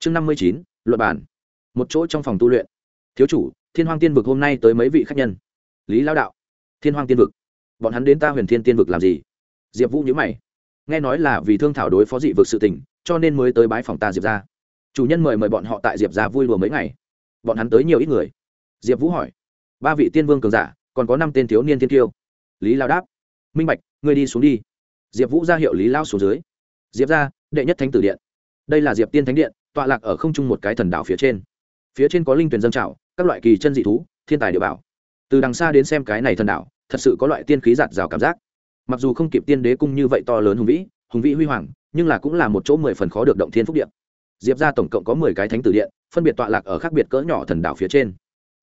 chương năm mươi chín luật bản một chỗ trong phòng tu luyện. Thiếu chủ, thiên hoàng tiên vực hôm nay tới mấy vị khách nhân? Lý lao đạo. Thiên hoàng tiên vực. Bọn hắn đến ta huyền thiên tiên vực làm gì? Diệp vũ nhữ mày. Nghe nói là vì thương thảo đối phó dị vực sự tình, cho nên mới tới bái phòng ta diệp ra chủ nhân mời mời bọn họ tại diệp ra vui lùa mấy ngày. Bọn hắn tới nhiều ít người. Diệp vũ hỏi. Ba vị tiên vương cường giả, còn có năm tên thiếu niên tiên tiêu lý lao đáp. Minh bạch, ngươi đi xuống đi. Diệp vũ ra hiệu lý lao xuống dưới. Diệp ra đệ nhất thánh tử điện. Đây là diệp tiên thánh điện tọa lạc ở không trung một cái thần đảo phía trên. Phía trên có linh tuyển dân trào, các loại kỳ chân dị thú, thiên tài địa bảo. Từ đằng xa đến xem cái này thần đảo, thật sự có loại tiên khí giạt rào cảm giác. Mặc dù không kịp tiên đế cung như vậy to lớn hùng vĩ hùng vĩ huy hoàng, nhưng là cũng là một chỗ mười phần khó được động thiên phúc điện diệp ra tổng cộng có mười cái thánh tử điện, phân biệt tọa lạc ở khác biệt cỡ nhỏ thần đảo phía trên.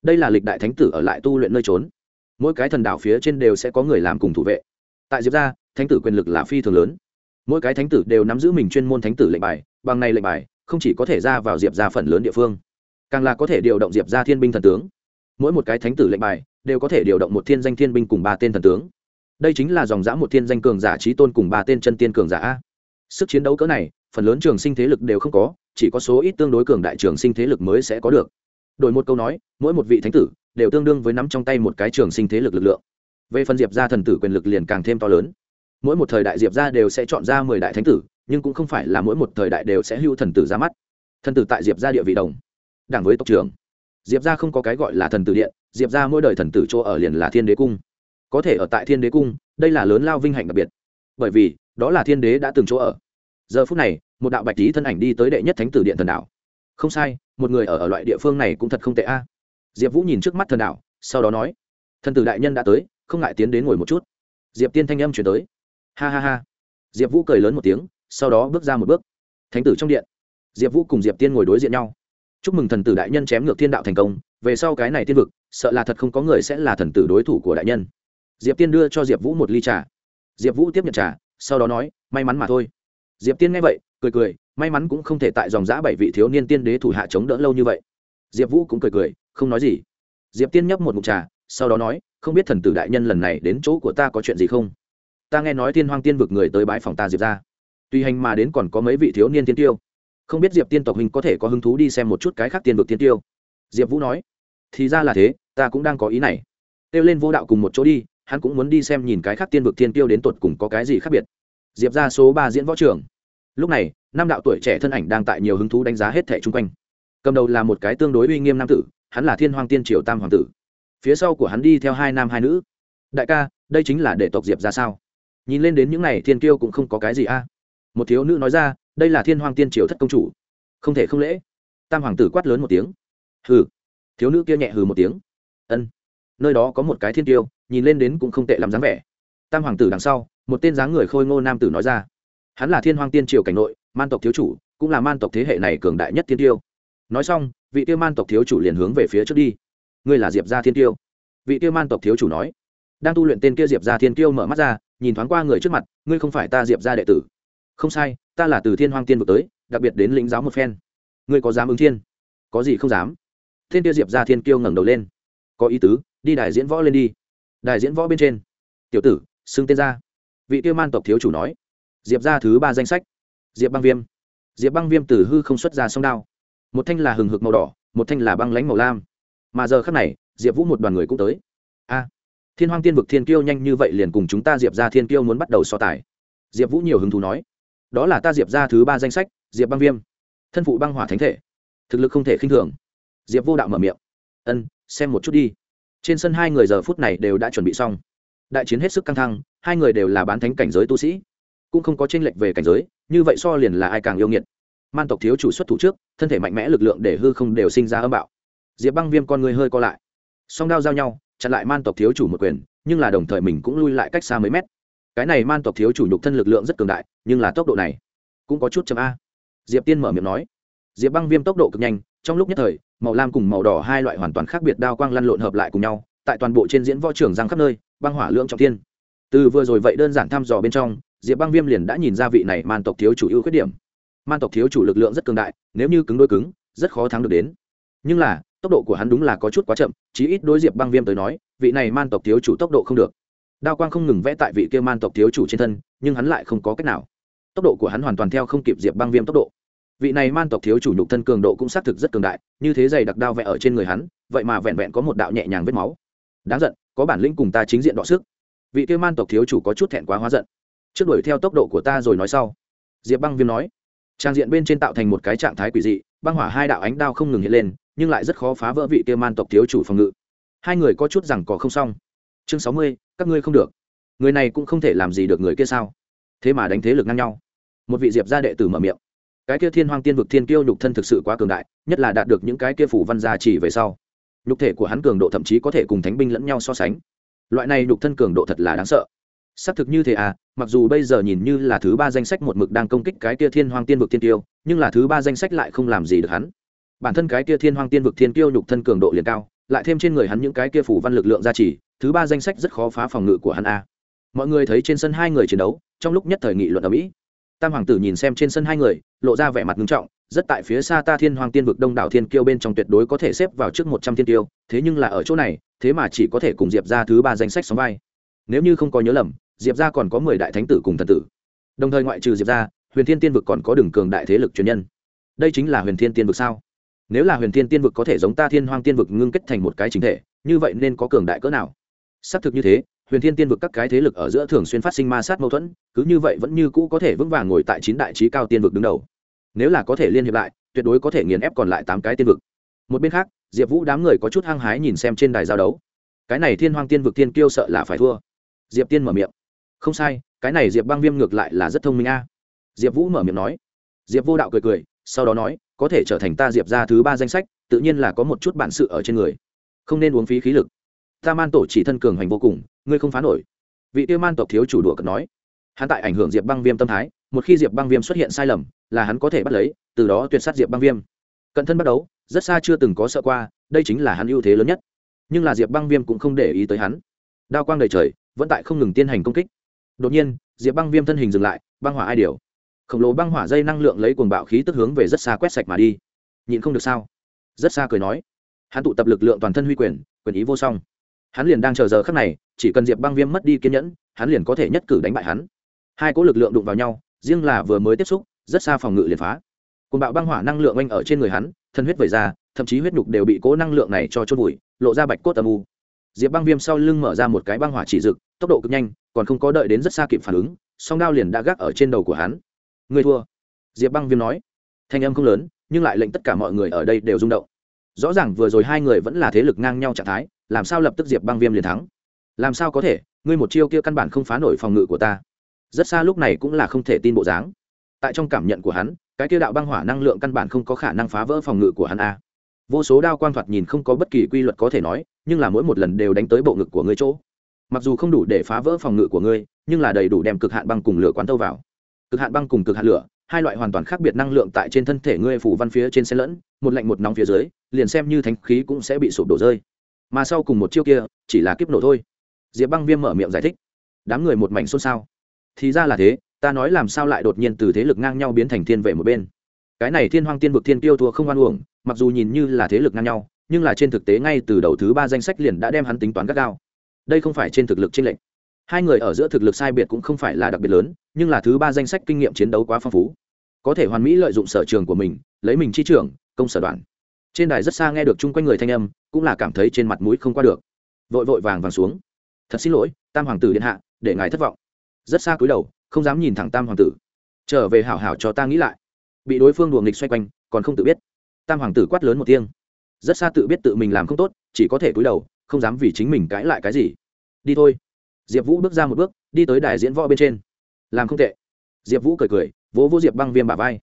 Đây là lịch đại thánh tử ở lại tu luyện nơi trốn. Mỗi cái thần đảo phía trên đều sẽ có người làm cùng thủ vệ. Tại diệp ra thánh tử quyền lực là phi thường lớn. Mỗi cái thánh tử đều nắm giữ mình chuyên môn thánh tử lệnh bài, bằng này lệnh bài không chỉ có thể ra vào diệp ra phần lớn địa phương, càng là có thể điều động diệp ra thiên binh thần tướng. Mỗi một cái thánh tử lệnh bài đều có thể điều động một thiên danh thiên binh cùng ba tên thần tướng. Đây chính là dòng dã một thiên danh cường giả trí tôn cùng ba tên chân tiên cường giả a. Sức chiến đấu cỡ này, phần lớn trường sinh thế lực đều không có, chỉ có số ít tương đối cường đại trường sinh thế lực mới sẽ có được. Đổi một câu nói, mỗi một vị thánh tử đều tương đương với nắm trong tay một cái trường sinh thế lực lực lượng. Về phần diệp ra thần tử quyền lực liền càng thêm to lớn. Mỗi một thời đại diệp ra đều sẽ chọn ra mười đại thánh tử nhưng cũng không phải là mỗi một thời đại đều sẽ hưu thần tử ra mắt. Thần tử tại diệp ra địa vị đồng, đảng với tộc trưởng. Diệp ra không có cái gọi là thần tử điện, diệp ra mỗi đời thần tử chỗ ở liền là thiên đế cung. Có thể ở tại thiên đế cung, đây là lớn lao vinh hạnh đặc biệt. Bởi vì, đó là thiên đế đã từng chỗ ở. Giờ phút này, một đạo bạch tí thân ảnh đi tới đệ nhất thánh tử điện thần đảo. Không sai, một người ở ở loại địa phương này cũng thật không tệ a. Diệp vũ nhìn trước mắt thần đảo, sau đó nói, thần tử đại nhân đã tới, không ngại tiến đến ngồi một chút. Diệp tiên thanh âm chuyển tới, ha ha ha. Diệp vũ cười lớn một tiếng sau đó bước ra một bước. Thánh tử trong điện, diệp vũ cùng diệp tiên ngồi đối diện nhau. Chúc mừng thần tử đại nhân chém ngược thiên đạo thành công, về sau cái này tiên vực, sợ là thật không có người sẽ là thần tử đối thủ của đại nhân. Diệp tiên đưa cho diệp vũ một ly trà. Diệp vũ tiếp nhận trà, sau đó nói, may mắn mà thôi. Diệp tiên nghe vậy, cười cười, may mắn cũng không thể tại dòng giã bảy vị thiếu niên tiên đế thủ hạ chống đỡ lâu như vậy. Diệp vũ cũng cười cười, không nói gì. Diệp tiên nhấp một mục trà, sau đó nói, không biết thần tử đại nhân lần này đến chỗ của ta có chuyện gì không? Ta nghe nói thiên hoang tiên vực người tới bãi phòng ta diệp ra tùy hành mà đến còn có mấy vị thiếu niên tiên tiêu. Không biết diệp tiên tộc huynh có thể có hứng thú đi xem một chút cái khác tiên vực tiên tiêu. Diệp vũ nói, thì ra là thế, ta cũng đang có ý này. Kêu lên vô đạo cùng một chỗ đi, hắn cũng muốn đi xem nhìn cái khác tiên vực tiên tiêu đến tột cùng có cái gì khác biệt. Diệp ra số ba diễn võ trường. Lúc này, năm đạo tuổi trẻ thân ảnh đang tại nhiều hứng thú đánh giá hết thẻ chung quanh. Cầm đầu là một cái tương đối uy nghiêm nam tử, hắn là thiên hoàng tiên triều tam hoàng tử. Phía sau của hắn đi theo hai nam hai nữ. Đại ca, đây chính là đệ tộc diệp ra sao? Nhìn lên đến những n à y thiên kiêu cũng không có cái gì a một thiếu nữ nói ra, đây là thiên hoàng tiên triều thất công chủ. Không thể không lễ. Tam hoàng tử quát lớn một tiếng. Hừ. Thiếu nữ kia nhẹ hừ một tiếng. Ân. Nơi đó có một cái thiên tiêu, nhìn lên đến cũng không tệ làm dáng vẻ. Tam hoàng tử đằng sau, một tên dáng người khôi ngô nam tử nói ra, hắn là thiên hoàng tiên triều cảnh nội, man tộc thiếu chủ, cũng là man tộc thế hệ này cường đại nhất thiên tiêu. Nói xong, vị tiêu man tộc thiếu chủ liền hướng về phía trước đi. Ngươi là diệp gia thiên tiêu. Vị tiêu man tộc thiếu chủ nói. Đang tu luyện tên kia diệp gia thiên tiêu mở mắt ra, nhìn thoáng qua người trước mặt, ngươi không phải ta diệp gia đệ tử không sai, ta là từ thiên hoàng tiên vực tới, đặc biệt đến lĩnh giáo một phen. Ngươi có dám ứng thiên? Có gì không dám? Thiên tiêu diệp gia thiên kiêu ngẩng đầu lên. Có ý tứ, đi đài diễn võ lên đi. Đài diễn võ bên trên. Tiểu tử, xưng tên ra. Vị tiêu man tộc thiếu chủ nói. Diệp ra thứ ba danh sách. Diệp băng viêm. Diệp băng viêm từ hư không xuất ra song đao. Một thanh là hừng hực màu đỏ, một thanh là băng lánh màu lam. Mà giờ khác này, diệp vũ một đoàn người cũng tới. A, thiên hoàng tiên vực thiên kiêu nhanh như vậy liền cùng chúng ta diệp ra thiên kiêu muốn bắt đầu so tài. Diệp vũ nhiều hứng thú nói đó là ta diệp ra thứ ba danh sách, diệp băng viêm. Thân phụ băng hỏa thánh thể. Thực lực không thể khinh thường. Diệp vô đạo mở miệng. Ân, xem một chút đi. Trên sân hai người giờ phút này đều đã chuẩn bị xong. Đại chiến hết sức căng thẳng, hai người đều là bán thánh cảnh giới tu sĩ. Cũng không có tranh lệch về cảnh giới, như vậy so liền là ai càng yêu nghiệt. Man tộc thiếu chủ xuất thủ trước, thân thể mạnh mẽ lực lượng để hư không đều sinh ra âm bạo. Diệp băng viêm con người hơi co lại. Song đao giao nhau, chặn lại man tộc thiếu chủ một quyền, nhưng là đồng thời mình cũng lui lại cách xa mấy mét cái này man tộc thiếu chủ nhục thân lực lượng rất cường đại, nhưng là tốc độ này cũng có chút chậm a. Diệp tiên mở miệng nói. Diệp băng viêm tốc độ cực nhanh, trong lúc nhất thời, màu lam cùng màu đỏ hai loại hoàn toàn khác biệt đao quang lăn lộn hợp lại cùng nhau, tại toàn bộ trên diễn võ trường giang khắp nơi, băng hỏa lượng trọng tiên từ vừa rồi vậy đơn giản thăm dò bên trong, diệp băng viêm liền đã nhìn ra vị này man tộc thiếu chủ ưu khuyết điểm. Man tộc thiếu chủ lực lượng rất cường đại, nếu như cứng đôi cứng, rất khó thắng được đến. Nhưng là, tốc độ của hắn đúng là có chút quá chậm, chí ít đối diệp băng viêm tới nói, vị này man tộc thiếu chủ tốc độ không được đao quang không ngừng vẽ tại vị kia man tộc thiếu chủ trên thân, nhưng hắn lại không có cách nào. Tốc độ của hắn hoàn toàn theo không kịp diệp băng viêm tốc độ. Vị này man tộc thiếu chủ nhục thân cường độ cũng xác thực rất cường đại, như thế dày đặc đao vẽ ở trên người hắn, vậy mà vẹn vẹn có một đạo nhẹ nhàng vết máu. Đáng giận, có bản lĩnh cùng ta chính diện đọ sức. Vị kia man tộc thiếu chủ có chút thẹn quá hóa giận. Trước đuổi theo tốc độ của ta rồi nói sau. Diệp băng viêm nói. Trang diện bên trên tạo thành một cái trạng thái quỷ dị, băng hỏa hai đạo ánh đao không ngừng hiện lên, nhưng lại rất khó phá vỡ vị kia man tộc thiếu chủ phòng ngự. Hai người có chút rằng có không xong. Chương sáu mươi các ngươi không được. Người này cũng không thể làm gì được người kia sao? Thế mà đánh thế lực ngang nhau. Một vị diệp gia đệ tử mở miệng. Cái kia thiên hoàng tiên vực thiên kiêu nhục thân thực sự quá cường đại, nhất là đạt được những cái kia phủ văn gia chỉ về sau. Nhục thể của hắn cường độ thậm chí có thể cùng thánh binh lẫn nhau so sánh. Loại này nhục thân cường độ thật là đáng sợ. Xác thực như thế à mặc dù bây giờ nhìn như là thứ ba danh sách một mực đang công kích cái kia thiên hoàng tiên vực thiên tiêu nhưng là thứ ba danh sách lại không làm gì được hắn. Bản thân cái kia thiên hoàng tiên vực thiên tiêu nhục thân cường độ liền cao, lại thêm trên người hắn những cái kia phủ văn lực lượng gia trì thứ ba danh sách rất khó phá phòng ngự của hắn a. Mọi người thấy trên sân hai người chiến đấu, trong lúc nhất thời nghị luận ở mỹ. Tam hoàng tử nhìn xem trên sân hai người, lộ ra vẻ mặt nghiêm trọng, rất tại phía xa ta thiên hoàng tiên vực đông đảo thiên kiêu bên trong tuyệt đối có thể xếp vào trước một trăm thiên tiêu thế nhưng là ở chỗ này, thế mà chỉ có thể cùng diệp ra thứ ba danh sách sóng vai. Nếu như không có nhớ lầm, diệp ra còn có mười đại thánh tử cùng thần tử. Đồng thời ngoại trừ diệp ra huyền thiên tiên vực còn có đường cường đại thế lực truyền nhân. Đây chính là huyền thiên tiên vực sao? Nếu là huyền thiên tiên vực có thể giống ta thiên hoàng tiên vực ngưng kết thành một cái chính thể, như vậy nên có cường đại cỡ nào? Xác thực như thế, huyền thiên tiên vực các cái thế lực ở giữa thường xuyên phát sinh ma sát mâu thuẫn, cứ như vậy vẫn như cũ có thể vững vàng ngồi tại chín đại trí cao tiên vực đứng đầu. Nếu là có thể liên hiệp lại, tuyệt đối có thể nghiền ép còn lại tám cái tiên vực. Một bên khác, diệp vũ đám người có chút hăng hái nhìn xem trên đài giao đấu. Cái này thiên Hoang tiên vực tiên kiêu sợ là phải thua. Diệp tiên mở miệng. Không sai, cái này diệp băng viêm ngược lại là rất thông minh a. Diệp vũ mở miệng nói. Diệp vô đạo cười cười, sau đó nói, có thể trở thành ta diệp ra thứ ba danh sách, tự nhiên là có một chút bản sự ở trên người. Không nên uống phí khí lực ta man tổ chỉ thân cường hành vô cùng, ngươi không phá nổi. Vị tiêu man tộc thiếu chủ đùa cật nói. Hắn tại ảnh hưởng diệp băng viêm tâm thái, một khi diệp băng viêm xuất hiện sai lầm, là hắn có thể bắt lấy, từ đó tuyệt sát diệp băng viêm. Cận thân bắt đấu, rất xa chưa từng có sợ qua, đây chính là hắn ưu thế lớn nhất. Nhưng là diệp băng viêm cũng không để ý tới hắn. Đao quang đầy trời, vẫn tại không ngừng tiến hành công kích. Đột nhiên, diệp băng viêm thân hình dừng lại, băng hỏa ai điều. Khổng lồ băng hỏa dây năng lượng lấy cuồng bạo khí tức hướng về rất xa quét sạch mà đi. Nhịn không được sao? Rất xa cười nói. Hắn tụ tập lực lượng toàn thân huy quyền quyền ý vô song hắn liền đang chờ giờ khắc này, chỉ cần diệp băng viêm mất đi kiên nhẫn, hắn liền có thể nhất cử đánh bại hắn. Hai cỗ lực lượng đụng vào nhau, riêng là vừa mới tiếp xúc, rất xa phòng ngự liền phá. Cùng bạo băng hỏa năng lượng oanh ở trên người hắn, thân huyết vẩy ra, thậm chí huyết nhục đều bị cố năng lượng này cho chốt bụi lộ ra bạch cốt âm u. Diệp băng viêm sau lưng mở ra một cái băng hỏa chỉ rực tốc độ cực nhanh, còn không có đợi đến rất xa kịp phản ứng, song đao liền đã gác ở trên đầu của hắn. Người thua. Diệp băng viêm nói. Thanh âm không lớn, nhưng lại lệnh tất cả mọi người ở đây đều rung động. Rõ ràng vừa rồi hai người vẫn là thế lực ngang nhau trạng thái làm sao lập tức diệp băng viêm liền thắng? Làm sao có thể? Ngươi một chiêu kia căn bản không phá nổi phòng ngự của ta. Rất xa lúc này cũng là không thể tin bộ dáng. Tại trong cảm nhận của hắn, cái kia đạo băng hỏa năng lượng căn bản không có khả năng phá vỡ phòng ngự của hắn a. Vô số đao quang thoạt nhìn không có bất kỳ quy luật có thể nói, nhưng là mỗi một lần đều đánh tới bộ ngực của ngươi chỗ. Mặc dù không đủ để phá vỡ phòng ngự của ngươi, nhưng là đầy đủ đem cực hạn băng cùng lửa quán tâu vào. Cực hạn băng cùng cực hạn lửa, hai loại hoàn toàn khác biệt năng lượng tại trên thân thể ngươi phủ văn phía trên xe lẫn, một lạnh một nóng phía dưới, liền xem như thánh khí cũng sẽ bị sụp đổ rơi mà sau cùng một chiêu kia, chỉ là kiếp nổ thôi. Diệp băng viêm mở miệng giải thích, đám người một mảnh xôn xao. Thì ra là thế, ta nói làm sao lại đột nhiên từ thế lực ngang nhau biến thành thiên vệ một bên. Cái này thiên hoang tiên vực thiên tiêu thua không oan uổng, mặc dù nhìn như là thế lực ngang nhau, nhưng là trên thực tế ngay từ đầu thứ ba danh sách liền đã đem hắn tính toán gắt gao. Đây không phải trên thực lực t r ê n lệch. Hai người ở giữa thực lực sai biệt cũng không phải là đặc biệt lớn, nhưng là thứ ba danh sách kinh nghiệm chiến đấu quá phong phú. Có thể hoàn mỹ lợi dụng sở trường của mình, lấy mình chi trưởng, công sở đoàn trên đài rất xa nghe được chung quanh người thanh âm, cũng là cảm thấy trên mặt mũi không qua được. Vội vội vàng vàng xuống. Thật xin lỗi, tam hoàng tử điện hạ, để ngài thất vọng. Rất xa cúi đầu, không dám nhìn thẳng tam hoàng tử. Trở về hảo hảo cho ta nghĩ lại. Bị đối phương đùa nghịch xoay quanh, còn không tự biết. Tam hoàng tử quát lớn một tiếng. Rất xa tự biết tự mình làm không tốt, chỉ có thể cúi đầu, không dám vì chính mình cãi lại cái gì. Đi thôi. Diệp vũ bước ra một bước, đi tới đài diễn võ bên trên. Làm không tệ. Diệp vũ cười cười, vỗ vỗ diệp băng viêm bà vai.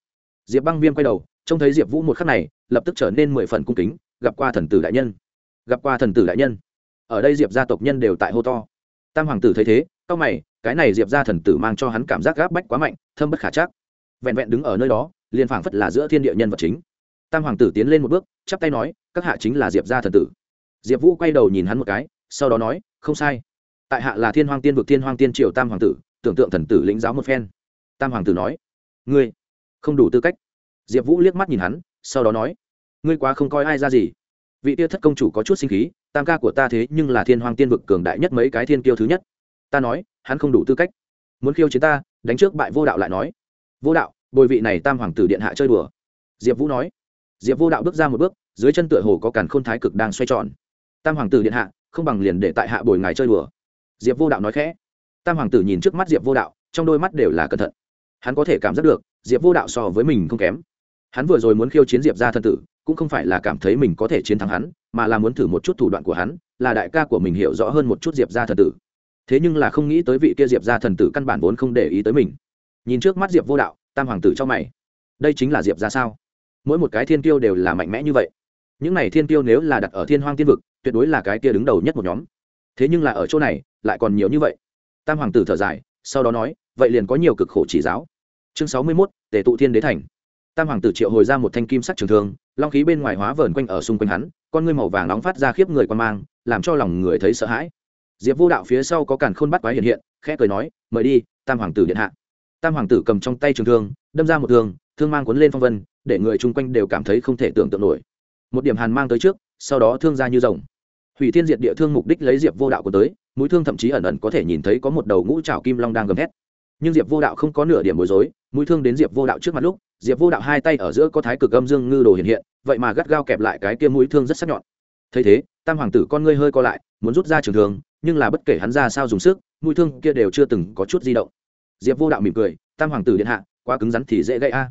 Diệp băng viêm quay đầu trông thấy diệp vũ một khắc này, lập tức trở nên mười phần cung kính, gặp qua thần tử đại nhân. Gặp qua thần tử đại nhân. Ở đây diệp gia tộc nhân đều tại hô to. Tam hoàng tử thấy thế cao mày, cái này diệp gia thần tử mang cho hắn cảm giác gáp bách quá mạnh, thâm bất khả chắc. Vẹn vẹn đứng ở nơi đó, liền phảng phất là giữa thiên địa nhân vật chính. Tam hoàng tử tiến lên một bước, chắp tay nói, các hạ chính là diệp gia thần tử. Diệp vũ quay đầu nhìn hắn một cái, sau đó nói, không sai. Tại hạ là thiên hoàng tiên vực thiên hoàng tiên triều tam hoàng tử, tưởng tượng thần tử lĩnh giáo một phen. Tam hoàng tử nói, ngươi, không đủ tư cách diệp vũ liếc mắt nhìn hắn, sau đó nói, ngươi quá không coi ai ra gì. Vị tia thất công chủ có chút sinh khí, tam ca của ta thế nhưng là thiên hoàng tiên vực cường đại nhất mấy cái thiên kiêu thứ nhất. Ta nói, hắn không đủ tư cách. Muốn khiêu chiến ta, đánh trước bại vô đạo lại nói. Vô đạo, bồi vị này tam hoàng tử điện hạ chơi đùa. Diệp vũ nói. Diệp vô đạo bước ra một bước, dưới chân tựa hồ có càn khôn thái cực đang xoay tròn. Tam hoàng tử điện hạ, không bằng liền để tại hạ bồi ngài chơi đùa. Diệp vô đạo nói khẽ. Tam hoàng tử nhìn trước mắt diệp vô đạo, trong đôi mắt đều là cẩn thận. Hắn có thể cảm giác được, diệp vô đạo so với mình không kém hắn vừa rồi muốn khiêu chiến diệp ra thân tử, cũng không phải là cảm thấy mình có thể chiến thắng hắn, mà là muốn thử một chút thủ đoạn của hắn, là đại ca của mình hiểu rõ hơn một chút diệp ra thần tử. Thế nhưng là không nghĩ tới vị kia diệp ra thần tử căn bản vốn không để ý tới mình. Nhìn trước mắt diệp vô đạo, tam hoàng tử cho mày. Đây chính là diệp ra sao? Mỗi một cái thiên tiêu đều là mạnh mẽ như vậy. Những này thiên tiêu nếu là đặt ở thiên hoang tiên vực, tuyệt đối là cái kia đứng đầu nhất một nhóm. Thế nhưng là ở chỗ này, lại còn nhiều như vậy. Tam hoàng tử thở dài, sau đó nói, vậy liền có nhiều cực khổ chỉ giáo. Chương sáu mươi mốt, tề tụ thiên đế thành tam hoàng tử triệu hồi ra một thanh kim sắc trường thương, long khí bên ngoài hóa vờn quanh ở xung quanh hắn, con ngươi màu vàng nóng phát ra khiếp người quan mang, làm cho lòng người thấy sợ hãi. Diệp vô đạo phía sau có càn khôn bắt quái hiện hiện, khẽ cười nói, mời đi, tam hoàng tử điện hạ. Tam hoàng tử cầm trong tay trường thương, đâm ra một thương thương mang cuốn lên phong vân, để người chung quanh đều cảm thấy không thể tưởng tượng nổi. Một điểm hàn mang tới trước, sau đó thương ra như rồng. Hủy thiên diệt địa thương mục đích lấy diệp vô đạo của tới, mũi thương thậm chí ẩn ẩn có thể nhìn thấy có một đầu ngũ trào kim long đang gầm hét nhưng diệp vô đạo không có nửa điểm bối rối mũi thương đến diệp vô đạo trước mặt lúc, diệp vô đạo hai tay ở giữa có thái cực âm dương ngư đồ hiện hiện, vậy mà gắt gao kẹp lại cái kia mũi thương rất sắc nhọn. Thấy thế, tam hoàng tử con ngươi hơi co lại, muốn rút ra trường thường nhưng là bất kể hắn ra sao dùng sức, mũi thương kia đều chưa từng có chút di động. Diệp vô đạo mỉm cười, tam hoàng tử điện hạ, quá cứng rắn thì dễ gãy a.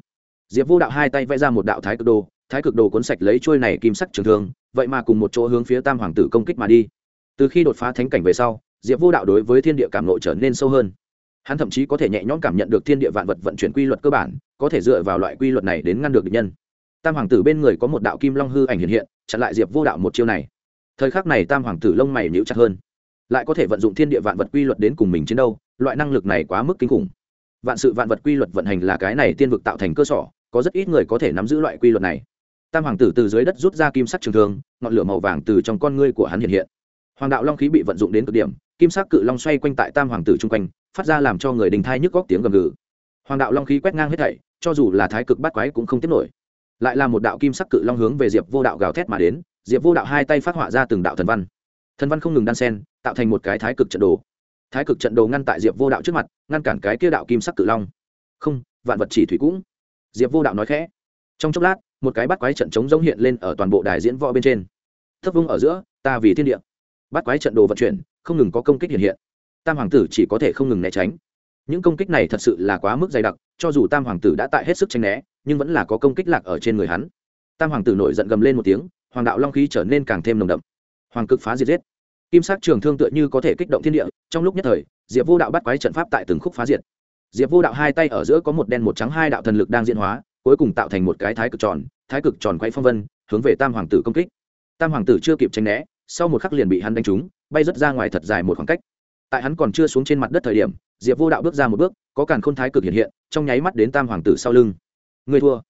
Diệp vô đạo hai tay vẽ ra một đạo thái cực đồ, thái cực đồ cuốn sạch lấy trôi này kim sắc trường thương, vậy mà cùng một chỗ hướng phía tam hoàng tử công kích mà đi. Từ khi đột phá thánh cảnh về sau, diệp vô đạo đối với thiên địa cảm nội trở nên sâu hơn hắn thậm chí có thể nhẹ nhõm cảm nhận được thiên địa vạn vật vận chuyển quy luật cơ bản, có thể dựa vào loại quy luật này đến ngăn được địch nhân. Tam hoàng tử bên người có một đạo kim long hư ảnh hiện hiện, chặn lại diệp vô đạo một chiêu này. Thời khắc này tam hoàng tử lông mày nhíu chặt hơn. Lại có thể vận dụng thiên địa vạn vật quy luật đến cùng mình chiến đâu loại năng lực này quá mức kinh khủng. Vạn sự vạn vật quy luật vận hành là cái này tiên vực tạo thành cơ sở, có rất ít người có thể nắm giữ loại quy luật này. Tam hoàng tử từ dưới đất rút ra kim sắc trường thương, ngọn lửa màu vàng từ trong con ngươi của hắn hiện hiện. Hoàng đạo long khí bị vận dụng đến cực điểm kim sắc cự long xoay quanh tại tam hoàng tử chung quanh, phát ra làm cho người đình thai nhức góc tiếng gầm gừ. Hoàng đạo long khí quét ngang hết thảy, cho dù là thái cực bắt quái cũng không tiếp nổi. Lại là một đạo kim sắc cự long hướng về diệp vô đạo gào thét mà đến, diệp vô đạo hai tay phát họa ra từng đạo thần văn. Thần văn không ngừng đan sen tạo thành một cái thái cực trận đồ. Thái cực trận đồ ngăn tại diệp vô đạo trước mặt, ngăn cản cái kia đạo kim sắc cự long. Không, vạn vật chỉ thủy cũng. Diệp vô đạo nói khẽ. Trong chốc lát, một cái bắt quái trận chống giống hiện lên ở toàn bộ đài diễn võ bên trên. Thấp vung ở giữa, ta vì thiên địa bắt quái trận đồ vận chuyển, không ngừng có công kích hiện hiện. Tam hoàng tử chỉ có thể không ngừng né tránh. Những công kích này thật sự là quá mức dày đặc, cho dù tam hoàng tử đã tại hết sức tranh né, nhưng vẫn là có công kích lạc ở trên người hắn. Tam hoàng tử nổi giận gầm lên một tiếng, hoàng đạo long khí trở nên càng thêm nồng đậm. Hoàng cực phá diệt giết. Kim sắc trường thương tựa như có thể kích động thiên địa, trong lúc nhất thời, diệp vô đạo bắt quái trận pháp tại từng khúc phá diệt. Diệp vô đạo hai tay ở giữa có một đen một trắng hai đạo thần lực đang diễn hóa, cuối cùng tạo thành một cái thái cực tròn, thái cực tròn quay phong vân, hướng về tam hoàng tử công kích. Tam hoàng tử chưa kịp tranh né sau một khắc liền bị hắn đánh trúng, bay rớt ra ngoài thật dài một khoảng cách. Tại hắn còn chưa xuống trên mặt đất thời điểm, diệp vô đạo bước ra một bước, có càn khôn thái cực hiện hiện, trong nháy mắt đến tam hoàng tử sau lưng. Người thua.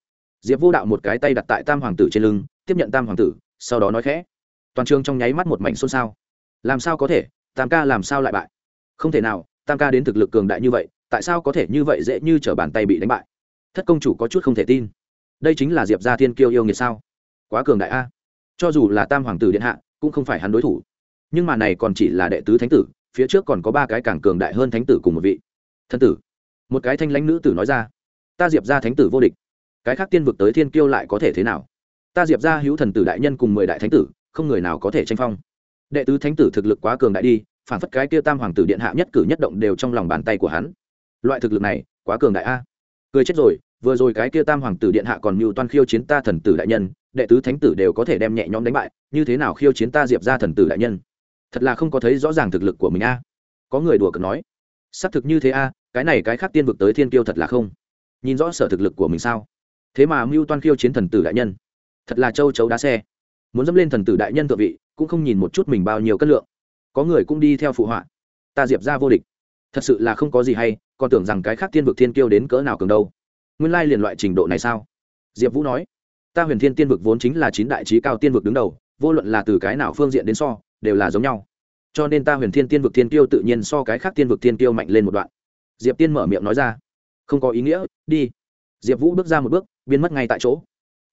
Diệp vô đạo một cái tay đặt tại tam hoàng tử trên lưng, tiếp nhận tam hoàng tử, sau đó nói khẽ. Toàn trường trong nháy mắt một mảnh xôn xao. Làm sao có thể? Tam ca làm sao lại bại? Không thể nào, tam ca đến thực lực cường đại như vậy, tại sao có thể như vậy dễ như t r ở bàn tay bị đánh bại? Thất công chủ có chút không thể tin. Đây chính là diệp gia thiên kiêu yêu nghiệt sao? Quá cường đại a. Cho dù là tam hoàng tử điện hạ cũng không phải hắn đối thủ. Nhưng mà này còn chỉ là đệ tứ thánh tử, phía trước còn có ba cái càng cường đại hơn thánh tử cùng một vị. Thân tử. Một cái thanh lãnh nữ tử nói ra, ta diệp ra thánh tử vô địch. Cái khác tiên vực tới thiên kiêu lại có thể thế nào? Ta diệp ra hữu thần tử đại nhân cùng mười đại thánh tử, không người nào có thể tranh phong. Đệ tứ thánh tử thực lực quá cường đại đi, phản phất cái kia tam hoàng tử điện hạ nhất cử nhất động đều trong lòng bàn tay của hắn. Loại thực lực này, quá cường đại a. Cười chết rồi, vừa rồi cái kia tam hoàng tử điện hạ còn mưu toan khiêu chiến ta thần tử đại nhân đệ tứ thánh tử đều có thể đem nhẹ nhõm đánh bại, như thế nào khiêu chiến ta diệp ra thần tử đại nhân? Thật là không có thấy rõ ràng thực lực của mình a. Có người đùa cợt nói xác thực như thế a, cái này cái khác tiên vực tới thiên kiêu thật là không nhìn rõ sở thực lực của mình sao? Thế mà mưu toan khiêu chiến thần tử đại nhân, thật là châu chấu đá xe. Muốn dẫm lên thần tử đại nhân thượng vị, cũng không nhìn một chút mình bao nhiêu cân lượng. Có người cũng đi theo phụ họa, ta diệp ra vô địch, thật sự là không có gì hay, còn tưởng rằng cái khác tiên vực thiên kiêu đến cỡ nào cường đâu. Nguyên lai liền loại trình độ này sao? Diệp vũ nói ta huyền thiên tiên vực vốn chính là chín đại trí cao tiên vực đứng đầu, vô luận là từ cái nào phương diện đến so, đều là giống nhau. Cho nên ta huyền thiên tiên vực thiên tiêu tự nhiên so cái khác tiên vực thiên tiêu mạnh lên một đoạn. Diệp tiên mở miệng nói ra. Không có ý nghĩa, đi. Diệp vũ bước ra một bước, biến mất ngay tại chỗ.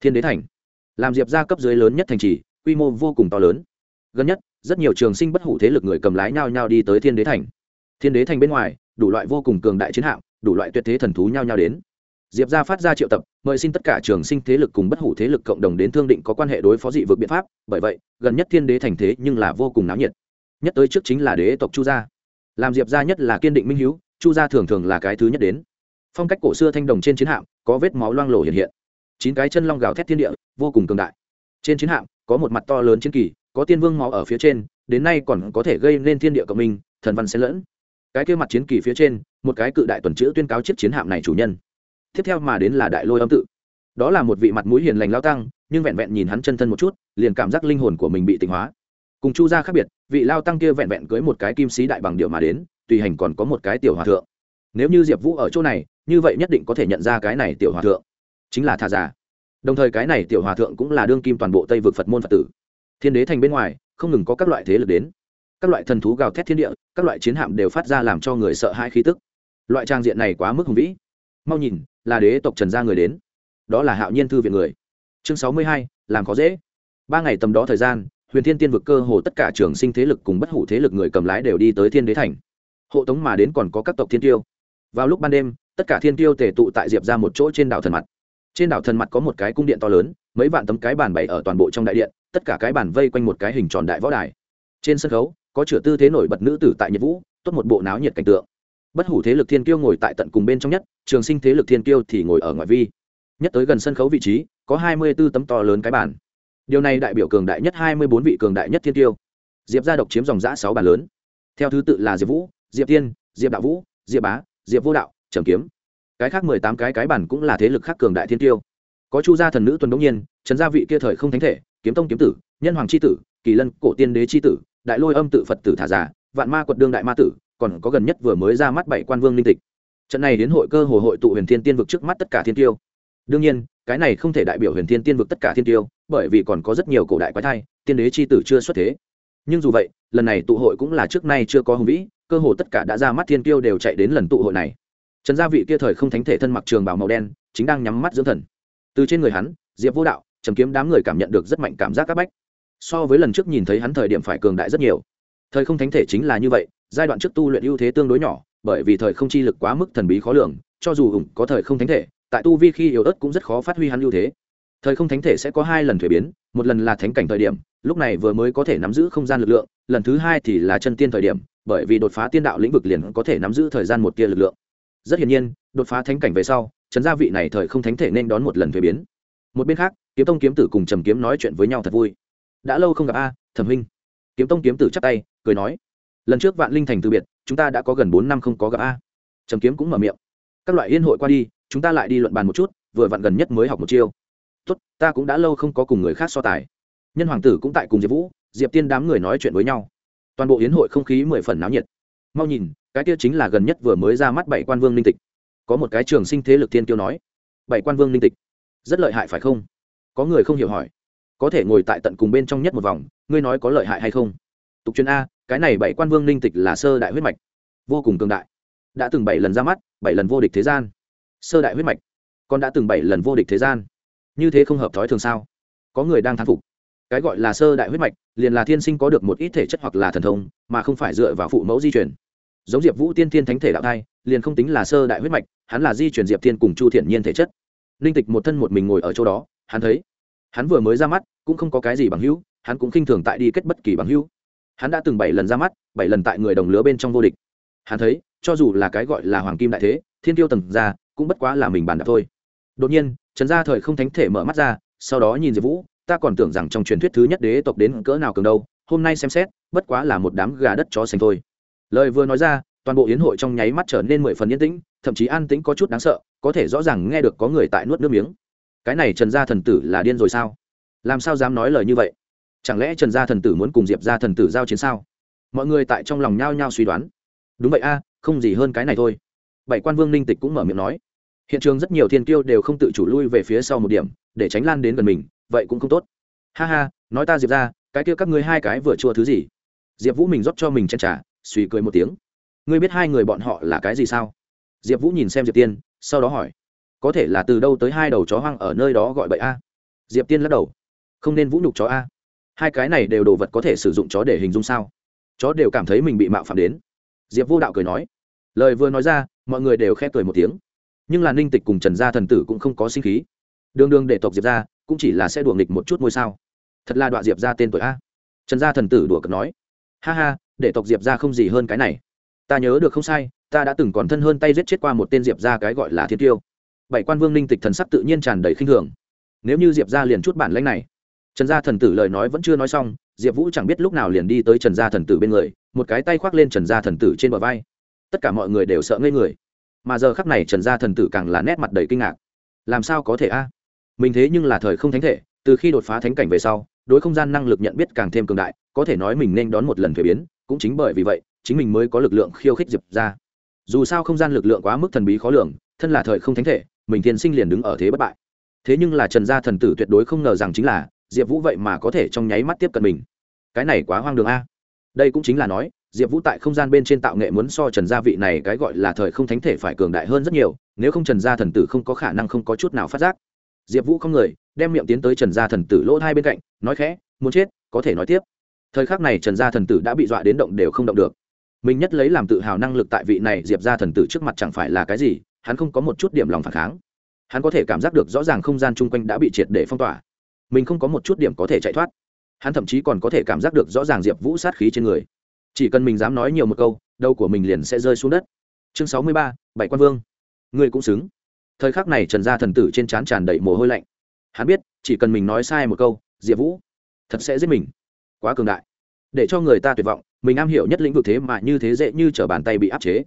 Thiên đế thành. Làm diệp ra cấp dưới lớn nhất thành trì, quy mô vô cùng to lớn. Gần nhất, rất nhiều trường sinh bất hủ thế lực người cầm lái nhau nhau đi tới thiên đế thành. Thiên đế thành bên ngoài, đủ loại vô cùng cường đại chiến hạm, đủ loại tuyệt thế thần thú nhau nhau đến diệp ra phát ra triệu tập, mời xin tất cả trường sinh thế lực cùng bất hủ thế lực cộng đồng đến thương định có quan hệ đối phó dị vực biện pháp. Bởi vậy, gần nhất thiên đế thành thế nhưng là vô cùng náo nhiệt. Nhất tới trước chính là đế tộc chu gia. Làm diệp gia nhất là kiên định minh h chu gia thường thường là cái thứ nhất đến. Phong cách cổ xưa thanh đồng trên chiến hạm, có vết máu loang lổ hiện hiện. Chín cái chân long gào thét thiên địa, vô cùng cường đại. Trên chiến hạm, có một mặt to lớn chiến kỳ, có tiên vương máu ở phía trên, đến nay còn có thể gây nên thiên địa cộng minh, thần văn xen lẫn. Cái kia mặt chiến kỳ phía trên, một cái cự đại tuần chữ tuyên cáo chiếc chiến hạm này chủ nhân tiếp theo mà đến là đại lôi âm tự. Đó là một vị mặt mũi hiền lành lao tăng, nhưng vẹn vẹn nhìn hắn chân thân một chút, liền cảm giác linh hồn của mình bị tịnh hóa. Cùng chu gia khác biệt, vị lao tăng kia vẹn vẹn cưới một cái kim sĩ đại bằng điệu mà đến, tùy hành còn có một cái tiểu hòa thượng. Nếu như diệp vũ ở chỗ này, như vậy nhất định có thể nhận ra cái này tiểu hòa thượng. Chính là thà già. đồng thời cái này tiểu hòa thượng cũng là đương kim toàn bộ tây vực phật môn phật tử. Thiên đế thành bên ngoài, không ngừng có các loại thế lực đến. Các loại thần thú gào thét thiên địa, các loại chiến hạm đều phát ra làm cho người sợ hãi khí tức. Loại trang diện này quá mức hùng vĩ. Mau nhìn là đế tộc trần gia người đến. Đó là hạo nhiên thư viện người. Chương sáu mươi hai, làm khó dễ. Ba ngày tầm đó thời gian, huyền thiên tiên vực cơ hồ tất cả trường sinh thế lực cùng bất hủ thế lực người cầm lái đều đi tới thiên đế thành. Hộ tống mà đến còn có các tộc thiên tiêu. Vào lúc ban đêm, tất cả thiên tiêu tề tụ tại diệp ra một chỗ trên đảo thần mặt. Trên đảo thần mặt có một cái cung điện to lớn, mấy vạn tấm cái bàn bày ở toàn bộ trong đại điện, tất cả cái bàn vây quanh một cái hình tròn đại võ đài. Trên sân khấu, có chửa tư thế nổi bật nữ tử tại nhiệt vũ, tốt một bộ náo nhiệt cảnh tượng bất hủ thế lực thiên kiêu ngồi tại tận cùng bên trong nhất, trường sinh thế lực thiên kiêu thì ngồi ở ngoại vi. Nhất tới gần sân khấu vị trí, có hai mươi b ố tấm to lớn cái bản. điều này đại biểu cường đại nhất hai mươi bốn vị cường đại nhất thiên kiêu. Diệp gia độc chiếm dòng giã sáu bàn lớn. Theo thứ tự là diệp vũ, diệp tiên, diệp đạo vũ, diệp bá, diệp vô đạo, trầm kiếm. Cái khác mười tám cái cái bản cũng là thế lực khác cường đại thiên tiêu có chu gia thần nữ tuần đông nhiên, trần gia vị kia thời không thánh thể, kiếm tông kiếm tử, nhân hoàng c h i tử, kỳ lân cổ tiên đế c h i tử, đại lôi âm tự phật tử thả giả, vạn ma quật đương đại ma tử còn có gần nhất vừa mới ra mắt bảy quan vương linh tịch. Trận này đến hội cơ hồ hội tụ huyền thiên tiên vực trước mắt tất cả thiên tiêu. Đương nhiên, cái này không thể đại biểu huyền thiên tiên vực tất cả thiên tiêu, bởi vì còn có rất nhiều cổ đại quái thai, tiên đế c h i tử chưa xuất thế. Nhưng dù vậy, lần này tụ hội cũng là trước nay chưa có hùng vĩ, cơ hồ tất cả đã ra mắt thiên tiêu đều chạy đến lần tụ hội này. Trần gia vị kia thời không thánh thể thân mặc trường bào màu đen, chính đang nhắm mắt dưỡng thần. Từ trên người hắn, diệp vô đạo, trầm kiếm đám người cảm nhận được rất mạnh cảm giác c áp bách. So với lần trước nhìn thấy hắn thời điểm phải cường đại rất nhiều. Thời không thánh thể chính là như vậy giai đoạn trước tu luyện ưu thế tương đối nhỏ, bởi vì thời không chi lực quá mức thần bí khó lường, cho dù ủng có thời không thánh thể, tại tu vi khi yếu ớt cũng rất khó phát huy hắn ưu thế. Thời không thánh thể sẽ có hai lần thuế biến, một lần là thánh cảnh thời điểm, lúc này vừa mới có thể nắm giữ không gian lực lượng, lần thứ hai thì là chân tiên thời điểm, bởi vì đột phá tiên đạo lĩnh vực liền có thể nắm giữ thời gian một tia lực lượng. Rất hiển nhiên, đột phá thánh cảnh về sau trấn gia vị này thời không thánh thể nên đón một lần thuế biến. Một bên khác, kiếm tông kiếm tử cùng trầm kiếm nói chuyện với nhau thật vui. Đã lâu không gặp a, thẩm huynh. Kiếm tông kiếm tử chắp tay, cười nói lần trước vạn linh thành từ biệt, chúng ta đã có gần bốn năm không có gặp a. Trầm kiếm cũng mở miệng. Các loại yên hội qua đi, chúng ta lại đi luận bàn một chút, vừa vặn gần nhất mới học một chiêu. Tốt, ta cũng đã lâu không có cùng người khác so tài. Nhân hoàng tử cũng tại cùng diệp vũ, diệp tiên đám người nói chuyện với nhau. Toàn bộ yến hội không khí mười phần náo nhiệt. Mau nhìn, cái kia chính là gần nhất vừa mới ra mắt bảy quan vương linh tịch. Có một cái trường sinh thế lực tiên tiêu nói, bảy quan vương linh tịch, rất lợi hại phải không? Có người không hiểu hỏi. Có thể ngồi tại tận cùng bên trong nhất một vòng, ngươi nói có lợi hại hay không? Tục truyền a, cái này bảy quan vương ninh tịch là sơ đại huyết mạch. Vô cùng cường đại. Đã từng bảy lần ra mắt, bảy lần vô địch thế gian. Sơ đại huyết mạch. Còn đã từng bảy lần vô địch thế gian. Như thế không hợp thói thường sao? Có người đang thán phục. Cái gọi là sơ đại huyết mạch, liền là thiên sinh có được một ít thể chất hoặc là thần thông, mà không phải dựa vào phụ mẫu di chuyển giống diệp vũ tiên thiên thánh thể đạo thai, liền không tính là sơ đại huyết mạch, hắn là di chuyển diệp thiên cùng chu thiện nhiên thể chất. Ninh tịch một thân một mình ngồi ở chỗ đó, hắn thấy. Hắn vừa mới ra mắt, cũng không có cái gì bằng hữu, hắn cũng khinh thường tại đi kết bất kỳ bằng hữu hắn đã từng bảy lần ra mắt, bảy lần tại người đồng lứa bên trong vô địch. Hắn thấy, cho dù là cái gọi là hoàng kim đại thế, thiên tiêu tầng ra, cũng bất quá là mình bàn đạp thôi. Đột nhiên, trần gia thời không thánh thể mở mắt ra, sau đó nhìn diệp vũ, ta còn tưởng rằng trong truyền thuyết thứ nhất đế tộc đến cỡ nào cường đâu, hôm nay xem xét, bất quá là một đám gà đất chó xanh thôi. Lời vừa nói ra, toàn bộ yến hội trong nháy mắt trở nên mười phần yên tĩnh, thậm chí an tĩnh có chút đáng sợ, có thể rõ ràng nghe được có người tại nuốt nước miếng. Cái này trần gia thần tử là điên rồi sao? Làm sao dám nói lời như vậy? Chẳng lẽ trần gia thần tử muốn cùng diệp gia thần tử giao chiến sao? Mọi người tại trong lòng nhao nhao suy đoán. Đúng vậy a, không gì hơn cái này thôi. Bảy quan vương ninh tịch cũng mở miệng nói. Hiện trường rất nhiều thiên kiêu đều không tự chủ lui về phía sau một điểm, để tránh lan đến gần mình, vậy cũng không tốt. Ha ha, nói ta diệp ra cái kia các ngươi hai cái vừa chua thứ gì? Diệp vũ mình rót cho mình chen trả suy cười một tiếng. Ngươi biết hai người bọn họ là cái gì sao? Diệp vũ nhìn xem diệp tiên, sau đó hỏi. Có thể là từ đâu tới hai đầu chó hoang ở nơi đó gọi bậy a? Diệp tiên lắc đầu. Không nên vũ nhục chó a hai cái này đều đồ vật có thể sử dụng chó để hình dung sao? Chó đều cảm thấy mình bị mạo phạm đến. Diệp vô đạo cười nói. Lời vừa nói ra, mọi người đều khép cười một tiếng. Nhưng là ninh tịch cùng trần gia thần tử cũng không có sinh khí. Đường đường để tộc diệp ra cũng chỉ là sẽ đùa nghịch một chút ngôi sao. Thật là đoạn diệp ra tên tuổi a. Trần gia thần tử đùa cợt nói. Ha ha, để tộc diệp ra không gì hơn cái này. Ta nhớ được không sai, ta đã từng còn thân hơn tay giết chết qua một tên diệp ra cái gọi là thiên tiêu. Bảy quan vương ninh tịch thần sắc tự nhiên tràn đầy khinh thường. Nếu như diệp ra liền chút bản lãnh này trần gia thần tử lời nói vẫn chưa nói xong, diệp vũ chẳng biết lúc nào liền đi tới trần gia thần tử bên người, một cái tay khoác lên trần gia thần tử trên bờ vai. Tất cả mọi người đều sợ ngây người. Mà giờ khắc này trần gia thần tử càng là nét mặt đầy kinh ngạc. Làm sao có thể a? Mình thế nhưng là thời không thánh thể, từ khi đột phá thánh cảnh về sau, đối không gian năng lực nhận biết càng thêm cường đại, có thể nói mình nên đón một lần thuế biến, cũng chính bởi vì vậy, chính mình mới có lực lượng khiêu khích diệp ra dù sao không gian lực lượng quá mức thần bí khó lường, thân là thời không thánh thể, mình thiên sinh liền đứng ở thế bất bại. Thế nhưng là trần gia thần tử tuyệt đối không ngờ rằng chính là diệp vũ vậy mà có thể trong nháy mắt tiếp cận mình. Cái này quá hoang đường a. Đây cũng chính là nói, diệp vũ tại không gian bên trên tạo nghệ muốn so trần gia vị này cái gọi là thời không thánh thể phải cường đại hơn rất nhiều, nếu không trần gia thần tử không có khả năng không có chút nào phát giác. Diệp vũ không người, đem miệng tiến tới trần gia thần tử lỗ hai bên cạnh, nói khẽ, muốn chết, có thể nói tiếp. Thời khắc này trần gia thần tử đã bị dọa đến động đều không động được. Mình nhất lấy làm tự hào năng lực tại vị này diệp gia thần tử trước mặt chẳng phải là cái gì, hắn không có một chút điểm lòng phản kháng. Hắn có thể cảm giác được rõ ràng không gian chung quanh đã bị triệt để phong tỏa mình không có một chút điểm có thể chạy thoát. Hắn thậm chí còn có thể cảm giác được rõ ràng diệp vũ sát khí trên người. Chỉ cần mình dám nói nhiều một câu, đầu của mình liền sẽ rơi xuống đất. Chương sáu mươi ba, bảy quan vương. Ngươi cũng xứng. Thời khắc này trần gia thần tử trên trán tràn đầy mồ hôi lạnh. Hắn biết, chỉ cần mình nói sai một câu, diệp vũ thật sẽ giết mình. Quá cường đại. Để cho người ta tuyệt vọng, mình am hiểu nhất lĩnh vực thế mà như thế dễ như t r ở bàn tay bị áp chế.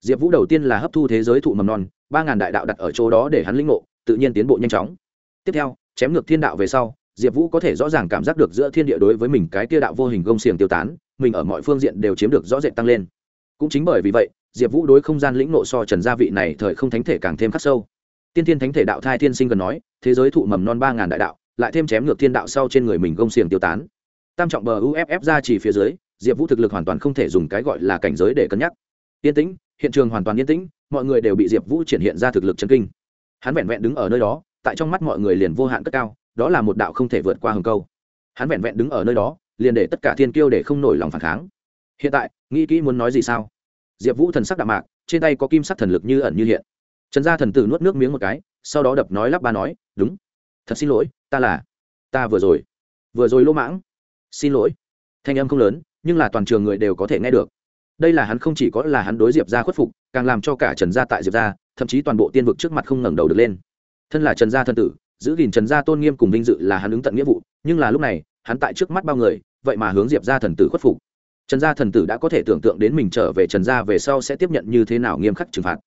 Diệp vũ đầu tiên là hấp thu thế giới thụ mầm non, ba ngàn đại đạo đặt ở chỗ đó để hắn lĩnh ngộ, tự nhiên tiến bộ nhanh chóng. Tiếp theo chém ngược thiên đạo về sau, diệp vũ có thể rõ ràng cảm giác được giữa thiên địa đối với mình cái tia đạo vô hình gông xiềng tiêu tán, mình ở mọi phương diện đều chiếm được rõ rệt tăng lên. Cũng chính bởi vì vậy, diệp vũ đối không gian lĩnh nộ so trần gia vị này thời không thánh thể càng thêm khắc sâu. Tiên thiên thánh thể đạo thai thiên sinh gần nói, thế giới thụ mầm non ba ngàn đại đạo, lại thêm chém ngược thiên đạo sau trên người mình gông xiềng tiêu tán. Tam trọng bờ uff ra chỉ phía dưới, diệp vũ thực lực hoàn toàn không thể dùng cái gọi là cảnh giới để cân nhắc. Yên tĩnh, hiện trường hoàn toàn yên tĩnh, mọi người đều bị diệp vũ triển hiện ra thực lực chân kinh. Hắn vẹn vẹn đứng ở nơi đó tại trong mắt mọi người liền vô hạn cất cao, đó là một đạo không thể vượt qua hầm câu. Hắn vẹn vẹn đứng ở nơi đó, liền để tất cả thiên kiêu để không nổi lòng phản kháng. Hiện tại, nghĩ kỹ muốn nói gì sao? Diệp vũ thần sắc đạm mạc, trên tay có kim sắc thần lực như ẩn như hiện. Trần gia thần tử nuốt nước miếng một cái, sau đó đập nói lắp ba nói, đúng. Thật xin lỗi, ta là, ta vừa rồi vừa rồi lỗ mãng. Xin lỗi. Thanh âm không lớn, nhưng là toàn trường người đều có thể nghe được. Đây là hắn không chỉ có là hắn đối diệp ra khuất phục, càng làm cho cả trần gia tại diệp ra thậm chí toàn bộ tiên vực trước mặt không ngẩng đầu được lên thân là trần gia thân tử, giữ gìn trần gia tôn nghiêm cùng vinh dự là hắn ứng tận nghĩa vụ, nhưng là lúc này, hắn tại trước mắt bao người, vậy mà hướng diệp gia thần tử khuất phục. Trần gia thần tử đã có thể tưởng tượng đến mình trở về trần gia về sau sẽ tiếp nhận như thế nào nghiêm khắc trừng phạt.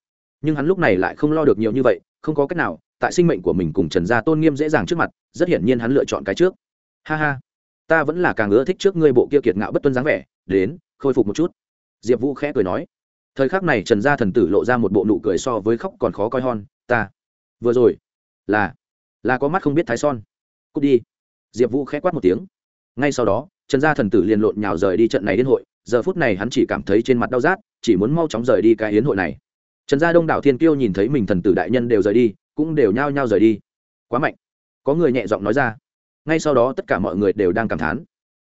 Nhưng hắn lúc này lại không lo được nhiều như vậy, không có cách nào, tại sinh mệnh của mình cùng trần gia tôn nghiêm dễ dàng trước mặt, rất hiển nhiên hắn lựa chọn cái trước. Ha ha, ta vẫn là càng ưa thích trước ngươi bộ kia kiệt ngạo bất tuân dáng vẻ, đến, khôi phục một chút. Diệp vũ khẽ cười nói. Thời khắc này trần gia thần tử lộ ra một bộ nụ cười so với khóc còn khó coi hon ta. Vừa rồi là là có mắt không biết thái son. Cút đi. Diệp vũ khẽ quát một tiếng. Ngay sau đó, trần gia thần tử liền lộn nhào rời đi trận này đến hội. Giờ phút này hắn chỉ cảm thấy trên mặt đau rát, chỉ muốn mau chóng rời đi cái hiến hội này. Trần gia đông đảo thiên kiêu nhìn thấy mình thần tử đại nhân đều rời đi, cũng đều nhao nhao rời đi. Quá mạnh. Có người nhẹ giọng nói ra. Ngay sau đó tất cả mọi người đều đang cảm thán.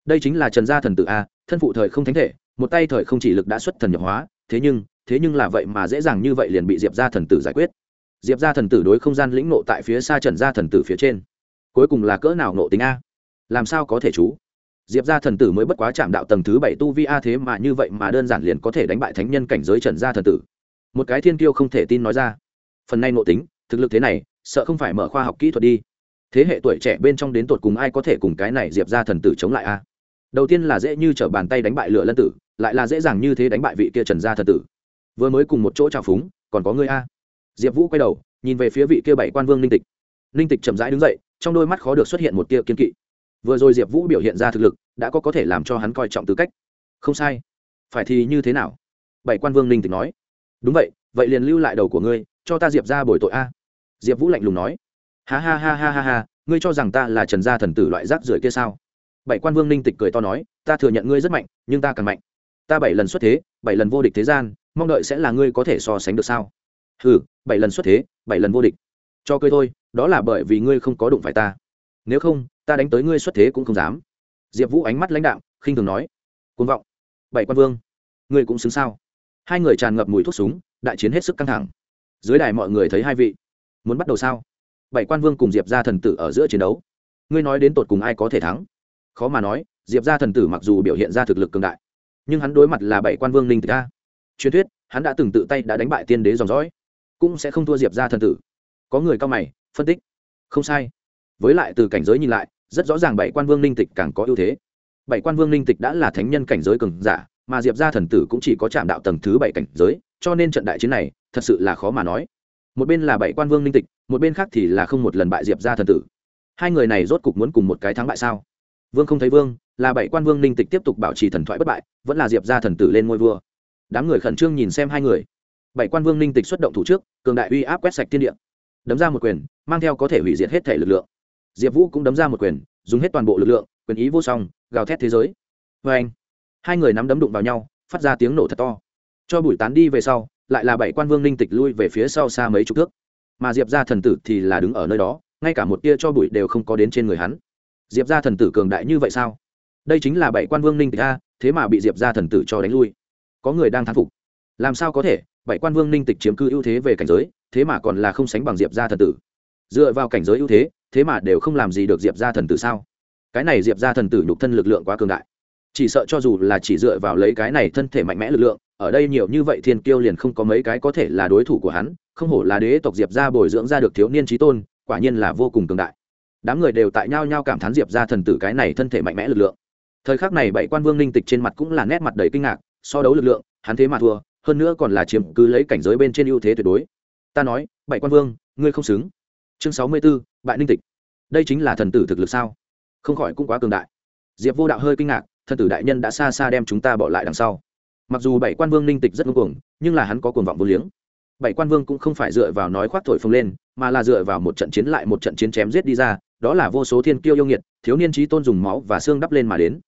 Đây chính là trần gia thần tử a, thân phụ thời không thánh thể, một tay thời không chỉ lực đã xuất thần nhập hóa, thế nhưng thế nhưng là vậy mà dễ dàng như vậy liền bị diệp gia thần tử giải quyết diệp gia thần tử đối không gian lĩnh nộ tại phía xa trần gia thần tử phía trên. Cuối cùng là cỡ nào nộ tính a? Làm sao có thể chú? Diệp gia thần tử mới bất quá chạm đạo tầng thứ bảy tu vi a thế mà như vậy mà đơn giản liền có thể đánh bại thánh nhân cảnh giới trần gia thần tử. Một cái thiên tiêu không thể tin nói ra. Phần này nộ tính, thực lực thế này, sợ không phải mở khoa học kỹ thuật đi. Thế hệ tuổi trẻ bên trong đến tột cùng ai có thể cùng cái này diệp gia thần tử chống lại a? Đầu tiên là dễ như t r ở bàn tay đánh bại lửa lân tử, lại là dễ dàng như thế đánh bại vị kia trần gia thần tử. Vừa mới cùng một chỗ trào phúng, còn có người a? Diệp vũ quay đầu, nhìn về phía vị kia bảy quan vương ninh tịch. Ninh tịch chậm rãi đứng dậy, trong đôi mắt khó được xuất hiện một tia kiên kỵ. Vừa rồi diệp vũ biểu hiện ra thực lực, đã có có thể làm cho hắn coi trọng tư cách. Không sai. Phải thì như thế nào? Bảy quan vương ninh tịch nói. Đúng vậy vậy liền lưu lại đầu của ngươi, cho ta diệp ra bồi tội a. Diệp vũ lạnh lùng nói. Ha ha ha ha ha ha, ngươi cho rằng ta là trần gia thần tử loại rác rưởi kia sao? Bảy quan vương ninh tịch cười to nói, ta thừa nhận ngươi rất mạnh, nhưng ta càng mạnh. Ta bảy lần xuất thế, bảy lần vô địch thế gian, mong đợi sẽ là ngươi có thể so sánh được sao? Ừ bảy lần xuất thế, bảy lần vô địch. Cho cười thôi, đó là bởi vì ngươi không có đụng phải ta. Nếu không, ta đánh tới ngươi xuất thế cũng không dám. Diệp vũ ánh mắt lãnh đạo khinh thường nói. Côn vọng. Bảy quan vương. Ngươi cũng xứng sao? Hai người tràn ngập mùi thuốc súng, đại chiến hết sức căng thẳng. Dưới đài mọi người thấy hai vị. Muốn bắt đầu sao? Bảy quan vương cùng diệp ra thần tử ở giữa chiến đấu. Ngươi nói đến tột cùng ai có thể thắng? Khó mà nói, diệp ra thần tử mặc dù biểu hiện ra thực lực cường đại, nhưng hắn đối mặt là bảy quan vương ninh tịch a. Truyền thuyết, hắn đã từng tự tay đã đánh bại tiên đế dòng dõi cũng sẽ không thua diệp ra thần tử. Có người cao mày, phân tích. Không sai. Với lại từ cảnh giới nhìn lại, rất rõ ràng bảy quan vương ninh tịch càng có ưu thế. Bảy quan vương ninh tịch đã là thánh nhân cảnh giới cường giả, mà diệp ra thần tử cũng chỉ có chạm đạo tầng thứ bảy cảnh giới, cho nên trận đại chiến này, thật sự là khó mà nói. Một bên là bảy quan vương ninh tịch, một bên khác thì là không một lần bại diệp ra thần tử. Hai người này rốt cục muốn cùng một cái thắng bại sao? Vương không thấy vương, là bảy quan vương ninh tịch tiếp tục bảo trì thần thoại bất bại, vẫn là diệp ra thần tử lên ngôi vua. Đám người khẩn trương nhìn xem hai người bảy quan vương ninh tịch xuất động thủ trước, cường đại uy áp quét sạch thiên địa. Đấm ra một quyền, mang theo có thể hủy diệt hết thể lực lượng. Diệp vũ cũng đấm ra một quyền, dùng hết toàn bộ lực lượng, quyền ý vô song, gào thét thế giới. Vê anh, hai người nắm đấm đụng vào nhau, phát ra tiếng nổ thật to. Cho bụi tán đi về sau, lại là bảy quan vương ninh tịch lui về phía sau xa mấy chục thước. Mà diệp ra thần tử thì là đứng ở nơi đó, ngay cả một tia cho bụi đều không có đến trên người hắn. Diệp ra thần tử cường đại như vậy sao? Đây chính là bảy quan vương ninh tịch a, thế mà bị diệp ra thần tử cho đánh lui. Có người đang thán phục. Làm sao có thể? Bảy quan vương ninh tịch chiếm cư ưu thế về cảnh giới, thế mà còn là không sánh bằng diệp gia thần tử. Dựa vào cảnh giới ưu thế thế mà đều không làm gì được diệp gia thần tử sao? Cái này diệp gia thần tử nhục thân lực lượng quá cường đại. Chỉ sợ cho dù là chỉ dựa vào lấy cái này thân thể mạnh mẽ lực lượng, ở đây nhiều như vậy thiên kiêu liền không có mấy cái có thể là đối thủ của hắn, không hổ là đế tộc diệp gia bồi dưỡng ra được thiếu niên trí tôn, quả nhiên là vô cùng cường đại. Đám người đều tại nhau nhau cảm thán diệp gia thần tử cái này thân thể mạnh mẽ lực lượng. Thời khắc này bảy quan vương ninh tịch trên mặt cũng là nét mặt đầy kinh ngạc, so đấu lực lượng, hắn thế mà thua hơn nữa còn là chiếm cứ lấy cảnh giới bên trên ưu thế tuyệt đối. Ta nói, bảy quan vương, ngươi không xứng. Chương sáu mươi b ố bại ninh tịch. Đây chính là thần tử thực lực sao? Không khỏi cũng quá cường đại. Diệp vô đạo hơi kinh ngạc, thần tử đại nhân đã xa xa đem chúng ta bỏ lại đằng sau. Mặc dù bảy quan vương ninh tịch rất ngưng cuồng, nhưng là hắn có cuồng vọng vô liếng. Bảy quan vương cũng không phải dựa vào nói khoác thổi phồng lên, mà là dựa vào một trận chiến lại một trận chiến chém giết đi ra, đó là vô số thiên kiêu yêu nghiệt, thiếu niên trí tôn dùng máu và xương đắp lên mà đến.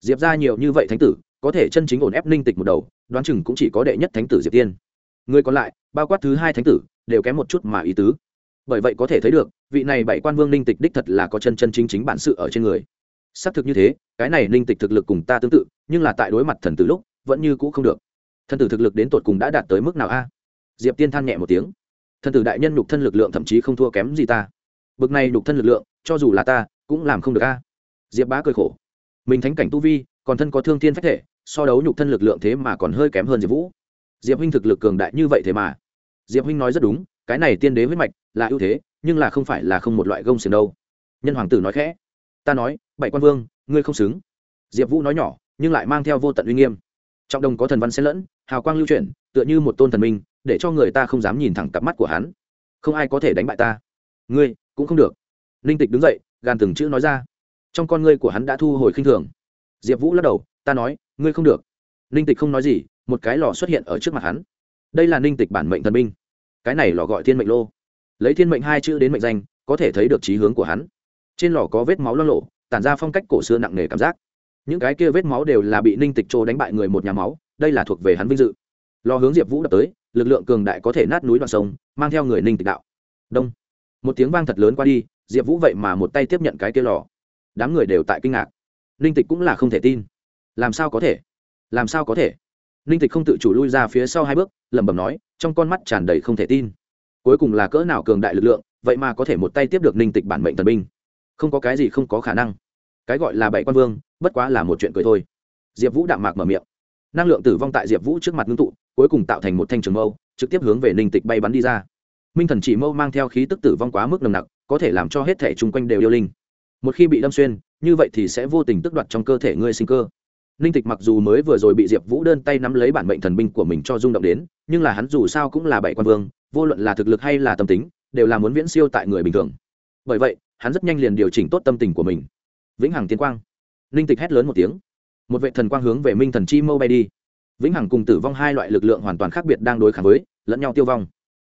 Diệp ra nhiều như vậy thánh tử có thể chân chính ổn ép ninh tịch một đầu, đoán chừng cũng chỉ có đệ nhất thánh tử diệp tiên. Người còn lại, bao quát thứ hai thánh tử, đều kém một chút mà ý tứ. Bởi vậy có thể thấy được, vị này bảy quan vương ninh tịch đích thật là có chân chân chính chính bản sự ở trên người. Xác thực như thế, cái này ninh tịch thực lực cùng ta tương tự, nhưng là tại đối mặt thần tử lúc, vẫn như cũ không được. Thần tử thực lực đến tột cùng đã đạt tới mức nào a? Diệp tiên than nhẹ một tiếng. Thần tử đại nhân nhục thân lực lượng thậm chí không thua kém gì ta. Bực này nhục thân lực lượng, cho dù là ta, cũng làm không được a. Diệp bá cười khổ. Mình thánh cảnh tu vi còn thân có thương thiên phách thể, so đấu nhục thân lực lượng thế mà còn hơi kém hơn diệp vũ. Diệp huynh thực lực cường đại như vậy thế mà. Diệp huynh nói rất đúng, cái này tiên đế huyết mạch là ưu thế, nhưng là không phải là không một loại gông xiềng đâu. Nhân hoàng tử nói khẽ. Ta nói, bảy quan vương, ngươi không xứng. Diệp vũ nói nhỏ, nhưng lại mang theo vô tận uy nghiêm. Trọng đồng có thần văn xen lẫn, hào quang lưu chuyển, tựa như một tôn thần minh, để cho người ta không dám nhìn thẳng cặp mắt của hắn. Không ai có thể đánh bại ta. Ngươi, cũng không được. Ninh tịch đứng dậy, gàn từng chữ nói ra. Trong con ngươi của hắn đã thu hồi khinh thường diệp vũ lắc đầu, ta nói, ngươi không được. Ninh tịch không nói gì, một cái lò xuất hiện ở trước mặt hắn. Đây là ninh tịch bản mệnh thần minh cái này lò gọi thiên mệnh lô. Lấy thiên mệnh hai chữ đến mệnh danh, có thể thấy được trí hướng của hắn. Trên lò có vết máu lo lộ tản ra phong cách cổ xưa nặng nề cảm giác. Những cái kia vết máu đều là bị ninh tịch trô đánh bại người một nhà máu, đây là thuộc về hắn vinh dự. Lò hướng diệp vũ đập tới, lực lượng cường đại có thể nát núi đoạn sông, mang theo người ninh tịch đạo. Đông. Một tiếng vang thật lớn qua đi, diệp vũ vậy mà một tay tiếp nhận cái kia lò. Đám người đều tại kinh ngạc ninh tịch cũng là không thể tin. Làm sao có thể? Làm sao có thể? Ninh tịch không tự chủ lui ra phía sau hai bước, lẩm bẩm nói, trong con mắt tràn đầy không thể tin. Cuối cùng là cỡ nào cường đại lực lượng, vậy mà có thể một tay tiếp được ninh tịch bản mệnh thần binh. Không có cái gì không có khả năng. Cái gọi là bảy quan vương, bất quá là một chuyện cười thôi. Diệp vũ đạm mạc mở miệng. Năng lượng tử vong tại diệp vũ trước mặt ngưng tụ, cuối cùng tạo thành một thanh trường mâu, trực tiếp hướng về ninh tịch bay bắn đi ra. Minh thần chỉ mâu mang theo khí tức tử vong quá mức nồng nặc, có thể làm cho hết thể chung quanh đều yêu linh. Một khi bị đâm xuyên như vậy thì sẽ vô tình tức đoạt trong cơ thể ngươi sinh cơ. Ninh tịch mặc dù mới vừa rồi bị diệp vũ đơn tay nắm lấy bản mệnh thần binh của mình cho rung động đến, nhưng là hắn dù sao cũng là bảy quan vương, vô luận là thực lực hay là tâm tính, đều là muốn viễn siêu tại người bình thường. Bởi vậy, hắn rất nhanh liền điều chỉnh tốt tâm tình của mình. Vĩnh hằng tiến quang. Ninh tịch hét lớn một tiếng. Một vệ thần quang hướng về minh thần chi mâu bay đi. Vĩnh hằng cùng tử vong hai loại lực lượng hoàn toàn khác biệt đang đối kháng với, lẫn nhau tiêu vong.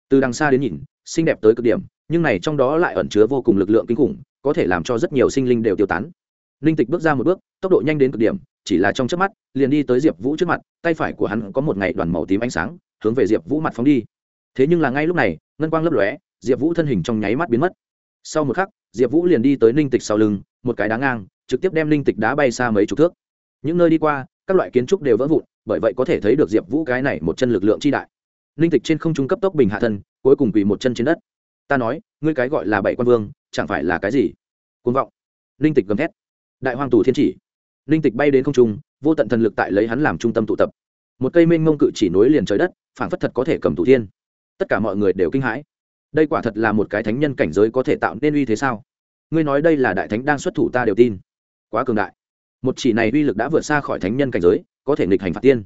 Từ đằng xa đến nhìn, xinh đẹp tới cực điểm, nhưng này trong đó lại ẩn chứa vô cùng lực lượng kinh khủng, có thể làm cho rất nhiều sinh linh đều tiêu tán ninh tịch bước ra một bước, tốc độ nhanh đến cực điểm, chỉ là trong chớp mắt, liền đi tới diệp vũ trước mặt, tay phải của hắn có một ngày đoàn màu tím ánh sáng, hướng về diệp vũ mặt phóng đi. Thế nhưng là ngay lúc này, ngân quang lấp lóe, diệp vũ thân hình trong nháy mắt biến mất. Sau một khắc, diệp vũ liền đi tới ninh tịch sau lưng, một cái đá ngang, trực tiếp đem ninh tịch đá bay xa mấy chục thước. Những nơi đi qua, các loại kiến trúc đều vỡ vụn, bởi vậy có thể thấy được diệp vũ cái này một chân lực lượng chi đại. Ninh tịch trên không trung cấp tốc bình hạ thân, cuối cùng quỳ một chân trên đất. Ta nói, ngươi cái gọi là bảy quan vương, chẳng phải là cái gì? Côn vọng. Ninh tịch gầm thét đại hoàng tù thiên chỉ. Ninh tịch bay đến không trung, vô tận thần lực tại lấy hắn làm trung tâm tụ tập. Một cây mênh mông cự chỉ nối liền trời đất phản phất thật có thể cầm thủ thiên. Tất cả mọi người đều kinh hãi. Đây quả thật là một cái thánh nhân cảnh giới có thể tạo nên uy thế sao? Ngươi nói đây là đại thánh đang xuất thủ ta đều tin. Quá cường đại. Một chỉ này uy lực đã vượt xa khỏi thánh nhân cảnh giới, có thể nghịch hành phạt tiên.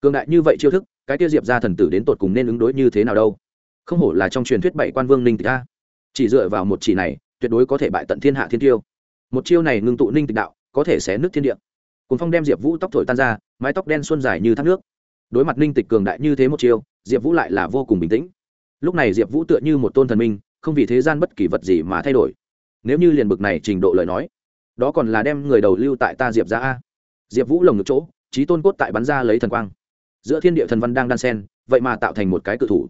Cường đại như vậy chiêu thức, cái tiêu diệp ra thần tử đến tột cùng nên ứng đối như thế nào đâu? Không hổ là trong truyền thuyết bảy quan vương ninh tịch a. Chỉ dựa vào một chỉ này, tuyệt đối có thể bại tận thiên hạ thiên tiêu một chiêu này ngưng tụ ninh tịch đạo, có thể xé nước thiên địa. Cùng phong đem diệp vũ tóc thổi tan ra, mái tóc đen xuân dài như thác nước. Đối mặt ninh tịch cường đại như thế một chiêu, diệp vũ lại là vô cùng bình tĩnh. Lúc này diệp vũ tựa như một tôn thần minh, không vì thế gian bất kỳ vật gì mà thay đổi. Nếu như liền bực này trình độ lời nói, đó còn là đem người đầu lưu tại ta diệp ra a. Diệp vũ lồng ngực chỗ trí tôn cốt tại bắn ra lấy thần quang. Giữa thiên địa thần văn đang đan sen vậy mà tạo thành một cái cự thủ.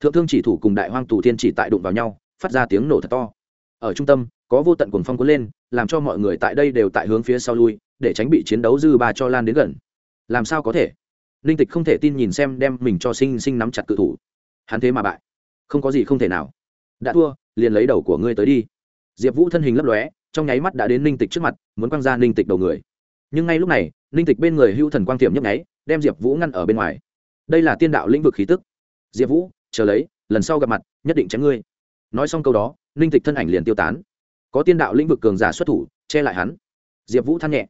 Thượng thương chỉ thủ cùng đại hoang thủ thiên chỉ tại đụng vào nhau, phát ra tiếng nổ thật to. Ở trung tâm có vô tận cuồng phong cuốn lên, làm cho mọi người tại đây đều tại hướng phía sau lui, để tránh bị chiến đấu dư ba cho lan đến gần. Làm sao có thể? Ninh tịch không thể tin nhìn xem đem mình cho sinh sinh nắm chặt cự thủ. Hắn thế mà bại. Không có gì không thể nào. Đã thua, liền lấy đầu của ngươi tới đi. Diệp vũ thân hình lấp lóe, trong nháy mắt đã đến ninh tịch trước mặt, muốn quăng ra ninh tịch đầu người. Nhưng ngay lúc này ninh tịch bên người hưu thần quang tiệm nhấp nháy, đem diệp vũ ngăn ở bên ngoài. Đây là tiên đạo lĩnh vực khí tức. Diệp vũ, chờ lấy, lần sau gặp mặt, nhất định chém ngươi. Nói xong câu đó ninh tịch thân ảnh liền tiêu tán có tiên đạo lĩnh vực cường giả xuất thủ, che lại hắn. Diệp vũ than nhẹ.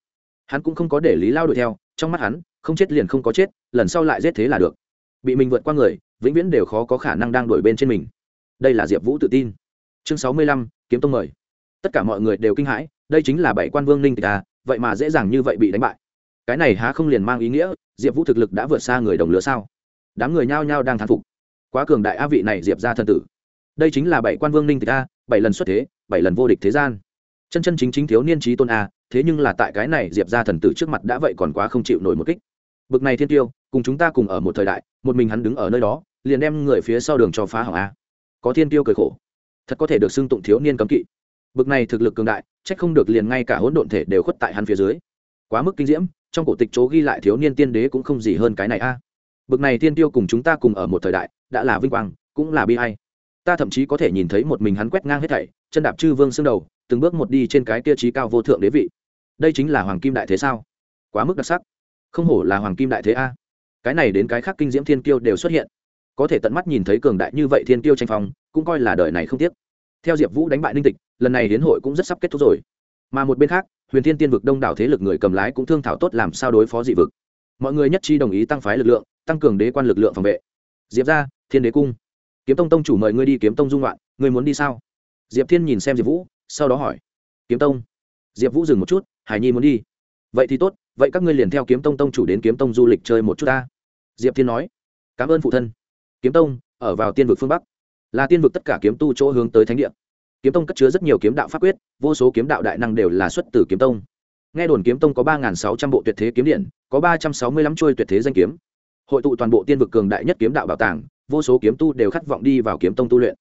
Hắn cũng không có để lý lao đuổi theo, trong mắt hắn, không chết liền không có chết, lần sau lại giết thế là được. Bị mình vượt qua người, vĩnh viễn đều khó có khả năng đang đuổi bên trên mình. Đây là diệp vũ tự tin. Chương sáu mươi lăm, kiếm tông mời. Tất cả mọi người đều kinh hãi, đây chính là bảy quan vương ninh tịch à vậy mà dễ dàng như vậy bị đánh bại. Cái này há không liền mang ý nghĩa, diệp vũ thực lực đã vượt xa người đồng lứa sao? Đám người nhao nhao đang thán phục. Quá cường đại a vị này diệp ra thân tử. Đây chính là bảy quan vương ninh tịch a, bảy lần xuất thế bảy lần vô địch thế gian. Chân chân chính chính thiếu niên trí tôn a, thế nhưng là tại cái này diệp ra thần tử trước mặt đã vậy còn quá không chịu nổi một kích. Bực này thiên tiêu, cùng chúng ta cùng ở một thời đại, một mình hắn đứng ở nơi đó, liền đem người phía sau đường cho phá hỏng a. Có thiên tiêu cười khổ. Thật có thể được xưng tụng thiếu niên cấm kỵ. Bực này thực lực cường đại trách không được liền ngay cả hỗn độn thể đều khuất tại hắn phía dưới. Quá mức kinh diễm, trong cổ tịch chỗ ghi lại thiếu niên tiên đế cũng không gì hơn cái này a. Bực này tiên tiêu cùng chúng ta cùng ở một thời đại, đã là vinh quang, cũng là bi hay ta thậm chí có thể nhìn thấy một mình hắn quét ngang hết thảy chân đạp chư vương xương đầu, từng bước một đi trên cái kia trí cao vô thượng đế vị. Đây chính là hoàng kim đại thế sao? Quá mức đặc sắc. Không hổ là hoàng kim đại thế a. Cái này đến cái khác kinh diễm thiên kiêu đều xuất hiện. Có thể tận mắt nhìn thấy cường đại như vậy thiên kiêu tranh phong, cũng coi là đời này không tiếc. Theo diệp vũ đánh bại ninh tịch, lần này hiến hội cũng rất sắp kết thúc rồi. Mà một bên khác, huyền thiên tiên vực đông đảo thế lực người cầm lái cũng thương thảo tốt làm sao đối phó dị vực. Mọi người nhất trí đồng ý tăng phái lực lượng, tăng cường đế quan lực lượng phòng vệ. Diệp ra thiên đế cung. Kiếm tông tông chủ mời ngươi đi kiếm tông dung loạn, ngươi muốn đi sao? Diệp thiên nhìn xem diệp vũ, sau đó hỏi, kiếm tông, diệp vũ dừng một chút, hải nhi muốn đi. Vậy thì tốt, vậy các ngươi liền theo kiếm tông tông chủ đến kiếm tông du lịch chơi một chút ta. Diệp thiên nói, cảm ơn phụ thân. Kiếm tông, ở vào tiên vực phương bắc, là tiên vực tất cả kiếm tu chỗ hướng tới thánh địa. Kiếm tông cất chứa rất nhiều kiếm đạo pháp quyết, vô số kiếm đạo đại năng đều là xuất từ kiếm tông. Nghe đồn kiếm tông có ba sáu trăm bộ tuyệt thế kiếm điện, có ba trăm sáu mươi lăm trôi tuyệt thế danh kiếm. Hội tụ toàn bộ tiên vực cường đại nhất kiếm đạo bảo tàng, vô số kiếm tu đều khát vọng đi vào kiếm tông tu luyện.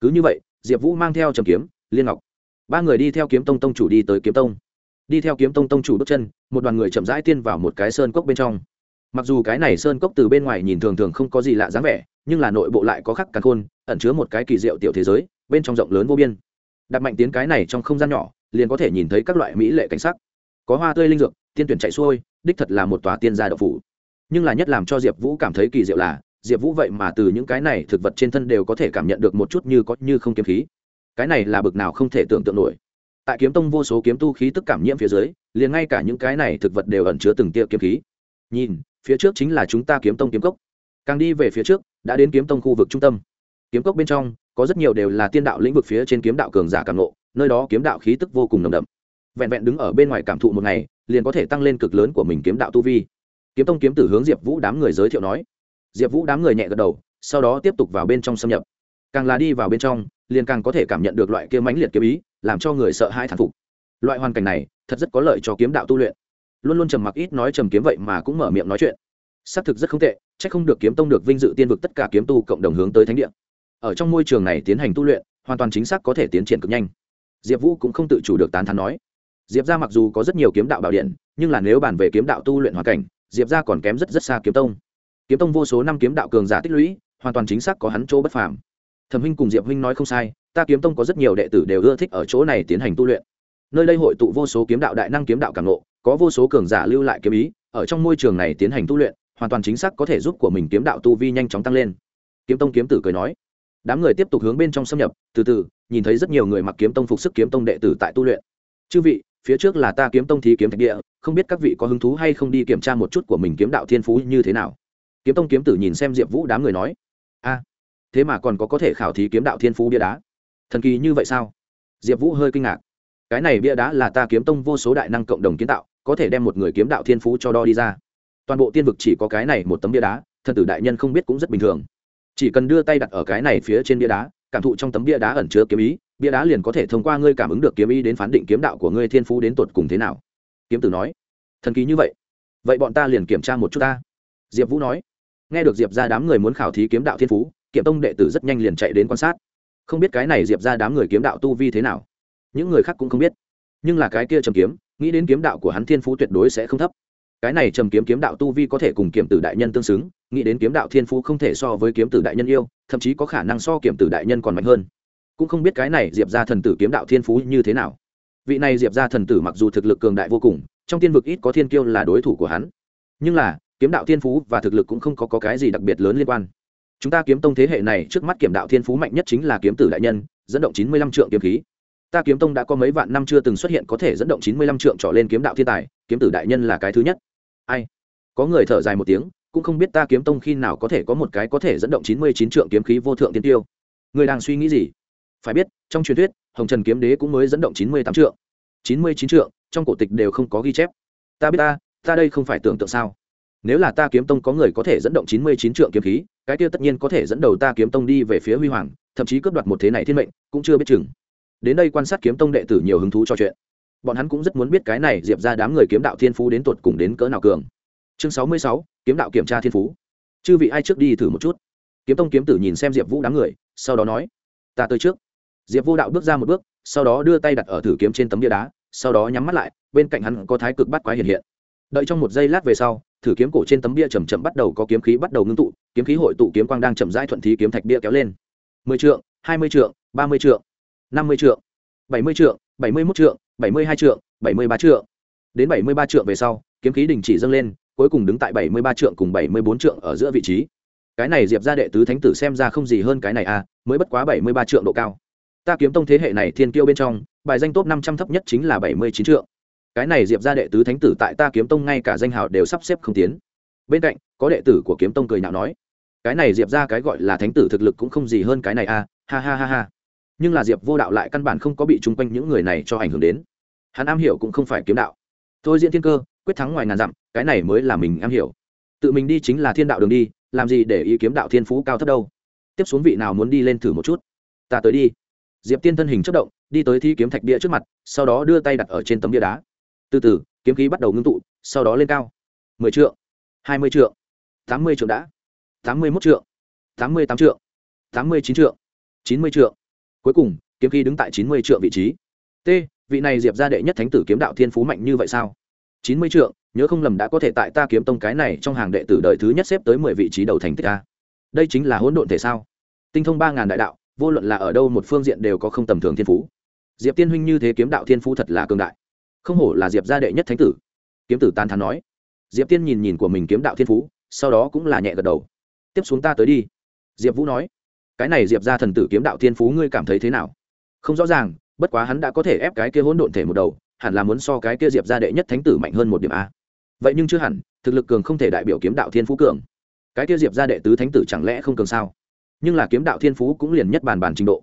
Cứ như vậy diệp vũ mang theo trầm kiếm, liên ngọc. Ba người đi theo kiếm tông tông chủ đi tới kiếm tông. Đi theo kiếm tông tông chủ bước chân, một đoàn người chậm rãi tiên vào một cái sơn cốc bên trong. Mặc dù cái này sơn cốc từ bên ngoài nhìn thường thường không có gì lạ dáng vẻ, nhưng là nội bộ lại có khắc cả khôn, ẩn chứa một cái kỳ diệu tiểu thế giới, bên trong rộng lớn vô biên. Đặt mạnh tiến cái này trong không gian nhỏ, liền có thể nhìn thấy các loại mỹ lệ cảnh sắc. Có hoa tươi linh dược, tiên tuyển chạy xuôi, đích thật là một tòa tiên gia độc phủ. Nhưng là nhất làm cho diệp vũ cảm thấy kỳ diệu là diệp vũ vậy mà từ những cái này thực vật trên thân đều có thể cảm nhận được một chút như có như không kiếm khí. Cái này là bực nào không thể tưởng tượng nổi. Tại kiếm tông vô số kiếm tu khí tức cảm nhiễm phía dưới, liền ngay cả những cái này thực vật đều ẩn chứa từng tia kiếm khí. Nhìn, phía trước chính là chúng ta kiếm tông kiếm cốc. Càng đi về phía trước, đã đến kiếm tông khu vực trung tâm. Kiếm cốc bên trong, có rất nhiều đều là tiên đạo lĩnh vực phía trên kiếm đạo cường giả càng lộ nơi đó kiếm đạo khí tức vô cùng nồng đậm. Vẹn vẹn đứng ở bên ngoài cảm thụ một ngày, liền có thể tăng lên cực lớn của mình kiếm đạo tu vi. Kiếm tông kiếm tử hướng diệp vũ đám người giới thiệu nói diệp vũ đám người nhẹ gật đầu, sau đó tiếp tục vào bên trong xâm nhập. Càng là đi vào bên trong, liền càng có thể cảm nhận được loại kia mãnh liệt kiếm ý, làm cho người sợ hãi thản phục. Loại hoàn cảnh này, thật rất có lợi cho kiếm đạo tu luyện. Luôn luôn trầm mặc ít nói trầm kiếm vậy mà cũng mở miệng nói chuyện. Xác thực rất không tệ c h ắ c không được kiếm tông được vinh dự tiên vực tất cả kiếm tu cộng đồng hướng tới thánh địa. Ở trong môi trường này tiến hành tu luyện, hoàn toàn chính xác có thể tiến triển cực nhanh. Diệp vũ cũng không tự chủ được tán thán nói. Diệp ra mặc dù có rất nhiều kiếm đạo bảo điện, nhưng là nếu bàn về kiếm đạo tu luyện hoàn cảnh, diệp ra còn kém rất rất xa kiếm tông kiếm tông vô số năm kiếm đạo cường giả tích lũy, hoàn toàn chính xác có hắn chỗ bất phàm. Thẩm huynh cùng diệp huynh nói không sai, ta kiếm tông có rất nhiều đệ tử đều ưa thích ở chỗ này tiến hành tu luyện. Nơi đây hội tụ vô số kiếm đạo đại năng kiếm đạo cảm nộ có vô số cường giả lưu lại kiếm ý, ở trong môi trường này tiến hành tu luyện, hoàn toàn chính xác có thể giúp của mình kiếm đạo tu vi nhanh chóng tăng lên. Kiếm tông kiếm tử cười nói, đám người tiếp tục hướng bên trong xâm nhập, từ từ, nhìn thấy rất nhiều người mặc kiếm tông phục sức kiếm tông đệ tử tại tu luyện. Chư vị, phía trước là ta kiếm tông thí kiếm thạch địa, không biết các vị có hứng thú hay không đi kiểm tra một chút của mình kiếm đạo thiên phú như thế nào kiếm tông kiếm tử nhìn xem diệp vũ đám người nói, a, thế mà còn có có thể khảo thí kiếm đạo thiên phú bia đá. Thần kỳ như vậy sao? Diệp vũ hơi kinh ngạc. Cái này bia đá là ta kiếm tông vô số đại năng cộng đồng kiến tạo, có thể đem một người kiếm đạo thiên phú cho đo đi ra. Toàn bộ tiên vực chỉ có cái này một tấm bia đá, thần tử đại nhân không biết cũng rất bình thường. Chỉ cần đưa tay đặt ở cái này phía trên bia đá, cảm thụ trong tấm bia đá ẩn chứa kiếm ý, bia đá liền có thể thông qua ngươi cảm ứng được kiếm ý đến phán định kiếm đạo của ngươi thiên phú đến tột cùng thế nào. Kiếm tử nói. Thần kỳ như vậy vậy bọn ta liền kiểm tra một chút ta. Diệp vũ nói nghe được diệp ra đám người muốn khảo thí kiếm đạo thiên phú kiểm tông đệ tử rất nhanh liền chạy đến quan sát. Không biết cái này diệp ra đám người kiếm đạo tu vi thế nào? Những người khác cũng không biết. Nhưng là cái kia trầm kiếm, nghĩ đến kiếm đạo của hắn thiên phú tuyệt đối sẽ không thấp. Cái này trầm kiếm kiếm đạo tu vi có thể cùng kiểm tử đại nhân tương xứng, nghĩ đến kiếm đạo thiên phú không thể so với kiếm tử đại nhân yêu, thậm chí có khả năng so kiểm tử đại nhân còn mạnh hơn. Cũng không biết cái này diệp ra thần tử kiếm đạo thiên phú như thế nào. Vị này diệp ra thần tử mặc dù thực lực cường đại vô cùng, trong tiên vực ít có thiên kiêu là đối thủ của hắn. Nhưng là kiếm đạo thiên phú và thực lực cũng không có, có cái gì đặc biệt lớn liên quan. Chúng ta kiếm tông thế hệ này trước mắt kiểm đạo thiên phú mạnh nhất chính là kiếm tử đại nhân dẫn động chín mươi lăm trượng kiếm khí. Ta kiếm tông đã có mấy vạn năm chưa từng xuất hiện có thể dẫn động chín mươi lăm trượng trở lên kiếm đạo thiên tài kiếm tử đại nhân là cái thứ nhất. Ai? Có người thở dài một tiếng cũng không biết ta kiếm tông khi nào có thể có một cái có thể dẫn động chín mươi chín trượng kiếm khí vô thượng tiên tiêu. Người đang suy nghĩ gì? Phải biết trong truyền thuyết hồng trần kiếm đế cũng mới dẫn động chín mươi tám trượng. chín mươi chín trượng trong cổ tịch đều không có ghi chép. Ta biết ta ta đây không phải tưởng tượng sao nếu là ta kiếm tông có người có thể dẫn động chín mươi chín trượng kiếm khí, cái kia tất nhiên có thể dẫn đầu ta kiếm tông đi về phía huy hoàng, thậm chí cướp đoạt một thế này thiên mệnh, cũng chưa biết chừng. Đến đây quan sát kiếm tông đệ tử nhiều hứng thú cho chuyện. Bọn hắn cũng rất muốn biết cái này diệp ra đám người kiếm đạo thiên phú đến tột cùng đến cỡ nào cường. Chương sáu mươi sáu, kiếm đạo kiểm tra thiên phú. Chư vị ai trước đi thử một chút. Kiếm tông kiếm tử nhìn xem diệp vũ đám người, sau đó nói, ta tới trước. Diệp vô đạo bước ra một bước, sau đó đưa tay đặt ở thử kiếm trên tấm bia đá, sau đó nhắm mắt lại, bên cạnh hắn có thái cực bắt quái hiện hiện đợi trong một giây lát về sau, thử kiếm cổ trên tấm bia chầm chậm bắt đầu có kiếm khí bắt đầu ngưng tụ, kiếm khí hội tụ kiếm quang đang chậm rãi thuận thí kiếm thạch bia kéo lên. Mười trượng, hai mươi trượng, ba mươi trượng, năm mươi trượng, bảy mươi trượng, bảy mươi mốt trượng, bảy mươi hai trượng, bảy mươi ba trượng. Đến bảy mươi ba trượng về sau, kiếm khí đình chỉ dâng lên, cuối cùng đứng tại bảy mươi ba trượng cùng bảy mươi bốn trượng ở giữa vị trí. Cái này diệp ra đệ tứ thánh tử xem ra không gì hơn cái này à mới bất quá bảy mươi ba trượng độ cao. Ta kiếm tông thế hệ này thiên kiêu bên trong, bài danh top năm trăm thấp nhất chính là bảy mươi chín trượng cái này diệp ra đệ tứ thánh tử tại ta kiếm tông ngay cả danh hào đều sắp xếp không tiến. Bên cạnh, có đệ tử của kiếm tông cười nhạo nói, cái này diệp ra cái gọi là thánh tử thực lực cũng không gì hơn cái này à ha ha ha ha. Nhưng là diệp vô đạo lại căn bản không có bị chung quanh những người này cho ảnh hưởng đến. Hắn am hiểu cũng không phải kiếm đạo. Thôi diễn thiên cơ, quyết thắng ngoài ngàn dặm, cái này mới là mình am hiểu. Tự mình đi chính là thiên đạo đường đi, làm gì để ý kiếm đạo thiên phú cao thấp đâu. Tiếp xuống vị nào muốn đi lên thử một chút? Ta tới đi. Diệp tiên thân hình chất động, đi tới thi kiếm thạch bia trước mặt, sau đó đưa tay đặt ở trên tấm bia đá từ từ, kiếm khí bắt đầu ngưng tụ, sau đó lên cao. Mười triệu hai mươi triệu tám mươi triệu đã. Tám mươi mốt triệu tám mươi tám triệu tám mươi chín triệu chín mươi triệu cuối cùng, kiếm khí đứng tại chín mươi triệu vị trí. T, vị này diệp ra đệ nhất thánh tử kiếm đạo thiên phú mạnh như vậy sao? chín mươi triệu nhớ không lầm đã có thể tại ta kiếm tông cái này trong hàng đệ tử đời thứ nhất xếp tới mười vị trí đầu thành tích a. Đây chính là hỗn độn thể sao? Tinh thông ba ngàn đại đạo, vô luận là ở đâu một phương diện đều có không tầm thường thiên phú. Diệp tiên huynh như thế kiếm đạo thiên phú thật là cường đại không hổ là diệp gia đệ nhất thánh tử kiếm tử tan thắn nói diệp tiên nhìn nhìn của mình kiếm đạo thiên phú sau đó cũng là nhẹ gật đầu tiếp xuống ta tới đi diệp vũ nói cái này diệp ra thần tử kiếm đạo thiên phú ngươi cảm thấy thế nào không rõ ràng bất quá hắn đã có thể ép cái kia hỗn độn thể một đầu hẳn là muốn so cái kia diệp ra đệ nhất thánh tử mạnh hơn một điểm a vậy nhưng chưa hẳn thực lực cường không thể đại biểu kiếm đạo thiên phú cường cái kia diệp ra đệ tứ thánh tử chẳng lẽ không cường sao nhưng là kiếm đạo thiên phú cũng liền nhất bàn bàn trình độ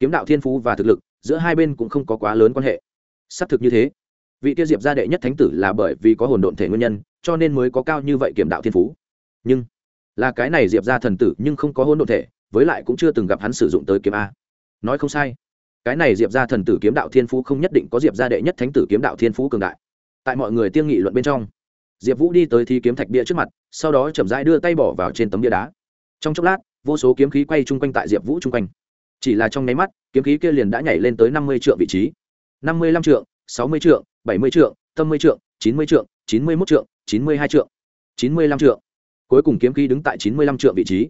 kiếm đạo thiên phú và thực lực giữa hai bên cũng không có quá lớn quan hệ xác thực như thế vị tiêu diệp gia đệ nhất thánh tử là bởi vì có hồn độn thể nguyên nhân, cho nên mới có cao như vậy kiểm đạo thiên phú. Nhưng là cái này diệp gia thần tử nhưng không có hồn độn thể, với lại cũng chưa từng gặp hắn sử dụng tới kiếm a. Nói không sai, cái này diệp gia thần tử kiếm đạo thiên phú không nhất định có diệp gia đệ nhất thánh tử kiếm đạo thiên phú cường đại. Tại mọi người tiên nghị luận bên trong, diệp vũ đi tới thi kiếm thạch bia trước mặt, sau đó chậm rãi đưa tay bỏ vào trên tấm bia đá. Trong chốc lát, vô số kiếm khí quay chung quanh tại diệp vũ chung quanh. Chỉ là trong nháy mắt, kiếm khí kia liền đã nhảy lên tới năm mươi triệu vị trí. năm mươi lăm trượng sáu mươi trượng, bảy mươi trượng, tâm mươi trượng, chín mươi trượng, chín mươi mốt trượng, chín mươi hai trượng, chín mươi lăm trượng. Cuối cùng kiếm khí đứng tại chín mươi lăm trượng vị trí.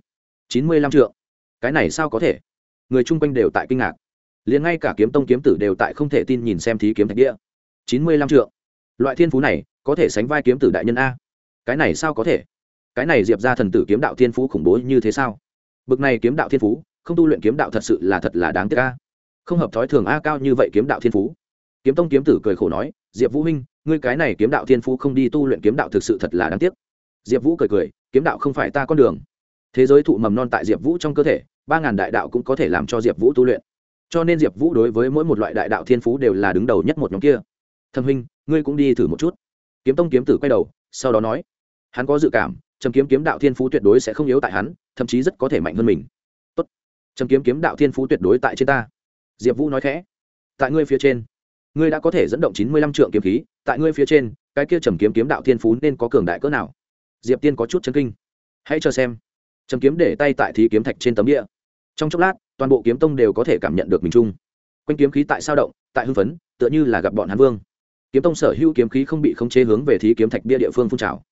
chín mươi lăm trượng. Cái này sao có thể? Người chung quanh đều tại kinh ngạc. Liền ngay cả kiếm tông kiếm tử đều tại không thể tin nhìn xem thí kiếm thạch địa. chín mươi lăm trượng. Loại thiên phú này, có thể sánh vai kiếm tử đại nhân a. Cái này sao có thể? Cái này diệp ra thần tử kiếm đạo thiên phú khủng bố như thế sao? Bực này kiếm đạo thiên phú, không tu luyện kiếm đạo thật sự là thật là đáng tiếc a. Không hợp thói thường a cao như vậy kiếm đạo thiên phú kiếm tông kiếm tử cười khổ nói, diệp vũ huynh, ngươi cái này kiếm đạo thiên phú không đi tu luyện kiếm đạo thực sự thật là đáng tiếc. Diệp vũ cười cười, kiếm đạo không phải ta con đường. Thế giới thụ mầm non tại diệp vũ trong cơ thể, ba ngàn đại đạo cũng có thể làm cho diệp vũ tu luyện. Cho nên diệp vũ đối với mỗi một loại đại đạo thiên phú đều là đứng đầu nhất một nhóm kia. Thâm huynh, ngươi cũng đi thử một chút. Kiếm tông kiếm tử quay đầu, sau đó nói, hắn có dự cảm, trầm kiếm kiếm đạo thiên phú tuyệt đối sẽ không yếu tại hắn, thậm chí rất có thể mạnh hơn mình. Tốt, trầm kiếm kiếm đạo thiên phú tuyệt đối tại trên ta. Diệp vũ nói khẽ, tại ngươi phía trên ngươi đã có thể dẫn động chín mươi lăm trượng kiếm khí, tại ngươi phía trên, cái kia trầm kiếm kiếm đạo thiên phú nên có cường đại cỡ nào? Diệp tiên có chút chân kinh. Hãy cho xem. Trầm kiếm để tay tại thí kiếm thạch trên tấm địa trong chốc lát, toàn bộ kiếm tông đều có thể cảm nhận được mình chung. Quanh kiếm khí tại sao động, tại hưng phấn, tựa như là gặp bọn hán vương. Kiếm tông sở hữu kiếm khí không bị khống chế hướng về thí kiếm thạch bia địa phương phun trào.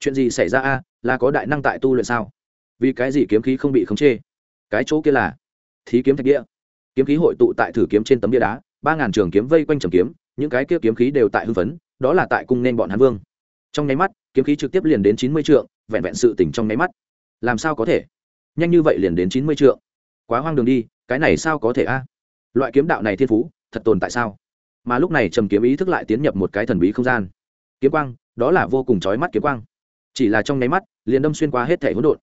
Chuyện gì xảy ra a? Là có đại năng tại tu luyện sao? Vì cái gì kiếm khí không bị khống chế? Cái chỗ kia là thí kiếm thạch bia. Kiếm khí hội tụ tại thử kiếm trên tấm bia đá ba ngàn trường kiếm vây quanh trầm kiếm, những cái kia kiếm khí đều tại hưng phấn, đó là tại cung nên bọn hán vương. Trong nháy mắt, kiếm khí trực tiếp liền đến chín mươi trượng, vẹn vẹn sự tỉnh trong nháy mắt. Làm sao có thể? Nhanh như vậy liền đến chín mươi trượng. Quá hoang đường đi, cái này sao có thể a? Loại kiếm đạo này thiên phú, thật tồn tại sao? Mà lúc này trầm kiếm ý thức lại tiến nhập một cái thần bí không gian. Kiếm quang, đó là vô cùng chói mắt kiếm quang. Chỉ là trong nháy mắt, liền đâm xuyên qua hết thể hỗn độn.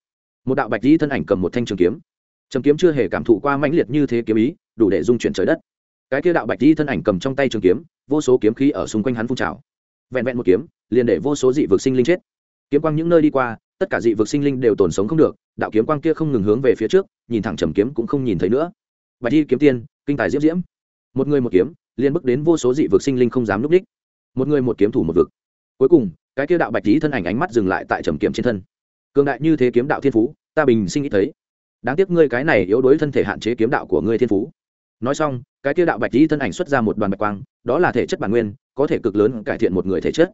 Một đạo bạch di thân ảnh cầm một thanh trường kiếm. Trầm kiếm chưa hề cảm thụ qua mãnh liệt như thế kiếm ý, đủ để dung chuyển trời đất cái kia đạo bạch di thân ảnh cầm trong tay trường kiếm, vô số kiếm khí ở xung quanh hắn phun trào. Vẹn vẹn một kiếm, liền để vô số dị vực sinh linh chết. Kiếm quang những nơi đi qua, tất cả dị vực sinh linh đều tồn sống không được, đạo kiếm quang kia không ngừng hướng về phía trước, nhìn thẳng trầm kiếm cũng không nhìn thấy nữa. Bạch di kiếm tiên, kinh tài diễm diễm. Một người một kiếm, liền bước đến vô số dị vực sinh linh không dám núp đích. Một người một kiếm thủ một vực. Cuối cùng, cái kia đạo bạch lý thân ảnh ánh mắt dừng lại tại trầm kiếm trên thân. Cường đại như thế kiếm đạo thiên phú, ta bình sinh ít thấy. Đáng tiếc ngươi cái này yếu đuối thân thể hạn chế kiếm đạo của ngươi thiên phú. Nói xong cái kia đạo bạch lý thân ảnh xuất ra một đoàn bạch quang, đó là thể chất bản nguyên, có thể cực lớn cải thiện một người thể chất.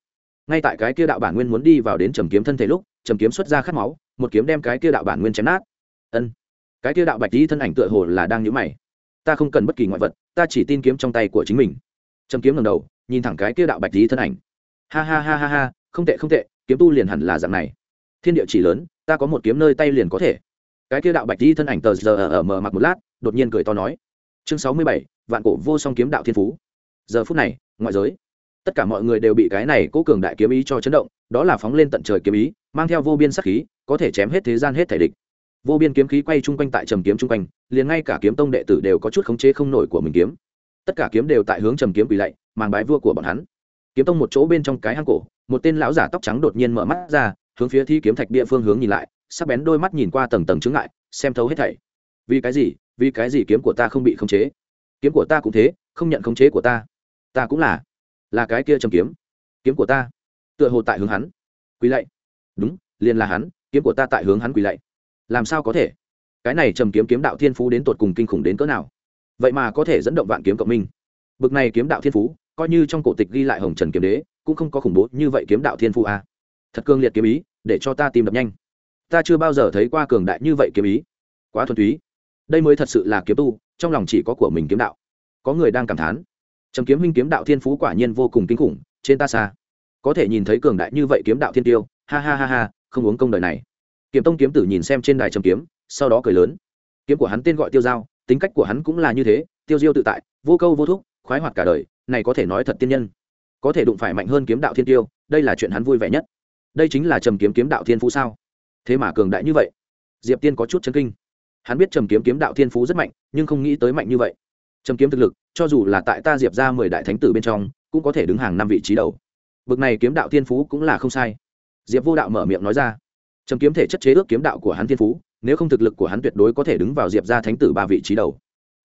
Ngay tại cái kia đạo bản nguyên muốn đi vào đến trầm kiếm thân thể lúc, trầm kiếm xuất ra khát máu, một kiếm đem cái kia đạo bản nguyên chém nát. Ân. Cái kia đạo bạch lý thân ảnh tựa hồ là đang nhũ mày. Ta không cần bất kỳ ngoại vật, ta chỉ tin kiếm trong tay của chính mình. Trầm kiếm ngầm đầu, nhìn thẳng cái kia đạo bạch lý thân ảnh. Ha ha ha ha ha, không tệ không tệ, kiếm tu liền hẳn là dạng này. Thiên địa chỉ lớn, ta có một kiếm nơi tay liền có thể. Cái kia đạo bạch lý thân ảnh tờ giờ ở mở mặt một lát, đột nhiên cười to nói. Chương sáu mươi bảy vạn cổ vô song kiếm đạo thiên phú. Giờ phút này, ngoại giới, tất cả mọi người đều bị cái này cố cường đại kiếm ý cho chấn động, đó là phóng lên tận trời kiếm ý, mang theo vô biên sắc khí, có thể chém hết thế gian hết thể địch. Vô biên kiếm khí quay chung quanh tại trầm kiếm chung quanh, liền ngay cả kiếm tông đệ tử đều có chút khống chế không nổi của mình kiếm. Tất cả kiếm đều tại hướng trầm kiếm quỳ lạy, màng bái vua của bọn hắn. Kiếm tông một chỗ bên trong cái hang cổ, một tên lão giả tóc trắng đột nhiên mở mắt ra, hướng phía thi kiếm thạch địa phương hướng nhìn lại, sắc bén đôi mắt nhìn qua tầng tầng chứng ngại, xem thấu hết thảy. Vì cái gì? Vì cái gì kiếm của ta không bị khống chế? Kiếm của ta cũng thế, không nhận khống chế của ta. Ta cũng là là cái kia trầm kiếm. Kiếm của ta, tựa hồ tại hướng hắn. Quỳ lạy. Đúng, liền là hắn, kiếm của ta tại hướng hắn quỳ lạy. Làm sao có thể? Cái này trầm kiếm kiếm đạo thiên phú đến tột cùng kinh khủng đến cỡ nào? Vậy mà có thể dẫn động vạn kiếm cộng minh. Bực này kiếm đạo thiên phú, coi như trong cổ tịch ghi lại hồng trần kiếm đế, cũng không có khủng bố như vậy kiếm đạo thiên phú à. thật cương liệt kiếm ý, để cho ta tìm đập nhanh. Ta chưa bao giờ thấy qua cường đại như vậy kiếm ý. Quá thuần túy. Đây mới thật sự là kiếm tu trong lòng chỉ có của mình kiếm đạo. Có người đang cảm thán. Trầm kiếm huynh kiếm đạo thiên phú quả nhiên vô cùng kinh khủng, trên ta xa. Có thể nhìn thấy cường đại như vậy kiếm đạo thiên tiêu, ha ha ha ha, không uống công đời này. Kiếm tông kiếm tử nhìn xem trên đài trầm kiếm, sau đó cười lớn. Kiếm của hắn tên gọi tiêu giao, tính cách của hắn cũng là như thế, tiêu diêu tự tại, vô câu vô thúc, khoái hoạt cả đời, này có thể nói thật tiên nhân. Có thể đụng phải mạnh hơn kiếm đạo thiên tiêu, đây là chuyện hắn vui vẻ nhất. Đây chính là trầm kiếm kiếm đạo thiên phú sao? Thế mà cường đại như vậy. Diệp tiên có chút chân kinh hắn biết trầm kiếm kiếm đạo thiên phú rất mạnh, nhưng không nghĩ tới mạnh như vậy. Trầm kiếm thực lực, cho dù là tại ta diệp ra mười đại thánh tử bên trong, cũng có thể đứng hàng năm vị trí đầu. Bực này kiếm đạo thiên phú cũng là không sai. Diệp vô đạo mở miệng nói ra. Trầm kiếm thể chất chế ước kiếm đạo của hắn thiên phú, nếu không thực lực của hắn tuyệt đối có thể đứng vào diệp ra thánh tử ba vị trí đầu.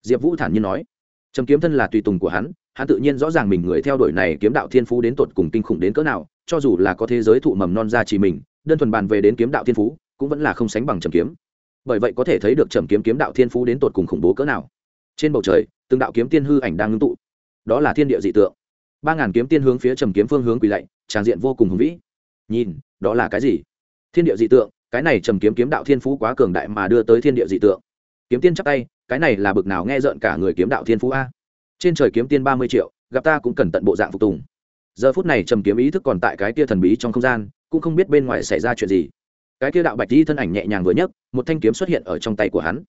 Diệp vũ thản nhiên nói. Trầm kiếm thân là tùy tùng của hắn hắn tự nhiên rõ ràng mình người theo đuổi này kiếm đạo thiên phú đến tột cùng kinh khủng đến cỡ nào, cho dù là có thế giới thụ mầm non ra chỉ mình, đơn thuần bàn về đến kiếm đạo thiên phú, cũng vẫn là không sánh bằng trầm kiếm bởi vậy có thể thấy được trầm kiếm kiếm đạo thiên phú đến tột cùng khủng bố cỡ nào. Trên bầu trời, từng đạo kiếm tiên hư ảnh đang ngưng tụ. Đó là thiên địa dị tượng. Ba ngàn kiếm tiên hướng phía trầm kiếm phương hướng quỳ lạy tràng diện vô cùng hùng vĩ. Nhìn, đó là cái gì? Thiên địa dị tượng, cái này trầm kiếm kiếm đạo thiên phú quá cường đại mà đưa tới thiên địa dị tượng. Kiếm tiên chắc tay, cái này là bực nào nghe rợn cả người kiếm đạo thiên phú a? Trên trời kiếm tiên ba mươi triệu, gặp ta cũng cần tận bộ dạng phục tùng. Giờ phút này trầm kiếm ý thức còn tại cái kia thần bí trong không gian, cũng không biết bên ngoài xảy ra chuyện gì cái kia đạo bạch di thân ảnh nhẹ nhàng vừa nhấc, một thanh kiếm xuất hiện ở trong tay của hắn.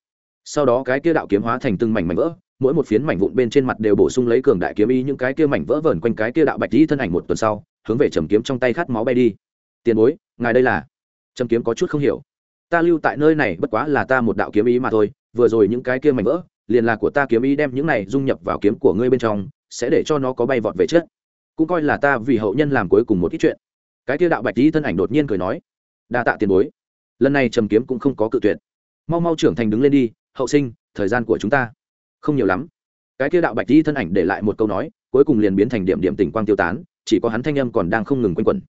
Sau đó cái kia đạo kiếm hóa thành từng mảnh mảnh vỡ, mỗi một phiến mảnh vụn bên trên mặt đều bổ sung lấy cường đại kiếm ý những cái kia mảnh vỡ vờn quanh cái kia đạo bạch di thân ảnh một tuần sau, hướng về trầm kiếm trong tay khát máu bay đi. Tiền bối, ngài đây là? Trầm kiếm có chút không hiểu. Ta lưu tại nơi này bất quá là ta một đạo kiếm ý mà thôi, vừa rồi những cái kia mảnh vỡ, liền là của ta kiếm ý đem những này dung nhập vào kiếm của ngươi bên trong, sẽ để cho nó có bay vọt về trước. Cũng coi là ta vì hậu nhân làm cuối cùng một ít chuyện. Cái kia đạo bạch di thân ảnh đột nhiên cười nói đa tạ tiền bối. Lần này trầm kiếm cũng không có cự tuyệt. Mau mau trưởng thành đứng lên đi, hậu sinh, thời gian của chúng ta không nhiều lắm. Cái kia đạo bạch di thân ảnh để lại một câu nói, cuối cùng liền biến thành điểm điểm tỉnh quang tiêu tán, chỉ có hắn thanh âm còn đang không ngừng quanh quẩn.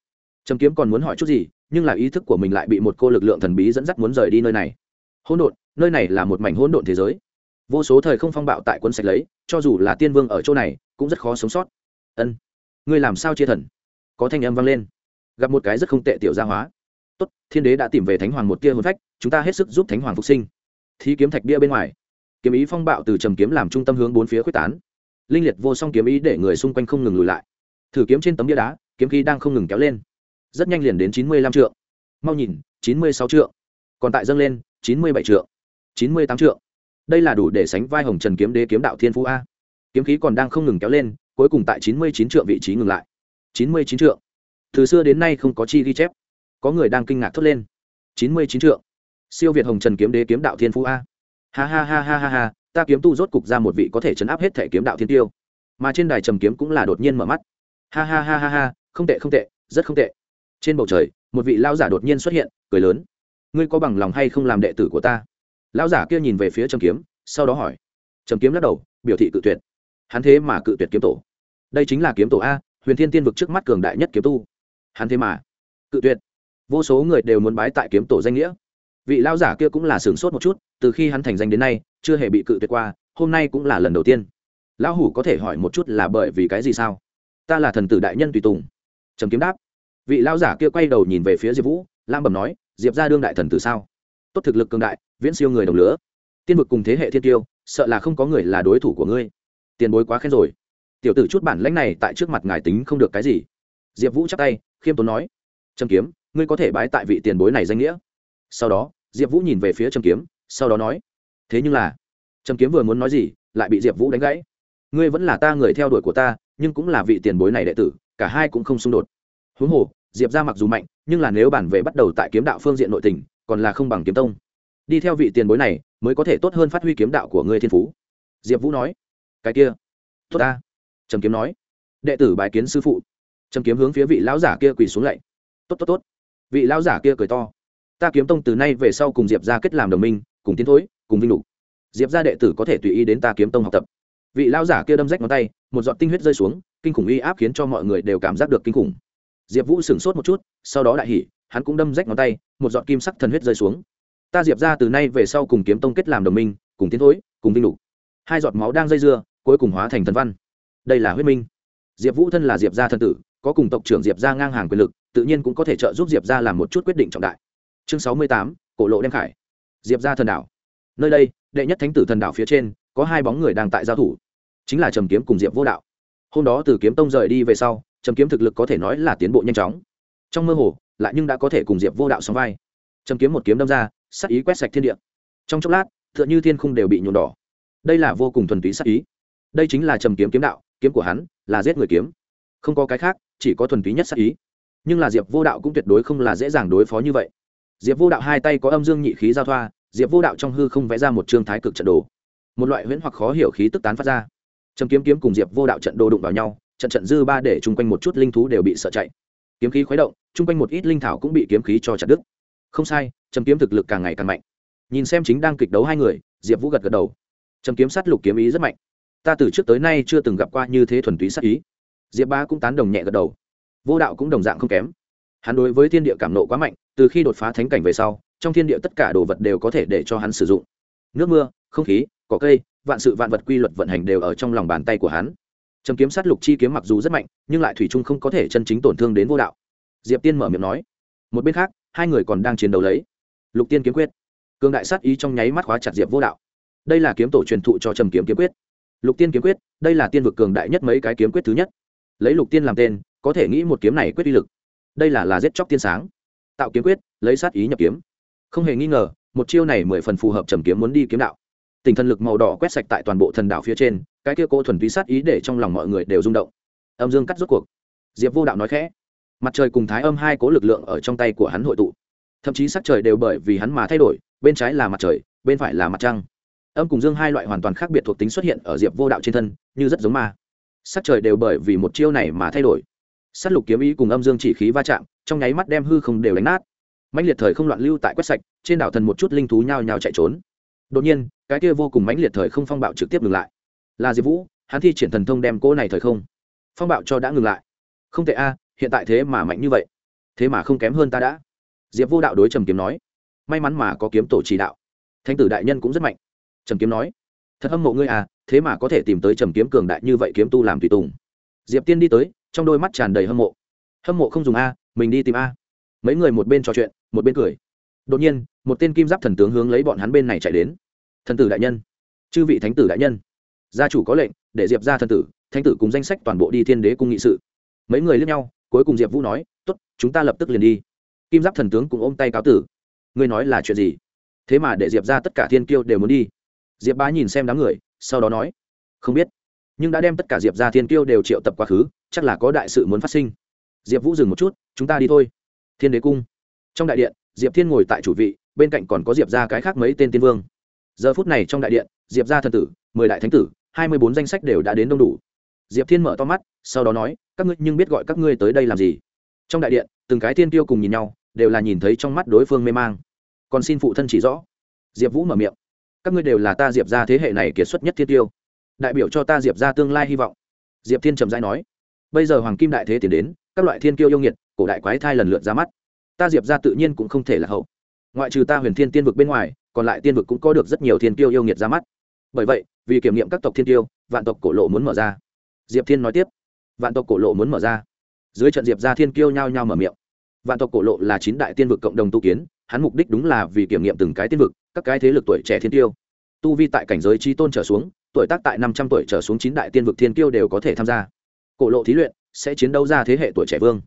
Trầm kiếm còn muốn hỏi chút gì, nhưng là ý thức của mình lại bị một cô lực lượng thần bí dẫn dắt muốn rời đi nơi này. Hỗn độn, nơi này là một mảnh hỗn độn thế giới. Vô số thời không phong bạo tại quân sạch lấy, cho dù là tiên vương ở chỗ này, cũng rất khó sống sót. Ân, ngươi làm sao chia thần? Có thanh âm vang lên. Gặp một cái rất không tệ tiểu gia hóa tốt, thiên đế đã tìm về thánh hoàng một tia hồn phách, chúng ta hết sức giúp thánh hoàng phục sinh. Thí kiếm thạch bia bên ngoài. Kiếm ý phong bạo từ trầm kiếm làm trung tâm hướng bốn phía quyết tán. Linh liệt vô song kiếm ý để người xung quanh không ngừng lùi lại. Thử kiếm trên tấm bia đá, kiếm khí đang không ngừng kéo lên. Rất nhanh liền đến chín mươi lăm trượng. Mau nhìn, chín mươi sáu trượng. Còn tại dâng lên, chín mươi bảy trượng. chín mươi tám trượng. Đây là đủ để sánh vai hồng trần kiếm đế kiếm đạo thiên phú a. Kiếm khí còn đang không ngừng kéo lên, cuối cùng tại chín mươi chín trượng vị trí ngừng lại. chín mươi chín trượng. Từ xưa đến nay không có chi ghi chép có người đang kinh ngạc thốt lên. Chín mươi chín trượng. Siêu việt hồng trần kiếm đế kiếm đạo thiên phú a. Ha ha ha ha ha ha, ta kiếm tu rốt cục ra một vị có thể chấn áp hết thể kiếm đạo thiên tiêu. Mà trên đài trầm kiếm cũng là đột nhiên mở mắt. Ha ha ha ha ha, không tệ không tệ, rất không tệ. Trên bầu trời, một vị lao giả đột nhiên xuất hiện, cười lớn. Ngươi có bằng lòng hay không làm đệ tử của ta? Lao giả kia nhìn về phía trầm kiếm, sau đó hỏi. Trầm kiếm lắc đầu, biểu thị cự tuyệt. Hắn thế mà cự tuyệt kiếm tổ. Đây chính là kiếm tổ a, huyền thiên tiên vực trước mắt cường đại nhất kiếm tu. Hắn thế mà cự tuyệt vô số người đều muốn bái tại kiếm tổ danh nghĩa. Vị lao giả kia cũng là sửng sốt một chút, từ khi hắn thành danh đến nay, chưa hề bị cự tuyệt qua, hôm nay cũng là lần đầu tiên. Lão hủ có thể hỏi một chút là bởi vì cái gì sao? Ta là thần tử đại nhân tùy tùng. Trầm kiếm đáp. Vị lao giả kia quay đầu nhìn về phía diệp vũ lam bẩm nói, diệp ra đương đại thần tử sao? Tốt thực lực cường đại, viễn siêu người đồng lứa tiên vực cùng thế hệ thiên tiêu, sợ là không có người là đối thủ của ngươi. Tiền bối quá khen rồi. Tiểu tử chút bản lãnh này tại trước mặt ngài tính không được cái gì. Diệp vũ chắc tay, khiêm tốn nói. Trầm kiếm ngươi có thể bái tại vị tiền bối này danh nghĩa. Sau đó, diệp vũ nhìn về phía trầm kiếm, sau đó nói, thế nhưng là trầm kiếm vừa muốn nói gì, lại bị diệp vũ đánh gãy. Ngươi vẫn là ta người theo đuổi của ta, nhưng cũng là vị tiền bối này đệ tử, cả hai cũng không xung đột. Huống hồ, diệp ra mặc dù mạnh, nhưng là nếu bản về bắt đầu tại kiếm đạo phương diện nội tình, còn là không bằng kiếm tông. Đi theo vị tiền bối này, mới có thể tốt hơn phát huy kiếm đạo của ngươi thiên phú. Diệp vũ nói. Cái kia, tốt ta. Trầm kiếm nói. Đệ tử bài kiến sư phụ. Trầm kiếm hướng phía vị lão giả kia quỳ xuống lạy. Tốt tốt tốt vị lão giả kia cười to. Ta kiếm tông từ nay về sau cùng diệp ra kết làm đồng minh, cùng tiến thối, cùng vinh lục. Diệp ra đệ tử có thể tùy ý đến ta kiếm tông học tập. Vị lão giả kia đâm rách ngón tay, một giọt tinh huyết rơi xuống, kinh khủng uy áp khiến cho mọi người đều cảm giác được kinh khủng. Diệp vũ sửng sốt một chút, sau đó đại hỉ, hắn cũng đâm rách ngón tay, một giọt kim sắc thần huyết rơi xuống. Ta diệp ra từ nay về sau cùng kiếm tông kết làm đồng minh, cùng tiến thối, cùng vinh lục. Hai giọt máu đang dây dưa, cuối cùng hóa thành thần văn. Đây là huyết minh. Diệp vũ thân là diệp gia thân tử có cùng tộc trưởng diệp gia ngang hàng quyền lực, tự nhiên cũng có thể trợ giúp diệp gia làm một chút quyết định trọng đại. Chương sáu mươi tám, cổ lộ đem khải. Diệp gia thần đảo. Nơi đây, đệ nhất thánh tử thần đảo phía trên, có hai bóng người đang tại giao thủ. Chính là trầm kiếm cùng diệp vô đạo. Hôm đó từ kiếm tông rời đi về sau, trầm kiếm thực lực có thể nói là tiến bộ nhanh chóng. Trong mơ hồ, lại nhưng đã có thể cùng diệp vô đạo sóng vai. Trầm kiếm một kiếm đâm ra sắc ý quét sạch thiên địa. Trong chốc lát t h ư ợ n h ư thiên khung đều bị nhuộm đỏ. Đây là vô cùng thuần túy sắc ý. Đây chính là trầm kiếm kiếm đạo, kiếm của hắn là giết người kiếm. Không có cái khác chỉ có thuần túy nhất sắc ý. Nhưng là diệp vô đạo cũng tuyệt đối không là dễ dàng đối phó như vậy. Diệp vô đạo hai tay có âm dương nhị khí giao thoa, diệp vô đạo trong hư không vẽ ra một trương thái cực trận đồ. Một loại huyễn hoặc khó hiểu khí tức tán phát ra. Trầm kiếm kiếm cùng diệp vô đạo trận đồ đụng vào nhau, trận trận dư ba để chung quanh một chút linh thú đều bị sợ chạy. Kiếm khí khuấy động, chung quanh một ít linh thảo cũng bị kiếm khí cho chặt đứt. Không sai, trầm kiếm thực lực càng ngày càng mạnh. Nhìn xem chính đang kịch đấu hai người, diệp vũ gật gật đầu. Trầm kiếm sát lục kiếm ý rất mạnh. Ta từ trước tới nay chưa từng gặp qua như thế thuần túy sát ý diệp ba cũng tán đồng nhẹ gật đầu. Vô đạo cũng đồng dạng không kém. Hắn đối với thiên địa cảm nộ quá mạnh, từ khi đột phá thánh cảnh về sau, trong thiên địa tất cả đồ vật đều có thể để cho hắn sử dụng. Nước mưa, không khí, cỏ cây, vạn sự vạn vật quy luật vận hành đều ở trong lòng bàn tay của hắn. Trầm kiếm sát lục chi kiếm mặc dù rất mạnh, nhưng lại thủy chung không có thể chân chính tổn thương đến vô đạo. Diệp tiên mở miệng nói. Một bên khác, hai người còn đang chiến đấu lấy. Lục tiên kiếm quyết. Cường đại sát ý trong nháy mắt khóa chặt diệp vô đạo. Đây là kiếm tổ truyền thụ cho trầm kiếm kiếm quyết. Lục tiên kiếm quyết, đây là tiên vực cường đại nhất mấy cái kiếm quyết thứ nhất lấy lục tiên làm tên, có thể nghĩ một kiếm này quyết uy lực. Đây là là giết chóc tiên sáng. Tạo kiếm quyết, lấy sát ý nhập kiếm. Không hề nghi ngờ, một chiêu này mười phần phù hợp trầm kiếm muốn đi kiếm đạo. Tình thần lực màu đỏ quét sạch tại toàn bộ thần đạo phía trên, cái kia cô thuần túy sát ý để trong lòng mọi người đều rung động. Âm dương cắt rốt cuộc. Diệp vô đạo nói khẽ. Mặt trời cùng thái âm hai cố lực lượng ở trong tay của hắn hội tụ. Thậm chí sắc trời đều bởi vì hắn mà thay đổi, bên trái là mặt trời, bên phải là mặt trăng. Âm cùng dương hai loại hoàn toàn khác biệt thuộc tính xuất hiện ở diệp vô đạo trên thân, như rất giống ma sắc trời đều bởi vì một chiêu này mà thay đổi. S á t lục kiếm ý cùng âm dương chỉ khí va chạm, trong nháy mắt đem hư không đều đánh nát. Mạnh liệt thời không loạn lưu tại quét sạch, trên đảo thần một chút linh thú nhao nhao chạy trốn. Đột nhiên, cái kia vô cùng mãnh liệt thời không phong bạo trực tiếp ngừng lại. Là diệp vũ, hắn thi triển thần thông đem cỗ này thời không. Phong bạo cho đã ngừng lại. Không tệ a, hiện tại thế mà mạnh như vậy. Thế mà không kém hơn ta đã. Diệp vô đạo đối trầm kiếm nói. May mắn mà có kiếm tổ chỉ đạo. Thánh tử đại nhân cũng rất mạnh. Trầm kiếm nói thật hâm mộ ngươi à thế mà có thể tìm tới trầm kiếm cường đại như vậy kiếm tu làm tùy tùng. Diệp tiên đi tới, trong đôi mắt tràn đầy hâm mộ. Hâm mộ không dùng a, mình đi tìm a. Mấy người một bên trò chuyện, một bên cười. Đột nhiên, một tên kim giáp thần tướng hướng lấy bọn hắn bên này chạy đến. Thần tử đại nhân. Chư vị thánh tử đại nhân. Gia chủ có lệnh, để diệp ra thần tử, thánh tử cùng danh sách toàn bộ đi thiên đế cung nghị sự. Mấy người lướt nhau, cuối cùng diệp vũ nói t ố t chúng ta lập tức liền đi. Kim giáp thần tướng cũng ôm tay cáo tử. Ngươi nói là chuyện gì? Thế mà để diệp ra tất cả thiên kiêu đều muốn đi diệp bá nhìn xem đám người, sau đó nói, không biết, nhưng đã đem tất cả diệp ra thiên kiêu đều triệu tập quá khứ, chắc là có đại sự muốn phát sinh. Diệp vũ dừng một chút, chúng ta đi thôi. Thiên đế cung. Trong đại điện, diệp thiên ngồi tại chủ vị, bên cạnh còn có diệp ra cái khác mấy tên tiên vương. Giờ phút này trong đại điện, diệp ra thần tử, mười đại thánh tử, hai mươi bốn danh sách đều đã đến đông đủ. Diệp thiên mở to mắt, sau đó nói, các ngươi nhưng biết gọi các ngươi tới đây làm gì? Trong đại điện, từng cái tiên tiêu cùng nhìn nhau, đều là nhìn thấy trong mắt đối phương mê mang. Còn xin phụ thân chỉ rõ. Diệp vũ mở miệng các ngươi đều là ta diệp ra thế hệ này kiệt xuất nhất thiên tiêu đại biểu cho ta diệp ra tương lai hy vọng diệp thiên trầm dai nói bây giờ hoàng kim đại thế tiến đến các loại thiên kiêu yêu nghiệt cổ đại quái thai lần lượt ra mắt ta diệp ra tự nhiên cũng không thể là hậu ngoại trừ ta huyền thiên tiên vực bên ngoài còn lại tiên vực cũng có được rất nhiều thiên kiêu yêu nghiệt ra mắt bởi vậy vì kiểm nghiệm các tộc thiên kiêu vạn tộc cổ lộ muốn mở ra diệp thiên nói tiếp vạn tộc cổ lộ muốn mở ra dưới trận diệp ra thiên kiêu nhao nhao mở miệng vạn tộc cổ lộ là chín đại tiên vực cộng đồng tu kiến hắn mục đích đúng là vì kiểm nghiệm từng cái tiên vực, các cái thế lực tuổi trẻ thiên tiêu. Tu vi tại cảnh giới trí tôn trở xuống, tuổi tác tại năm trăm tuổi trở xuống chín đại tiên vực thiên tiêu đều có thể tham gia. Cổ lộ thí luyện sẽ chiến đấu ra thế hệ tuổi trẻ vương.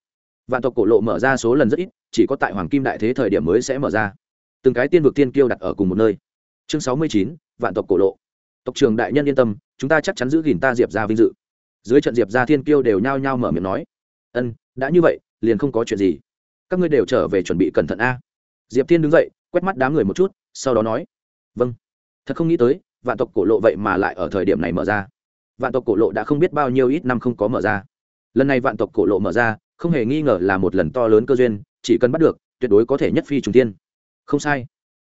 Vạn tộc cổ lộ mở ra số lần rất ít, chỉ có tại hoàng kim đại thế thời điểm mới sẽ mở ra. Từng cái tiên vực tiên kiêu đặt ở cùng một nơi. Chương sáu mươi chín, vạn tộc cổ lộ. Tộc trường đại nhân yên tâm, chúng ta chắc chắn giữ gìn ta diệp ra vinh dự. Dưới trận diệp ra thiên kiêu đều nhao nhao mở miệng nói. Ân, đã như vậy, liền không có chuyện gì. Các ngươi đều trở về chuẩn bị cẩn thận a diệp thiên đứng dậy, quét mắt đám người một chút, sau đó nói vâng. Thật không nghĩ tới, vạn tộc cổ lộ vậy mà lại ở thời điểm này mở ra. Vạn tộc cổ lộ đã không biết bao nhiêu ít năm không có mở ra. Lần này vạn tộc cổ lộ mở ra, không hề nghi ngờ là một lần to lớn cơ duyên, chỉ cần bắt được, tuyệt đối có thể nhất phi trùng tiên không sai.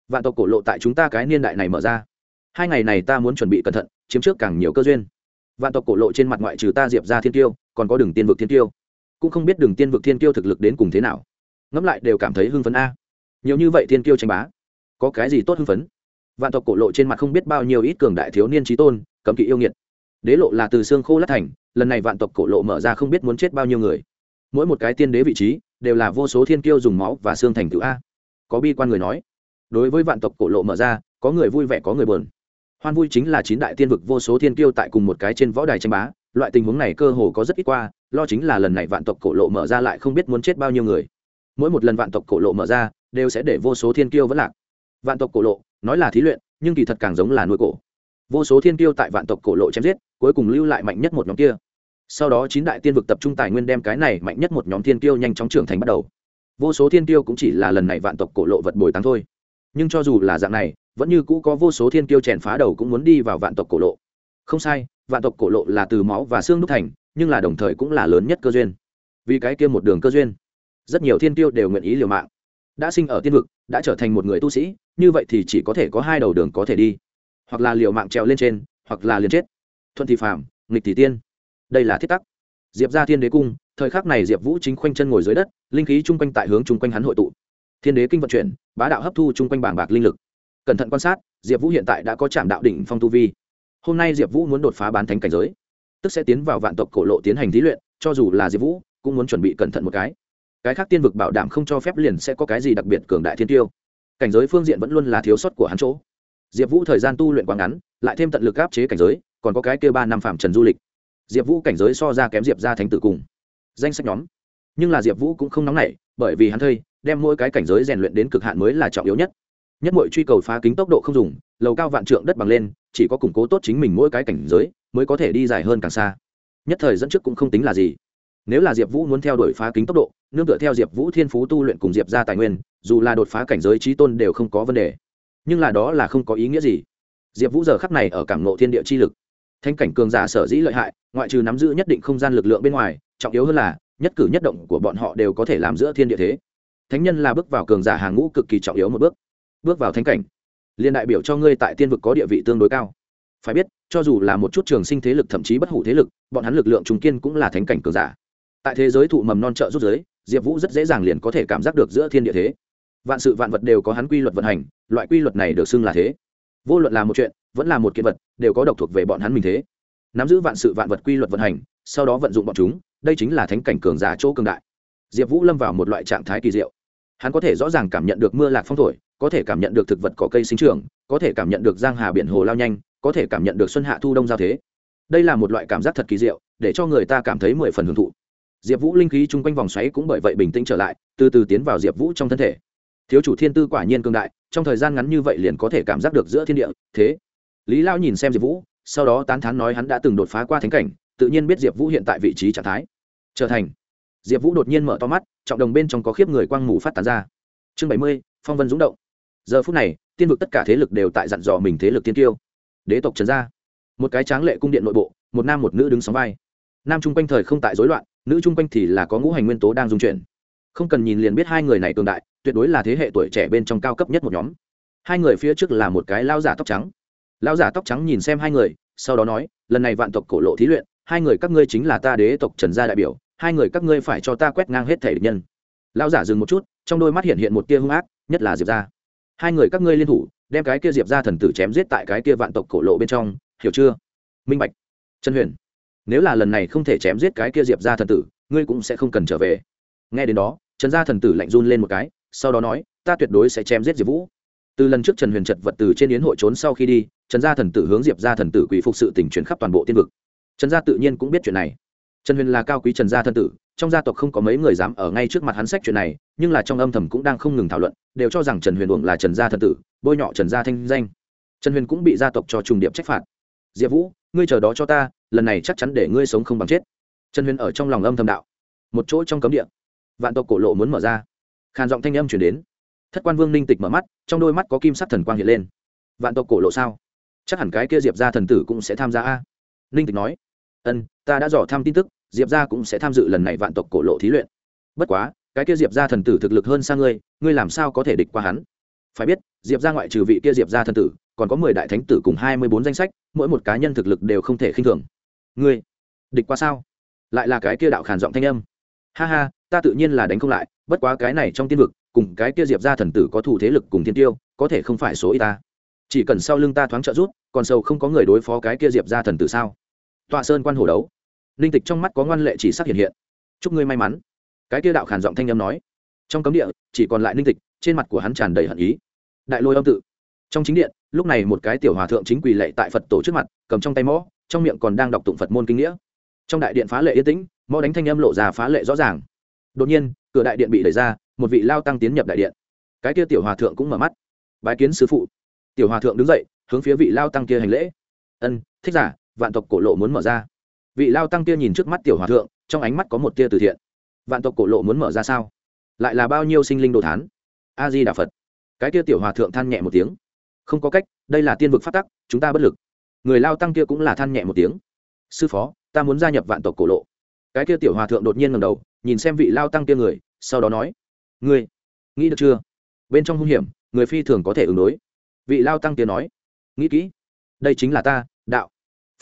Vạn tộc cổ lộ tại chúng ta cái niên đại này mở ra. Hai ngày này ta muốn chuẩn bị cẩn thận, chiếm trước càng nhiều cơ duyên. Vạn tộc cổ lộ trên mặt ngoại trừ ta diệp ra thiên tiêu, còn có đường tiên vực thiên tiêu. Cũng không biết đường tiên vực thiên tiêu thực lực đến cùng thế nào. Ngẫm lại đều cảm thấy hưng phấn a nhiều như vậy thiên kiêu tranh bá, có cái gì tốt hưng phấn? Vạn tộc cổ lộ trên mặt không biết bao nhiêu ít cường đại thiếu niên trí tôn, cấm kỵ yêu nghiệt. Đế lộ là từ xương khô lát thành, lần này vạn tộc cổ lộ mở ra không biết muốn chết bao nhiêu người. Mỗi một cái tiên đế vị trí, đều là vô số thiên kiêu dùng máu và xương thành tựu a. Có bi quan người nói, đối với vạn tộc cổ lộ mở ra, có người vui vẻ có người buồn. Hoan vui chính là chín đại tiên vực vô số thiên kiêu tại cùng một cái trên võ đài tranh bá, loại tình huống này cơ hồ có rất ít qua, lo chính là lần này vạn tộc cổ lộ mở ra lại không biết muốn chết bao nhiêu người. Mỗi một lần vạn tộc cổ lộ mở ra đều sẽ để vô số thiên kiêu vẫn lạc. Vạn tộc cổ lộ, nói là thí luyện, nhưng kỳ thật càng giống là nuôi cổ. Vô số thiên kiêu tại vạn tộc cổ lộ chém giết, cuối cùng lưu lại mạnh nhất một nhóm kia. Sau đó chín đại tiên vực tập trung tài nguyên đem cái này mạnh nhất một nhóm thiên kiêu nhanh chóng trưởng thành bắt đầu. Vô số thiên kiêu cũng chỉ là lần này vạn tộc cổ lộ vật bồi tăng thôi. Nhưng cho dù là dạng này, vẫn như cũ có vô số thiên kiêu chèn phá đầu cũng muốn đi vào vạn tộc cổ lộ. Không sai, vạn tộc cổ lộ là từ máu và xương đúc thành, nhưng là đồng thời cũng là lớn nhất cơ duyên. Vì cái kia một đường cơ duyên, rất nhiều thiên kiêu đều nguyện ý liều mạng đã sinh ở tiên vực, đã trở thành một người tu sĩ, như vậy thì chỉ có thể có hai đầu đường có thể đi. Hoặc là liều mạng trèo lên trên, hoặc là liền chết. Thuận thì phàm, nghịch thì tiên. Đây là thiết tắc. Diệp ra thiên đế cung, thời khắc này diệp vũ chính khoanh chân ngồi dưới đất, linh khí chung quanh tại hướng chung quanh hắn hội tụ. Thiên đế kinh vận chuyển, bá đạo hấp thu chung quanh bảng bạc linh lực. Cẩn thận quan sát, diệp vũ hiện tại đã có trạm đạo đỉnh phong tu vi. Hôm nay diệp vũ muốn đột phá bán thánh cảnh giới, tức sẽ tiến vào vạn tộc cổ lộ tiến hành thí luyện, cho dù là diệp vũ cũng muốn chuẩn bị cẩn thận một cái cái khác tiên vực bảo đảm không cho phép liền sẽ có cái gì đặc biệt cường đại thiên tiêu. Cảnh giới phương diện vẫn luôn là thiếu sót của hắn chỗ. Diệp vũ thời gian tu luyện quá ngắn, lại thêm tận lực áp chế cảnh giới, còn có cái kia ba năm phạm trần du lịch. Diệp vũ cảnh giới so ra kém diệp ra thánh tử cùng. Danh sách nhóm. Nhưng là diệp vũ cũng không nóng nảy, bởi vì hắn thây, đem mỗi cái cảnh giới rèn luyện đến cực hạn mới là trọng yếu nhất. Nhất mọi truy cầu phá kính tốc độ không dùng, lầu cao vạn trượng đất bằng lên, chỉ có củng cố tốt chính mình mỗi cái cảnh giới, mới có thể đi dài hơn càng xa. Nhất thời dẫn trước cũng không tính là gì. Nếu là diệp vũ muốn theo đuổi phá kính tốc độ nương tựa theo diệp vũ thiên phú tu luyện cùng diệp ra tài nguyên, dù là đột phá cảnh giới trí tôn đều không có vấn đề. Nhưng là đó là không có ý nghĩa gì. Diệp vũ giờ khắp này ở cảm nộ thiên địa chi lực. Thanh cảnh cường giả sở dĩ lợi hại, ngoại trừ nắm giữ nhất định không gian lực lượng bên ngoài, trọng yếu hơn là, nhất cử nhất động của bọn họ đều có thể làm giữa thiên địa thế. Thánh nhân là bước vào cường giả hàng ngũ cực kỳ trọng yếu một bước. Bước vào thánh cảnh liên đại biểu cho ngươi tại tiên vực có địa vị tương đối cao. Phải biết, cho dù là một chút trường sinh thế lực thậm chí bất hủ thế lực, bọn hắn lực lượng trung kiên cũng là thánh cảnh cường giả. Tại thế giới thụ mầm non trợ rút giới diệp vũ rất dễ dàng liền có thể cảm giác được giữa thiên địa thế. Vạn sự vạn vật đều có hắn quy luật vận hành, loại quy luật này được xưng là thế. Vô luận là một chuyện, vẫn là một kiện vật, đều có độc thuộc về bọn hắn mình thế. Nắm giữ vạn sự vạn vật quy luật vận hành, sau đó vận dụng bọn chúng, đây chính là thánh cảnh cường giả chỗ cường đại. Diệp vũ lâm vào một loại trạng thái kỳ diệu. Hắn có thể rõ ràng cảm nhận được mưa lạc phong thổi, có thể cảm nhận được thực vật cỏ cây sinh trưởng, có thể cảm nhận được giang hà biển hồ lao nhanh, có thể cảm nhận được xuân hạ thu đông giao thế. Đây là một loại cảm giác thật kỳ diệu, để cho người ta cảm thấy mười phần hưởng thụ diệp vũ linh khí chung quanh vòng xoáy cũng bởi vậy bình tĩnh trở lại, từ từ tiến vào diệp vũ trong thân thể. Thiếu chủ thiên tư quả nhiên cương đại, trong thời gian ngắn như vậy liền có thể cảm giác được giữa thiên địa, thế. Lý lao nhìn xem diệp vũ, sau đó tán thán nói hắn đã từng đột phá qua thánh cảnh, tự nhiên biết diệp vũ hiện tại vị trí trạng thái. Trở thành. Diệp vũ đột nhiên mở to mắt, trọng đồng bên trong có khiếp người quang mù phát tán ra. Chương bảy mươi, phong vân dũng động. Giờ phút này, tiên vực tất cả thế lực đều tại dặn dò mình thế lực tiên tiêu đế tộc trần gia. Một cái tráng lệ cung điện nội bộ, một nam một nữ đứng sóng vai. Nam chung quanh thời không tại rối loạn nữ chung quanh thì là có ngũ hành nguyên tố đang dung chuyển. Không cần nhìn liền biết hai người này cường đại, tuyệt đối là thế hệ tuổi trẻ bên trong cao cấp nhất một nhóm. Hai người phía trước là một cái lao giả tóc trắng. Lao giả tóc trắng nhìn xem hai người, sau đó nói, lần này vạn tộc cổ lộ thí luyện, hai người các ngươi chính là ta đế tộc trần gia đại biểu, hai người các ngươi phải cho ta quét ngang hết thể địch nhân. Lao giả dừng một chút, trong đôi mắt hiện hiện một tia hung ác, nhất là diệp ra hai người các ngươi liên thủ, đem cái kia diệp ra thần tử chém giết tại cái kia vạn tộc cổ lộ bên trong, hiểu chưa? Minh bạch. Trần huyền nếu là lần này không thể chém giết cái kia diệp ra thần tử, ngươi cũng sẽ không cần trở về. Nghe đến đó, trần gia thần tử lạnh run lên một cái, sau đó nói, ta tuyệt đối sẽ chém giết diệp vũ. Từ lần trước trần huyền chật vật từ trên yến hội trốn sau khi đi, trần gia thần tử hướng diệp gia thần tử quỷ phục sự tình chuyển khắp toàn bộ tiên vực. Trần gia tự nhiên cũng biết chuyện này. Trần huyền là cao quý trần gia thần tử, trong gia tộc không có mấy người dám ở ngay trước mặt hắn sách chuyện này, nhưng là trong âm thầm cũng đang không ngừng thảo luận, đều cho rằng trần huyền uổng là trần gia thần tử, bôi nhọ trần gia thanh danh. Trần huyền cũng bị gia tộc cho trùng điệp trách phạt. Diệp vũ, ngươi chờ đó cho ta lần này chắc chắn để ngươi sống không bằng chết. Trần huyền ở trong lòng âm thầm đạo. Một chỗ trong cấm địa. Vạn tộc cổ lộ muốn mở ra. Khàn giọng thanh âm chuyển đến. Thất quan vương ninh tịch mở mắt, trong đôi mắt có kim sắc thần quang hiện lên. Vạn tộc cổ lộ sao? Chắc hẳn cái kia diệp ra thần tử cũng sẽ tham gia a. Ninh tịch nói. Ân, ta đã dò thăm tin tức, diệp ra cũng sẽ tham dự lần này vạn tộc cổ lộ thí luyện. Bất quá, cái kia diệp ra thần tử thực lực hơn xa ngươi ngươi làm sao có thể địch qua hắn? Phải biết, diệp ra ngoại trừ vị kia diệp ra thần tử, còn có mười đại thánh tử cùng hai mươi bốn danh sách, mỗi một cá nhân thực lực đều không thể khinh thường ngươi, địch qua sao? Lại là cái kia đạo khản giọng thanh âm. Ha ha, ta tự nhiên là đánh không lại, bất quá cái này trong tiên vực, cùng cái kia diệp ra thần tử có thủ thế lực cùng thiên tiêu, có thể không phải số y ta. Chỉ cần sau lưng ta thoáng trợ rút còn sâu không có người đối phó cái kia diệp ra thần tử sao? Tọa sơn quan hồ đấu. Linh tịch trong mắt có ngoan lệ chỉ sắc hiện hiện. Chúc ngươi may mắn. Cái kia đạo khản giọng thanh âm nói. Trong cấm địa, chỉ còn lại linh tịch, trên mặt của hắn tràn đầy hận ý. Đại lôi âm tự. Trong chính điện, lúc này một cái tiểu hòa thượng chính quỳ lệ tại phật tổ trước mặt, cầm trong tay mõ trong miệng còn đang đọc tụng phật môn kinh nghĩa. Trong đại điện phá lệ yên tĩnh mõ đánh thanh âm lộ ra phá lệ rõ ràng. Đột nhiên, cửa đại điện bị đẩy ra, một vị lao tăng tiến nhập đại điện. Cái kia tiểu hòa thượng cũng mở mắt. Bái kiến sứ phụ. Tiểu hòa thượng đứng dậy, hướng phía vị lao tăng kia hành lễ. Ân, thích giả, vạn tộc cổ lộ muốn mở ra. Vị lao tăng kia nhìn trước mắt tiểu hòa thượng, trong ánh mắt có một tia từ thiện. Vạn tộc cổ lộ muốn mở ra sao? Lại là bao nhiêu sinh linh đồ thán? A di đà phật. Cái kia tiểu hòa thượng than nhẹ một tiếng. Không có cách, đây là tiên vực phát tắc, chúng ta bất lực người lao tăng kia cũng là than nhẹ một tiếng. Sư phó, ta muốn gia nhập vạn tộc cổ lộ. Cái kia tiểu hòa thượng đột nhiên ngầm đầu, nhìn xem vị lao tăng kia người, sau đó nói, ngươi, nghĩ được chưa? Bên trong hung hiểm, người phi thường có thể ứng đối. Vị lao tăng kia nói, nghĩ kỹ, đây chính là ta, đạo.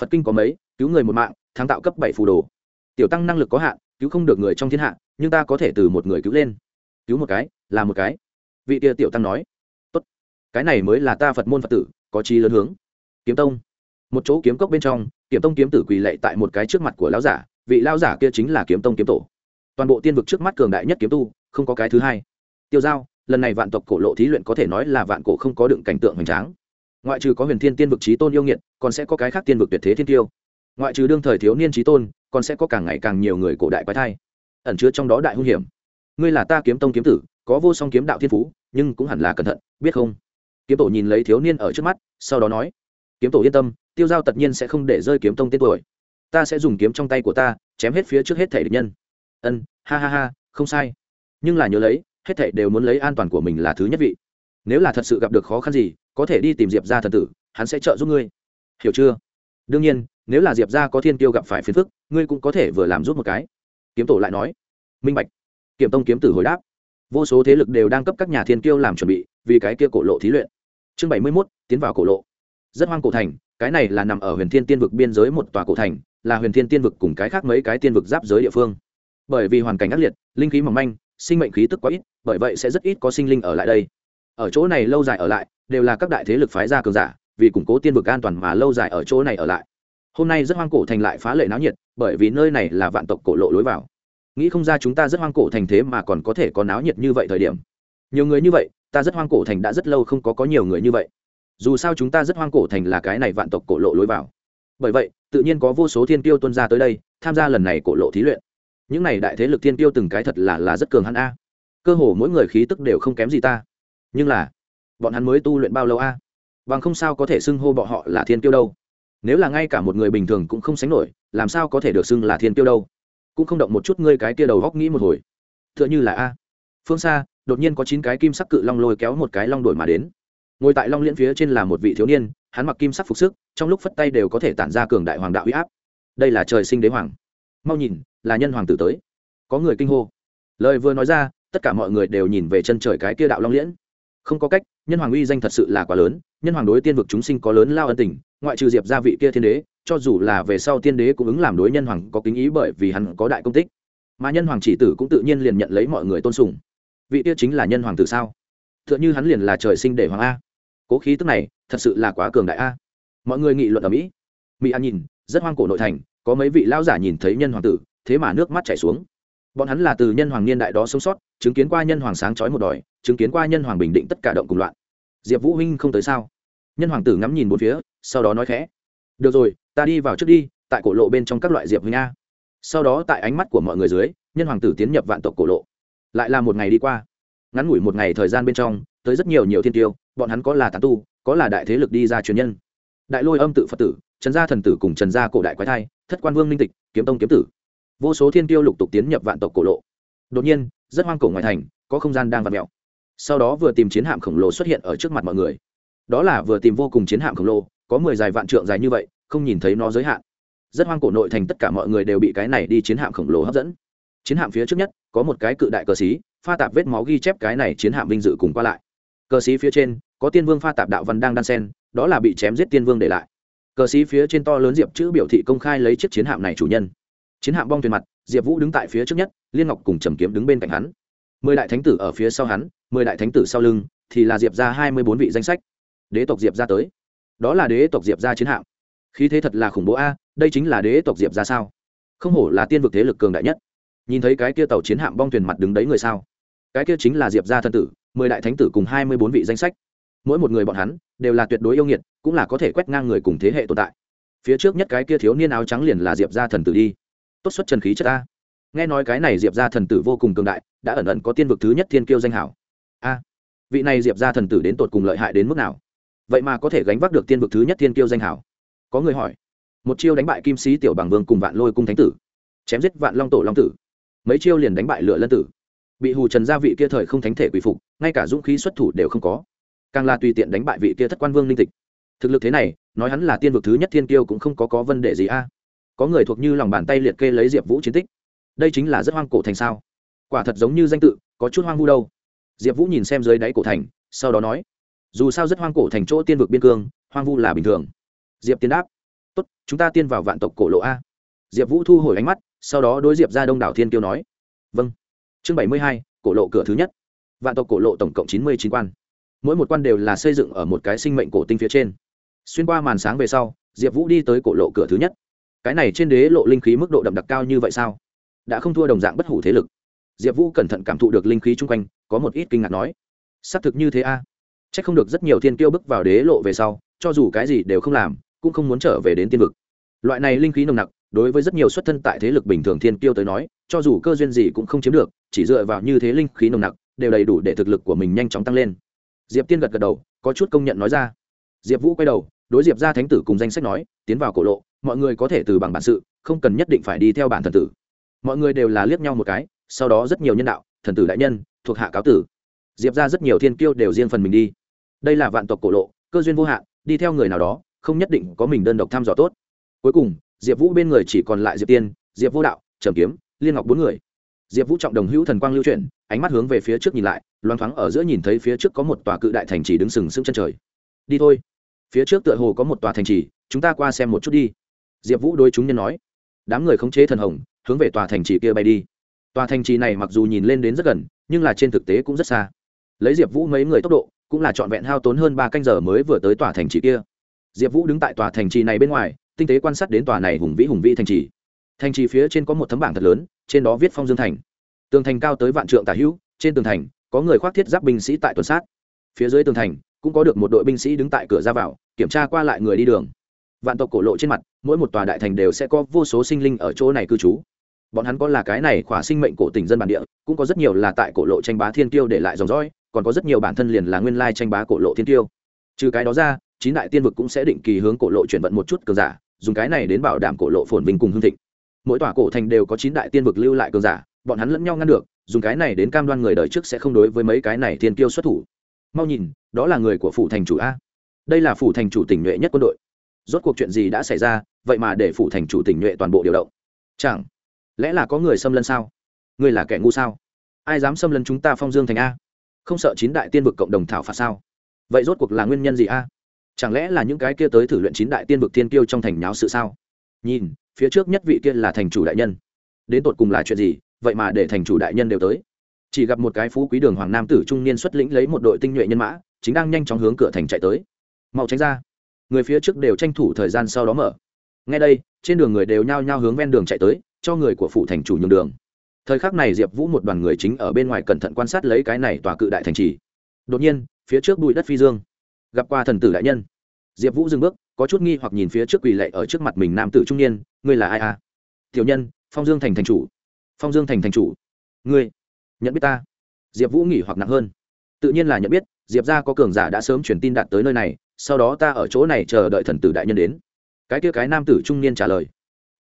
Phật kinh có mấy, cứu người một mạng tháng tạo cấp bảy phù đồ. Tiểu tăng năng lực có hạn, cứu không được người trong thiên hạ, nhưng ta có thể từ một người cứu lên. Cứu một cái, là một cái. Vị kia tiểu tăng nói, tốt, cái này mới là ta phật môn phật tử, có chi lớn hướng. Kiếm tông một chỗ kiếm cốc bên trong kiếm tông kiếm tử quỳ lệ tại một cái trước mặt của lão giả, vị lão giả kia chính là kiếm tông kiếm tổ. Toàn bộ tiên vực trước mắt cường đại nhất kiếm tu, không có cái thứ hai. Tiêu giao, lần này vạn tộc cổ lộ thí luyện có thể nói là vạn cổ không có đựng cảnh tượng hoành tráng. Ngoại trừ có huyền thiên tiên vực trí tôn yêu nghiệt, còn sẽ có cái khác tiên vực tuyệt thế thiên tiêu. Ngoại trừ đương thời thiếu niên trí tôn, còn sẽ có càng ngày càng nhiều người cổ đại quái thai. Ẩn chứa trong đó đại hung hiểm. Ngươi là ta kiếm tông kiếm tử, có vô song kiếm đạo thiên phú, nhưng cũng hẳn là cẩn thận, biết không? Kiếm tổ nhìn lấy thiếu niên ở trước mắt, sau đó nói. Kiếm tổ yên tâm tiêu giao tất nhiên sẽ không để rơi kiếm tông tên tuổi. Ta sẽ dùng kiếm trong tay của ta, chém hết phía trước hết thể địch nhân. Ân, ha ha ha, không sai. Nhưng là nhớ lấy, hết thể đều muốn lấy an toàn của mình là thứ nhất vị. Nếu là thật sự gặp được khó khăn gì, có thể đi tìm diệp ra thần tử, hắn sẽ trợ giúp ngươi. Hiểu chưa? Đương nhiên, nếu là diệp ra có thiên tiêu gặp phải phiền phức, ngươi cũng có thể vừa làm giúp một cái. Kiếm tổ lại nói. Minh bạch. Kiểm tông kiếm tử hồi đáp. Vô số thế lực đều đang cấp các nhà thiên tiêu làm chuẩn bị, vì cái kia cổ lộ thí luyện. Chương bảy mươi mốt, tiến vào cổ lộ. Rất hoang cổ thành cái này là nằm ở huyền thiên tiên vực biên giới một tòa cổ thành, là huyền thiên tiên vực cùng cái khác mấy cái tiên vực giáp giới địa phương. Bởi vì hoàn cảnh ác liệt, linh khí mỏng manh, sinh mệnh khí tức quá ít, bởi vậy sẽ rất ít có sinh linh ở lại đây. Ở chỗ này lâu dài ở lại, đều là các đại thế lực phái ra cường giả, vì củng cố tiên vực an toàn mà lâu dài ở chỗ này ở lại. Hôm nay rất hoang cổ thành lại phá lệ náo nhiệt, bởi vì nơi này là vạn tộc cổ lộ lối vào. Nghĩ không ra chúng ta rất hoang cổ thành thế mà còn có thể có náo nhiệt như vậy thời điểm. Nhiều người như vậy, ta rất hoang cổ thành đã rất lâu không có có nhiều người như vậy dù sao chúng ta rất hoang cổ thành là cái này vạn tộc cổ lộ lối vào. Bởi vậy, tự nhiên có vô số thiên tiêu tuân ra tới đây, tham gia lần này cổ lộ thí luyện. Những này đại thế lực thiên tiêu từng cái thật là là rất cường hắn a. Cơ hồ mỗi người khí tức đều không kém gì ta. Nhưng là, bọn hắn mới tu luyện bao lâu a? Bằng không sao có thể xưng hô bọn họ là thiên tiêu đâu. Nếu là ngay cả một người bình thường cũng không sánh nổi, làm sao có thể được xưng là thiên tiêu đâu? Cũng không động một chút ngươi cái kia đầu góc nghĩ một hồi. T h ư ợ n h ư là a. Phương xa, đột nhiên có chín cái kim sắc cự long lôi kéo một cái long đổi mà đến ngồi tại long liễn phía trên là một vị thiếu niên, hắn mặc kim sắc phục sức, trong lúc phất tay đều có thể tản ra cường đại hoàng đạo huy áp. Đây là trời sinh đế hoàng. Mau nhìn, là nhân hoàng tử tới. Có người kinh hô. Lời vừa nói ra, tất cả mọi người đều nhìn về chân trời cái kia đạo long liễn. Không có cách, nhân hoàng uy danh thật sự là quá lớn, nhân hoàng đối tiên vực chúng sinh có lớn lao ân tình, ngoại trừ diệp gia vị kia thiên đế, cho dù là về sau tiên đế cũng ứng làm đối nhân hoàng có kính ý bởi vì hắn có đại công tích. Mà nhân hoàng chỉ tử cũng tự nhiên liền nhận lấy mọi người tôn sùng. Vị kia chính là nhân hoàng tử sao? T h ư ợ n h ư hắn liền là trời sinh để hoàng a cố khí tức này thật sự là quá cường đại a. Mọi người nghị luận ở mỹ. Mỹ an nhìn, rất hoang cổ nội thành, có mấy vị lao giả nhìn thấy nhân hoàng tử, thế mà nước mắt chảy xuống. Bọn hắn là từ nhân hoàng niên đại đó sống sót, chứng kiến qua nhân hoàng sáng trói một đòi, chứng kiến qua nhân hoàng bình định tất cả động cùng loạn. Diệp vũ huynh không tới sao? Nhân hoàng tử ngắm nhìn bốn phía, sau đó nói khẽ. Được rồi, ta đi vào trước đi, tại cổ lộ bên trong các loại diệp huynh a. Sau đó tại ánh mắt của mọi người dưới, nhân hoàng tử tiến nhập vạn tộc cổ lộ. Lại là một ngày đi qua. Ngắn ngủi một ngày thời gian bên trong, tới rất nhiều nhiều thiên tiêu bọn hắn có là tán tu, có là đại thế lực đi ra truyền nhân. Đại lôi âm tự phật tử, trần gia thần tử cùng trần gia cổ đại quái thai, thất quan vương linh tịch, kiếm tông kiếm tử. Vô số thiên tiêu lục tục tiến nhập vạn tộc cổ lộ. Đột nhiên, rất hoang cổ ngoài thành, có không gian đang vặt mẹo sau đó vừa tìm chiến hạm khổng lồ xuất hiện ở trước mặt mọi người. Đó là vừa tìm vô cùng chiến hạm khổng lồ, có mười dài vạn trượng dài như vậy, không nhìn thấy nó giới hạn. Rất hoang cổ nội thành tất cả mọi người đều bị cái này đi chiến hạm khổng lồ hấp dẫn. Chiến hạm phía trước nhất, có một cái cự đại cờ xí, pha tạp vết máu ghi chép cái này chiến hạm vinh dự cùng qua lại cờ xí phía trên, có tiên vương pha tạp đạo văn đang đan sen, đó là bị chém giết tiên vương để lại. Cờ xí phía trên to lớn diệp chữ biểu thị công khai lấy chiếc chiến hạm này chủ nhân. Chiến hạm bong thuyền mặt, diệp vũ đứng tại phía trước nhất, liên ngọc cùng trầm kiếm đứng bên cạnh hắn. Mười đại thánh tử ở phía sau hắn, mười đại thánh tử sau lưng, thì là diệp ra hai mươi bốn vị danh sách. Đế tộc diệp ra tới. Đó là đế tộc diệp ra chiến hạm. Khí thế thật là khủng bố a, đây chính là đế tộc diệp ra sao? Không hổ là tiên vực thế lực cường đại nhất. Nhìn thấy cái kia tàu chiến hạm bong thuyền mặt đứng đấy người sao? Cái kia chính là diệp gia thân tử mười đại thánh tử cùng hai mươi bốn vị danh sách. Mỗi một người bọn hắn đều là tuyệt đối yêu nghiệt, cũng là có thể quét ngang người cùng thế hệ tồn tại. Phía trước nhất cái kia thiếu niên áo trắng liền là diệp gia thần tử đi. Tốt xuất trần khí chất a nghe nói cái này diệp gia thần tử vô cùng cường đại, đã ẩn ẩn có tiên vực thứ nhất thiên kiêu danh hảo. A, vị này diệp gia thần tử đến tột cùng lợi hại đến mức nào? Vậy mà có thể gánh vác được tiên vực thứ nhất thiên kiêu danh hảo. Có người hỏi, một chiêu đánh bại kim sĩ tiểu bằng vương cùng vạn lôi cung thánh tử, chém giết vạn long tổ long tử. Mấy chiêu liền đánh bại lựa lân tử bị hù trần gia vị kia thời không thánh thể quỷ phục, ngay cả dũng khí xuất thủ đều không có. Càng là tùy tiện đánh bại vị kia thất quan vương linh tịch. Thực lực thế này, nói hắn là tiên vực thứ nhất thiên kiêu cũng không có có vấn đề gì a. Có người thuộc như lòng bàn tay liệt kê lấy diệp vũ chiến tích. Đây chính là rất hoang cổ thành sao? Quả thật giống như danh tự, có chút hoang vu đâu. Diệp vũ nhìn xem dưới đáy cổ thành, sau đó nói, dù sao rất hoang cổ thành chỗ tiên vực biên cương, hoang vu là bình thường. Diệp tiến đáp, tốt, chúng ta tiên vào vạn tộc cổ lộ a. Diệp vũ thu hồi ánh mắt, sau đó đối diệp ra đông đảo thiên kiêu nói vâng chương bảy mươi hai, cổ lộ cửa thứ nhất. Vạn tộc cổ lộ tổng cộng chín mươi chín quan. Mỗi một quan đều là xây dựng ở một cái sinh mệnh cổ tinh phía trên. Xuyên qua màn sáng về sau, diệp vũ đi tới cổ lộ cửa thứ nhất. Cái này trên đế lộ linh khí mức độ đậm đặc cao như vậy sao? Đã không thua đồng dạng bất hủ thế lực. Diệp vũ cẩn thận cảm thụ được linh khí chung quanh, có một ít kinh ngạc nói xác thực như thế a? À? c h ắ c không được rất nhiều thiên tiêu bước vào đế lộ về sau, cho dù cái gì đều không làm, cũng không muốn trở về đến tiên vực. Loại này linh khí nồng nặc đối với rất nhiều xuất thân tại thế lực bình thường thiên kiêu tới nói, cho dù cơ duyên gì cũng không chiếm được, chỉ dựa vào như thế linh khí nồng nặc, đều đầy đủ để thực lực của mình nhanh chóng tăng lên. Diệp tiên gật gật đầu, có chút công nhận nói ra. Diệp vũ quay đầu, đối diệp ra thánh tử cùng danh sách nói, tiến vào cổ lộ, mọi người có thể từ bằng bản sự, không cần nhất định phải đi theo bản thần tử. Mọi người đều là liếc nhau một cái, sau đó rất nhiều nhân đạo, thần tử đại nhân, thuộc hạ cáo tử. Diệp ra rất nhiều thiên kiêu đều riêng phần mình đi. Đây là vạn tộc cổ lộ, cơ duyên vô hạn, đi theo người nào đó, không nhất định có mình đơn độc thăm dò tốt. Cuối cùng diệp vũ bên người chỉ còn lại diệp tiên, diệp vô đạo, trầm kiếm, liên ngọc bốn người. Diệp vũ trọng đồng hữu thần quang lưu chuyển, ánh mắt hướng về phía trước nhìn lại loang thoáng ở giữa nhìn thấy phía trước có một tòa cự đại thành trì đứng sừng sững chân trời. Đi thôi. Phía trước tựa hồ có một tòa thành trì, chúng ta qua xem một chút đi. Diệp vũ đối chúng nhân nói. Đám người khống chế thần hồng, hướng về tòa thành trì kia bay đi. Tòa thành trì này mặc dù nhìn lên đến rất gần, nhưng là trên thực tế cũng rất xa. Lấy diệp vũ mấy người tốc độ, cũng là trọn vẹn hao tốn hơn ba canh giờ mới vừa tới tòa thành trì kia. Diệp vũ đứng tại tòa thành trì này bên ngoài tinh tế quan sát đến tòa này hùng vĩ hùng vĩ thành trì. Thành trì phía trên có một tấm bảng thật lớn, trên đó viết phong dương thành. Tường thành cao tới vạn trượng tả hữu, trên tường thành, có người khoác thiết giáp binh sĩ tại tuần sát. Phía dưới tường thành, cũng có được một đội binh sĩ đứng tại cửa ra vào, kiểm tra qua lại người đi đường. Vạn tộc cổ lộ trên mặt, mỗi một tòa đại thành đều sẽ có vô số sinh linh ở chỗ này cư trú. Bọn hắn có là cái này khỏa sinh mệnh cổ tỉnh dân bản địa, cũng có rất nhiều là tại cổ lộ tranh bá thiên tiêu để lại dòng dõi, còn có rất nhiều bản thân liền là nguyên lai tranh bá cổ lộ thiên tiêu. Trừ cái đó ra, chín đại tiên vực cũng sẽ định kỳ hướng cổ lộ chuyển vận một chút cường giả dùng cái này đến bảo đảm cổ lộ phồn vinh cùng hương thịnh. Mỗi tòa cổ thành đều có chín đại tiên vực lưu lại cường giả, bọn hắn lẫn nhau ngăn được, dùng cái này đến cam đoan người đời trước sẽ không đối với mấy cái này thiên tiêu xuất thủ. Mau nhìn, đó là người của phủ thành chủ a. Đây là phủ thành chủ tỉnh nhuệ nhất quân đội. Rốt cuộc chuyện gì đã xảy ra, vậy mà để phủ thành chủ tỉnh nhuệ toàn bộ điều động? Chẳng lẽ là có người xâm lân sao? Người là kẻ ngu sao? Ai dám xâm lấn chúng ta phong dương thành a? Không sợ chín đại tiên vực cộng đồng thảo phạt sao? Vậy rốt cuộc là nguyên nhân gì a? Chẳng lẽ là những cái kia tới thử luyện chín đại tiên vực tiên kiêu trong thành nháo sự sao? Nhìn, phía trước nhất vị kia là thành chủ đại nhân. Đến tột cùng là chuyện gì? Vậy mà để thành chủ đại nhân đều tới. Chỉ gặp một cái phú quý đường hoàng nam tử trung niên xuất lĩnh lấy một đội tinh nhuệ nhân mã, chính đang nhanh chóng hướng cửa thành chạy tới. Mau tránh ra. Người phía trước đều tranh thủ thời gian sau đó mở. Ngay đây, trên đường người đều nhao nhao hướng ven đường chạy tới, cho người của phủ thành chủ nhường đường. Thời khắc này diệp vũ một đoàn người chính ở bên ngoài cẩn thận quan sát lấy cái này tòa cự đại thành trì. Đột nhiên, phía trước bụi đất phi dương gặp qua thần tử đại nhân. Diệp vũ dừng bước, có chút nghi hoặc nhìn phía trước quỳ lệ ở trước mặt mình nam tử trung niên, ngươi là ai à? Tiểu nhân, phong dương thành thành chủ. Phong dương thành thành chủ. Ngươi nhận biết ta? Diệp vũ nghỉ hoặc nặng hơn. Tự nhiên là nhận biết, diệp ra có cường giả đã sớm truyền tin đạt tới nơi này, sau đó ta ở chỗ này chờ đợi thần tử đại nhân đến. Cái kia cái nam tử trung niên trả lời.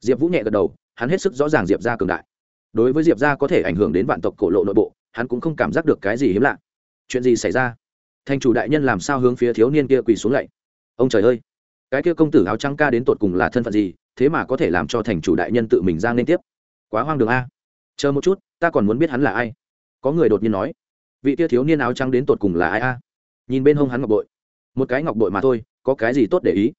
Diệp vũ nhẹ gật đầu, hắn hết sức rõ ràng diệp ra cường đại. Đối với diệp ra có thể ảnh hưởng đến vạn tộc cổ lộ nội bộ, hắn cũng không cảm giác được cái gì hiếm lạ. Chuyện gì xảy ra? Thành chủ đại nhân làm sao hướng phía thiếu niên kia quỳ xuống lạy? Ông trời ơi, cái kia công tử áo trắng ca đến tột cùng là thân phận gì, thế mà có thể làm cho thành chủ đại nhân tự mình giang liên tiếp? Quá hoang đường a. Chờ một chút, ta còn muốn biết hắn là ai. Có người đột nhiên nói, vị kia thiếu niên áo trắng đến tột cùng là ai a? Nhìn bên hông hắn ngọc bội. Một cái ngọc bội mà thôi, có cái gì tốt để ý?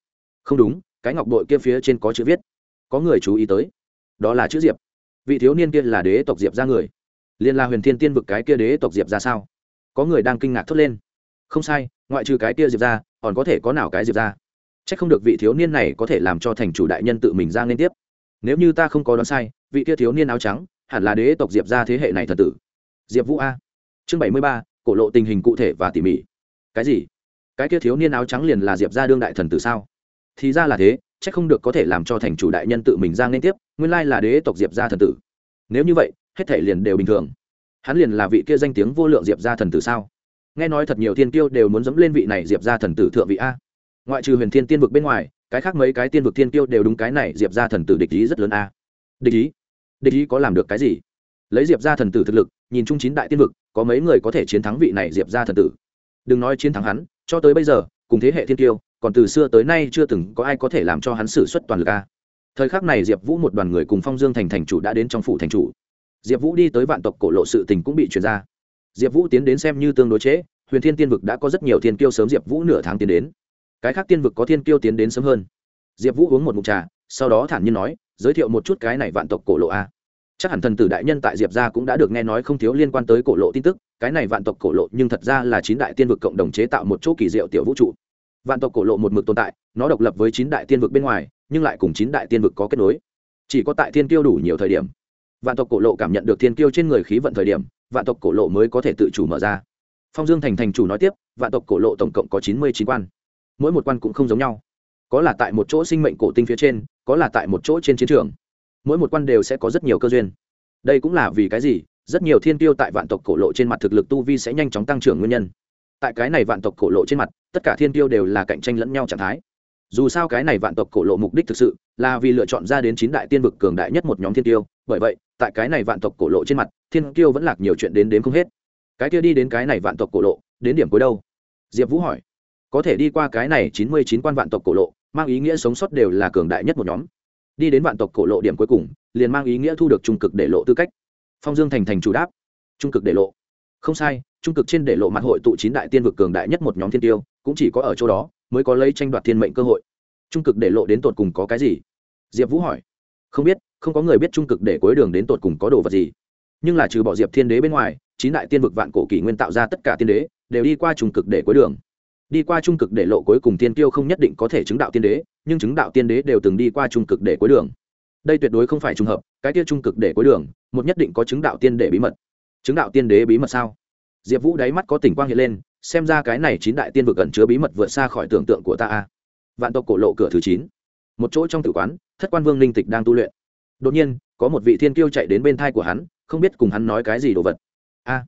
Không đúng, cái ngọc bội kia phía trên có chữ viết, có người chú ý tới. Đó là chữ diệp. Vị thiếu niên kia là đế tộc diệp ra người. Liên la huyền thiên tiên vực cái kia đế tộc diệp ra sao? Có người đang kinh ngạc thốt lên không sai, ngoại trừ cái kia diệp ra còn có thể có nào cái diệp ra c h ắ c không được vị thiếu niên này có thể làm cho thành chủ đại nhân tự mình ra liên tiếp. Nếu như ta không có đoán sai, vị kia thiếu niên áo trắng, hẳn là đế tộc diệp ra thế hệ này thật tử. Diệp vũ a. Chương bảy mươi ba, cổ lộ tình hình cụ thể và tỉ mỉ. Cái gì? Cái kia thiếu niên áo trắng liền là diệp ra đương đại thần tử sao? Thì ra là thế c h ắ c không được có thể làm cho thành chủ đại nhân tự mình ra liên tiếp, nguyên lai là đế tộc diệp ra thần tử. Nếu như vậy, hết thể liền đều bình thường. Hắn liền là vị kia danh tiếng vô lượng diệp ra thần tử sao? Nghe nói thật nhiều thiên tiêu đều muốn dẫm lên vị này diệp ra thần tử thượng vị a. Ngoại trừ huyền thiên tiên vực bên ngoài, cái khác mấy cái tiên vực thiên tiêu đều đúng cái này diệp ra thần tử địch ý rất lớn a. Địch ý? Địch ý có làm được cái gì? Lấy diệp ra thần tử thực lực, nhìn chung chín đại tiên vực, có mấy người có thể chiến thắng vị này diệp ra thần tử? Đừng nói chiến thắng hắn, cho tới bây giờ, cùng thế hệ thiên tiêu còn từ xưa tới nay chưa từng có ai có thể làm cho hắn xử suất toàn lực a. Thời khắc này diệp vũ một đoàn người cùng phong dương thành thành chủ đã đến trong phủ thành chủ. Diệp vũ đi tới vạn tộc cổ lộ sự tình cũng bị chuyển ra diệp vũ tiến đến xem như tương đối chế, huyền thiên tiên vực đã có rất nhiều thiên kiêu sớm diệp vũ nửa tháng tiến đến. Cái khác tiên vực có thiên kiêu tiến đến sớm hơn. Diệp vũ uống một mục trà sau đó thản nhiên nói giới thiệu một chút cái này vạn tộc cổ lộ a. Chắc hẳn thần tử đại nhân tại diệp gia cũng đã được nghe nói không thiếu liên quan tới cổ lộ tin tức cái này vạn tộc cổ lộ nhưng thật ra là chín đại tiên vực cộng đồng chế tạo một chỗ kỳ diệu tiểu vũ trụ. Vạn tộc cổ lộ một mực tồn tại nó độc lập với chín đại tiên vực bên ngoài nhưng lại cùng chín đại tiên vực có kết nối. Chỉ có tại thiên kiêu đủ nhiều thời điểm vạn tộc cổ lộ cảm nhận được thiên kiêu trên người khí vận thời điểm vạn tộc cổ lộ mới có thể tự chủ mở ra. Phong dương thành thành chủ nói tiếp, vạn tộc cổ lộ tổng cộng có chín mươi chín quan. Mỗi một quan cũng không giống nhau. Có là tại một chỗ sinh mệnh cổ tinh phía trên, có là tại một chỗ trên chiến trường. Mỗi một quan đều sẽ có rất nhiều cơ duyên. Đây cũng là vì cái gì? Rất nhiều thiên tiêu tại vạn tộc cổ lộ trên mặt thực lực tu vi sẽ nhanh chóng tăng trưởng nguyên nhân. Tại cái này vạn tộc cổ lộ trên mặt, tất cả thiên tiêu đều là cạnh tranh lẫn nhau trạng thái. Dù sao cái này vạn tộc cổ lộ mục đích thực sự là vì lựa chọn ra đến chín đại tiên vực cường đại nhất một nhóm thiên tiêu bởi vậy, tại cái này vạn tộc cổ lộ trên mặt, thiên tiêu vẫn lạc nhiều chuyện đến đến không hết. Cái kia đi đến cái này vạn tộc cổ lộ, đến điểm cuối đâu? Diệp vũ hỏi. Có thể đi qua cái này chín mươi chín quan vạn tộc cổ lộ, mang ý nghĩa sống sót đều là cường đại nhất một nhóm. Đi đến vạn tộc cổ lộ điểm cuối cùng, liền mang ý nghĩa thu được trung cực để lộ tư cách. Phong dương thành thành chủ đáp. Trung cực để lộ. Không sai, trung cực trên để lộ mặt hội tụ chín đại tiên vực cường đại nhất một nhóm thiên tiêu cũng chỉ có ở chỗ đó, mới có lấy tranh đoạt thiên mệnh cơ hội. Trung cực để lộ đến tột cùng có cái gì? Diệp vũ hỏi. Không biết không có người biết trung cực để cuối đường đến tột cùng có đồ vật gì. Nhưng là trừ bỏ diệp thiên đế bên ngoài, chín đại tiên vực vạn cổ kỷ nguyên tạo ra tất cả tiên đế, đều đi qua trung cực để cuối đường. Đi qua trung cực để lộ cuối cùng tiên tiêu không nhất định có thể chứng đạo tiên đế, nhưng chứng đạo tiên đế đều từng đi qua trung cực để cuối đường. Đây tuyệt đối không phải trùng hợp, cái tiêu trung cực để cuối đường, một nhất định có chứng đạo tiên đế bí mật. Chứng đạo tiên đế bí mật sao? Diệp vũ đáy mắt có tỉnh quang hiện lên, xem ra cái này chín đại tiên vực ẩn chứa bí mật vượt xa khỏi tưởng tượng của ta a. Vạn tộc cổ lộ cửa thứ chín. Một chỗ trong tử quán, thất quan vương linh tịch đang tu luyện đột nhiên, có một vị thiên kiêu chạy đến bên thai của hắn, không biết cùng hắn nói cái gì đồ vật. A,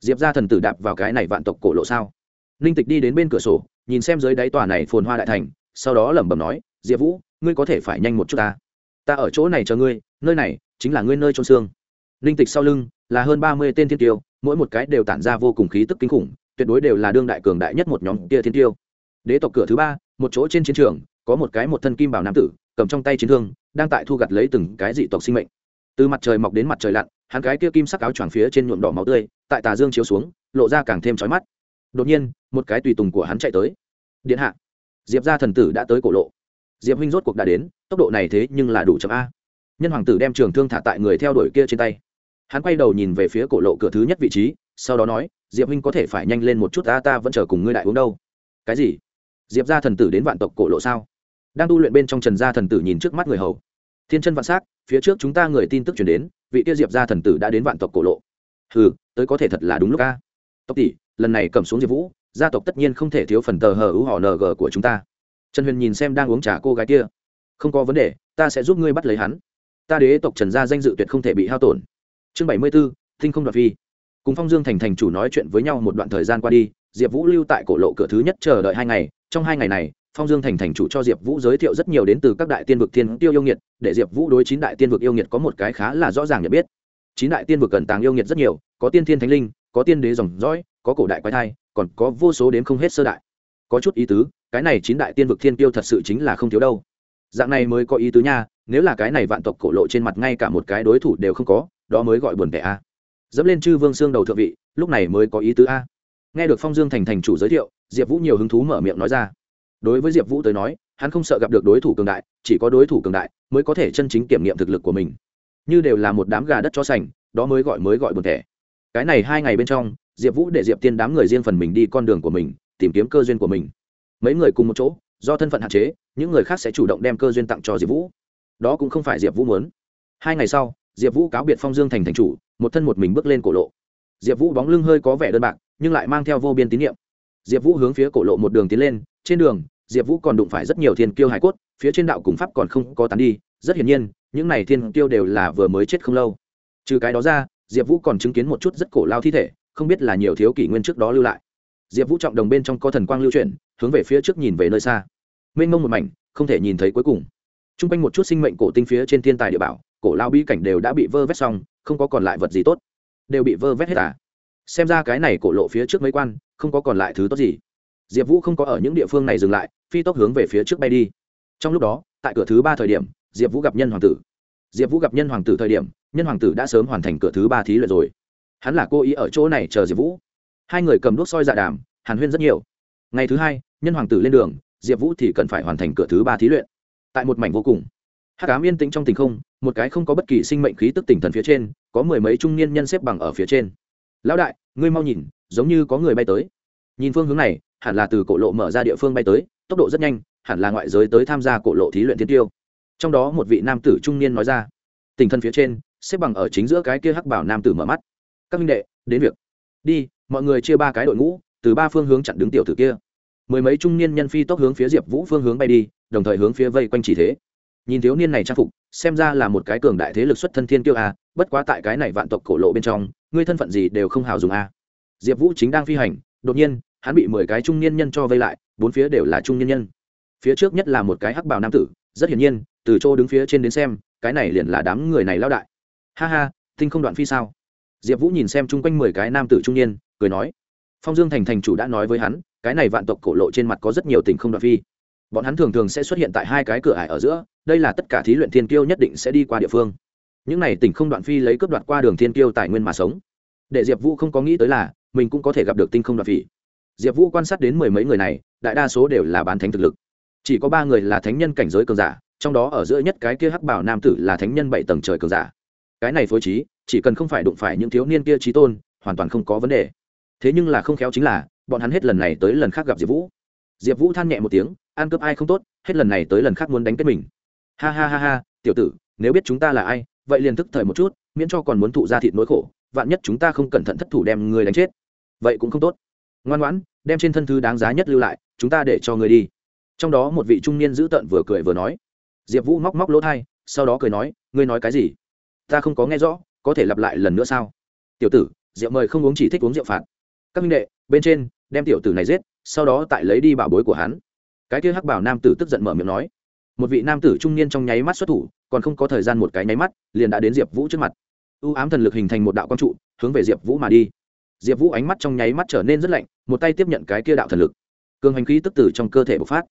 diệp ra thần tử đạp vào cái này vạn tộc cổ lộ sao? Linh tịch đi đến bên cửa sổ, nhìn xem dưới đáy tòa này phồn hoa đại thành, sau đó lẩm bẩm nói, diệp vũ, ngươi có thể phải nhanh một chút ta. Ta ở chỗ này chờ ngươi, nơi này chính là ngươi nơi trôn xương. Linh tịch sau lưng là hơn ba mươi tên thiên tiêu mỗi một cái đều tản ra vô cùng khí tức kinh khủng, tuyệt đối đều là đương đại cường đại nhất một nhóm kia thiên tiêu đế tộc cửa thứ ba, một chỗ trên chiến trường, có một cái một thân kim bảo nam tử, cầm trong tay chiến thương đang tại thu gặt lấy từng cái dị tộc sinh mệnh. Từ mặt trời mọc đến mặt trời lặn, hắn cái kia kim sắc áo choàng phía trên nhuộm đỏ máu tươi, tại tà dương chiếu xuống, lộ ra càng thêm chói mắt. Đột nhiên, một cái tùy tùng của hắn chạy tới. Điện hạ! Diệp gia thần tử đã tới cổ lộ. Diệp huynh rốt cuộc đã đến, tốc độ này thế nhưng là đủ chậm a. Nhân hoàng tử đem trường thương thả tại người theo đuổi kia trên tay. Hắn quay đầu nhìn về phía cổ lộ cửa thứ nhất vị trí, sau đó nói, diệp huynh có thể phải nhanh lên một chút, ta ta vẫn chờ cùng ngươi đại uống đâu. Cái gì? Diệp gia thần tử đến vạn tộc cổ lộ sao? Đang tu luyện bên trong trần gia thần tử nhìn trước mắt người hầu. Thiên chân vạn s á c phía trước chúng ta người tin tức chuyển đến, vị tiêu diệp gia thần tử đã đến vạn tộc cổ lộ. Hừ, tới có thể thật là đúng lúc ca tộc tỷ, lần này cầm xuống diệp vũ, gia tộc tất nhiên không thể thiếu phần tờ hờ ưu họ ng của chúng ta. Trần huyền nhìn xem đang uống trà cô gái kia. Không có vấn đề, ta sẽ giúp ngươi bắt lấy hắn. Ta đế tộc trần gia danh dự tuyệt không thể bị hao tổn. Chương bảy mươi b ố thinh không đoạt phi. Cùng phong dương thành thành chủ nói chuyện với nhau một đoạn thời gian qua đi, diệp vũ lưu tại cổ lộ cửa thứ nhất chờ đợi hai ngày, trong hai ngày này phong dương thành thành chủ cho diệp vũ giới thiệu rất nhiều đến từ các đại tiên vực thiên tiêu yêu nghiệt, để diệp vũ đối chín đại tiên vực yêu nghiệt có một cái khá là rõ ràng nhận biết. Chín đại tiên vực cần tàng yêu nghiệt rất nhiều, có tiên thiên thánh linh, có tiên đế dòng dõi, có cổ đại quái thai, còn có vô số đến không hết sơ đại. Có chút ý tứ, cái này chín đại tiên vực thiên tiêu thật sự chính là không thiếu đâu. Dạng này mới có ý tứ nha, nếu là cái này vạn tộc cổ lộ trên mặt ngay cả một cái đối thủ đều không có, đó mới gọi buồn vẻ a. Dẫm lên chư vương xương đầu thượng vị, lúc này mới có ý tứ a. Nghe được phong dương thành thành chủ giới thiệu, diệp vũ nhiều hứng thú mở miệng nói ra đối với diệp vũ tới nói, hắn không sợ gặp được đối thủ cường đại, chỉ có đối thủ cường đại mới có thể chân chính kiểm nghiệm thực lực của mình. Như đều là một đám gà đất cho sành, đó mới gọi mới gọi buồn thẻ. Cái này hai ngày bên trong, diệp vũ để diệp tiên đám người riêng phần mình đi con đường của mình, tìm kiếm cơ duyên của mình. Mấy người cùng một chỗ, do thân phận hạn chế, những người khác sẽ chủ động đem cơ duyên tặng cho diệp vũ. Đó cũng không phải diệp vũ muốn. Hai ngày sau, diệp vũ cáo biệt phong dương thành thành chủ, một thân một mình bước lên cổ lộ. Diệp vũ bóng lưng hơi có vẻ đơn bạc, nhưng lại mang theo vô biên tín nhiệm. Diệp vũ hướng phía cổ lộ một đường tiến lên, trên đường diệp vũ còn đụng phải rất nhiều thiên kiêu hải cốt, phía trên đạo cùng pháp còn không có tán đi, rất hiển nhiên, những này thiên kiêu đều là vừa mới chết không lâu. Trừ cái đó ra, diệp vũ còn chứng kiến một chút rất cổ lao thi thể, không biết là nhiều thiếu kỷ nguyên trước đó lưu lại. Diệp vũ trọng đồng bên trong có thần quang lưu chuyển, hướng về phía trước nhìn về nơi xa. Mênh mông một mảnh, không thể nhìn thấy cuối cùng. T r u n g quanh một chút sinh mệnh cổ tinh phía trên thiên tài địa bảo, cổ lao bi cảnh đều đã bị vơ vét xong, không có còn lại vật gì tốt. Đều bị vơ vét hết à? Xem ra cái này cổ lộ phía trước mấy quan, không có còn lại thứ tốt gì diệp vũ không có ở những địa phương này dừng lại, phi tốc hướng về phía trước bay đi. Trong lúc đó, tại cửa thứ ba thời điểm, diệp vũ gặp nhân hoàng tử. Diệp vũ gặp nhân hoàng tử thời điểm, nhân hoàng tử đã sớm hoàn thành cửa thứ ba thí luyện rồi. Hắn là cô ý ở chỗ này chờ diệp vũ. Hai người cầm đuốc soi dạ đàm, hàn huyên rất nhiều. Ngày thứ hai, nhân hoàng tử lên đường, diệp vũ thì cần phải hoàn thành cửa thứ ba thí luyện. Tại một mảnh vô cùng hát cám yên tĩnh trong tình không, một cái không có bất kỳ sinh mệnh khí tức tỉnh thần phía trên, có mười mấy trung niên nhân xếp bằng ở phía trên. Lão đại, ngươi mau nhìn, giống như có người bay tới. Nhìn phương hướng này hẳn là từ cổ lộ mở ra địa phương bay tới, tốc độ rất nhanh, hẳn là ngoại giới tới tham gia cổ lộ thí luyện thiên tiêu. Trong đó một vị nam tử trung niên nói ra, tình thân phía trên, xếp bằng ở chính giữa cái kia hắc bảo nam tử mở mắt. Các minh đệ, đến việc. Đi, mọi người chia ba cái đội ngũ, từ ba phương hướng chặn đứng tiểu tử kia. Mười mấy trung niên nhân phi tốc hướng phía diệp vũ phương hướng bay đi, đồng thời hướng phía vây quanh chỉ thế. Nhìn thiếu niên này trang phục, xem ra là một cái cường đại thế lực xuất thân thiên kiêu a à, bất quá tại cái này vạn tộc cổ lộ bên trong, ngươi thân phận gì đều không hào dùng a diệp vũ chính đang phi hành, đột nhiên hắn bị mười cái trung niên nhân cho vây lại, bốn phía đều là trung niên nhân. Phía trước nhất là một cái hắc bào nam tử, rất hiển nhiên, từ chỗ đứng phía trên đến xem, cái này liền là đám người này lao đại. Ha ha, tinh không đoạn phi sao? Diệp vũ nhìn xem chung quanh mười cái nam tử trung niên, cười nói, phong dương thành thành chủ đã nói với hắn, cái này vạn tộc cổ lộ trên mặt có rất nhiều tình không đoạn phi. Bọn hắn thường thường sẽ xuất hiện tại hai cái cửa ải ở giữa, đây là tất cả thí luyện thiên kiêu nhất định sẽ đi qua địa phương. Những này tỉnh không đoạn phi lấy cướp đoạt qua đường thiên kiêu tài nguyên mà sống. Để diệp vũ không có nghĩ tới là, mình cũng có thể gặp được tinh không đoạn phi diệp vũ quan sát đến mười mấy người này, đại đa số đều là bán thánh thực lực. Chỉ có ba người là thánh nhân cảnh giới cường giả, trong đó ở giữa nhất cái kia hắc bảo nam tử là thánh nhân bảy tầng trời cường giả. Cái này phối trí, chỉ cần không phải đụng phải những thiếu niên kia trí tôn, hoàn toàn không có vấn đề. Thế nhưng là không khéo chính là, bọn hắn hết lần này tới lần khác gặp diệp vũ. Diệp vũ than nhẹ một tiếng, ăn cướp ai không tốt, hết lần này tới lần khác muốn đánh kết mình. Ha ha ha ha, tiểu tử, nếu biết chúng ta là ai, vậy liền thức thời một chút, miễn cho còn muốn thụ ra thịt nỗi khổ, vạn nhất chúng ta không cẩn thận thất thủ đem người đánh chết. Vậy cũng không tốt ngoan ngoãn, đem trên thân thứ đáng giá nhất lưu lại, chúng ta để cho người đi. Trong đó một vị trung niên dữ tợn vừa cười vừa nói. Diệp vũ móc móc lỗ thai, sau đó cười nói, ngươi nói cái gì? Ta không có nghe rõ, có thể lặp lại lần nữa sao? Tiểu tử, rượu mời không uống chỉ thích uống rượu phạt. Các minh đệ, bên trên, đem tiểu tử này giết, sau đó tại lấy đi bảo bối của hắn. Cái kia hắc bảo nam tử tức giận mở miệng nói. Một vị nam tử trung niên trong nháy mắt xuất thủ, còn không có thời gian một cái nháy mắt, liền đã đến diệp vũ trước mặt. U ám thần lực hình thành một đạo quang trụ, hướng về diệp vũ mà đi diệp vũ ánh mắt trong nháy mắt trở nên rất lạnh, một tay tiếp nhận cái kia đạo thần lực. Cường hành khí tức tử trong cơ thể bộc phát.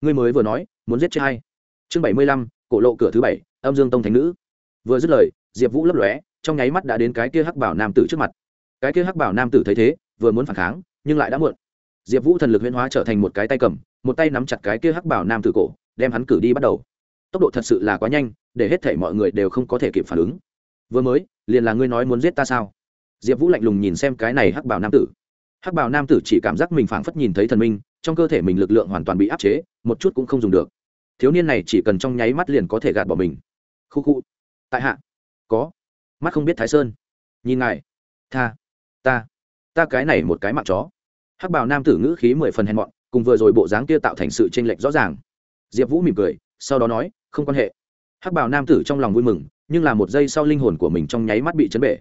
Ngươi mới vừa nói, muốn giết chết hay chương bảy mươi lăm, cổ lộ cửa thứ bảy, âm dương tông thánh nữ. Vừa dứt lời, diệp vũ lấp lóe, trong nháy mắt đã đến cái kia hắc bảo nam tử trước mặt. Cái kia hắc bảo nam tử thấy thế, vừa muốn phản kháng, nhưng lại đã muộn. Diệp vũ thần lực huyễn hóa trở thành một cái tay cầm, một tay nắm chặt cái kia hắc bảo nam tử cổ, đem hắn cử đi bắt đầu. Tốc độ thật sự là quá nhanh, để hết thể mọi người đều không có thể kịp phản ứng. Vừa mới, liền là ngươi nói muốn giết ta sao? Diệp vũ lạnh lùng nhìn xem cái này hắc bảo nam tử. Hắc bảo nam tử chỉ cảm giác mình phảng phất nhìn thấy thần minh, trong cơ thể mình lực lượng hoàn toàn bị áp chế, một chút cũng không dùng được. Thiếu niên này chỉ cần trong nháy mắt liền có thể gạt bỏ mình. Khu khu. Tại hạ. Có. Mắt không biết thái sơn. Nhìn ngài. Tha. Ta. Ta cái này một cái mạng chó. Hắc bảo nam tử ngữ khí mười phần hèn mọn, cùng vừa rồi bộ dáng kia tạo thành sự tranh lệch rõ ràng. Diệp vũ mỉm cười, sau đó nói, không quan hệ. Hắc bảo nam tử trong lòng vui mừng, nhưng là một giây sau linh hồn của mình trong nháy mắt bị chấn bể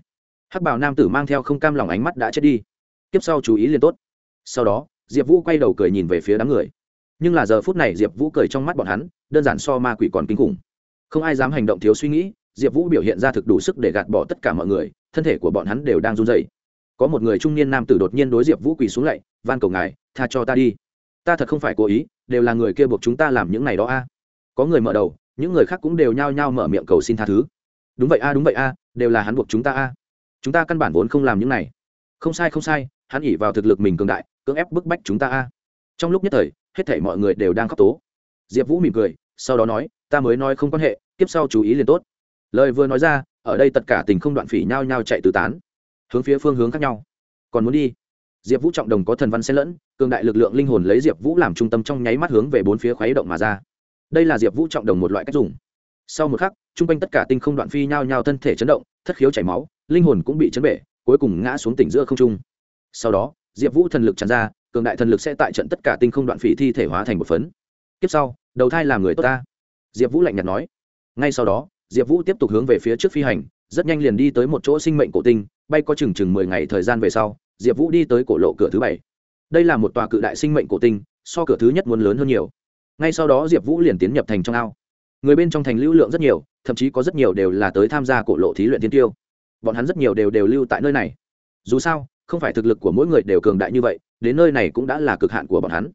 hắc bảo nam tử mang theo không cam lòng ánh mắt đã chết đi. Tiếp sau chú ý liền tốt. Sau đó, diệp vũ quay đầu cười nhìn về phía đám người. Nhưng là giờ phút này diệp vũ cười trong mắt bọn hắn, đơn giản so ma quỷ còn kinh khủng. Không ai dám hành động thiếu suy nghĩ, diệp vũ biểu hiện ra thực đủ sức để gạt bỏ tất cả mọi người, thân thể của bọn hắn đều đang run dày có một người trung niên nam tử đột nhiên đối diệp vũ quỳ xuống lạy van cầu ngài, tha cho ta đi. Ta thật không phải cố ý, đều là người kia buộc chúng ta làm những này đó a. Có người mở đầu, những người khác cũng đều nhao nhao mở miệng cầu xin tha thứ. Đúng vậy a, đúng vậy a, đều là hắn buộc chúng ta a chúng ta căn bản vốn không làm những này. Không sai không sai, hắn ỉ vào thực lực mình cường đại, cưỡng ép bức bách chúng ta a. Trong lúc nhất thời, hết thể mọi người đều đang khóc tố. Diệp vũ mỉm cười, sau đó nói, ta mới nói không quan hệ, tiếp sau chú ý liền tốt. Lời vừa nói ra, ở đây tất cả tình không đoạn phỉ nhao nhao chạy từ tán, hướng phía phương hướng khác nhau. Còn muốn đi? Diệp vũ trọng đồng có thần văn xen lẫn, cường đại lực lượng linh hồn lấy diệp vũ làm trung tâm trong nháy mắt hướng về bốn phía khuấy động mà ra. Đây là diệp vũ trọng đồng một loại cách dùng. Sau một khắc t r u n g quanh tất cả tinh không đoạn phi nhao nhao thân thể chấn động, thất khiếu chảy máu linh hồn cũng bị chấn bể, cuối cùng ngã xuống tỉnh giữa không trung. Sau đó, diệp vũ thần lực tràn ra, cường đại thần lực sẽ tại trận tất cả tinh không đoạn phỉ thi thể hóa thành một phấn. Tiếp sau, đầu thai làm người tốt ta. Diệp vũ lạnh nhạt nói. Ngay sau đó, diệp vũ tiếp tục hướng về phía trước phi hành, rất nhanh liền đi tới một chỗ sinh mệnh cổ tinh, bay có chừng chừng mười ngày thời gian về sau, diệp vũ đi tới cổ lộ cửa thứ bảy. Đây là một tòa cự đại sinh mệnh cổ tinh, so cửa thứ nhất muốn lớn hơn nhiều. Ngay sau đó diệp vũ liền tiến nhập thành trong ao. Người bên trong thành lưu lượng rất nhiều, thậm chí có rất nhiều đều là tới tham gia cổ lộ thí luyện tiên tiêu bọn hắn rất nhiều đều đều lưu tại nơi này. Dù sao, không phải thực lực của mỗi người đều cường đại như vậy, đến nơi này cũng đã là cực hạn của bọn hắn.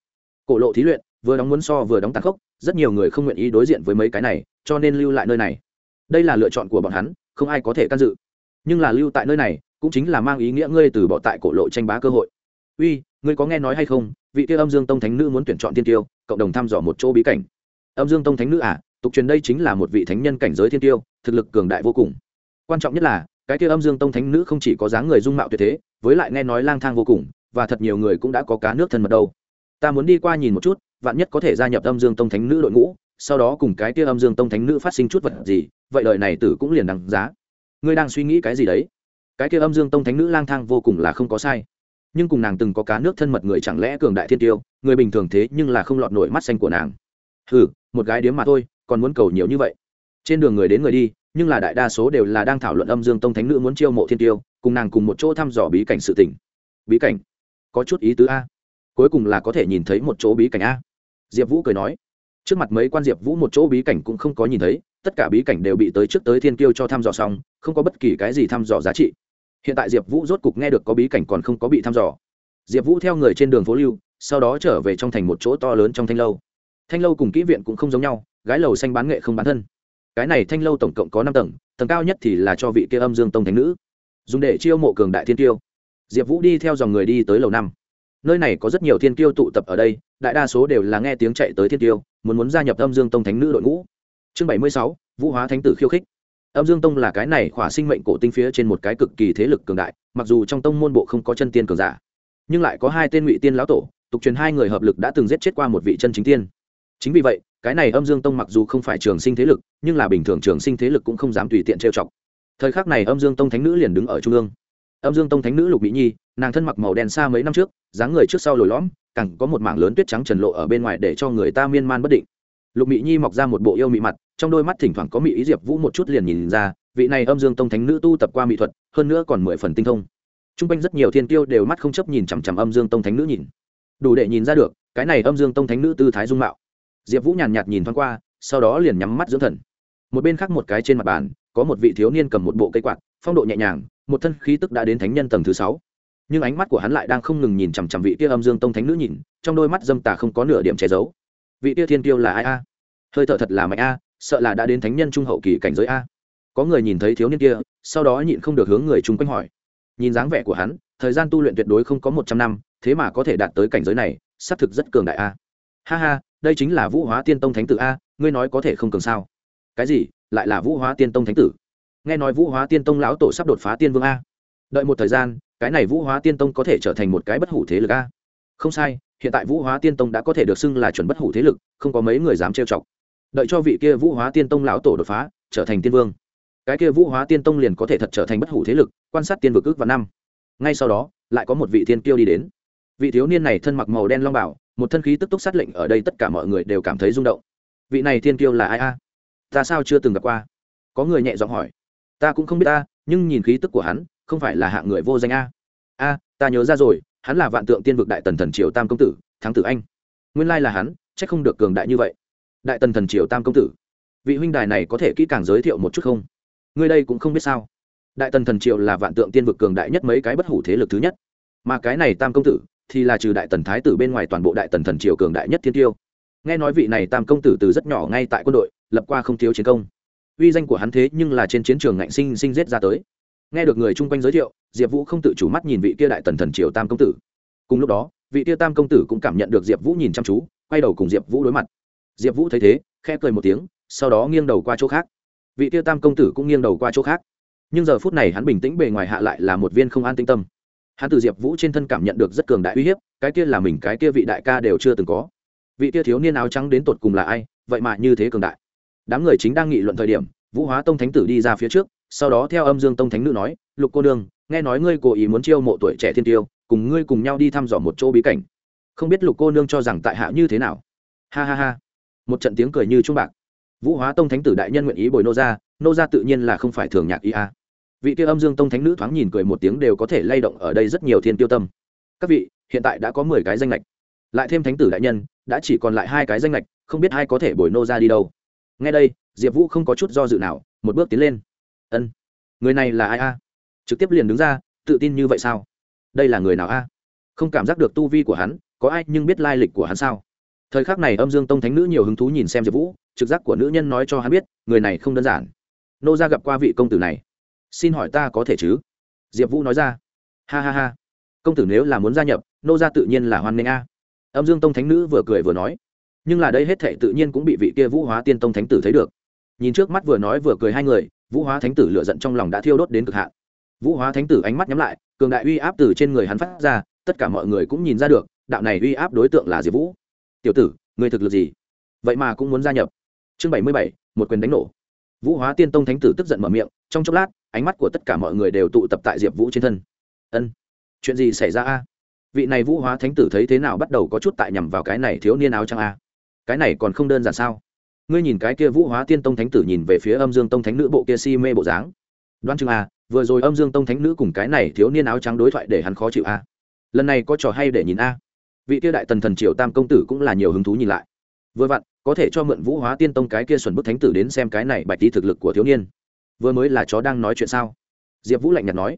Cổ lộ thí luyện, vừa đóng muốn so vừa đóng tàn khốc, rất nhiều người không nguyện ý đối diện với mấy cái này, cho nên lưu lại nơi này. Đây là lựa chọn của bọn hắn, không ai có thể can dự. Nhưng là lưu tại nơi này, cũng chính là mang ý nghĩa ngươi từ bỏ tại cổ lộ tranh bá cơ hội. Uy, ngươi có nghe nói hay không, vị kia âm dương tông thánh nữ muốn tuyển chọn thiên tiêu, cộng đồng thăm dò một chỗ bí cảnh. Âm dương tông thánh nữ à tục truyền đây chính là một vị thánh nhân cảnh giới thiên tiêu, thực lực cường đại vô cùng. Quan trọng nhất là cái kia âm dương tông thánh nữ không chỉ có dáng người dung mạo tuyệt thế, với lại nghe nói lang thang vô cùng, và thật nhiều người cũng đã có cá nước thân mật đâu. Ta muốn đi qua nhìn một chút, vạn nhất có thể gia nhập âm dương tông thánh nữ đội ngũ, sau đó cùng cái kia âm dương tông thánh nữ phát sinh chút vật gì, vậy đời này tử cũng liền đằng giá. Ngươi đang suy nghĩ cái gì đấy? Cái kia âm dương tông thánh nữ lang thang vô cùng là không có sai. Nhưng cùng nàng từng có cá nước thân mật người chẳng lẽ cường đại thiên tiêu, người bình thường thế nhưng là không lọt nổi mắt xanh của nàng. Ừ một gái điếm mà thôi, còn muốn cầu nhiều như vậy trên đường người đến người đi, nhưng là đại đa số đều là đang thảo luận âm dương tông thánh nữ muốn chiêu mộ thiên tiêu, cùng nàng cùng một chỗ thăm dò bí cảnh sự tỉnh bí cảnh? Có chút ý tứ a. Cuối cùng là có thể nhìn thấy một chỗ bí cảnh a. Diệp vũ cười nói. Trước mặt mấy quan diệp vũ một chỗ bí cảnh cũng không có nhìn thấy, tất cả bí cảnh đều bị tới trước tới thiên kiêu cho thăm dò xong, không có bất kỳ cái gì thăm dò giá trị. Hiện tại diệp vũ rốt cục nghe được có bí cảnh còn không có bị thăm dò. Diệp vũ theo người trên đường phố lưu, sau đó trở về trong thành một chỗ to lớn trong thanh lâu. Thanh lâu cùng kỹ viện cũng không giống nhau, gái lầu xanh bán nghệ không bán thân cái này thanh lâu tổng cộng có năm tầng tầng cao nhất thì là cho vị kia âm dương tông thánh nữ. Dùng để chiêu mộ cường đại thiên tiêu diệp vũ đi theo dòng người đi tới lầu năm. Nơi này có rất nhiều thiên tiêu tụ tập ở đây, đại đa số đều là nghe tiếng chạy tới thiên tiêu muốn muốn gia nhập âm dương tông thánh nữ đội ngũ. Chương bảy mươi sáu, vũ hóa thánh tử khiêu khích. Âm dương tông là cái này khỏa sinh mệnh cổ tinh phía trên một cái cực kỳ thế lực cường đại, mặc dù trong tông môn bộ không có chân tiên cường giả, nhưng lại có hai tên ngụy tiên lão tổ, tục truyền hai người hợp lực đã từng giết chết qua một vị chân chính tiên. Chính vì vậy cái này âm dương tông mặc dù không phải trường sinh thế lực, nhưng là bình thường trường sinh thế lực cũng không dám tùy tiện trêu chọc. Thời khắc này âm dương tông thánh nữ liền đứng ở trung ương. Âm dương tông thánh nữ lục mỹ nhi, nàng thân mặc màu đen xa mấy năm trước, dáng người trước sau lồi lõm cẳng có một mảng lớn tuyết trắng trần lộ ở bên ngoài để cho người ta miên man bất định. Lục mỹ nhi mọc ra một bộ yêu mị mặt, trong đôi mắt thỉnh thoảng có mỹ ý diệp vũ một chút liền nhìn ra, vị này âm dương tông thánh nữ tu tập qua mỹ thuật, hơn nữa còn mười phần tinh thông. T r u n g quanh rất nhiều thiên tiêu đều mắt không chấp nhìn chằm chằm âm dương tông thánh nữ nhìn. Đủ để nhìn ra được, cái này âm dương tông thánh nữ tư thái dung mạo diệp vũ nhàn nhạt nhìn thoáng qua, sau đó liền nhắm mắt dưỡng thần. Một bên khác một cái trên mặt bàn, có một vị thiếu niên cầm một bộ cây quạt, phong độ nhẹ nhàng, một thân khí tức đã đến thánh nhân tầng thứ sáu. Nhưng ánh mắt của hắn lại đang không ngừng nhìn chằm chằm vị kia âm dương tông thánh nữ nhìn, trong đôi mắt dâm tà không có nửa điểm che giấu. Vị kia thiên tiêu là ai a? Hơi thở thật là mạnh a, sợ là đã đến thánh nhân trung hậu kỳ cảnh giới a. Có người nhìn thấy thiếu niên kia, sau đó nhịn không được hướng người chung quanh hỏi. Nhìn dáng vẻ của hắn, thời gian tu luyện tuyệt đối không có một trăm năm, thế mà có thể đạt tới cảnh giới này, xác thực rất cường đại a. Ha ha đây chính là vũ hóa tiên tông thánh tử a, ngươi nói có thể không cường sao? Cái gì? Lại là vũ hóa tiên tông thánh tử? Nghe nói vũ hóa tiên tông lão tổ sắp đột phá tiên vương a. Đợi một thời gian, cái này vũ hóa tiên tông có thể trở thành một cái bất hủ thế lực a. Không sai, hiện tại vũ hóa tiên tông đã có thể được xưng là chuẩn bất hủ thế lực, không có mấy người dám trêu chọc. Đợi cho vị kia vũ hóa tiên tông lão tổ đột phá, trở thành tiên vương. Cái kia vũ hóa tiên tông liền có thể thật trở thành bất hủ thế lực, quan sát tiên vực ước và năm. Ngay sau đó, lại có một vị tiên kiêu đi đến. Vị thiếu niên này thân mặc màu đen long bảo một thân khí tức túc sát lệnh ở đây tất cả mọi người đều cảm thấy rung động. Vị này thiên kiêu là ai a? Ta sao chưa từng gặp qua? Có người nhẹ giọng hỏi. Ta cũng không biết ta, nhưng nhìn khí tức của hắn, không phải là hạng người vô danh a. A, ta nhớ ra rồi, hắn là vạn tượng tiên vực đại tần thần triều tam công tử, thắng tử anh. Nguyên lai là hắn c h ắ c không được cường đại như vậy. Đại tần thần triều tam công tử. Vị huynh đài này có thể kỹ càng giới thiệu một chút không? Người đây cũng không biết sao. Đại tần thần triều là vạn tượng tiên vực cường đại nhất mấy cái bất hủ thế lực thứ nhất. Mà cái này tam công tử thì là trừ đại tần thái tử bên ngoài toàn bộ đại tần thần triều cường đại nhất thiên tiêu. Nghe nói vị này tam công tử từ rất nhỏ ngay tại quân đội, lập qua không thiếu chiến công. Uy danh của hắn thế nhưng là trên chiến trường ngạnh sinh sinh giết ra tới. Nghe được người chung quanh giới thiệu, diệp vũ không tự chủ mắt nhìn vị kia đại tần thần triều tam công tử. Cùng lúc đó, vị kia tam công tử cũng cảm nhận được diệp vũ nhìn chăm chú, quay đầu cùng diệp vũ đối mặt. Diệp vũ thấy thế, khẽ cười một tiếng, sau đó nghiêng đầu qua chỗ khác. Vị kia tam công tử cũng nghiêng đầu qua chỗ khác. Nhưng giờ phút này hắn bình tĩnh bề ngoài hạ lại là một viên không an tinh tâm hắn từ diệp vũ trên thân cảm nhận được rất cường đại uy hiếp, cái kia là mình, cái kia vị đại ca đều chưa từng có. Vị kia thiếu niên áo trắng đến tột cùng là ai, vậy mà như thế cường đại. Đám người chính đang nghị luận thời điểm, vũ hóa tông thánh tử đi ra phía trước, sau đó theo âm dương tông thánh nữ nói, lục cô nương, nghe nói ngươi cố ý muốn chiêu mộ tuổi trẻ thiên tiêu, cùng ngươi cùng nhau đi thăm dò một chỗ bí cảnh. Không biết lục cô nương cho rằng tại hạ như thế nào? Ha ha ha. Một trận tiếng cười như trung bạc. Vũ hóa tông thánh tử đại nhân nguyện ý bồi nô ra nô ra tự nhiên là không phải thường nhạc ý a vị kia âm dương tông thánh nữ thoáng nhìn cười một tiếng đều có thể lay động ở đây rất nhiều thiên tiêu tâm. Các vị, hiện tại đã có mười cái danh lệch lại thêm thánh tử đại nhân, đã chỉ còn lại hai cái danh lệch không biết ai có thể bồi nô ra đi đâu. Ngay đây, diệp vũ không có chút do dự nào, một bước tiến lên. Ân, người này là ai a? Trực tiếp liền đứng ra, tự tin như vậy sao? Đây là người nào a? Không cảm giác được tu vi của hắn, có ai nhưng biết lai lịch của hắn sao? Thời khắc này âm dương tông thánh nữ nhiều hứng thú nhìn xem diệp vũ, trực giác của nữ nhân nói cho hắn biết, người này không đơn giản. Nô ra gặp qua vị công tử này xin hỏi ta có thể chứ? Diệp vũ nói ra. Ha ha ha. Công tử nếu là muốn gia nhập, nô ra tự nhiên là hoan nghênh a. Âm dương tông thánh nữ vừa cười vừa nói. Nhưng là đây hết thệ tự nhiên cũng bị vị kia vũ hóa tiên tông thánh tử thấy được. Nhìn trước mắt vừa nói vừa cười hai người, vũ hóa thánh tử lựa giận trong lòng đã thiêu đốt đến cực hạn. Vũ hóa thánh tử ánh mắt nhắm lại, cường đại uy áp từ trên người hắn phát ra, tất cả mọi người cũng nhìn ra được, đạo này uy áp đối tượng là diệp vũ. Tiểu tử người thực lực gì? Vậy mà cũng muốn gia nhập. Chương bảy mươi bảy, một quyền đánh nổ. Vũ hóa tiên tông thánh tử tức giận mở miệng, trong chốc lát ánh mắt của tất cả mọi người đều tụ tập tại diệp vũ trên thân. Ân, chuyện gì xảy ra a? Vị này vũ hóa thánh tử thấy thế nào bắt đầu có chút tại nhằm vào cái này thiếu niên áo trắng a? Cái này còn không đơn giản sao? Ngươi nhìn cái kia vũ hóa tiên tông thánh tử nhìn về phía âm dương tông thánh nữ bộ kia si mê bộ dáng. Đoan chừng a, vừa rồi âm dương tông thánh nữ cùng cái này thiếu niên áo trắng đối thoại để hắn khó chịu a. Lần này có trò hay để nhìn a? Vị kia đại tần thần triều tam công tử cũng là nhiều hứng thú nhìn lại. Vừa vặn, có thể cho mượn vũ hóa tiên tông cái kia xuẩn bức thánh tử đến xem cái này bạch tí thực lực của thiếu niên vừa mới là chó đang nói chuyện sao? Diệp vũ lạnh nhạt nói.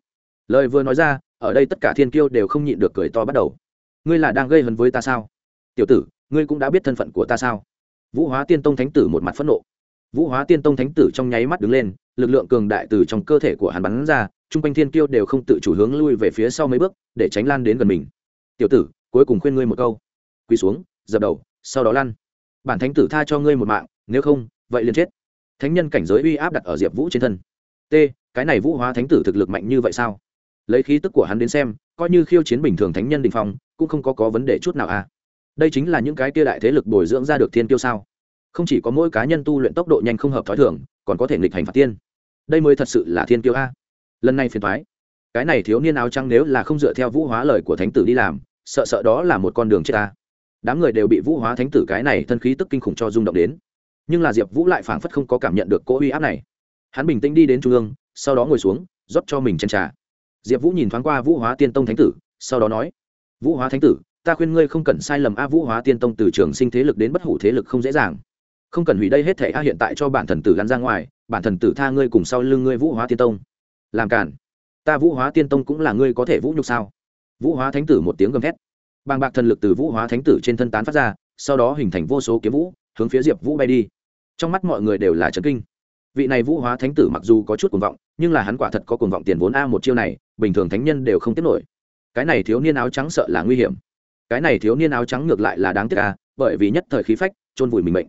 Lời vừa nói ra, ở đây tất cả thiên kiêu đều không nhịn được cười to bắt đầu. Ngươi là đang gây hấn với ta sao? Tiểu tử, ngươi cũng đã biết thân phận của ta sao? Vũ hóa tiên tông thánh tử một mặt phẫn nộ. Vũ hóa tiên tông thánh tử trong nháy mắt đứng lên, lực lượng cường đại từ trong cơ thể của hắn bắn ra, chung quanh thiên kiêu đều không tự chủ hướng lui về phía sau mấy bước, để tránh lan đến gần mình. Tiểu tử, cuối cùng khuyên ngươi một câu. Quỳ xuống, dập đầu, sau đó lăn. Bản thánh tử tha cho ngươi một mạng, nếu không, vậy liền chết thánh nhân cảnh giới uy áp đặt ở diệp vũ trên thân t cái này vũ hóa thánh tử thực lực mạnh như vậy sao lấy khí tức của hắn đến xem coi như khiêu chiến bình thường thánh nhân đình phong cũng không có có vấn đề chút nào à. đây chính là những cái kia đại thế lực bồi dưỡng ra được thiên tiêu sao không chỉ có mỗi cá nhân tu luyện tốc độ nhanh không hợp t h ó i thường còn có thể nghịch hành phạt tiên đây mới thật sự là thiên tiêu a lần này phiền thoái cái này thiếu niên áo trắng nếu là không dựa theo vũ hóa lời của thánh tử đi làm sợ sợ đó là một con đường chết ta đám người đều bị vũ hóa thánh tử cái này thân khí tức kinh khủng cho rung động đến nhưng là diệp vũ lại phảng phất không có cảm nhận được cỗ uy áp này hắn bình tĩnh đi đến trung ương sau đó ngồi xuống rót cho mình chân trà diệp vũ nhìn thoáng qua vũ hóa tiên tông thánh tử sau đó nói vũ hóa thánh tử ta khuyên ngươi không cần sai lầm a vũ hóa tiên tông từ trường sinh thế lực đến bất hủ thế lực không dễ dàng không cần hủy đây hết thể a hiện tại cho bản thần tử gắn ra ngoài bản thần tử tha ngươi cùng sau lưng ngươi vũ hóa tiên tông làm cản ta vũ hóa tiên tông cũng là ngươi có thể vũ nhục sao vũ hóa thánh tử một tiếng gầm thét bàng bạc thần lực từ vũ hóa thánh tử trên thân tán phát ra sau đó hình thành vô số kiếm vũ hướng phía diệp vũ bay đi trong mắt mọi người đều là trấn kinh vị này vũ hóa thánh tử mặc dù có chút cuồng vọng nhưng là hắn quả thật có cuồng vọng tiền vốn a một chiêu này bình thường thánh nhân đều không tiếp nổi cái này thiếu niên áo trắng sợ là nguy hiểm cái này thiếu niên áo trắng ngược lại là đáng tiếc a bởi vì nhất thời khí phách chôn vùi mình mệnh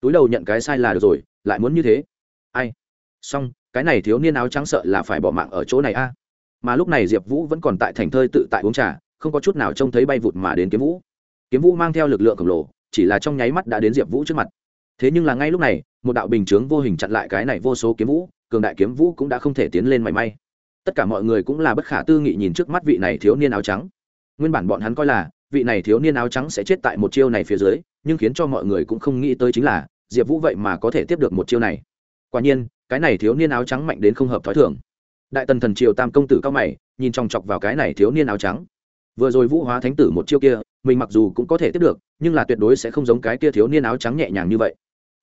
túi đầu nhận cái sai là được rồi lại muốn như thế ai xong cái này thiếu niên áo trắng sợ là phải bỏ mạng ở chỗ này a mà lúc này diệp vũ vẫn còn tại thành thơi tự tại uống trà không có chút nào trông thấy bay vụt mà đến kiếm vũ kiếm vũ mang theo lực lượng khổng lồ chỉ là trong nháy mắt đã đến diệp vũ trước mặt. Thế nhưng là ngay lúc này, một đạo bình chướng vô hình chặn lại cái này vô số kiếm vũ, cường đại kiếm vũ cũng đã không thể tiến lên mảy may. Tất cả mọi người cũng là bất khả tư nghị nhìn trước mắt vị này thiếu niên áo trắng. Nguyên bản bọn hắn coi là, vị này thiếu niên áo trắng sẽ chết tại một chiêu này phía dưới, nhưng khiến cho mọi người cũng không nghĩ tới chính là, diệp vũ vậy mà có thể tiếp được một chiêu này. Quả nhiên, cái này thiếu niên áo trắng mạnh đến không hợp t h ó i thường. Đại tần thần triều tam công tử cao mày, nhìn chòng chọc vào cái này thiếu niên áo trắng. Vừa rồi vũ hóa thánh tử một chiêu kia mình mặc dù cũng có thể tiếp được, nhưng là tuyệt đối sẽ không giống cái kia thiếu niên áo trắng nhẹ nhàng như vậy.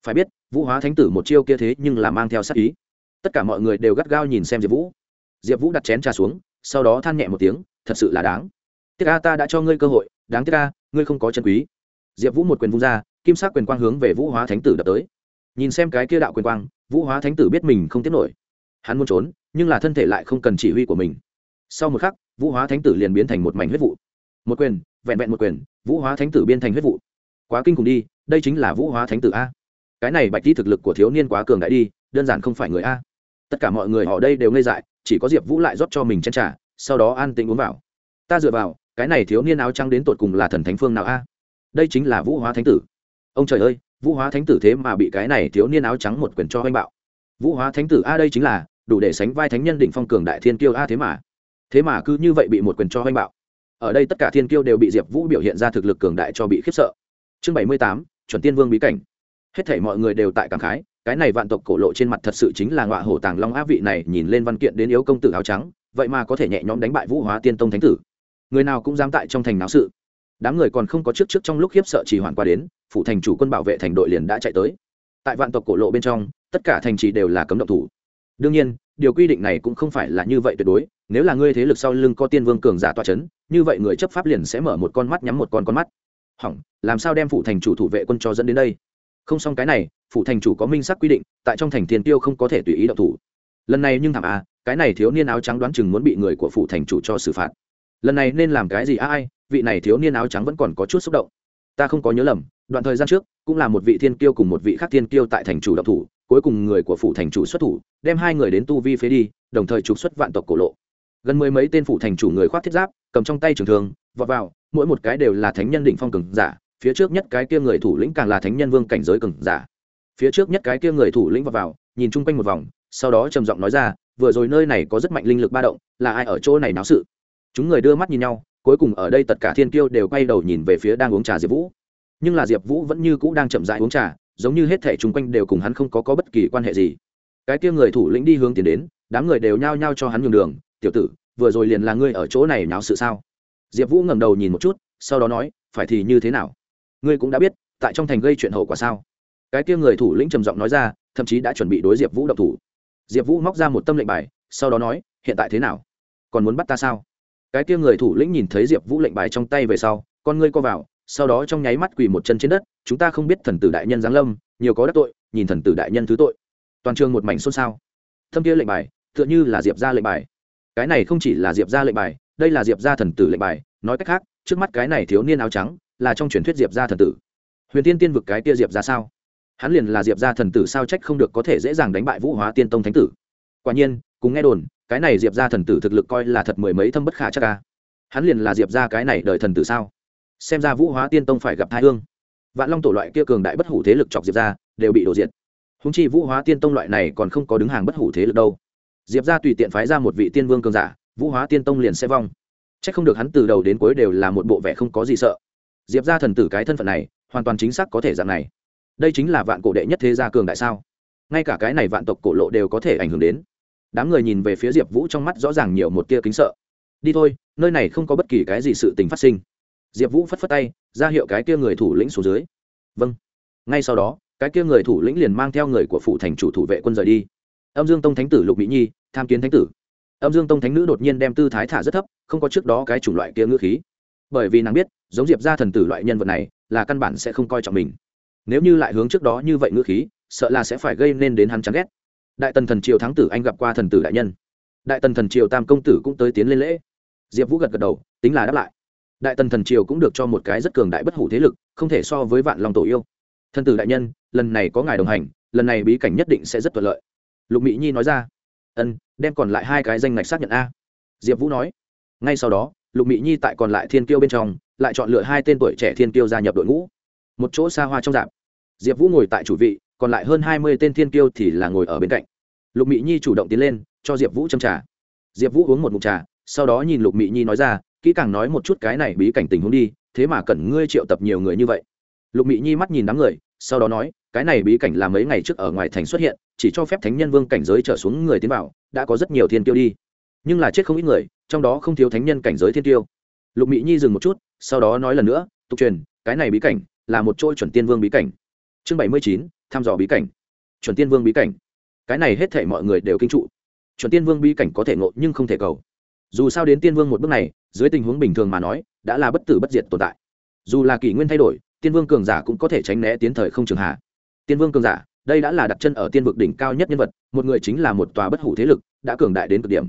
Phải biết, vũ hóa thánh tử một chiêu kia thế nhưng là mang theo sát ý. Tất cả mọi người đều gắt gao nhìn xem diệp vũ. Diệp vũ đặt chén trà xuống, sau đó than nhẹ một tiếng, thật sự là đáng. Tiếc a ta đã cho ngươi cơ hội, đáng tiếc a, ngươi không có chân quý. Diệp vũ một quyền vung ra, kim sắc quyền quang hướng về vũ hóa thánh tử đập tới. Nhìn xem cái kia đạo quyền quang, vũ hóa thánh tử biết mình không tiếp nổi. Hắn muốn trốn, nhưng là thân thể lại không cần chỉ huy của mình. Sau một khắc, vũ hóa thánh tử liền biến thành một mảnh huyết vụ. Một quyền vẹn vẹn một quyền, vũ hóa thánh tử biến thành huyết vụ. Quá kinh khủng đi, đây chính là vũ hóa thánh tử a. Cái này bạch đi thực lực của thiếu niên quá cường đại đi, đơn giản không phải người a. Tất cả mọi người họ đây đều ngây dại, chỉ có diệp vũ lại rót cho mình chen trả sau đó an tĩnh uống vào. Ta dựa vào, cái này thiếu niên áo trắng đến tột cùng là thần thánh phương nào a? Đây chính là vũ hóa thánh tử. Ông trời ơi, vũ hóa thánh tử thế mà bị cái này thiếu niên áo trắng một quyền cho oanh bạo. Vũ hóa thánh tử a đây chính là đủ để sánh vai thánh nhân định phong cường đại thiên kiêu a thế mà. Thế mà cứ như vậy bị một quyền cho oanh bạo ở đây tất cả thiên kiêu đều bị diệp vũ biểu hiện ra thực lực cường đại cho bị khiếp sợ. Chương bảy mươi tám, chuẩn tiên vương bí cảnh. Hết thảy mọi người đều tại cảm khái, cái này vạn tộc cổ lộ trên mặt thật sự chính là ngọa hổ tàng long á vị này, nhìn lên văn kiện đến yếu công tử áo trắng, vậy mà có thể nhẹ nhõm đánh bại vũ hóa tiên tông thánh tử. Người nào cũng dám tại trong thành náo sự. Đám người còn không có trước trước trong lúc khiếp sợ chỉ hoàn qua đến phụ thành chủ quân bảo vệ thành đội liền đã chạy tới. Tại vạn tộc cổ lộ bên trong, tất cả thành trì đều là cấm động thủ. Đương nhiên điều quy định này cũng không phải là như vậy tuyệt đối nếu là ngươi thế lực sau lưng có tiên vương cường giả toa c h ấ n như vậy người chấp pháp liền sẽ mở một con mắt nhắm một con con mắt. Hỏng làm sao đem phụ thành chủ thủ vệ quân cho dẫn đến đây? Không xong cái này phụ thành chủ có minh sắc quy định tại trong thành tiền tiêu không có thể tùy ý động thủ. Lần này nhưng thảm à cái này thiếu niên áo trắng đoán chừng muốn bị người của phụ thành chủ cho xử phạt. Lần này nên làm cái gì à, ai vị này thiếu niên áo trắng vẫn còn có chút xúc động. Ta không có nhớ lầm đoạn thời gian trước cũng là một vị thiên kiêu cùng một vị khác thiên kiêu tại thành chủ động thủ cuối cùng người của phủ thành chủ xuất thủ, đem hai người đến tu vi phế đi, đồng thời trục xuất vạn tộc cổ lộ. Gần mười mấy tên phủ thành chủ người khoác thiết giáp, cầm trong tay trường thường vọt vào, mỗi một cái đều là thánh nhân định phong cường giả, phía trước nhất cái kia người thủ lĩnh càng là thánh nhân vương cảnh giới cường giả. Phía trước nhất cái kia người thủ lĩnh vọt vào, nhìn chung quanh một vòng, sau đó trầm giọng nói ra, vừa rồi nơi này có rất mạnh linh lực ba động, là ai ở chỗ này náo sự? Chúng người đưa mắt nhìn nhau, cuối cùng ở đây tất cả thiên kiêu đều quay đầu nhìn về phía đang uống trà diệp vũ. Nhưng là diệp vũ vẫn như cũ đang chậm dại uống trà giống như hết thảy chung quanh đều cùng hắn không có, có bất kỳ quan hệ gì. Cái kia người thủ lĩnh đi hướng tiến đến đám người đều nhao nhao cho hắn nhường đường tiểu tử vừa rồi liền là ngươi ở chỗ này náo sự sao? Diệp vũ ngẩng đầu nhìn một chút sau đó nói phải thì như thế nào? Ngươi cũng đã biết tại trong thành gây chuyện hậu quả sao? Cái kia người thủ lĩnh trầm giọng nói ra thậm chí đã chuẩn bị đối diệp vũ độc thủ. Diệp vũ móc ra một tâm lệnh bài sau đó nói hiện tại thế nào? Còn muốn bắt ta sao? Cái kia người thủ lĩnh nhìn thấy diệp vũ lệnh bài trong tay về sau con ngươi co vào sau đó trong nháy mắt quỳ một chân trên đất, chúng ta không biết thần tử đại nhân giáng lâm, nhiều có đắc tội, nhìn thần tử đại nhân thứ tội. Toàn trường một mảnh xôn xao. Thâm kia lệnh bài, tựa như là diệp ra lệnh bài. Cái này không chỉ là diệp ra lệnh bài, đây là diệp ra thần tử lệnh bài, nói cách khác, trước mắt cái này thiếu niên áo trắng, là trong truyền thuyết diệp ra thần tử. Huyền tiên tiên vực cái kia diệp ra sao? Hắn liền là diệp ra thần tử sao trách không được có thể dễ dàng đánh bại vũ hóa tiên tông thánh tử. Quả nhiên, cùng nghe đồn, cái này diệp ra thần tử thực lực coi là thật mười mấy thâm bất khả chắc ca hắn liền là diệp ra cái này đợi thần tử sao? Xem ra vũ hóa tiên tông phải gặp thái hương. Vạn long tổ loại kia cường đại bất hủ thế lực chọc diệp ra đều bị đổ diệt. Húng chi vũ hóa tiên tông loại này còn không có đứng hàng bất hủ thế lực đâu. Diệp ra tùy tiện phái ra một vị tiên vương cường giả, vũ hóa tiên tông liền sẽ vong. C h ắ c không được hắn từ đầu đến cuối đều là một bộ vẻ không có gì sợ. Diệp ra thần tử cái thân phận này, hoàn toàn chính xác có thể dạng này. Đây chính là vạn cổ đệ nhất thế gia cường đại sao? Ngay cả cái này vạn tộc cổ lộ đều có thể ảnh hưởng đến. Đám người nhìn về phía diệp vũ trong mắt rõ ràng nhiều một tia kính sợ. Đi thôi, nơi này không có bất kỳ cái gì sự tình phát sinh diệp vũ phất phất tay, ra hiệu cái kia người thủ lĩnh xuống dưới. Vâng. Ngay sau đó, cái kia người thủ lĩnh liền mang theo người của phủ thành chủ thủ vệ quân rời đi. Âm dương tông thánh tử lục mỹ nhi, tham kiến thánh tử. Âm dương tông thánh nữ đột nhiên đem tư thái thả rất thấp, không có trước đó cái chủng loại kia ngữ khí. Bởi vì nàng biết, giống diệp ra thần tử loại nhân vật này, là căn bản sẽ không coi trọng mình. Nếu như lại hướng trước đó như vậy ngữ khí, sợ là sẽ phải gây nên đến hắn chán ghét. Đại tần thần triều thắng tử anh gặp qua thần tử đại nhân. Đại tần thần triều tam công tử cũng tới tiến lên lễ. Diệp vũ gật gật đầu, tính là đáp lại đại tần thần triều cũng được cho một cái rất cường đại bất hủ thế lực, không thể so với vạn lòng tổ yêu. Thần tử đại nhân, lần này có ngài đồng hành, lần này bí cảnh nhất định sẽ rất thuận lợi. Lục mỹ nhi nói ra. Ân, đem còn lại hai cái danh ngạch xác nhận a. Diệp vũ nói. Ngay sau đó, lục mỹ nhi tại còn lại thiên kiêu bên trong, lại chọn lựa hai tên tuổi trẻ thiên kiêu gia nhập đội ngũ. Một chỗ xa hoa trong dạp. Diệp vũ ngồi tại chủ vị, còn lại hơn hai mươi tên thiên kiêu thì là ngồi ở bên cạnh. Lục mỹ nhi chủ động tiến lên, cho diệp vũ châm trà. Diệp vũ uống một mụn trà, sau đó nhìn lục mỹ nhi nói ra kỹ càng nói một chút cái này bí cảnh tình huống đi, thế mà cần ngươi triệu tập nhiều người như vậy. Lục Mị nhi mắt nhìn đám người, sau đó nói, cái này bí cảnh là mấy ngày trước ở ngoài thành xuất hiện, chỉ cho phép thánh nhân vương cảnh giới trở xuống người tiến vào, đã có rất nhiều thiên tiêu đi. Nhưng là chết không ít người, trong đó không thiếu thánh nhân cảnh giới thiên tiêu lục Mị nhi dừng một chút, sau đó nói lần nữa, tục truyền, cái này bí cảnh là một chỗ chuẩn tiên vương bí cảnh. Chương bảy mươi chín, thăm dò bí cảnh. Chuẩn tiên vương bí cảnh. Cái này hết thể mọi người đều kinh trụ. Chuẩn tiên vương bí cảnh có thể ngộ nhưng không thể cầu. Dù sao đến tiên vương một bước này dưới tình huống bình thường mà nói, đã là bất tử bất diệt tồn tại. Dù là kỷ nguyên thay đổi, tiên vương cường giả cũng có thể tránh né tiến thời không trường hạ. Tiên vương cường giả, đây đã là đặt chân ở tiên vực đỉnh cao nhất nhân vật, một người chính là một tòa bất hủ thế lực, đã cường đại đến cực điểm.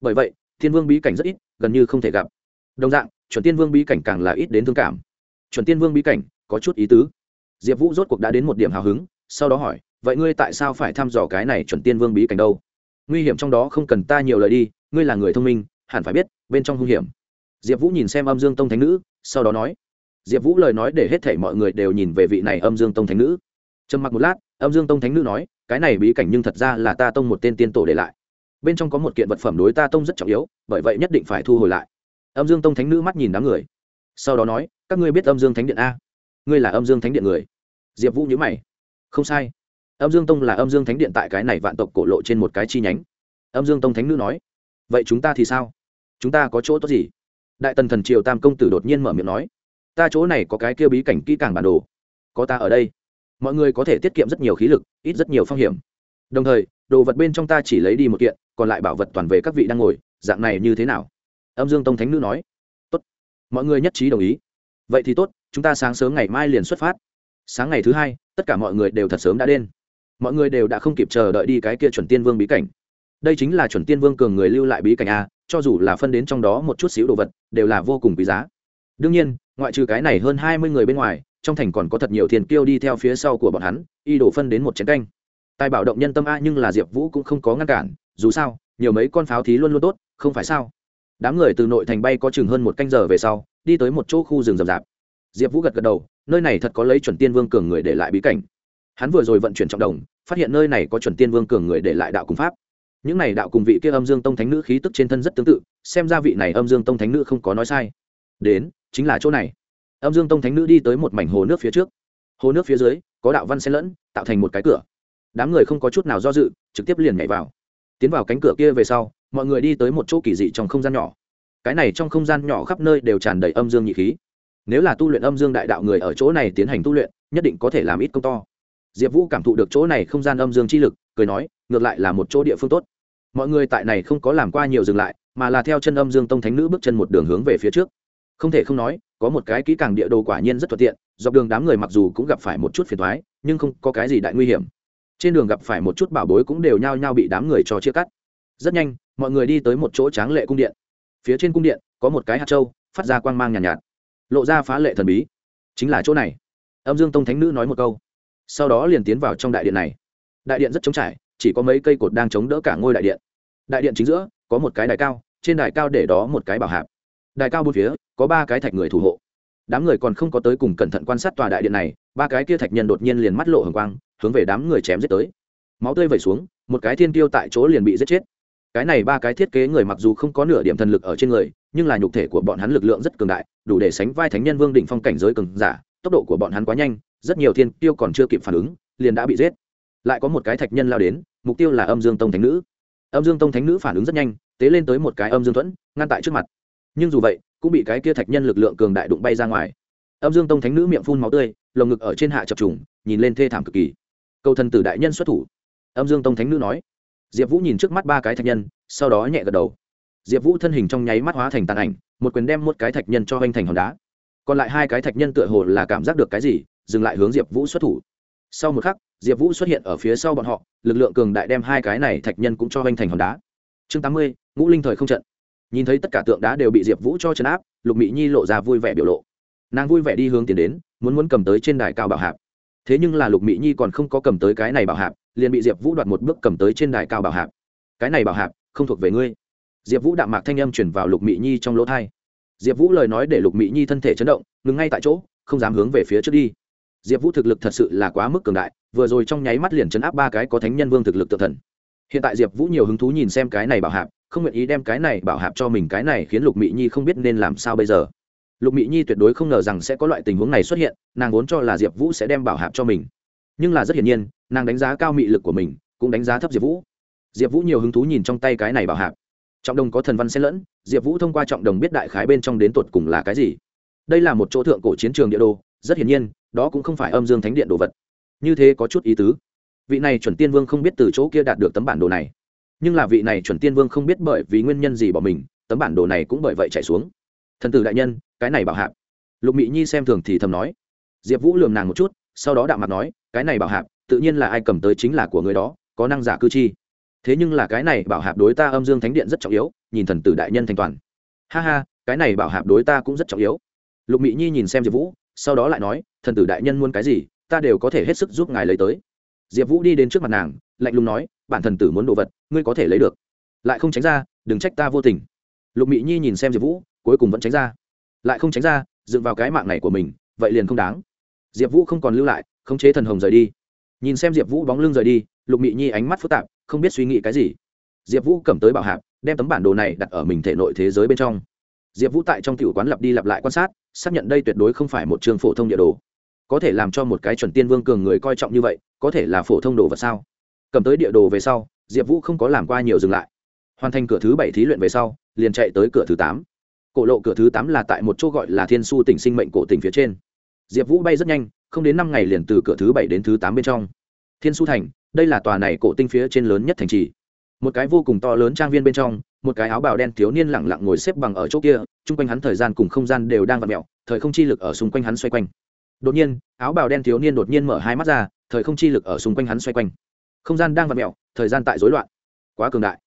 Bởi vậy, tiên vương bí cảnh rất ít, gần như không thể gặp. Đồng dạng, chuẩn tiên vương bí cảnh càng là ít đến thương cảm. Chuẩn tiên vương bí cảnh, có chút ý tứ. Diệp vũ rốt cuộc đã đến một điểm hào hứng, sau đó hỏi, vậy ngươi tại sao phải thăm dò cái này chuẩn tiên vương bí cảnh đâu? Nguy hiểm trong đó không cần ta nhiều lời đi, ngươi là người thông minh, hẳn phải biết, bên trong hung hiểm diệp vũ nhìn xem âm dương tông thánh nữ, sau đó nói, diệp vũ lời nói để hết thể mọi người đều nhìn về vị này âm dương tông thánh nữ. Trầm mặc một lát, âm dương tông thánh nữ nói, cái này bí cảnh nhưng thật ra là ta tông một tên tiên tổ để lại. Bên trong có một kiện vật phẩm đối ta tông rất trọng yếu, bởi vậy nhất định phải thu hồi lại. Âm dương tông thánh nữ mắt nhìn đám người, sau đó nói, các ngươi biết âm dương thánh điện a? Ngươi là âm dương thánh điện người. Diệp vũ nhớ mày, không sai. Âm dương tông là âm dương thánh điện tại cái này vạn tộc cổ lộ trên một cái chi nhánh. Âm dương tông thánh nữ nói, vậy chúng ta thì sao? Chúng ta có chỗ tốt gì? Đại tần thần triều tam công tử đột nhiên mở miệng nói, ta chỗ này có cái kia bí cảnh kỹ càng bản đồ. Có ta ở đây. Mọi người có thể tiết kiệm rất nhiều khí lực, ít rất nhiều phong hiểm. Đồng thời, đồ vật bên trong ta chỉ lấy đi một kiện, còn lại bảo vật toàn về các vị đang ngồi, dạng này như thế nào? Âm dương tông thánh nữ nói, tốt. Mọi người nhất trí đồng ý. Vậy thì tốt, chúng ta sáng sớm ngày mai liền xuất phát. Sáng ngày thứ hai, tất cả mọi người đều thật sớm đã đến. Mọi người đều đã không kịp chờ đợi đi cái kia chuẩn tiên vương bí cảnh. Đây chính là chuẩn tiên vương cường người lưu lại bí cảnh a cho dù là phân đến trong đó một chút xíu đồ vật, đều là vô cùng quý giá. Đương nhiên, ngoại trừ cái này hơn hai mươi người bên ngoài, trong thành còn có thật nhiều thiền kiêu đi theo phía sau của bọn hắn, y đổ phân đến một chén canh. Tài bảo động nhân tâm a nhưng là diệp vũ cũng không có ngăn cản, dù sao, nhiều mấy con pháo thí luôn luôn tốt, không phải sao? Đám người từ nội thành bay có chừng hơn một canh giờ về sau, đi tới một chỗ khu rừng rậm rạp. Diệp vũ gật gật đầu, nơi này thật có lấy chuẩn tiên vương cường người để lại bí cảnh. Hắn vừa rồi vận chuyển trọng đồng, phát hiện nơi này có chuẩn tiên vương cường người để lại đạo cùng pháp những này đạo cùng vị kia âm dương tông thánh nữ khí tức trên thân rất tương tự, xem ra vị này âm dương tông thánh nữ không có nói sai. Đến, chính là chỗ này. Âm dương tông thánh nữ đi tới một mảnh hồ nước phía trước. Hồ nước phía dưới, có đạo văn xen lẫn, tạo thành một cái cửa. Đám người không có chút nào do dự, trực tiếp liền nhảy vào. Tiến vào cánh cửa kia về sau, mọi người đi tới một chỗ kỳ dị trong không gian nhỏ. Cái này trong không gian nhỏ khắp nơi đều tràn đầy âm dương nhị khí. Nếu là tu luyện âm dương đại đạo người ở chỗ này tiến hành tu luyện, nhất định có thể làm ít công to. Diệp vũ cảm thụ được chỗ này không gian âm dương chi lực, cười nói, ngược lại là một chỗ địa phương tốt mọi người tại này không có làm qua nhiều dừng lại mà là theo chân âm dương tông thánh nữ bước chân một đường hướng về phía trước. Không thể không nói có một cái kỹ càng địa đồ quả nhiên rất thuận tiện dọc đường đám người mặc dù cũng gặp phải một chút phiền thoái nhưng không có cái gì đại nguy hiểm. Trên đường gặp phải một chút bảo bối cũng đều nhao nhao bị đám người cho chia cắt. Rất nhanh mọi người đi tới một chỗ tráng lệ cung điện. Phía trên cung điện có một cái hạt trâu phát ra quang mang nhàn nhạt, nhạt lộ ra phá lệ thần bí. Chính là chỗ này. Âm dương tông thánh nữ nói một câu. Sau đó liền tiến vào trong đại điện này. Đại điện rất trống trải chỉ có mấy cây cột đang chống đỡ cả ngôi đại điện. Đại điện chính giữa, có một cái đài cao, trên đài cao để đó một cái bảo hạp. Đài cao bốn phía, có ba cái thạch người thủ hộ. Đám người còn không có tới cùng cẩn thận quan sát tòa đại điện này, ba cái kia thạch nhân đột nhiên liền mắt lộ hồng quang, hướng về đám người chém giết tới. Máu tươi vẩy xuống, một cái thiên tiêu tại chỗ liền bị giết chết. Cái này ba cái thiết kế người mặc dù không có nửa điểm thần lực ở trên người, nhưng là nhục thể của bọn hắn lực lượng rất cường đại, đủ để sánh vai thánh nhân vương đỉnh phong cảnh giới cường giả, tốc độ của bọn hắn quá nhanh, rất nhiều thiên tiêu còn chưa kịp phản ứng, liền đã bị giết lại có một cái thạch nhân lao đến, mục tiêu là âm dương tông thánh nữ. Âm dương tông thánh nữ phản ứng rất nhanh, tế lên tới một cái âm dương thuẫn, ngăn tại trước mặt. Nhưng dù vậy, cũng bị cái kia thạch nhân lực lượng cường đại đụng bay ra ngoài. Âm dương tông thánh nữ miệng phun máu tươi, lồng ngực ở trên hạ chập trùng, nhìn lên thê thảm cực kỳ. Cầu thần tử đại nhân xuất thủ. Âm dương tông thánh nữ nói. Diệp vũ nhìn trước mắt ba cái thạch nhân, sau đó nhẹ gật đầu. Diệp vũ thân hình trong nháy mắt hóa thành tàn ảnh, một quyền đem một cái thạch nhân cho hoành thành hòn đá. Còn lại hai cái thạch nhân tựa hồ là cảm giác được cái gì, dừng lại hướng diệp vũ xuất thủ sau một khắc, diệp vũ xuất hiện ở phía sau bọn họ, lực lượng cường đại đem hai cái này thạch nhân cũng cho hoành thành hòn đá. Chương tám mươi, ngũ linh thời không trận. Nhìn thấy tất cả tượng đá đều bị diệp vũ cho chấn áp, lục mỹ nhi lộ ra vui vẻ biểu lộ. Nàng vui vẻ đi hướng tiến đến, muốn muốn cầm tới trên đài cao bảo hạp. Thế nhưng là lục mỹ nhi còn không có cầm tới cái này bảo hạp, liền bị diệp vũ đoạt một bước cầm tới trên đài cao bảo hạp. Cái này bảo hạp, không thuộc về ngươi. Diệp vũ đạm mạc thanh âm chuyển vào lục mỹ nhi trong lỗ thai diệp vũ lời nói để lục mỹ nhi thân thể chấn động, ngừng ngay tại chỗ, không dám hướng về phía trước đi diệp vũ thực lực thật sự là quá mức cường đại, vừa rồi trong nháy mắt liền chấn áp ba cái có thánh nhân vương thực lực tự thần. Hiện tại diệp vũ nhiều hứng thú nhìn xem cái này bảo hạp, không nguyện ý đem cái này bảo hạp cho mình, cái này khiến lục mỹ nhi không biết nên làm sao bây giờ. Lục mỹ nhi tuyệt đối không ngờ rằng sẽ có loại tình huống này xuất hiện, nàng vốn cho là diệp vũ sẽ đem bảo hạp cho mình. Nhưng là rất hiển nhiên, nàng đánh giá cao mị lực của mình, cũng đánh giá thấp diệp vũ. Diệp vũ nhiều hứng thú nhìn trong tay cái này bảo hạp. Trọng đồng có thần văn xen lẫn, diệp vũ thông qua trọng đồng biết đại khái bên trong đến tột cùng là cái gì. Đây là một chỗ thượng cổ chiến trường địa đô rất hiển nhiên, đó cũng không phải âm dương thánh điện đồ vật. Như thế có chút ý tứ. Vị này chuẩn tiên vương không biết từ chỗ kia đạt được tấm bản đồ này. Nhưng là vị này chuẩn tiên vương không biết bởi vì nguyên nhân gì bỏ mình, tấm bản đồ này cũng bởi vậy chạy xuống. Thần tử đại nhân, cái này bảo hạp. Lục mỹ nhi xem thường thì thầm nói. Diệp vũ lườm nàng một chút, sau đó đạo mặt nói, cái này bảo hạp, tự nhiên là ai cầm tới chính là của người đó, có năng giả cư chi. Thế nhưng là cái này bảo hạp đối ta âm dương thánh điện rất trọng yếu, nhìn thần tử đại nhân thành toàn. Ha ha, cái này bảo hạp đối ta cũng rất trọng yếu. Lục mỹ nhi nhìn xem diệp vũ sau đó lại nói, thần tử đại nhân muốn cái gì, ta đều có thể hết sức giúp ngài lấy tới. Diệp vũ đi đến trước mặt nàng, lạnh lùng nói, bản thần tử muốn đồ vật, ngươi có thể lấy được. Lại không tránh ra, đừng trách ta vô tình. Lục mỹ nhi nhìn xem diệp vũ, cuối cùng vẫn tránh ra. Lại không tránh ra, dựng vào cái mạng này của mình, vậy liền không đáng. Diệp vũ không còn lưu lại, khống chế thần hồng rời đi. Nhìn xem diệp vũ bóng lưng rời đi, lục mị nhi ánh mắt phức tạp, không biết suy nghĩ cái gì. Diệp vũ cầm tới bảo hạp, đem tấm bản đồ này đặt ở mình thể nội thế giới bên trong. Diệp vũ tại trong cựu quán lặp đi lặp lại quan sát xác nhận đây tuyệt đối không phải một trường phổ thông địa đồ. Có thể làm cho một cái chuẩn tiên vương cường người coi trọng như vậy, có thể là phổ thông đồ vật sao? Cầm tới địa đồ về sau, diệp vũ không có làm qua nhiều dừng lại. Hoàn thành cửa thứ bảy thí luyện về sau, liền chạy tới cửa thứ tám. Cổ lộ cửa thứ tám là tại một chỗ gọi là thiên su tỉnh sinh mệnh cổ tỉnh phía trên. Diệp vũ bay rất nhanh, không đến năm ngày liền từ cửa thứ bảy đến thứ tám bên trong. Thiên su thành, đây là tòa này cổ tinh phía trên lớn nhất thành trì một cái vô cùng to lớn trang viên bên trong, một cái áo bào đen thiếu niên lẳng lặng ngồi xếp bằng ở chỗ kia, chung quanh hắn thời gian cùng không gian đều đang vặn mẹo thời không chi lực ở xung quanh hắn xoay quanh. Đột nhiên, áo bào đen thiếu niên đột nhiên mở hai mắt ra, thời không chi lực ở xung quanh hắn xoay quanh. Không gian đang vặn mẹo thời gian tại rối loạn. Quá cường đại.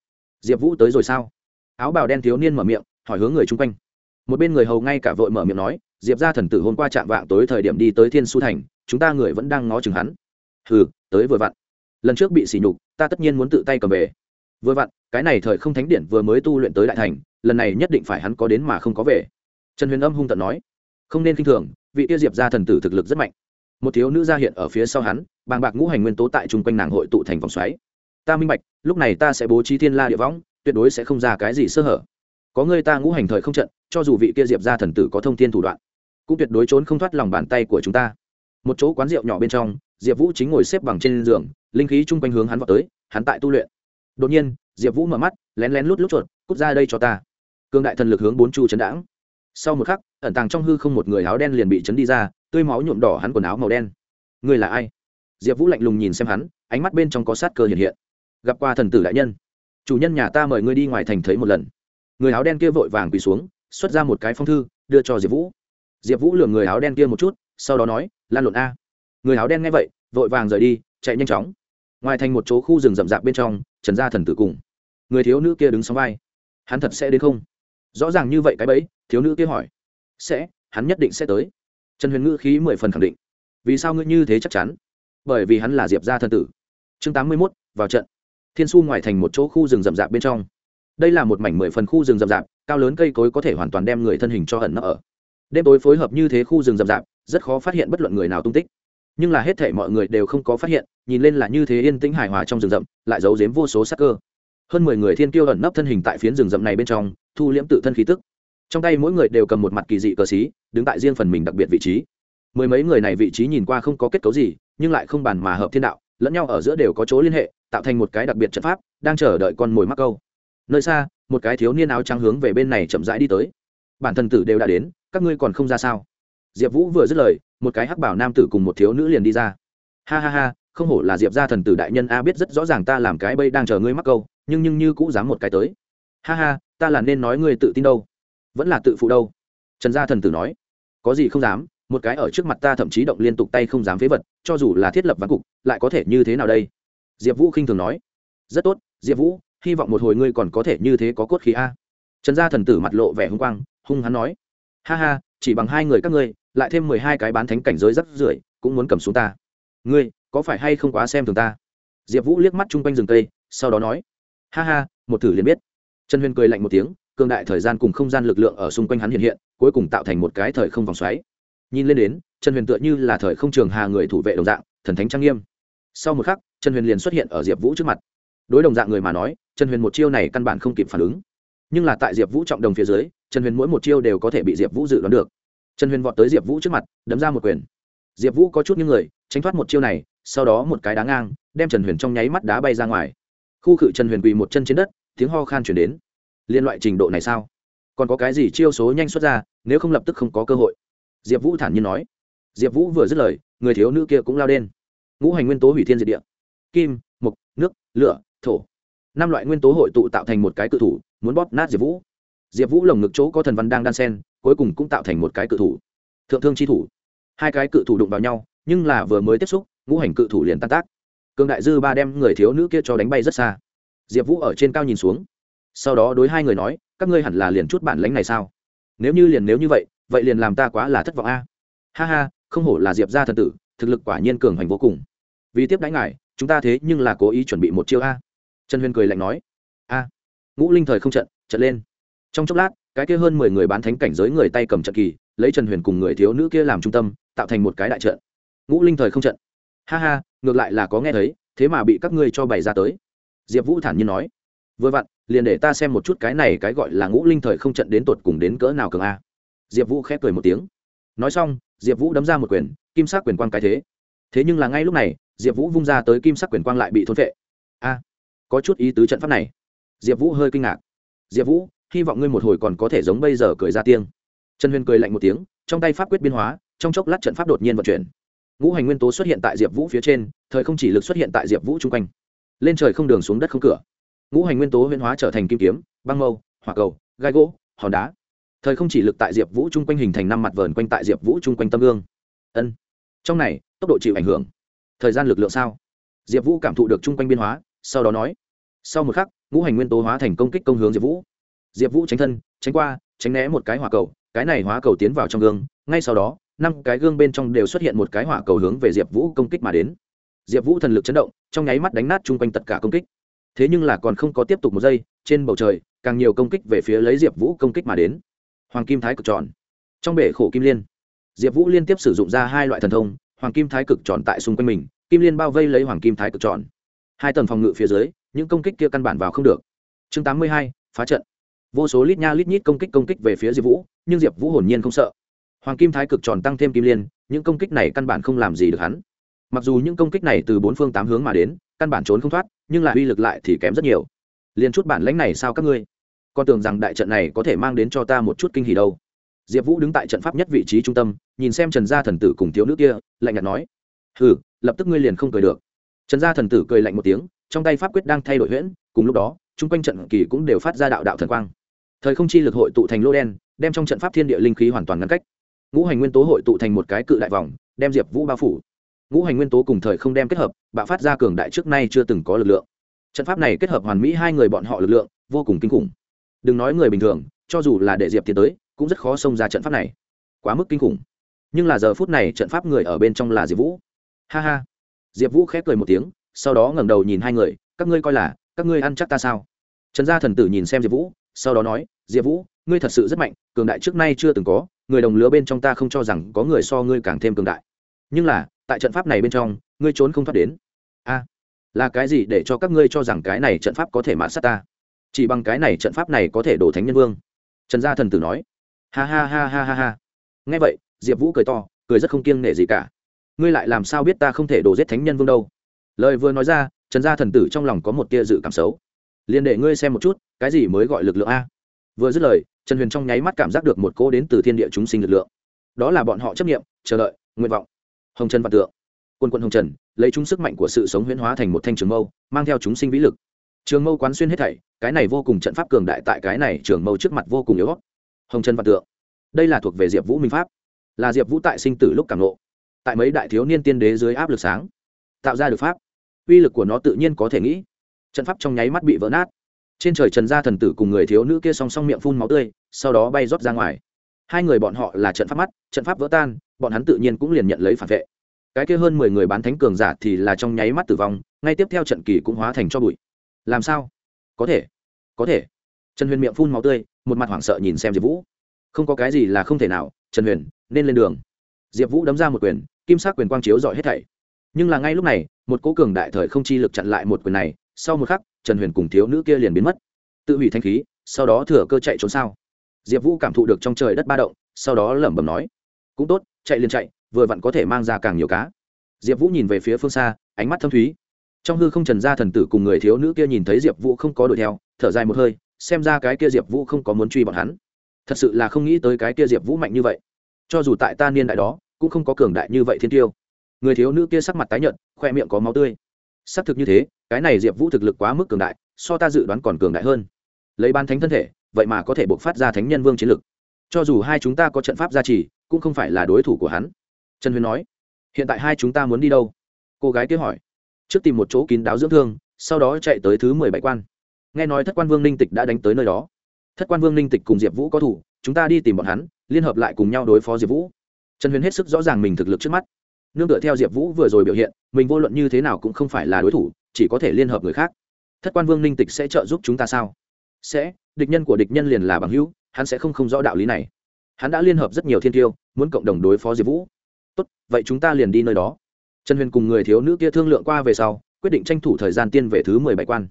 Diệp vũ tới rồi sao? Áo bào đen thiếu niên mở miệng, hỏi hướng người chung quanh. Một bên người hầu ngay cả vội mở miệng nói, diệp ra thần tử hôm qua chạm vạng tối thời điểm đi tới thiên su thành, chúng ta người vẫn đang ngó chừng hắn. Hừ, tới vừa vặn. Lần trước bị sỉ nhục, ta tất nhiên muốn tự tay cầm về vừa vặn, cái này thời không thánh điện vừa mới tu luyện tới đại thành, lần này nhất định phải hắn có đến mà không có về. Trần huyền âm hung tận nói, không nên k i n h thường, vị tiêu diệp ra thần tử thực lực rất mạnh. Một thiếu nữ ra hiện ở phía sau hắn, bàng bạc ngũ hành nguyên tố tại chung quanh nàng hội tụ thành vòng xoáy. Ta minh bạch, lúc này ta sẽ bố trí thiên la địa võng, tuyệt đối sẽ không ra cái gì sơ hở. Có người ta ngũ hành thời không trận, cho dù vị kia diệp ra thần tử có thông tin thủ đoạn, cũng tuyệt đối trốn không thoát lòng bàn tay của chúng ta. Một chỗ quán rượu nhỏ bên trong, diệp vũ chính ngồi xếp bằng trên giường, linh khí chung quanh hướng hắn vào tới, hắn tại tu luyện đột nhiên, diệp vũ mở mắt, lén lén lút lút chuột, cút ra đây cho ta. Cương đại thần lực hướng bốn chu chấn đãng. Sau một khắc, ẩn tàng trong hư không một người áo đen liền bị chấn đi ra, tươi máu nhuộm đỏ hắn quần áo màu đen. Người là ai? Diệp vũ lạnh lùng nhìn xem hắn, ánh mắt bên trong có sát cơ hiện hiện. Gặp qua thần tử đại nhân. Chủ nhân nhà ta mời ngươi đi ngoài thành thấy một lần. Người áo đen kia vội vàng quỳ xuống, xuất ra một cái phong thư, đưa cho diệp vũ. Diệp vũ lường người áo đen kia một chút, sau đó nói, lan lộn a. Người áo đen nghe vậy, vội vàng rời đi, chạy nhanh chóng. Ngoài thành một chỗ khu rừng rậm rạp bên trong trần gia thần tử cùng. Người thiếu nữ kia đứng sau vai. Hắn thật sẽ đến không? Rõ ràng như vậy cái bẫy, thiếu nữ kia hỏi. Sẽ, hắn nhất định sẽ tới. Trần huyền ngữ khí mười phần khẳng định. Vì sao ngươi như thế chắc chắn? Bởi vì hắn là diệp gia thần tử. Chương tám mươi mốt, vào trận. Thiên su ngoài thành một chỗ khu rừng rậm rạp bên trong. Đây là một mảnh mười phần khu rừng rậm rạp, cao lớn cây cối có thể hoàn toàn đem người thân hình cho ẩn nấp ở. Đêm tối phối hợp như thế khu rừng rậm rạp, rất khó phát hiện bất luận người nào tung tích nhưng là hết thể mọi người đều không có phát hiện, nhìn lên là như thế yên tĩnh hài hòa trong rừng rậm, lại giấu giếm vô số sắc cơ. Hơn mười người thiên kiêu ẩn nấp thân hình tại phiến rừng rậm này bên trong, thu liễm tự thân khí tức. Trong tay mỗi người đều cầm một mặt kỳ dị cờ xí, đứng tại riêng phần mình đặc biệt vị trí. Mười mấy người này vị trí nhìn qua không có kết cấu gì, nhưng lại không bàn mà hợp thiên đạo, lẫn nhau ở giữa đều có chỗ liên hệ, tạo thành một cái đặc biệt trận pháp, đang chờ đợi con mồi mắc câu. Nơi xa, một cái thiếu niên áo trắng hướng về bên này chậm rãi đi tới. Bản thân tử đều đã đến, các ngươi còn không ra sao? Diệp vũ vừa dứt lời một cái hắc bảo nam tử cùng một thiếu nữ liền đi ra. Ha ha ha, không hổ là diệp gia thần tử đại nhân a, biết rất rõ ràng ta làm cái bây đang chờ ngươi mắc câu, nhưng nhưng như cũng dám một cái tới. Ha ha, ta là nên nói ngươi tự tin đâu. Vẫn là tự phụ đâu. Trần gia thần tử nói. Có gì không dám, một cái ở trước mặt ta thậm chí động liên tục tay không dám phế vật, cho dù là thiết lập ván cục, lại có thể như thế nào đây? Diệp vũ khinh thường nói. Rất tốt, diệp vũ, hy vọng một hồi ngươi còn có thể như thế có cốt khí a. Trần gia thần tử mặt lộ vẻ hung quang, hung hắn nói. Ha ha chỉ bằng hai người các ngươi, lại thêm mười hai cái bán thánh cảnh giới rất rưởi, cũng muốn cầm xuống ta. Ngươi, có phải hay không quá xem thường ta? Diệp vũ liếc mắt chung quanh rừng cây, sau đó nói. Ha ha, một thử liền biết. Trần huyền cười lạnh một tiếng cương đại thời gian cùng không gian lực lượng ở xung quanh hắn hiện hiện, cuối cùng tạo thành một cái thời không vòng xoáy. Nhìn lên đến, trần huyền tựa như là thời không trường hà người thủ vệ đồng dạng, thần thánh trang nghiêm. Sau một khắc, trần huyền liền xuất hiện ở diệp vũ trước mặt. Đối đồng dạng người mà nói, trần huyền một chiêu này căn bản không kịp phản ứng. Nhưng là tại diệp vũ trọng đồng phía dưới trần huyền mỗi một chiêu đều có thể bị diệp vũ dự đoán được. Trần huyền vọt tới diệp vũ trước mặt, đấm ra một quyền. Diệp vũ có chút những người, tránh thoát một chiêu này, sau đó một cái đá ngang, đem trần huyền trong nháy mắt đá bay ra ngoài. Khu khự trần huyền quỳ một chân trên đất, tiếng ho khan chuyển đến. Liên loại trình độ này sao? Còn có cái gì chiêu số nhanh xuất ra, nếu không lập tức không có cơ hội? Diệp vũ thản nhiên nói. Diệp vũ vừa dứt lời, người thiếu nữ kia cũng lao lên. Ngũ hành nguyên tố hủy thiên diệt địa. Kim mục nước, lửa, thổ. Năm loại nguyên tố hội tụ tạo thành một cái cự thủ, muốn bóp nát diệp vũ diệp vũ lồng ngực chỗ có thần văn đang đan sen, cuối cùng cũng tạo thành một cái cự thủ. Thượng thương chi thủ. Hai cái cự thủ đụng vào nhau, nhưng là vừa mới tiếp xúc, ngũ hành cự thủ liền tan tác. Cương đại dư ba đem người thiếu nữ kia cho đánh bay rất xa. Diệp vũ ở trên cao nhìn xuống. Sau đó đối hai người nói, các ngươi hẳn là liền chút bản lánh này sao? Nếu như liền nếu như vậy vậy liền làm ta quá là thất vọng a. Ha ha, không hổ là diệp gia thần tử, thực lực quả nhiên cường hành vô cùng. Vì tiếp đánh ngài, chúng ta thế nhưng là cố ý chuẩn bị một chiêu a. Trần huyền cười lạnh nói, a. Ngũ linh thời không trận trận lên trong chốc lát, cái kia hơn mười người bán thánh cảnh giới người tay cầm trận kỳ, lấy trần huyền cùng người thiếu nữ kia làm trung tâm, tạo thành một cái đại trận. Ngũ linh thời không trận. Ha ha, ngược lại là có nghe thấy, thế mà bị các ngươi cho bày ra tới. Diệp vũ thản nhiên nói. Vừa vặn, liền để ta xem một chút cái này cái gọi là ngũ linh thời không trận đến tột cùng đến cỡ nào cường a. Diệp vũ khép cười một tiếng. Nói xong, diệp vũ đấm ra một quyền, kim sắc quyền quang cái thế. Thế nhưng là ngay lúc này, diệp vũ vung ra tới kim sắc quyền quang lại bị thôn vệ a, có chút ý tứ trận pháp này. Diệp vũ hơi kinh ngạc. Diệp vũ hy vọng ngươi một hồi còn có thể giống bây giờ cười ra tiếng. Trần huyền cười lạnh một tiếng, trong tay pháp quyết biên hóa, trong chốc lát trận pháp đột nhiên vận chuyển. Ngũ hành nguyên tố xuất hiện tại diệp vũ phía trên, thời không chỉ lực xuất hiện tại diệp vũ chung quanh. Lên trời không đường xuống đất không cửa. Ngũ hành nguyên tố huyễn hóa trở thành kim kiếm, băng mâu, hỏa cầu, gai gỗ, hòn đá. Thời không chỉ lực tại diệp vũ chung quanh hình thành năm mặt vờn quanh tại diệp vũ chung quanh tâm gương. ân. Trong này, tốc độ chịu ảnh hưởng. Thời gian lực lượng sao? Diệp vũ cảm thụ được chung quanh biên hóa, sau đó nói. Sau một khắc, ngũ hành nguyên tố hóa thành công kích công hướng diệp vũ diệp vũ tránh thân, tránh qua, tránh né một cái hỏa cầu, cái này hóa cầu tiến vào trong gương, ngay sau đó, năm cái gương bên trong đều xuất hiện một cái hỏa cầu hướng về diệp vũ công kích mà đến. Diệp vũ thần lực chấn động, trong nháy mắt đánh nát chung quanh tất cả công kích. Thế nhưng là còn không có tiếp tục một giây, trên bầu trời, càng nhiều công kích về phía lấy diệp vũ công kích mà đến. Hoàng kim thái cực tròn. Trong bể khổ kim liên, diệp vũ liên tiếp sử dụng ra hai loại thần thông, hoàng kim thái cực tròn tại xung quanh mình, kim liên bao vây lấy hoàng kim thái cực tròn. Hai tầng phòng ngự phía dưới, những công kích kia căn bản vào không được. Chương tám mươi hai, phá trận vô số lít nha lít nhít công kích công kích về phía diệp vũ, nhưng diệp vũ hồn nhiên không sợ. Hoàng kim thái cực tròn tăng thêm kim liên, những công kích này căn bản không làm gì được hắn. Mặc dù những công kích này từ bốn phương tám hướng mà đến, căn bản trốn không thoát, nhưng lại uy lực lại thì kém rất nhiều. Liền chút bản lãnh này sao các ngươi? Con tưởng rằng đại trận này có thể mang đến cho ta một chút kinh hỉ đâu. Diệp vũ đứng tại trận pháp nhất vị trí trung tâm, nhìn xem trần gia thần tử cùng thiếu nữ kia, lạnh nhạt nói, hừ, lập tức ngươi liền không cười được. Trần gia thần tử cười lạnh một tiếng, trong tay pháp quyết đang thay đổi huyễn, cùng lúc đó, chung quanh trận kỳ cũng đều phát ra đạo đạo thần quang thời không chi lực hội tụ thành lô đen, đem trong trận pháp thiên địa linh khí hoàn toàn ngăn cách. Ngũ hành nguyên tố hội tụ thành một cái cự đại vòng, đem diệp vũ bao phủ. Ngũ hành nguyên tố cùng thời không đem kết hợp, bạo phát ra cường đại trước nay chưa từng có lực lượng. Trận pháp này kết hợp hoàn mỹ hai người bọn họ lực lượng, vô cùng kinh khủng. Đừng nói người bình thường, cho dù là để diệp tiến tới, cũng rất khó xông ra trận pháp này. Quá mức kinh khủng. Nhưng là giờ phút này trận pháp người ở bên trong là diệp vũ. Ha ha. Diệp vũ khép cười một tiếng, sau đó ngẩng đầu nhìn hai người, các ngươi coi là, các ngươi ăn chắc ta sao? Trần gia thần tử nhìn xem diệp vũ sau đó nói, diệp vũ, ngươi thật sự rất mạnh, cường đại trước nay chưa từng có, người đồng lứa bên trong ta không cho rằng có người so ngươi càng thêm cường đại. Nhưng là, tại trận pháp này bên trong, ngươi trốn không thoát đến. A, là cái gì để cho các ngươi cho rằng cái này trận pháp có thể mã sát ta? Chỉ bằng cái này trận pháp này có thể đổ thánh nhân vương. Trần gia thần tử nói. Ha ha ha ha ha ha. Nghe vậy, diệp vũ cười to, cười rất không kiêng nể gì cả. Ngươi lại làm sao biết ta không thể đổ giết thánh nhân vương đâu? Lời vừa nói ra, trần gia thần tử trong lòng có một tia dự cảm xấu. Liền để ngươi xem một chút cái gì mới gọi lực lượng a? Vừa dứt lời, trần huyền trong nháy mắt cảm giác được một cô đến từ thiên địa chúng sinh lực lượng. Đó là bọn họ chấp nghiệm chờ đợi, nguyện vọng. Hồng trần vạn tượng. Quân quân hồng trần, lấy chúng sức mạnh của sự sống huyễn hóa thành một thanh trường mâu, mang theo chúng sinh vĩ lực. Trường mâu quán xuyên hết thảy, cái này vô cùng trận pháp cường đại tại cái này trường mâu trước mặt vô cùng yếu ớt. Hồng trần vạn tượng. Đây là thuộc về diệp vũ minh pháp. Là diệp vũ tại sinh tử lúc cảm lộ tại mấy đại thiếu niên tiên đế dưới áp lực sáng, tạo ra được pháp. Uy lực của nó tự nhiên có thể nghĩ. Trận pháp trong nháy mắt bị vỡ nát trên trời trần gia thần tử cùng người thiếu nữ kia song song miệng phun máu tươi, sau đó bay rót ra ngoài. Hai người bọn họ là trận pháp mắt, trận pháp vỡ tan, bọn hắn tự nhiên cũng liền nhận lấy phản vệ. Cái kia hơn mười người bán thánh cường giả thì là trong nháy mắt tử vong, ngay tiếp theo trận kỳ cũng hóa thành cho bụi. Làm sao? Có thể. Có thể. Trần huyền miệng phun máu tươi, một mặt hoảng sợ nhìn xem diệp vũ. Không có cái gì là không thể nào, trần huyền, nên lên đường. Diệp vũ đấm ra một quyền, kim sắc quyền quang chiếu dọi hết thảy. Nhưng là ngay lúc này, một cố cường đại thời không chi lực chặn lại một quyền này, sau một khắc trần huyền cùng thiếu nữ kia liền biến mất. Tự hủy thanh khí, sau đó thừa cơ chạy trốn sao? Diệp vũ cảm thụ được trong trời đất ba động, sau đó lẩm bẩm nói, cũng tốt, chạy liền chạy, vừa vặn có thể mang ra càng nhiều cá. Diệp vũ nhìn về phía phương xa, ánh mắt thâm thúy. Trong hư không trần gia thần tử cùng người thiếu nữ kia nhìn thấy diệp vũ không có đuổi theo, thở dài một hơi, xem ra cái kia diệp vũ không có muốn truy bọn hắn. Thật sự là không nghĩ tới cái kia diệp vũ mạnh như vậy. Cho dù tại ta niên đại đó, cũng không có cường đại như vậy thiên tiêu. Người thiếu nữ kia sắc mặt tái nhợt, khoe miệng có máu tươi xác thực như thế, cái này diệp vũ thực lực quá mức cường đại, so ta dự đoán còn cường đại hơn. Lấy ban thánh thân thể, vậy mà có thể buộc phát ra thánh nhân vương chiến lực. Cho dù hai chúng ta có trận pháp gia trì, cũng không phải là đối thủ của hắn. Trần huyền nói. Hiện tại hai chúng ta muốn đi đâu? Cô gái kia hỏi. Trước tìm một chỗ kín đáo dưỡng thương, sau đó chạy tới thứ mười bảy quan. Nghe nói thất quan vương ninh tịch đã đánh tới nơi đó. Thất quan vương ninh tịch cùng diệp vũ có thủ, chúng ta đi tìm bọn hắn, liên hợp lại cùng nhau đối phó diệp vũ. Trần huyền hết sức rõ ràng mình thực lực trước mắt nương tựa theo diệp vũ vừa rồi biểu hiện, mình vô luận như thế nào cũng không phải là đối thủ, chỉ có thể liên hợp người khác. Thất quan vương ninh tịch sẽ trợ giúp chúng ta sao? Sẽ, địch nhân của địch nhân liền là bằng hữu, hắn sẽ không không rõ đạo lý này. Hắn đã liên hợp rất nhiều thiên tiêu, muốn cộng đồng đối phó diệp vũ. Tốt, vậy chúng ta liền đi nơi đó. Trần huyền cùng người thiếu nữ kia thương lượng qua về sau, quyết định tranh thủ thời gian tiên về thứ mười bảy quan.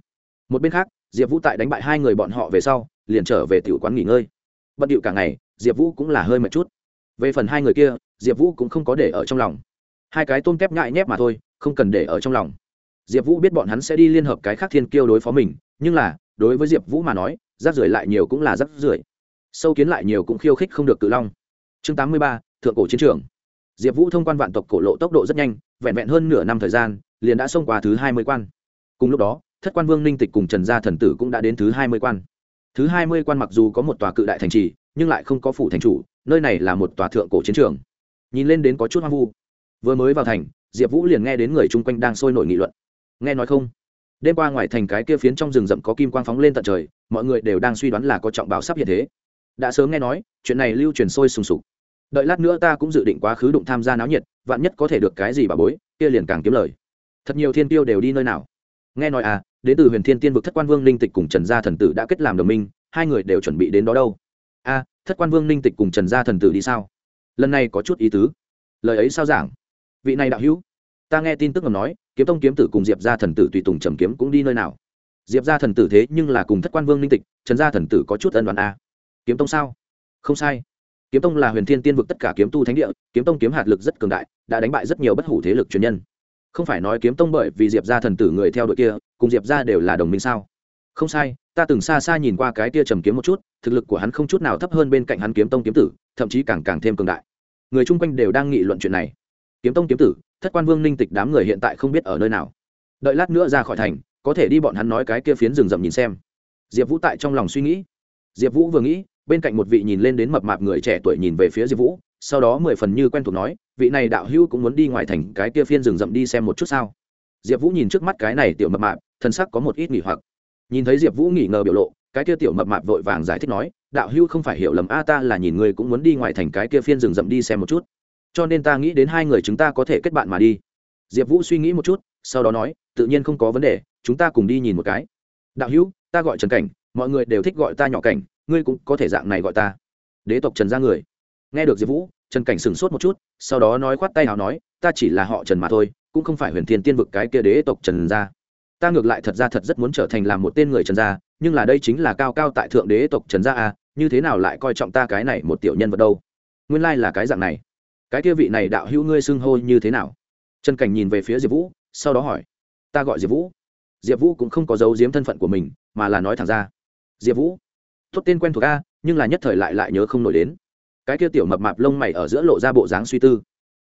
Một bên khác, diệp vũ tại đánh bại hai người bọn họ về sau, liền trở về tiểu quán nghỉ ngơi. Bận điệu cả ngày, diệp vũ cũng là hơi mệt chút. Về phần hai người kia, diệp vũ cũng không có để ở trong lòng hai cái tôm tép ngại nhép mà thôi, không cần để ở trong lòng. Diệp vũ biết bọn hắn sẽ đi liên hợp cái khác thiên kiêu đối phó mình, nhưng là, đối với diệp vũ mà nói, rác rưởi lại nhiều cũng là rác rưởi. Sâu kiến lại nhiều cũng khiêu khích không được cự long. Chương tám mươi ba, thượng cổ chiến trường. Diệp vũ thông quan vạn tộc cổ lộ tốc độ rất nhanh, vẹn vẹn hơn nửa năm thời gian, liền đã xông qua thứ hai mươi quan. Cùng lúc đó, thất quan vương ninh tịch cùng trần gia thần tử cũng đã đến thứ hai mươi quan. Thứ hai mươi quan mặc dù có một tòa cự đại thành trì, nhưng lại không có phủ thành chủ, nơi này là một tòa thượng cổ chiến trường. Nhìn lên đến có chút hoang vu vừa mới vào thành, diệp vũ liền nghe đến người chung quanh đang sôi nổi nghị luận. Nghe nói không? Đêm qua ngoài thành cái kia phiến trong rừng rậm có kim quang phóng lên tận trời, mọi người đều đang suy đoán là có trọng bảo sắp hiện thế. Đã sớm nghe nói, chuyện này lưu truyền sôi sùng sục. Đợi lát nữa ta cũng dự định quá khứ đụng tham gia náo nhiệt, vạn nhất có thể được cái gì bà bối, kia liền càng kiếm lời. Thật nhiều thiên tiêu đều đi nơi nào? Nghe nói à đến từ huyền thiên tiên vực thất quan vương ninh tịch cùng trần gia thần tử đã kết làm đồng minh, hai người đều chuẩn bị đến đó đâu? A thất quan vương ninh tịch cùng trần gia thần tử đi sao? Lần này có chút ý tứ. Lời ấy sao giảng? Vị này đạo hữu, ta nghe tin tức ngầm nói, kiếm tông kiếm tử cùng diệp gia thần tử tùy tùng trầm kiếm cũng đi nơi nào? Diệp gia thần tử thế nhưng là cùng thất quan vương linh tịch, trần gia thần tử có chút ân đoàn a. Kiếm tông sao? Không sai. Kiếm tông là huyền thiên tiên vực tất cả kiếm tu thánh địa, kiếm tông kiếm hạt lực rất cường đại, đã đánh bại rất nhiều bất hủ thế lực truyền nhân. Không phải nói kiếm tông bởi vì diệp gia thần tử người theo đội kia, cùng diệp gia đều là đồng minh sao? Không sai, ta từng xa xa nhìn qua cái kia trầm kiếm một chút, thực lực của hắn không chút nào thấp hơn bên cạnh hắn kiếm tông kiếm tử, thậm chí càng càng thêm cường đại. Người chung quanh đều đang nghị luận chuyện này kiếm tông kiếm tử, thất quan vương ninh tịch đám người hiện tại không biết ở nơi nào. Đợi lát nữa ra khỏi thành, có thể đi bọn hắn nói cái kia phiến rừng rậm nhìn xem. Diệp vũ tại trong lòng suy nghĩ. Diệp vũ vừa nghĩ, bên cạnh một vị nhìn lên đến mập mạp người trẻ tuổi nhìn về phía diệp vũ, sau đó mười phần như quen thuộc nói, vị này đạo hữu cũng muốn đi ngoài thành cái kia phiên rừng rậm đi xem một chút sao? Diệp vũ nhìn trước mắt cái này tiểu mập mạp, thân sắc có một ít nghỉ hoặc. Nhìn thấy diệp vũ nghỉ ngờ biểu lộ, cái kia tiểu mập mạp vội vàng giải thích nói, đạo hữu không phải hiểu lầm, a ta là nhìn người cũng muốn đi ngoài thành cái kia phiên rừng rậm đi xem một chút cho nên ta nghĩ đến hai người chúng ta có thể kết bạn mà đi. Diệp vũ suy nghĩ một chút, sau đó nói, tự nhiên không có vấn đề, chúng ta cùng đi nhìn một cái. Đạo hữu, ta gọi trần cảnh, mọi người đều thích gọi ta nhỏ cảnh, ngươi cũng có thể dạng này gọi ta. Đế tộc trần ra người. Nghe được diệp vũ, trần cảnh sửng sốt một chút, sau đó nói khoát tay nào nói, ta chỉ là họ trần mà thôi, cũng không phải huyền thiên tiên vực cái kia đế tộc trần gia. Ta ngược lại thật ra thật rất muốn trở thành làm một tên người trần gia, nhưng là đây chính là cao cao tại thượng đế tộc trần gia à như thế nào lại coi trọng ta cái này một tiểu nhân vật đâu? Nguyên lai là cái dạng này cái kia vị này đạo hữu ngươi xưng hô như thế nào? Trần cảnh nhìn về phía diệp vũ, sau đó hỏi. Ta gọi diệp vũ. Diệp vũ cũng không có giấu giếm thân phận của mình, mà là nói thẳng ra. Diệp vũ, tốt tên quen thuộc a, nhưng là nhất thời lại lại nhớ không nổi đến. Cái kia tiểu mập mạp lông mày ở giữa lộ ra bộ dáng suy tư.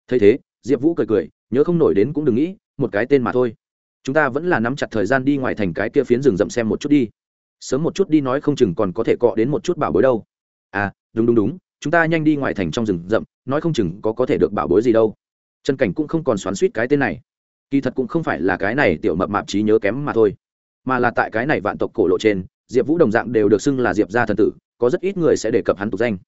Thấy thế, diệp vũ cười cười, nhớ không nổi đến cũng đừng nghĩ, một cái tên mà thôi. Chúng ta vẫn là nắm chặt thời gian đi ngoài thành cái kia phiến rừng rậm xem một chút đi. Sớm một chút đi nói không chừng còn có thể cọ đến một chút bảo bối đâu. À đúng đúng đúng chúng ta nhanh đi ngoài thành trong rừng rậm, nói không chừng có có thể được bảo bối gì đâu. Trần cảnh cũng không còn xoắn suýt cái tên này. Kỳ thật cũng không phải là cái này tiểu mập mạp trí nhớ kém mà thôi, mà là tại cái này vạn tộc cổ lộ trên, diệp vũ đồng dạng đều được xưng là diệp gia thần tử, có rất ít người sẽ đề cập hắn tục danh.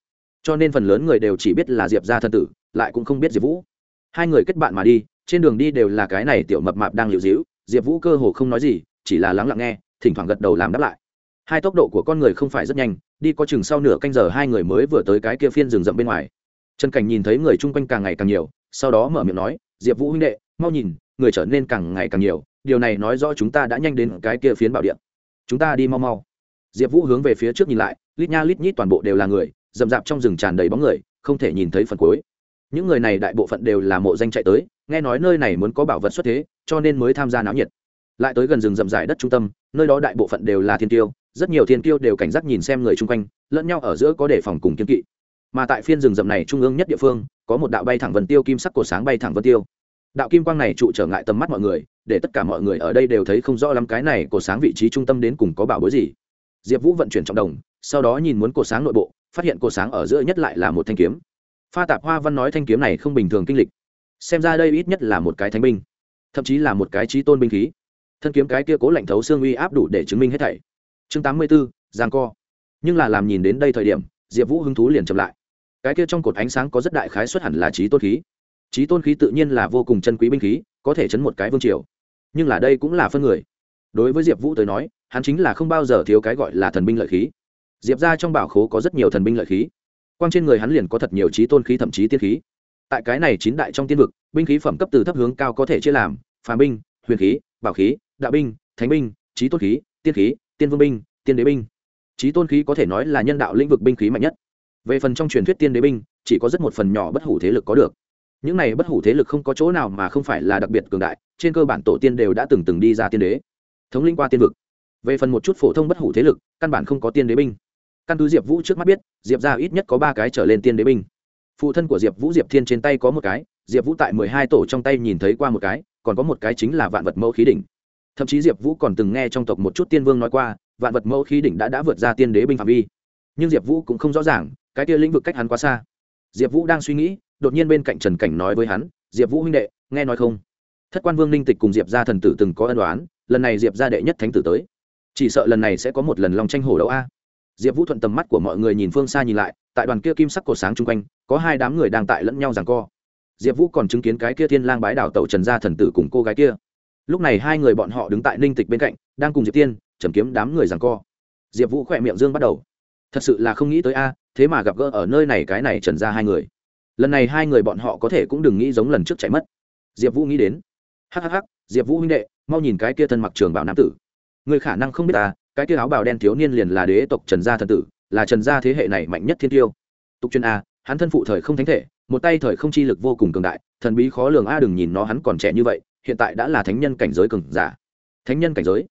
Cho nên phần lớn người đều chỉ biết là diệp gia thần tử, lại cũng không biết diệp vũ. Hai người kết bạn mà đi, trên đường đi đều là cái này tiểu mập mạp đang liệu dĩu diệp vũ cơ hồ không nói gì, chỉ là lắng lặng nghe, thỉnh thoảng gật đầu làm đáp lại hai tốc độ của con người không phải rất nhanh, đi có chừng sau nửa canh giờ hai người mới vừa tới cái kia phiên rừng rậm bên ngoài. Trần cảnh nhìn thấy người chung quanh càng ngày càng nhiều, sau đó mở miệng nói, diệp vũ huynh đệ, mau nhìn, người trở nên càng ngày càng nhiều, điều này nói rõ chúng ta đã nhanh đến cái kia phiến bảo điện chúng ta đi mau mau. Diệp vũ hướng về phía trước nhìn lại, lít nha lít nhít toàn bộ đều là người, rậm rạp trong rừng tràn đầy bóng người, không thể nhìn thấy phần cuối. Những người này đại bộ phận đều là mộ danh chạy tới, nghe nói nơi này muốn có bảo vật xuất thế, cho nên mới tham gia náo nhiệt. Lại tới gần rừng rậm rải đất trung tâm, nơi đó đại bộ phận đều là thiên tiêu rất nhiều thiên tiêu đều cảnh giác nhìn xem người chung quanh, lẫn nhau ở giữa có đề phòng cùng kiên kỵ. Mà tại phiên rừng rậm này trung ương nhất địa phương, có một đạo bay thẳng vân tiêu kim sắc cổ sáng bay thẳng vân tiêu. Đạo kim quang này trụ trở ngại tầm mắt mọi người, để tất cả mọi người ở đây đều thấy không rõ lắm cái này cổ sáng vị trí trung tâm đến cùng có bảo bối gì. Diệp vũ vận chuyển trọng đồng, sau đó nhìn muốn cổ sáng nội bộ, phát hiện cổ sáng ở giữa nhất lại là một thanh kiếm. Pha tạp hoa văn nói thanh kiếm này không bình thường kinh lịch. Xem ra đây ít nhất là một cái thánh binh, thậm chí là một cái trí tôn binh khí. Thân kiếm cái kia cố lạnh thấu xương uy áp đủ để chứng minh hết thảy chương tám mươi b ố giang co. Nhưng là làm nhìn đến đây thời điểm, diệp vũ hứng thú liền chậm lại. Cái kia trong cột ánh sáng có rất đại khái xuất hẳn là trí tôn khí. Trí tôn khí tự nhiên là vô cùng chân quý binh khí, có thể chấn một cái vương triều. Nhưng là đây cũng là phân người. Đối với diệp vũ tới nói, hắn chính là không bao giờ thiếu cái gọi là thần binh lợi khí. Diệp ra trong bảo khố có rất nhiều thần binh lợi khí. Quang trên người hắn liền có thật nhiều trí tôn khí thậm chí tiên khí. Tại cái này chín đại trong tiên vực, binh khí phẩm cấp từ thấp hướng cao có thể chia làm phà binh, huyền khí, bảo khí, đạo binh, thánh binh, trí tôn khí, tiên khí tiên vương binh, tiên đế binh. Trí tôn khí có thể nói là nhân đạo lĩnh vực binh khí mạnh nhất. Về phần trong truyền thuyết tiên đế binh, chỉ có rất một phần nhỏ bất hủ thế lực có được. Những này bất hủ thế lực không có chỗ nào mà không phải là đặc biệt cường đại, trên cơ bản tổ tiên đều đã từng từng đi ra tiên đế, thống linh qua tiên vực. Về phần một chút phổ thông bất hủ thế lực, căn bản không có tiên đế binh. Căn cứ diệp vũ trước mắt biết, diệp ra ít nhất có ba cái trở lên tiên đế binh. Phụ thân của diệp vũ diệp thiên trên tay có một cái, diệp vũ tại mười hai tổ trong tay nhìn thấy qua một cái, còn có một cái chính là vạn vật mẫu khí đỉnh thậm chí diệp vũ còn từng nghe trong tộc một chút tiên vương nói qua, vạn vật mẫu khí đỉnh đã đã vượt ra tiên đế binh phạm vi. Nhưng diệp vũ cũng không rõ ràng, cái kia lĩnh vực cách hắn quá xa. Diệp vũ đang suy nghĩ, đột nhiên bên cạnh trần cảnh nói với hắn, diệp vũ huynh đệ, nghe nói không? Thất quan vương ninh tịch cùng diệp gia thần tử từng có ân đoán lần này diệp gia đệ nhất thánh tử tới. Chỉ sợ lần này sẽ có một lần lòng tranh hổ đấu a. Diệp vũ thuận tầm mắt của mọi người nhìn phương xa nhìn lại, tại đoàn kia kim sắc cổ sáng chung quanh, có hai đám người đang tại lẫn nhau rằng co. Diệp vũ còn chứng kiến cái kia thiên lang bái đảo tẩu trần gia thần tử cùng cô gái kia lúc này hai người bọn họ đứng tại ninh tịch bên cạnh, đang cùng diệp tiên trầm kiếm đám người rằng co. Diệp vũ khỏe miệng dương bắt đầu. Thật sự là không nghĩ tới a, thế mà gặp gỡ ở nơi này cái này trần ra hai người. Lần này hai người bọn họ có thể cũng đừng nghĩ giống lần trước chạy mất. Diệp vũ nghĩ đến. Hhh diệp vũ huynh đệ, mau nhìn cái kia thân mặc trường bảo nam tử. Người khả năng không biết ta, cái kia áo bào đen thiếu niên liền là đế tộc trần gia thần tử, là trần gia thế hệ này mạnh nhất thiên tiêu. Tục chuyên a, hắn thân phụ thời không thánh thể, một tay thời không chi lực vô cùng cường đại, thần bí khó lường a, đừng nhìn nó hắn còn trẻ như vậy hiện tại đã là thánh nhân cảnh giới cường giả. Thánh nhân cảnh giới?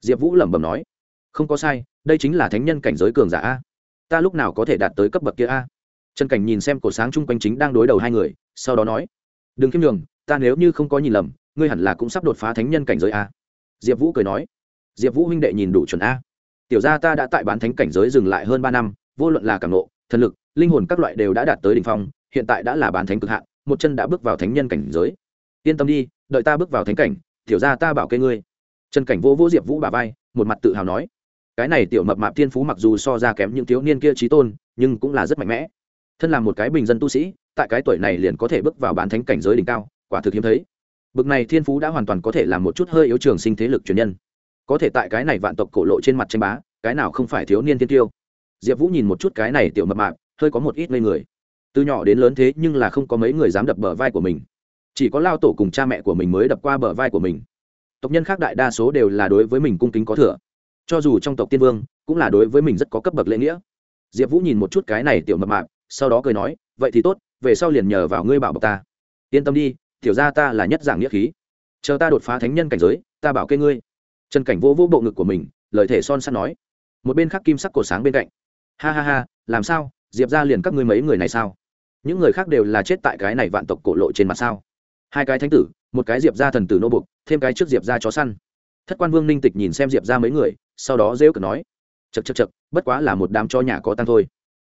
Diệp vũ lẩm bẩm nói. Không có sai, đây chính là thánh nhân cảnh giới cường giả a. Ta lúc nào có thể đạt tới cấp bậc kia a? Trần cảnh nhìn xem cổ sáng chung quanh chính đang đối đầu hai người, sau đó nói. Đừng kiêm đường ta nếu như không có nhìn lầm, ngươi hẳn là cũng sắp đột phá thánh nhân cảnh giới a. Diệp vũ cười nói. Diệp vũ huynh đệ nhìn đủ chuẩn a. Tiểu ra ta đã tại bán thánh cảnh giới dừng lại hơn ba năm, vô luận là cảm nộ, thần lực, linh hồn các loại đều đã đạt tới đ ỉ n h phong, hiện tại đã là bán thánh cực hạn, một chân đã bước vào thánh nhân cảnh giới. Yên tâm đi đợi ta bước vào thánh cảnh, tiểu ra ta bảo kê ngươi. Trần cảnh vô vô diệp vũ bà vai, một mặt tự hào nói. Cái này tiểu mập mạp thiên phú mặc dù so ra kém những thiếu niên kia trí tôn, nhưng cũng là rất mạnh mẽ. Thân là một cái bình dân tu sĩ, tại cái tuổi này liền có thể bước vào bán thánh cảnh giới đỉnh cao, quả thực hiếm thấy. Bực này thiên phú đã hoàn toàn có thể làm một chút hơi yếu trường sinh thế lực truyền nhân. Có thể tại cái này vạn tộc cổ lộ trên mặt tranh bá, cái nào không phải thiếu niên thiên tiêu. Diệp vũ nhìn một chút cái này tiểu mập mạp, hơi có một ít ngây người. Từ nhỏ đến lớn thế nhưng là không có mấy người dám đập bờ vai của mình chỉ có lao tổ cùng cha mẹ của mình mới đập qua bờ vai của mình. Tộc nhân khác đại đa số đều là đối với mình cung kính có thừa. Cho dù trong tộc tiên vương, cũng là đối với mình rất có cấp bậc lễ nghĩa. Diệp vũ nhìn một chút cái này tiểu mập mạp, sau đó cười nói, vậy thì tốt, về sau liền nhờ vào ngươi bảo bọc ta. Yên tâm đi, tiểu ra ta là nhất giảng nghĩa khí. Chờ ta đột phá thánh nhân cảnh giới, ta bảo kê ngươi. Trần cảnh vô vô bộ ngực của mình, lời thể son sắt nói. Một bên khác kim sắc cổ sáng bên cạnh. Ha ha ha, làm sao? Diệp ra liền các ngươi mấy người này sao? Những người khác đều là chết tại cái này vạn tộc cổ lộ trên mặt sao? Hai cái thánh tử, một cái diệp ra thần tử nô bục thêm cái trước diệp ra chó săn. Thất quan vương ninh tịch nhìn xem diệp ra mấy người, sau đó rêu cực nói chật chật chật bất quá là một đám cho nhà có tăng thôi.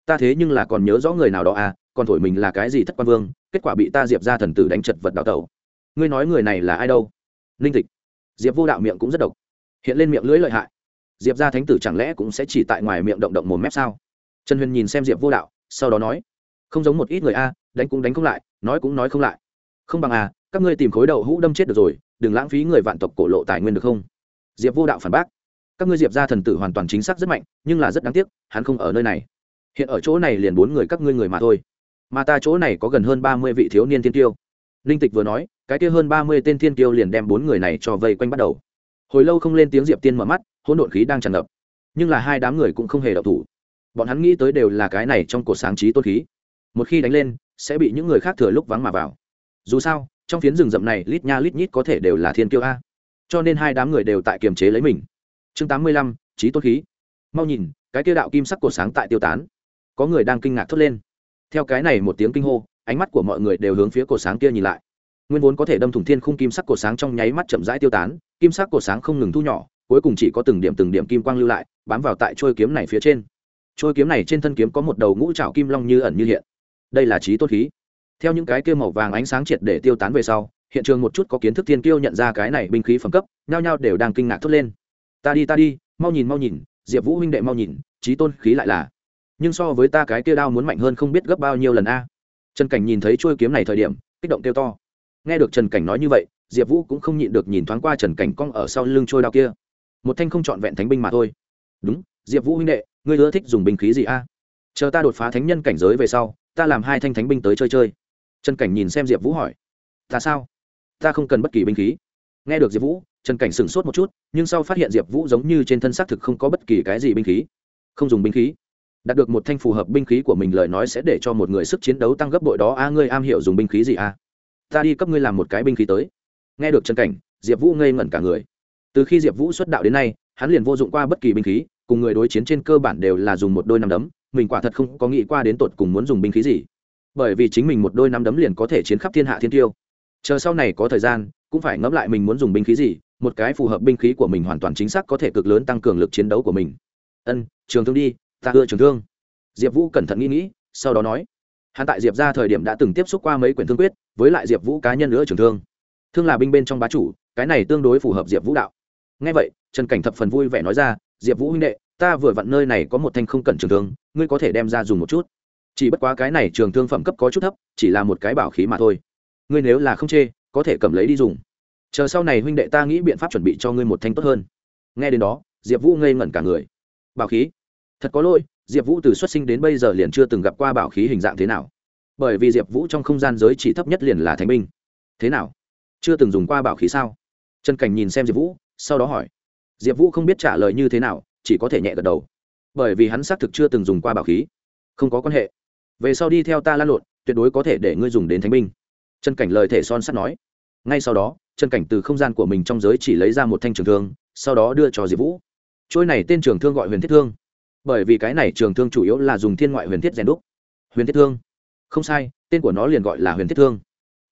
Ta thế nhưng là còn nhớ rõ người nào đó à còn thổi mình là cái gì thất quan vương, kết quả bị ta diệp ra thần tử đánh chật vật đào tẩu. Ngươi nói người này là ai đâu? Ninh tịch. Diệp vô đạo miệng cũng rất độc. Hiện lên miệng lưỡi lợi hại. Diệp ra thánh tử chẳng lẽ cũng sẽ chỉ tại ngoài miệng động động mồm mép sao? Trần huyền nhìn xem diệp vô đạo, sau đó nói, không giống một ít người a, đánh cũng đánh không lại, nói cũng nói không lại không bằng à các ngươi tìm khối đậu hũ đâm chết được rồi, đừng lãng phí người vạn tộc cổ lộ tài nguyên được không? Diệp vô đạo phản bác. Các ngươi diệp ra thần tử hoàn toàn chính xác rất mạnh, nhưng là rất đáng tiếc, hắn không ở nơi này. Hiện ở chỗ này liền bốn người các ngươi người mà thôi. Mà ta chỗ này có gần hơn ba mươi vị thiếu niên thiên tiêu ninh tịch vừa nói, cái kia hơn ba mươi tên thiên tiêu liền đem bốn người này cho vây quanh bắt đầu. Hồi lâu không lên tiếng diệp tiên mở mắt, hỗn độn khí đang tràn ngập. Nhưng là hai đám người cũng không hề đậu thủ. Bọn hắn nghĩ tới đều là cái này trong cuộc sáng trí tôn khí. Một khi đánh lên, sẽ bị những người khác thừa lúc vắng mà vào dù sao, trong phiến rừng rậm này, lít nha lít nhít có thể đều là thiên kiêu a. Cho nên hai đám người đều tại kiềm chế lấy mình. Chương tám mươi lăm trí tôn khí. Mau nhìn, cái tiêu đạo kim sắc cổ sáng tại tiêu tán. Có người đang kinh ngạc thốt lên. Theo cái này một tiếng kinh hô, ánh mắt của mọi người đều hướng phía cổ sáng kia nhìn lại. Nguyên vốn có thể đâm thủng thiên khung kim sắc cổ sáng trong nháy mắt chậm rãi tiêu tán, kim sắc cổ sáng không ngừng thu nhỏ, cuối cùng chỉ có từng điểm từng điểm kim quang lưu lại, bám vào tại trôi kiếm này phía trên. Trôi kiếm này trên thân kiếm có một đầu ngũ trảo kim long như ẩn như hiện. Đây là trí tốt khí theo những cái kia màu vàng ánh sáng triệt để tiêu tán về sau, hiện trường một chút có kiến thức thiên kiêu nhận ra cái này binh khí phẩm cấp, nhao nhao đều đang kinh ngạc thốt lên. Ta đi ta đi, mau nhìn mau nhìn, diệp vũ huynh đệ mau nhìn trí tôn khí lại là. Nhưng so với ta cái kia đao muốn mạnh hơn không biết gấp bao nhiêu lần a. Trần cảnh nhìn thấy trôi kiếm này thời điểm, kích động kêu to. Nghe được trần cảnh nói như vậy, diệp vũ cũng không nhịn được nhìn thoáng qua trần cảnh cong ở sau lưng trôi đao kia. Một thanh không trọn vẹn thánh binh mà thôi. Đúng, diệp vũ huynh đệ, ngươi ưa thích dùng binh khí gì a? Chờ ta đột phá thánh nhân cảnh giới về sau, ta làm hai thanh thánh binh tới chơi chơi trần cảnh nhìn xem diệp vũ hỏi, ta sao? Ta không cần bất kỳ binh khí. Nghe được diệp vũ, trần cảnh sửng sốt một chút, nhưng sau phát hiện diệp vũ giống như trên thân xác thực không có bất kỳ cái gì binh khí, không dùng binh khí. Đạt được một thanh phù hợp binh khí của mình lời nói sẽ để cho một người sức chiến đấu tăng gấp bội đó. A, ngươi am hiểu dùng binh khí gì a? Ta đi cấp ngươi làm một cái binh khí tới. Nghe được trần cảnh, diệp vũ ngây ngẩn cả người. Từ khi diệp vũ xuất đạo đến nay, hắn liền vô dụng qua bất kỳ binh khí, cùng người đối chiến trên cơ bản đều là dùng một đôi năm đấm. Mình quả thật không có nghĩ qua đến tột cùng muốn dùng binh khí gì bởi vì chính mình một đôi năm đấm liền có thể chiến khắp thiên hạ thiên tiêu. Chờ sau này có thời gian, cũng phải ngẫm lại mình muốn dùng binh khí gì, một cái phù hợp binh khí của mình hoàn toàn chính xác có thể cực lớn tăng cường lực chiến đấu của mình. Ân, trường thương đi, ta ưa trường thương. Diệp vũ cẩn thận nghĩ nghĩ, sau đó nói, hắn tại diệp ra thời điểm đã từng tiếp xúc qua mấy quyển thương quyết, với lại diệp vũ cá nhân nữa trường thương. Thương là binh bên trong bá chủ, cái này tương đối phù hợp diệp vũ đạo. Ngay vậy, trần cảnh thập phần vui vẻ nói ra, diệp vũ huynh đệ, ta vừa vặn nơi này có một thanh không cần trường thương, ngươi có thể đem ra dùng một chút chỉ bất quá cái này trường thương phẩm cấp có chút thấp, chỉ là một cái bảo khí mà thôi. Ngươi nếu là không chê, có thể cầm lấy đi dùng. Chờ sau này huynh đệ ta nghĩ biện pháp chuẩn bị cho ngươi một thanh tốt hơn. Nghe đến đó, diệp vũ ngây ngẩn cả người. Bảo khí? Thật có lỗi, diệp vũ từ xuất sinh đến bây giờ liền chưa từng gặp qua bảo khí hình dạng thế nào. Bởi vì diệp vũ trong không gian giới chỉ thấp nhất liền là thánh binh. Thế nào? Chưa từng dùng qua bảo khí sao? Trần cảnh nhìn xem diệp vũ, sau đó hỏi. Diệp vũ không biết trả lời như thế nào, chỉ có thể nhẹ gật đầu. Bởi vì hắn xác thực chưa từng dùng qua bảo khí. Không có quan hệ về sau đi theo ta lan lộn, tuyệt đối có thể để ngươi dùng đến thánh binh. Trần cảnh lời thể son sắt nói. Ngay sau đó, trần cảnh từ không gian của mình trong giới chỉ lấy ra một thanh trường thương, sau đó đưa cho diệp vũ. Trôi này tên trường thương gọi huyền thiết thương. Bởi vì cái này trường thương chủ yếu là dùng thiên ngoại huyền thiết rèn đúc. Huyền thiết thương. Không sai, tên của nó liền gọi là huyền thiết thương.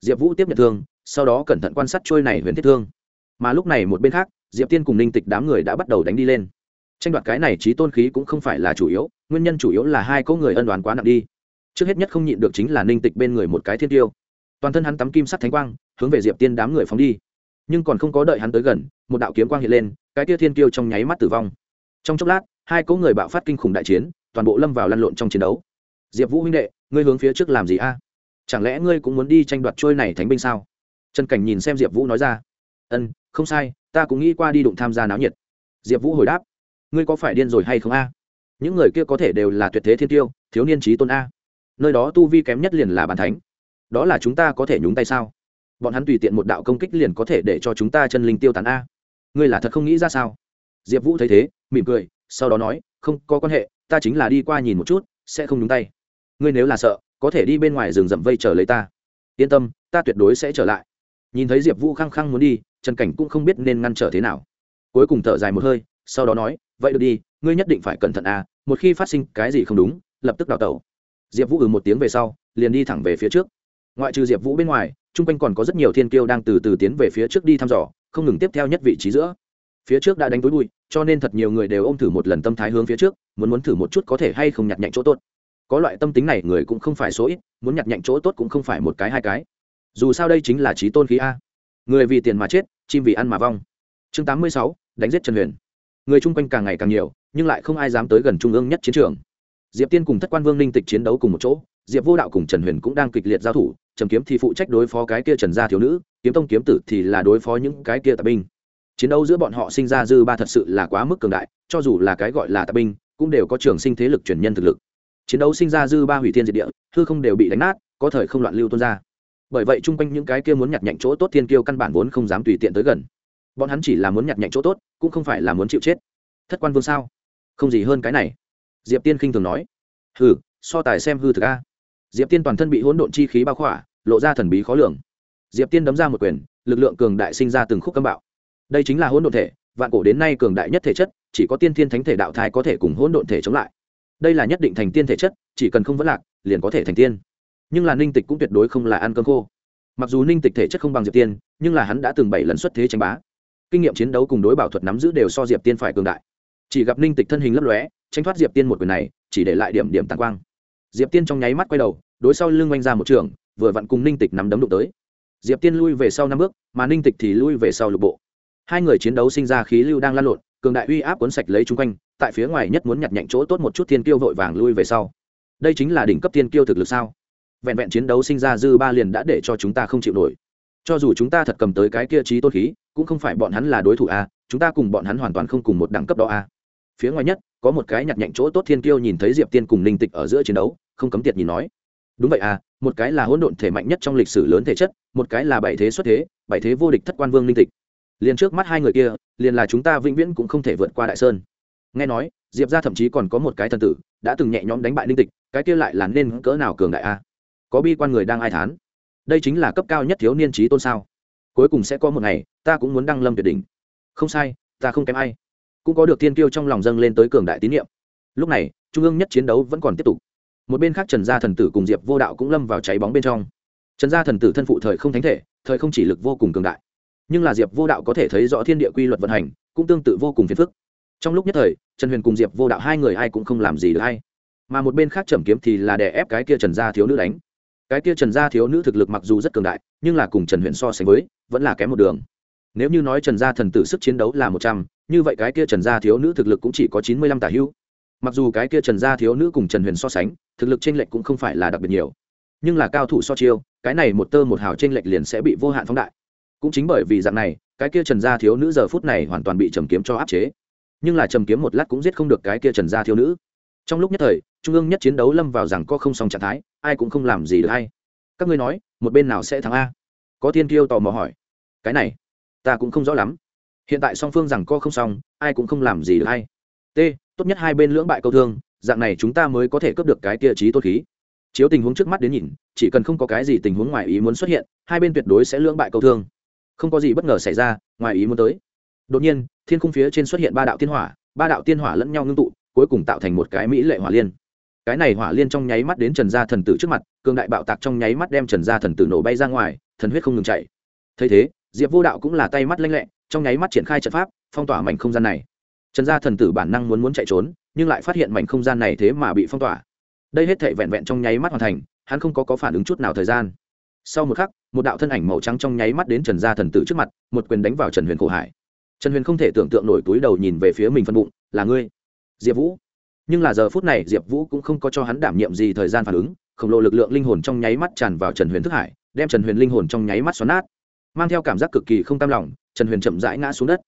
Diệp vũ tiếp nhận thương, sau đó cẩn thận quan sát trôi này huyền thiết thương. Mà lúc này một bên khác, diệp tiên cùng ninh tịch đám người đã bắt đầu đánh đi lên. Tranh đoạt cái này trí tôn khí cũng không phải là chủ yếu, nguyên nhân chủ yếu là hai cỗ người ân đoán quá nặng đi trước hết nhất không nhịn được chính là ninh tịch bên người một cái thiên tiêu. Toàn thân hắn tắm kim sắc thánh quang, hướng về diệp tiên đám người phóng đi. Nhưng còn không có đợi hắn tới gần, một đạo kiếm quang hiện lên, cái tia thiên tiêu trong nháy mắt tử vong. Trong chốc lát, hai cỗ người bạo phát kinh khủng đại chiến, toàn bộ lâm vào lăn lộn trong chiến đấu. Diệp vũ huynh đệ, ngươi hướng phía trước làm gì a? Chẳng lẽ ngươi cũng muốn đi tranh đoạt trôi này thánh binh sao? Trần cảnh nhìn xem diệp vũ nói ra. Ân, không sai, ta cũng nghĩ qua đi đụng tham gia náo nhiệt. Diệp vũ hồi đáp. Ngươi có phải điên rồi hay không a? Những người kia có thể đều là tuyệt thế thiên tiêu, thiếu niên trí tôn a nơi đó tu vi kém nhất liền là bàn thánh. Đó là chúng ta có thể nhúng tay sao? Bọn hắn tùy tiện một đạo công kích liền có thể để cho chúng ta chân linh tiêu tán a. Ngươi là thật không nghĩ ra sao? Diệp vũ thấy thế, mỉm cười, sau đó nói, không có quan hệ, ta chính là đi qua nhìn một chút, sẽ không nhúng tay. Ngươi nếu là sợ, có thể đi bên ngoài rừng rậm vây chờ lấy ta. Yên tâm, ta tuyệt đối sẽ trở lại. Nhìn thấy diệp vũ khăng khăng muốn đi, trần cảnh cũng không biết nên ngăn trở thế nào. Cuối cùng thở dài một hơi, sau đó nói, vậy được đi, ngươi nhất định phải cẩn thận à một khi phát sinh cái gì không đúng, lập tức đào tẩu diệp vũ ừ một tiếng về sau, liền đi thẳng về phía trước. Ngoại trừ diệp vũ bên ngoài, chung quanh còn có rất nhiều thiên kiêu đang từ từ tiến về phía trước đi thăm dò, không ngừng tiếp theo nhất vị trí giữa. Phía trước đã đánh túi bụi, cho nên thật nhiều người đều ôm thử một lần tâm thái hướng phía trước, muốn muốn thử một chút có thể hay không nhặt nhạnh chỗ tốt. Có loại tâm tính này, người cũng không phải số ít, muốn nhặt nhạnh chỗ tốt cũng không phải một cái hai cái. Dù sao đây chính là trí tôn khí a. Người vì tiền mà chết, chim vì ăn mà vong. Chương tám mươi sáu, đánh giết trần huyền. Người chung quanh càng ngày càng nhiều, nhưng lại không ai dám tới gần trung ương nhất chiến trường diệp tiên cùng thất quan vương ninh tịch chiến đấu cùng một chỗ, diệp vô đạo cùng trần huyền cũng đang kịch liệt giao thủ, trầm kiếm thì phụ trách đối phó cái kia trần gia thiếu nữ, kiếm tông kiếm tử thì là đối phó những cái kia tạp binh. Chiến đấu giữa bọn họ sinh ra dư ba thật sự là quá mức cường đại, cho dù là cái gọi là tạp binh, cũng đều có trường sinh thế lực truyền nhân thực lực. Chiến đấu sinh ra dư ba hủy thiên diệt địa, hư không đều bị đánh nát, có thời không loạn lưu tuôn ra. Bởi vậy chung quanh những cái kia muốn nhặt nhạnh chỗ tốt thiên kiêu căn bản vốn không dám tùy tiện tới gần. Bọn hắn chỉ là muốn nhặt nhạnh chỗ tốt, cũng không phải là muốn chịu chết. Thất quan vương sao? Không gì hơn cái này diệp tiên khinh thường nói. Hừ, so tài xem hư thực a. Diệp tiên toàn thân bị hỗn độn chi khí bao khỏa, lộ ra thần bí khó lường. Diệp tiên đấm ra một quyền, lực lượng cường đại sinh ra từng khúc cấm bạo. Đây chính là hỗn độn thể, vạn cổ đến nay cường đại nhất thể chất, chỉ có tiên thiên thánh thể đạo thai có thể cùng hỗn độn thể chống lại. Đây là nhất định thành tiên thể chất, chỉ cần không vẫn lạc, liền có thể thành tiên. Nhưng là ninh tịch cũng tuyệt đối không là ăn cơm khô. Mặc dù ninh tịch thể chất không bằng diệp tiên, nhưng là hắn đã từng bảy lần xuất thế tranh bá. Kinh nghiệm chiến đấu cùng đối bảo thuật nắm giữ đều so diệp tiên phải cường đại. Chỉ gặp ninh tịch thân hình lấp lóe tranh thoát diệp tiên một quyền này, chỉ để lại điểm điểm tàn quang. Diệp tiên trong nháy mắt quay đầu, đối sau lưng oanh ra một trường, vừa vặn cùng ninh tịch nắm đấm đụng tới. Diệp tiên lui về sau năm bước, mà ninh tịch thì lui về sau lục bộ. Hai người chiến đấu sinh ra khí lưu đang lan lộn, cường đại uy áp cuốn sạch lấy chung quanh, tại phía ngoài nhất muốn nhặt nhạnh chỗ tốt một chút thiên kiêu vội vàng lui về sau. Đây chính là đỉnh cấp thiên kiêu thực lực sao? Vẹn vẹn chiến đấu sinh ra dư ba liền đã để cho chúng ta không chịu nổi. Cho dù chúng ta thật cầm tới cái kia trí tôn khí, cũng không phải bọn hắn là đối thủ a chúng ta cùng bọn hắn hoàn toàn không cùng một đẳng cấp đó a phía ngoài nhất, có một cái nhặt nhạnh chỗ tốt thiên kiêu nhìn thấy diệp tiên cùng ninh tịch ở giữa chiến đấu, không cấm tiệt nhìn nói. Đúng vậy à một cái là hỗn độn thể mạnh nhất trong lịch sử lớn thể chất, một cái là bảy thế xuất thế, bảy thế vô địch thất quan vương ninh tịch. Liền trước mắt hai người kia, liền là chúng ta vĩnh viễn cũng không thể vượt qua đại sơn. Nghe nói, diệp ra thậm chí còn có một cái thần tử, đã từng nhẹ nhõm đánh bại ninh tịch, cái kia lại là nên cỡ nào cường đại a có bi quan người đang ai thán? Đây chính là cấp cao nhất thiếu niên trí tôn sao? Cuối cùng sẽ có một ngày, ta cũng muốn đăng lâm tuyệt đỉnh. Không sai, ta không kém ai cũng có được tiên kiêu trong lòng dâng lên tới cường đại tín nhiệm. Lúc này, trung ương nhất chiến đấu vẫn còn tiếp tục. Một bên khác trần gia thần tử cùng diệp vô đạo cũng lâm vào cháy bóng bên trong. Trần gia thần tử thân phụ thời không thánh thể, thời không chỉ lực vô cùng cường đại. Nhưng là diệp vô đạo có thể thấy rõ thiên địa quy luật vận hành, cũng tương tự vô cùng phiền phức. Trong lúc nhất thời, trần huyền cùng diệp vô đạo hai người ai cũng không làm gì được hay mà một bên khác trầm kiếm thì là đè ép cái kia trần gia thiếu nữ đánh. Cái kia trần gia thiếu nữ thực lực mặc dù rất cường đại, nhưng là cùng trần huyền so sánh với, vẫn là kém một đường. Nếu như nói trần gia thần tử sức chiến đấu là một trăm như vậy cái kia trần gia thiếu nữ thực lực cũng chỉ có chín mươi lăm tả hữu. Mặc dù cái kia trần gia thiếu nữ cùng trần huyền so sánh, thực lực t r ê n lệch cũng không phải là đặc biệt nhiều. Nhưng là cao thủ so chiêu, cái này một tơ một hào t r ê n lệch liền sẽ bị vô hạn phóng đại. Cũng chính bởi vì dạng này, cái kia trần gia thiếu nữ giờ phút này hoàn toàn bị trầm kiếm cho áp chế. Nhưng là trầm kiếm một lát cũng giết không được cái kia trần gia thiếu nữ. Trong lúc nhất thời, trung ương nhất chiến đấu lâm vào rằng có không xong trạng thái, ai cũng không làm gì được hay. Các ngươi nói, một bên nào sẽ thắng a? Có thiên kiêu tò mò hỏi. Cái này, ta cũng không rõ lắm hiện tại song phương rằng co không xong, ai cũng không làm gì được hay. T, tốt nhất hai bên lưỡng bại câu thương, dạng này chúng ta mới có thể cướp được cái tia trí tốt khí. Chiếu tình huống trước mắt đến nhìn, chỉ cần không có cái gì tình huống ngoài ý muốn xuất hiện, hai bên tuyệt đối sẽ lưỡng bại câu thương. Không có gì bất ngờ xảy ra, ngoài ý muốn tới. Đột nhiên, thiên khung phía trên xuất hiện ba đạo tiên hỏa, ba đạo tiên hỏa lẫn nhau ngưng tụ, cuối cùng tạo thành một cái mỹ lệ hỏa liên. Cái này hỏa liên trong nháy mắt đến trần gia thần tử trước mặt, cường đại bạo tạc trong nháy mắt đem trần gia thần tử nổ bay ra ngoài, thần huyết không ngừng chạy thấy thế diệp vô đạo cũng là tay mắt lanh lẹ trong nháy mắt triển khai trận pháp phong tỏa mảnh không gian này. Trần gia thần tử bản năng muốn muốn chạy trốn nhưng lại phát hiện mảnh không gian này thế mà bị phong tỏa. Đây hết thể vẹn vẹn trong nháy mắt hoàn thành hắn không có, có phản ứng chút nào thời gian. Sau một khắc một đạo thân ảnh màu trắng trong nháy mắt đến trần gia thần tử trước mặt một quyền đánh vào trần huyền khổ hải. Trần huyền không thể tưởng tượng nổi túi đầu nhìn về phía mình phân bụng là ngươi diệp vũ. Nhưng là giờ phút này diệp vũ cũng không có cho hắn đảm nhiệm gì thời gian phản ứng khổng lồ lực lượng linh hồn trong nháy mắt tràn vào trần huyền thức hải đem trần huyền linh hồn trong nháy mắt xoắn nát mang theo cảm giác cực kỳ không tam lòng, trần huyền chậm rãi ngã xuống đất.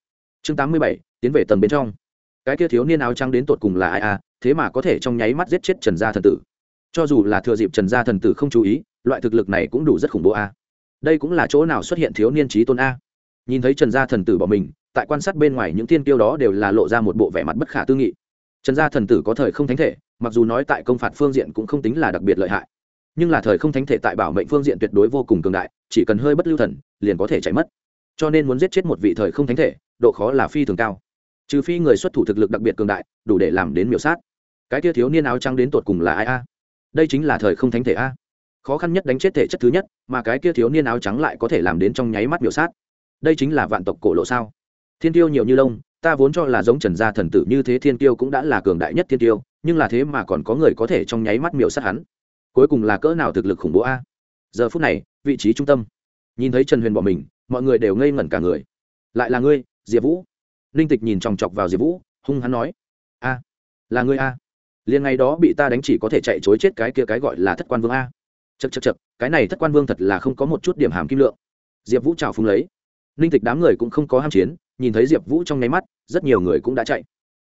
Chương tám mươi bảy, tiến về tầng bên trong. Cái kia thiếu niên áo trắng đến tột cùng là ai à thế mà có thể trong nháy mắt giết chết trần gia thần tử. Cho dù là thừa dịp trần gia thần tử không chú ý, loại thực lực này cũng đủ rất khủng bố a đây cũng là chỗ nào xuất hiện thiếu niên trí tôn a? Nhìn thấy trần gia thần tử bỏ mình, tại quan sát bên ngoài những thiên tiêu đó đều là lộ ra một bộ vẻ mặt bất khả tư nghị. Trần gia thần tử có thời không thánh thể, mặc dù nói tại công phạt phương diện cũng không tính là đặc biệt lợi hại nhưng là thời không thánh thể tại bảo mệnh phương diện tuyệt đối vô cùng cường đại, chỉ cần hơi bất lưu thần, liền có thể chạy mất. Cho nên muốn giết chết một vị thời không thánh thể, độ khó là phi thường cao. Trừ phi người xuất thủ thực lực đặc biệt cường đại, đủ để làm đến miểu sát. Cái kia thiếu niên áo trắng đến tột cùng là ai a? Đây chính là thời không thánh thể a. Khó khăn nhất đánh chết thể chất thứ nhất, mà cái kia thiếu niên áo trắng lại có thể làm đến trong nháy mắt miểu sát. Đây chính là vạn tộc cổ lộ sao? Thiên tiêu nhiều như lông, ta vốn cho là giống trần gia thần tử như thế thiên tiêu cũng đã là cường đại nhất thiên tiêu, nhưng là thế mà còn có người có thể trong nháy mắt miểu sát hắn cuối cùng là cỡ nào thực lực khủng bố a? Giờ phút này, vị trí trung tâm. Nhìn thấy trần huyền bỏ mình, mọi người đều ngây ngẩn cả người. Lại là ngươi, diệp vũ. Ninh tịch nhìn chòng chọc vào diệp vũ, hung hắn nói, a, là ngươi a. Liền ngày đó bị ta đánh chỉ có thể chạy chối chết cái kia cái gọi là thất quan vương a. Chật chật chật cái này thất quan vương thật là không có một chút điểm hàm kim lượng. Diệp vũ trào phúng lấy. Ninh tịch đám người cũng không có ham chiến, nhìn thấy diệp vũ trong nháy mắt, rất nhiều người cũng đã chạy.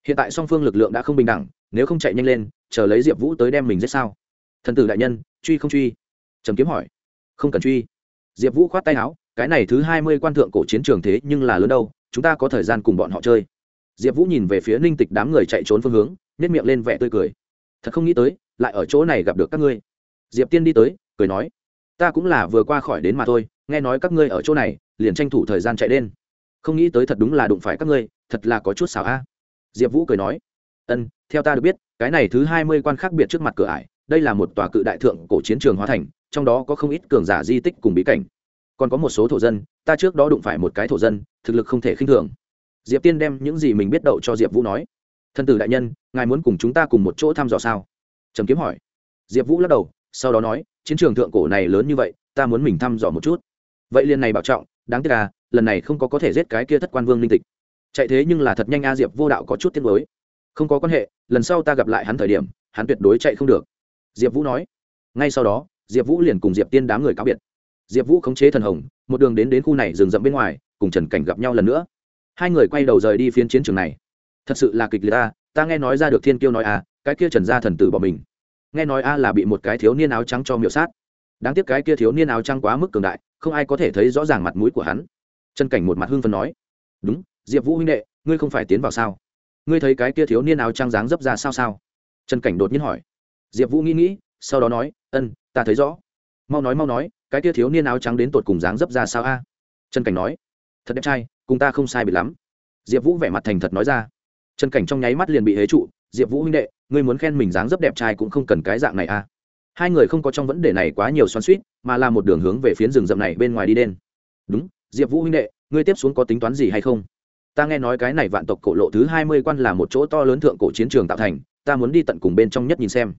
Hiện tại song phương lực lượng đã không bình đẳng, nếu không chạy nhanh lên, chờ lấy diệp vũ tới đem mình giết sao? Thần tử đại nhân, truy không truy? Trầm kiếm hỏi. Không cần truy. Diệp vũ khoát tay áo, cái này thứ hai mươi quan thượng cổ chiến trường thế nhưng là lớn đâu, chúng ta có thời gian cùng bọn họ chơi. Diệp vũ nhìn về phía ninh tịch đám người chạy trốn phương hướng nếp miệng lên vẻ tươi cười. Thật không nghĩ tới, lại ở chỗ này gặp được các ngươi. Diệp tiên đi tới, cười nói. Ta cũng là vừa qua khỏi đến mà thôi, nghe nói các ngươi ở chỗ này, liền tranh thủ thời gian chạy lên không nghĩ tới thật đúng là đụng phải các ngươi, thật là có chút xảo a. Diệp vũ cười nói. Ân, theo ta được biết, cái này thứ hai mươi quan khác biệt trước mặt cửa ải đây là một tòa cự đại thượng cổ chiến trường hóa thành, trong đó có không ít cường giả di tích cùng bí cảnh. Còn có một số thổ dân, ta trước đó đụng phải một cái thổ dân, thực lực không thể khinh thường. Diệp tiên đem những gì mình biết đậu cho diệp vũ nói. Thân tử đại nhân, ngài muốn cùng chúng ta cùng một chỗ thăm dò sao? Trầm kiếm hỏi. Diệp vũ lắc đầu, sau đó nói, chiến trường thượng cổ này lớn như vậy, ta muốn mình thăm dò một chút. Vậy liền này bảo trọng, đáng tiếc là lần này không có có thể giết cái kia thất quan vương linh tịch. Chạy thế nhưng là thật nhanh a, diệp vô đạo có chút tiếc mới không có quan hệ, lần sau ta gặp lại hắn thời điểm, hắn tuyệt đối chạy không được diệp vũ nói. Ngay sau đó, diệp vũ liền cùng diệp tiên đám người cáo biệt. Diệp vũ khống chế thần hồng, một đường đến đến khu này rừng rậm bên ngoài, cùng trần cảnh gặp nhau lần nữa. Hai người quay đầu rời đi phiến chiến trường này. Thật sự là kịch liệt ta ta nghe nói ra được thiên kiêu nói a, cái kia trần gia thần tử bỏ mình. Nghe nói a là bị một cái thiếu niên áo trắng cho miệu sát. Đáng tiếc cái kia thiếu niên áo trắng quá mức cường đại, không ai có thể thấy rõ ràng mặt mũi của hắn. Trần cảnh một mặt hưng phần nói. Đúng, diệp vũ huynh đệ, ngươi không phải tiến vào sao? Ngươi thấy cái kia thiếu niên áo trắng dáng dấp ra sao sao? Trần cảnh đột nhiên hỏi diệp vũ nghĩ nghĩ, sau đó nói, ân, ta thấy rõ. Mau nói mau nói, cái kia thiếu niên áo trắng đến tột cùng dáng dấp ra sao a? Trần cảnh nói, thật đẹp trai, cùng ta không sai biệt lắm. Diệp vũ vẻ mặt thành thật nói ra. Trần cảnh trong nháy mắt liền bị hế trụ, diệp vũ huynh đệ, ngươi muốn khen mình dáng dấp đẹp trai cũng không cần cái dạng này a. Hai người không có trong vấn đề này quá nhiều xoắn suýt mà là một đường hướng về phiến rừng rậm này bên ngoài đi đen. Đúng, diệp vũ huynh đệ, ngươi tiếp xuống có tính toán gì hay không? Ta nghe nói cái này vạn tộc cổ lộ thứ hai mươi quan là một chỗ to lớn thượng cổ chiến trường tạo thành, ta muốn đi tận cùng bên trong nhất nhìn xem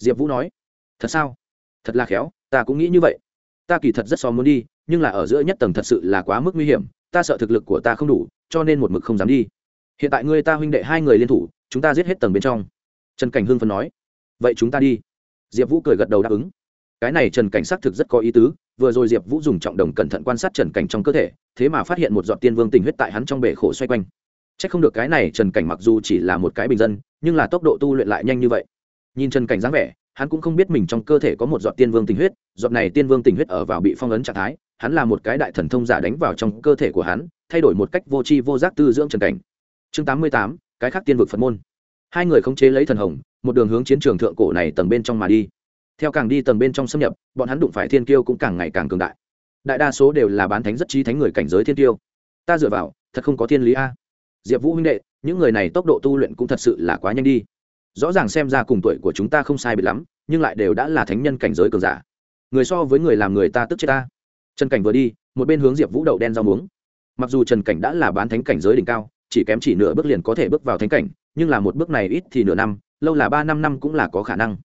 diệp vũ nói, thật sao? Thật là khéo, ta cũng nghĩ như vậy. Ta kỳ thật rất so muốn đi, nhưng là ở giữa nhất tầng thật sự là quá mức nguy hiểm, ta sợ thực lực của ta không đủ, cho nên một mực không dám đi. Hiện tại ngươi ta huynh đệ hai người liên thủ, chúng ta giết hết tầng bên trong. Trần cảnh hưng phân nói, vậy chúng ta đi. Diệp vũ cười gật đầu đáp ứng. Cái này trần cảnh xác thực rất có ý tứ, vừa rồi diệp vũ dùng trọng đồng cẩn thận quan sát trần cảnh trong cơ thể, thế mà phát hiện một giọt tiên vương tình huyết tại hắn trong bể khổ xoay quanh. C h ắ c không được cái này trần cảnh mặc dù chỉ là một cái bình dân, nhưng là tốc độ tu luyện lại nhanh như vậy nhìn trần cảnh dáng vẻ, hắn cũng không biết mình trong cơ thể có một giọt tiên vương tình huyết, giọt này tiên vương tình huyết ở vào bị phong ấn trạng thái, hắn là một cái đại thần thông giả đánh vào trong cơ thể của hắn, thay đổi một cách vô tri vô giác tư dưỡng trần cảnh. Chương tám mươi tám, cái khác tiên vực phật môn. Hai người không chế lấy thần hồng, một đường hướng chiến trường thượng cổ này tầng bên trong mà đi. Theo càng đi tầng bên trong xâm nhập, bọn hắn đụng phải thiên kiêu cũng càng ngày càng cường đại. Đại đa số đều là bán thánh rất trí thánh người cảnh giới thiên kiêu. Ta dựa vào, thật không có thiên lý a. Diệp vũ huynh đệ, những người này tốc độ tu luyện cũng thật sự là quá nhanh đi rõ ràng xem ra cùng tuổi của chúng ta không sai biệt lắm, nhưng lại đều đã là thánh nhân cảnh giới cường giả. Người so với người làm người ta tức chết ta. Trần cảnh vừa đi, một bên hướng diệp vũ đậu đen rau muống. Mặc dù trần cảnh đã là bán thánh cảnh giới đỉnh cao, chỉ kém chỉ nửa bước liền có thể bước vào thánh cảnh, nhưng là một bước này ít thì nửa năm, lâu là ba năm năm cũng là có khả năng.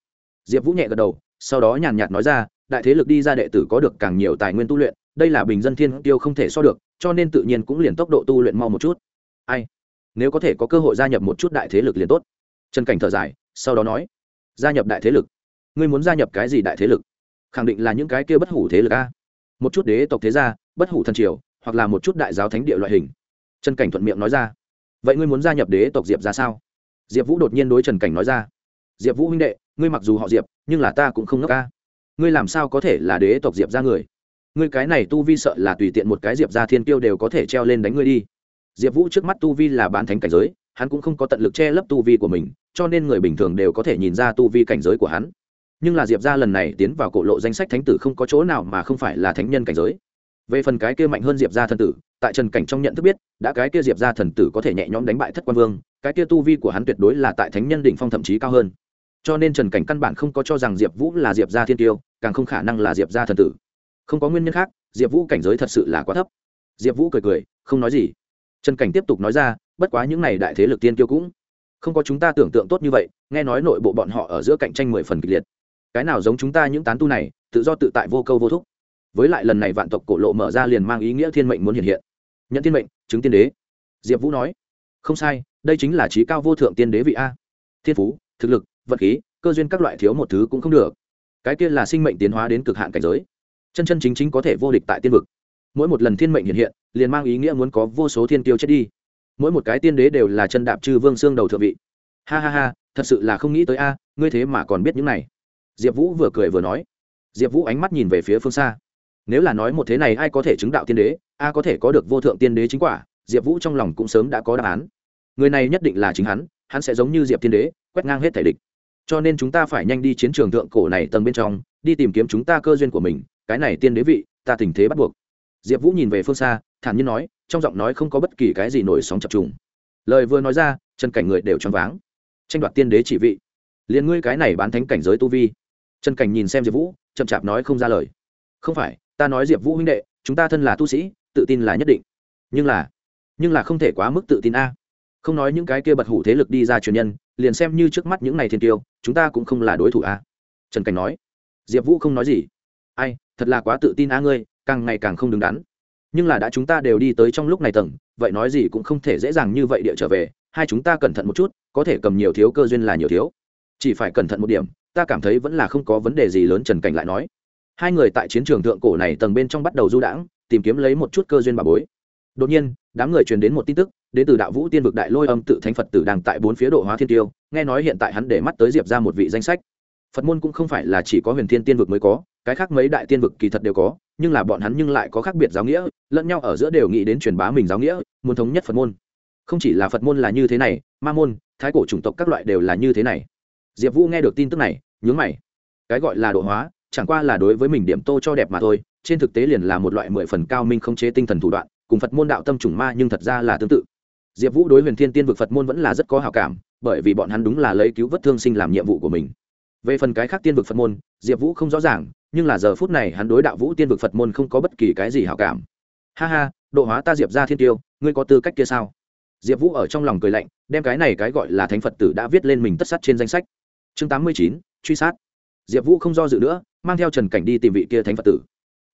Diệp vũ nhẹ gật đầu, sau đó nhàn nhạt nói ra, đại thế lực đi ra đệ tử có được càng nhiều tài nguyên tu luyện, đây là bình dân thiên tiêu không thể so được, cho nên tự nhiên cũng liền tốc độ tu luyện mau một chút. Ai, nếu có thể có cơ hội gia nhập một chút đại thế lực liền tốt trần cảnh thở dài, sau đó nói, gia nhập đại thế lực. Ngươi muốn gia nhập cái gì đại thế lực? Khẳng định là những cái kia bất hủ thế lực a. Một chút đế tộc thế gia, bất hủ thần triều, hoặc là một chút đại giáo thánh địa loại hình. Trần cảnh thuận miệng nói ra. Vậy ngươi muốn gia nhập đế tộc diệp ra sao? Diệp vũ đột nhiên đối trần cảnh nói ra. Diệp vũ huynh đệ, ngươi mặc dù họ diệp, nhưng là ta cũng không ngốc ca. Ngươi làm sao có thể là đế tộc diệp ra người? Ngươi cái này tu vi sợ là tùy tiện một cái diệp ra thiên kiêu đều có thể treo lên đánh ngươi đi. Diệp vũ trước mắt tu vi là bán thánh cảnh giới hắn cũng không có tận lực che lấp tu vi của mình, cho nên người bình thường đều có thể nhìn ra tu vi cảnh giới của hắn. Nhưng là diệp ra lần này tiến vào cổ lộ danh sách thánh tử không có chỗ nào mà không phải là thánh nhân cảnh giới. Về phần cái kia mạnh hơn diệp ra thần tử, tại trần cảnh trong nhận thức biết, đã cái kia diệp ra thần tử có thể nhẹ nhõm đánh bại thất quan vương, cái kia tu vi của hắn tuyệt đối là tại thánh nhân đỉnh phong thậm chí cao hơn. Cho nên trần cảnh căn bản không có cho rằng diệp vũ là diệp gia thiên tiêu, càng không khả năng là diệp gia thần tử. Không có nguyên nhân khác, diệp vũ cảnh giới thật sự là quá thấp. Diệp vũ cười cười, không nói gì trần cảnh tiếp tục nói ra, bất quá những n à y đại thế lực tiên kiêu cũng không có chúng ta tưởng tượng tốt như vậy, nghe nói nội bộ bọn họ ở giữa cạnh tranh mười phần kịch liệt. Cái nào giống chúng ta những tán tu này, tự do tự tại vô câu vô thúc. Với lại lần này vạn tộc cổ lộ mở ra liền mang ý nghĩa thiên mệnh muốn hiện hiện. Nhận thiên mệnh, chứng tiên đế. Diệp vũ nói. Không sai, đây chính là trí cao vô thượng tiên đế vị a. Thiên phú, thực lực, vật khí, cơ duyên các loại thiếu một thứ cũng không được. Cái kia là sinh mệnh tiến hóa đến cực hạn cảnh giới. Chân chân chính chính có thể vô địch tại tiên vực mỗi một lần thiên mệnh hiện hiện, liền mang ý nghĩa muốn có vô số thiên tiêu chết đi. Mỗi một cái tiên đế đều là chân đạp chư vương xương đầu thượng vị. Ha ha ha, thật sự là không nghĩ tới a, ngươi thế mà còn biết những này. Diệp vũ vừa cười vừa nói. Diệp vũ ánh mắt nhìn về phía phương xa. Nếu là nói một thế này ai có thể chứng đạo tiên đế, a có thể có được vô thượng tiên đế chính quả, diệp vũ trong lòng cũng sớm đã có đáp án. Người này nhất định là chính hắn hắn sẽ giống như diệp tiên đế, quét ngang hết thể địch. Cho nên chúng ta phải nhanh đi chiến trường thượng cổ này tầng bên trong, đi tìm kiếm chúng ta cơ duyên của mình, cái này tiên đế vị, ta tình thế bắt buộc diệp vũ nhìn về phương xa, thản nhiên nói, trong giọng nói không có bất kỳ cái gì nổi sóng chập trùng. Lời vừa nói ra, chân cảnh người đều choáng váng. Tranh đoạt tiên đế chỉ vị. Liền ngươi cái này bán thánh cảnh giới tu vi. Chân cảnh nhìn xem diệp vũ, chậm chạp nói không ra lời. Không phải, ta nói diệp vũ huynh đệ, chúng ta thân là tu sĩ, tự tin là nhất định. Nhưng là nhưng là không thể quá mức tự tin a. Không nói những cái kia bật hủ thế lực đi ra truyền nhân, liền xem như trước mắt những này thiên tiêu, chúng ta cũng không là đối thủ a. Trần cảnh nói. Diệp vũ không nói gì. Ai, thật là quá tự tin a ngươi càng ngày càng không đứng đắn. Nhưng là đã chúng ta đều đi tới trong lúc này tầng, vậy nói gì cũng không thể dễ dàng như vậy địa trở về, hai chúng ta cẩn thận một chút, có thể cầm nhiều thiếu cơ duyên là nhiều thiếu. Chỉ phải cẩn thận một điểm, ta cảm thấy vẫn là không có vấn đề gì lớn trần cảnh lại nói. Hai người tại chiến trường thượng cổ này tầng bên trong bắt đầu du đãng, tìm kiếm lấy một chút cơ duyên bà bối. Đột nhiên, đám người truyền đến một tin tức, đến từ đạo vũ tiên vực đại lôi âm tự thánh phật tử đang tại bốn phía độ hóa thiên tiêu, nghe nói hiện tại hắn để mắt tới diệp ra một vị danh sách. Phật môn cũng không phải là chỉ có huyền thiên tiên vực mới có cái khác mấy đại tiên vực kỳ thật đều có, nhưng là bọn hắn nhưng lại có khác biệt giáo nghĩa, lẫn nhau ở giữa đều nghĩ đến truyền bá mình giáo nghĩa, muốn thống nhất phật môn. Không chỉ là phật môn là như thế này, ma môn, thái cổ chủng tộc các loại đều là như thế này. Diệp vũ nghe được tin tức này, nhướng mày. Cái gọi là độ hóa, chẳng qua là đối với mình điểm tô cho đẹp mà thôi, trên thực tế liền là một loại mười phần cao minh không chế tinh thần thủ đoạn, cùng phật môn đạo tâm chủng ma nhưng thật ra là tương tự. Diệp vũ đối huyền thiên tiên vực phật môn vẫn là rất có hào cảm, bởi vì bọn hắn đúng là lấy cứu vớt thương sinh làm nhiệm vụ của mình. Về phần cái khác tiên vực phật môn, diệp vũ không rõ ràng nhưng là giờ phút này hắn đối đạo vũ tiên vực phật môn không có bất kỳ cái gì hảo cảm. Ha ha, độ hóa ta diệp ra thiên tiêu, ngươi có tư cách kia sao? Diệp vũ ở trong lòng cười lạnh, đem cái này cái gọi là thánh phật tử đã viết lên mình tất sắt trên danh sách. Chương tám mươi chín, truy sát. Diệp vũ không do dự nữa, mang theo trần cảnh đi tìm vị kia thánh phật tử.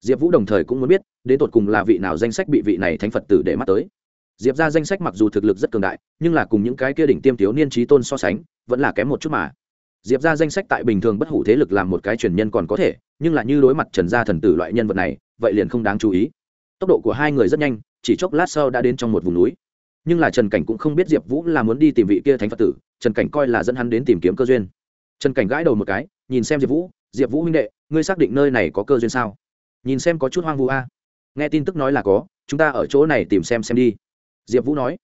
Diệp vũ đồng thời cũng muốn biết, đến tột cùng là vị nào danh sách bị vị này thánh phật tử để mắt tới. Diệp ra danh sách mặc dù thực lực rất cường đại, nhưng là cùng những cái kia đỉnh tiêm thiếu niên trí tôn so sánh, vẫn là kém một chút mà diệp ra danh sách tại bình thường bất hủ thế lực làm một cái truyền nhân còn có thể, nhưng là như đối mặt trần gia thần tử loại nhân vật này, vậy liền không đáng chú ý. Tốc độ của hai người rất nhanh, chỉ chốc lát sau đã đến trong một vùng núi. Nhưng là trần cảnh cũng không biết diệp vũ là muốn đi tìm vị kia thánh phật tử, trần cảnh coi là dẫn hắn đến tìm kiếm cơ duyên. Trần cảnh gãi đầu một cái, nhìn xem diệp vũ diệp vũ huynh đệ, ngươi xác định nơi này có cơ duyên sao? Nhìn xem có chút hoang vu a. Nghe tin tức nói là có, chúng ta ở chỗ này tìm xem xem đi. Diệp vũ nói.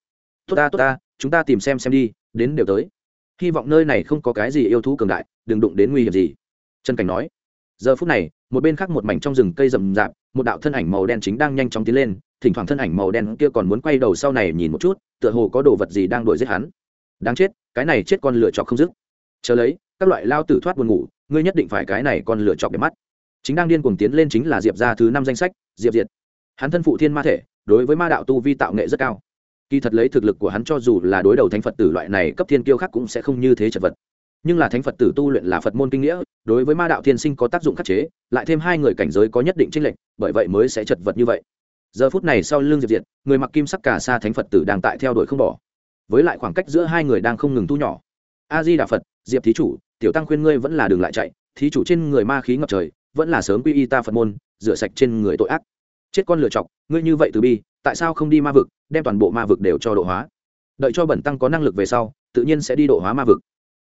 Tốt ta tốt ta, chúng ta tìm xem xem đi, đến đều tới hy vọng nơi này không có cái gì yêu thú cường đại, đừng đụng đến nguy hiểm gì. Trần cảnh nói. Giờ phút này, một bên khác một mảnh trong rừng cây rậm rạp, một đạo thân ảnh màu đen chính đang nhanh chóng tiến lên, thỉnh thoảng thân ảnh màu đen kia còn muốn quay đầu sau này nhìn một chút, tựa hồ có đồ vật gì đang đuổi giết hắn. Đáng chết, cái này chết con lửa chọc không dứt. Chờ lấy, các loại lao tử thoát buồn ngủ, ngươi nhất định phải cái này con lửa chọc để mắt. Chính đang điên cuồng tiến lên chính là diệp ra thứ năm danh sách, diệp diệt. Hắn thân phụ thiên ma thể, đối với ma đạo tu vi tạo nghệ rất cao kỳ thật lấy thực lực của hắn cho dù là đối đầu thánh phật tử loại này cấp thiên kiêu khác cũng sẽ không như thế chật vật. Nhưng là thánh phật tử tu luyện là phật môn kinh nghĩa, đối với ma đạo thiên sinh có tác dụng khắc chế, lại thêm hai người cảnh giới có nhất định tranh lệch, bởi vậy mới sẽ chật vật như vậy. Giờ phút này sau l ư n g diệp diệt, người mặc kim sắc cả xa thánh phật tử đang tại theo đuổi không bỏ. Với lại khoảng cách giữa hai người đang không ngừng thu nhỏ. A di đà phật, diệp thí chủ, tiểu tăng khuyên ngươi vẫn là đường lại chạy, thí chủ trên người ma khí ngập trời, vẫn là sớm quy y ta phật môn, rửa sạch trên người tội ác chết con lựa chọc, ngươi như vậy từ bi, tại sao không đi ma vực, đem toàn bộ ma vực đều cho độ hóa? Đợi cho bẩn tăng có năng lực về sau, tự nhiên sẽ đi độ hóa ma vực.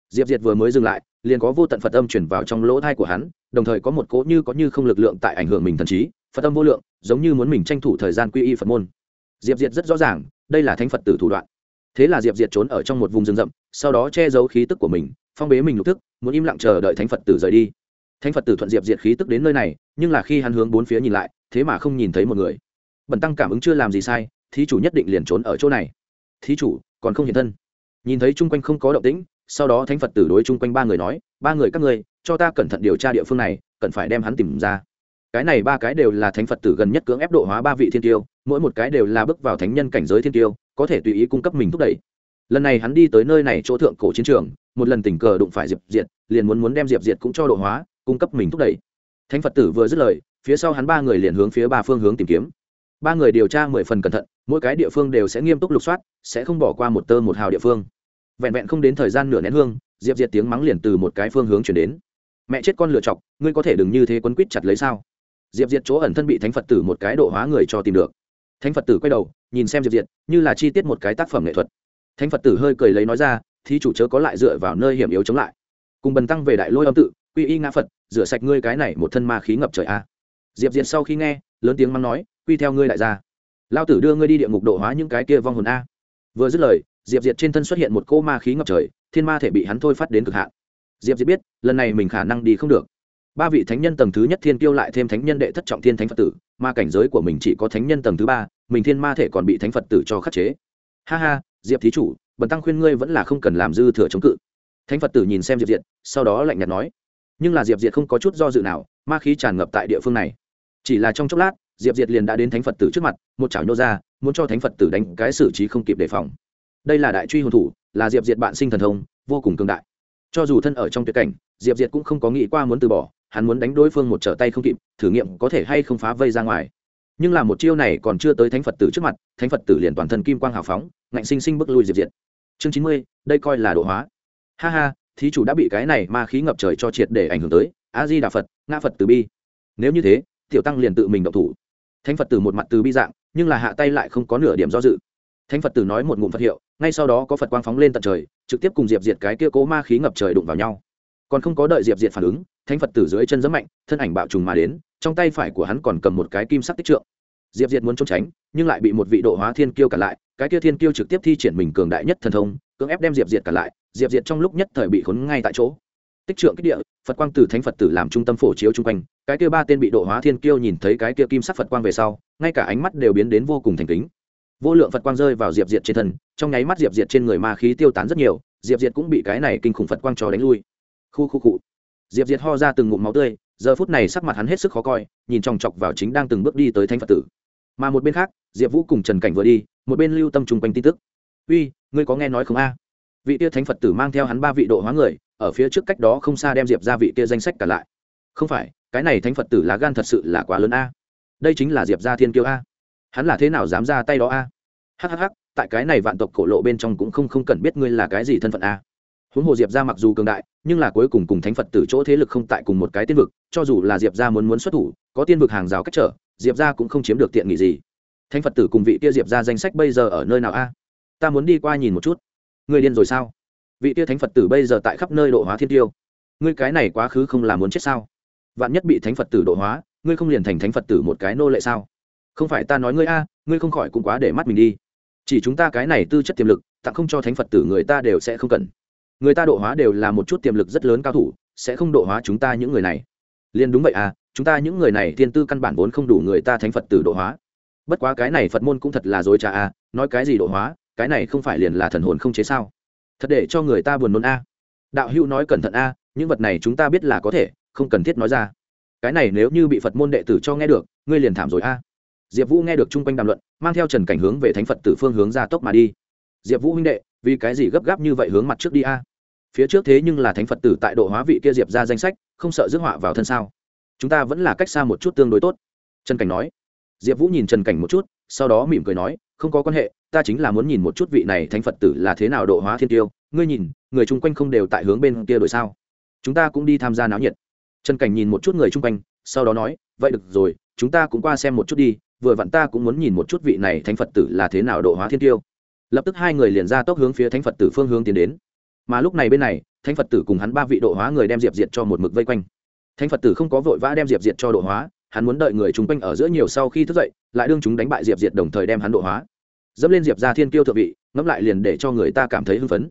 Diệp diệt vừa mới dừng lại, liền có vô tận phật âm chuyển vào trong lỗ thai của hắn, đồng thời có một cỗ như có như không lực lượng tại ảnh hưởng mình thần trí, phật âm vô lượng, giống như muốn mình tranh thủ thời gian quy y phật môn. Diệp diệt rất rõ ràng, đây là thánh phật tử thủ đoạn. Thế là diệp diệt trốn ở trong một vùng rừng rậm, sau đó che giấu khí tức của mình, phong bế mình lục tức muốn im lặng chờ đợi thánh phật tử rời đi. Thánh phật tử thuận diệp diệt khí tức đến nơi này, nhưng là khi hắn hướng bốn phía nhìn lại thế mà không nhìn thấy một người. Bần tăng cảm ứng chưa làm gì sai, thí chủ nhất định liền trốn ở chỗ này. Thí chủ, còn không hiện thân. Nhìn thấy chung quanh không có động tĩnh, sau đó thánh phật tử đối chung quanh ba người nói, ba người các ngươi, cho ta cẩn thận điều tra địa phương này, cần phải đem hắn tìm ra. Cái này ba cái đều là thánh phật tử gần nhất cưỡng ép độ hóa ba vị thiên tiêu, mỗi một cái đều là bước vào thánh nhân cảnh giới thiên tiêu, có thể tùy ý cung cấp mình thúc đẩy. Lần này hắn đi tới nơi này chỗ thượng cổ chiến trường, một lần tình cờ đụng phải diệp diệt, liền muốn muốn đem diệp diệt cũng cho độ hóa, cung cấp mình thúc đẩy. Thánh phật tử vừa dứt lời phía sau hắn ba người liền hướng phía ba phương hướng tìm kiếm. Ba người điều tra mười phần cẩn thận, mỗi cái địa phương đều sẽ nghiêm túc lục soát, sẽ không bỏ qua một tơ một hào địa phương. Vẹn vẹn không đến thời gian nửa nén hương, diệp diệt tiếng mắng liền từ một cái phương hướng chuyển đến. Mẹ chết con lựa chọc, ngươi có thể đừng như thế quấn quýt chặt lấy sao? Diệp diệt chỗ ẩn thân bị thánh phật tử một cái độ hóa người cho tìm được. Thánh phật tử quay đầu, nhìn xem diệp diệt, như là chi tiết một cái tác phẩm nghệ thuật. Thánh phật tử hơi cười lấy nói ra thì chủ chớ có lại dựa vào nơi hiểm yếu chống lại. Cùng bần tăng về đại lôi âm tự, quy y ngã phật, rửa sạch ngươi cái này một thân ma khí ngập trời a diệp diệt sau khi nghe, lớn tiếng mắng nói, quy theo ngươi đại gia lao tử đưa ngươi đi địa ngục độ hóa những cái kia vong hồn a. Vừa dứt lời, diệp diệt trên thân xuất hiện một cô ma khí ngập trời, thiên ma thể bị hắn thôi phát đến cực hạn. Diệp diệt biết, lần này mình khả năng đi không được. Ba vị thánh nhân tầng thứ nhất thiên kiêu lại thêm thánh nhân đệ thất trọng thiên thánh phật tử ma cảnh giới của mình chỉ có thánh nhân tầng thứ ba, mình thiên ma thể còn bị thánh phật tử cho khắc chế. Ha ha, diệp thí chủ, bần tăng khuyên ngươi vẫn là không cần làm dư thừa chống cự. Thánh phật tử nhìn xem diệp diệt, sau đó lạnh nhạt nói. Nhưng là diệp diệt không có chút do dự nào, ma khí tràn ngập tại địa phương này chỉ là trong chốc lát, diệp diệt liền đã đến thánh phật tử trước mặt, một chảo nhô ra, muốn cho thánh phật tử đánh cái xử trí không kịp đề phòng. Đây là đại truy hồn thủ, là diệp diệt bạn sinh thần thông, vô cùng cường đại. Cho dù thân ở trong tuyệt cảnh, diệp diệt cũng không có nghĩ qua muốn từ bỏ, hắn muốn đánh đối phương một trở tay không kịp, thử nghiệm có thể hay không phá vây ra ngoài. Nhưng là một chiêu này còn chưa tới thánh phật tử trước mặt, thánh phật tử liền toàn thân kim quang hào phóng, ngạnh sinh sinh bước lui diệp diệt. Chương chín mươi, đây coi là độ hóa. Ha ha, thí chủ đã bị cái này ma khí ngập trời cho triệt để ảnh hưởng tới, a di đà phật nga phật từ bi. Nếu như thế tiểu tăng liền tự mình động thủ. Thánh phật tử một mặt từ bi dạng, nhưng là hạ tay lại không có nửa điểm do dự. Thánh phật tử nói một ngụm phật hiệu, ngay sau đó có phật quang phóng lên tận trời, trực tiếp cùng diệp diệt cái kia cố ma khí ngập trời đụng vào nhau. Còn không có đợi diệp diệt phản ứng, thánh phật tử dưới chân rất mạnh, thân ảnh bạo trùng mà đến, trong tay phải của hắn còn cầm một cái kim sắc tích trượng. Diệp diệt muốn trốn tránh, nhưng lại bị một vị độ hóa thiên kiêu cản lại, cái kia thiên kiêu trực tiếp thi triển mình cường đại nhất thần thông, cưỡng ép đem diệp diệt cản lại. Diệp diệt trong lúc nhất thời bị khốn ngay tại chỗ tích trượng kích địa, phật quang từ thánh phật tử làm trung tâm phổ chiếu chung quanh, cái kia ba tên bị độ hóa thiên kiêu nhìn thấy cái kia kim sắc phật quang về sau, ngay cả ánh mắt đều biến đến vô cùng thành kính. Vô lượng phật quang rơi vào diệp diệt trên thân, trong nháy mắt diệp diệt trên người ma khí tiêu tán rất nhiều, diệp diệt cũng bị cái này kinh khủng phật quang trò đánh lui. Khu khu cụ diệp diệt ho ra từng ngụm máu tươi, giờ phút này sắc mặt hắn hết sức khó coi, nhìn chòng chọc vào chính đang từng bước đi tới thánh phật tử. Mà một bên khác, diệp vũ cùng trần cảnh vừa đi, một bên lưu tâm chung quanh tin tức. Uy, ngươi có nghe nói không a? Vị tia thánh phật tử mang theo hắn ba vị độ hóa người ở phía trước cách đó không xa đem diệp ra vị kia danh sách cả lại. Không phải, cái này thánh phật tử lá gan thật sự là quá lớn a. Đây chính là diệp gia thiên kiêu a. Hắn là thế nào dám ra tay đó a? Hhh tại cái này vạn tộc cổ lộ bên trong cũng không không cần biết ngươi là cái gì thân phận a. Huống hồ diệp ra mặc dù cường đại, nhưng là cuối cùng cùng thánh phật tử chỗ thế lực không tại cùng một cái tiên vực, cho dù là diệp ra muốn muốn xuất thủ, có tiên vực hàng rào cách trở, diệp ra cũng không chiếm được tiện nghị gì. Thánh phật tử cùng vị kia diệp ra danh sách bây giờ ở nơi nào a? Ta muốn đi qua nhìn một chút. Người điên rồi sao? Vị tia thánh phật tử bây giờ tại khắp nơi độ hóa thiên tiêu ngươi cái này quá khứ không là muốn chết sao vạn nhất bị thánh phật tử độ hóa ngươi không liền thành thánh phật tử một cái nô lệ sao không phải ta nói ngươi a ngươi không khỏi cũng quá để mắt mình đi chỉ chúng ta cái này tư chất tiềm lực tặng không cho thánh phật tử người ta đều sẽ không cần người ta độ hóa đều là một chút tiềm lực rất lớn cao thủ sẽ không độ hóa chúng ta những người này liền đúng vậy à chúng ta những người này thiên tư căn bản vốn không đủ người ta thánh phật tử độ hóa bất quá cái này phật môn cũng thật là dối trá à nói cái gì độ hóa cái này không phải liền là thần hồn không chế sao thật để cho người ta buồn nôn a. Đạo hữu nói cẩn thận a, những vật này chúng ta biết là có thể, không cần thiết nói ra. Cái này nếu như bị phật môn đệ tử cho nghe được, ngươi liền thảm rồi a. Diệp vũ nghe được chung quanh đàm luận, mang theo trần cảnh hướng về thánh phật tử phương hướng ra tốc mà đi. Diệp vũ huynh đệ, vì cái gì gấp gáp như vậy hướng mặt trước đi a? Phía trước thế nhưng là thánh phật tử tại độ hóa vị kia diệp ra danh sách, không sợ rước họa vào thân sao? Chúng ta vẫn là cách xa một chút tương đối tốt. Trần cảnh nói. Diệp vũ nhìn trần cảnh một chút, sau đó mỉm cười nói không có quan hệ, ta chính là muốn nhìn một chút vị này thánh phật tử là thế nào độ hóa thiên tiêu. Ngươi nhìn, người chung quanh không đều tại hướng bên kia đổi sao? Chúng ta cũng đi tham gia náo nhiệt. Trần cảnh nhìn một chút người chung quanh, sau đó nói, vậy được rồi, chúng ta cũng qua xem một chút đi, vừa vặn ta cũng muốn nhìn một chút vị này thánh phật tử là thế nào độ hóa thiên tiêu. Lập tức hai người liền ra tốc hướng phía thánh phật tử phương hướng tiến đến. Mà lúc này bên này, thánh phật tử cùng hắn ba vị độ hóa người đem diệp diệt cho một mực vây quanh. Thánh phật tử không có vội vã đem diệp diệt cho độ hóa, hắn muốn đợi người chung quanh ở giữa nhiều sau khi thức dậy lại đương chúng đánh bại diệp diệt đồng thời đem hắn độ hóa. Dẫm lên diệp ra thiên kiêu thượng vị, ngẫm lại liền để cho người ta cảm thấy hưng phấn.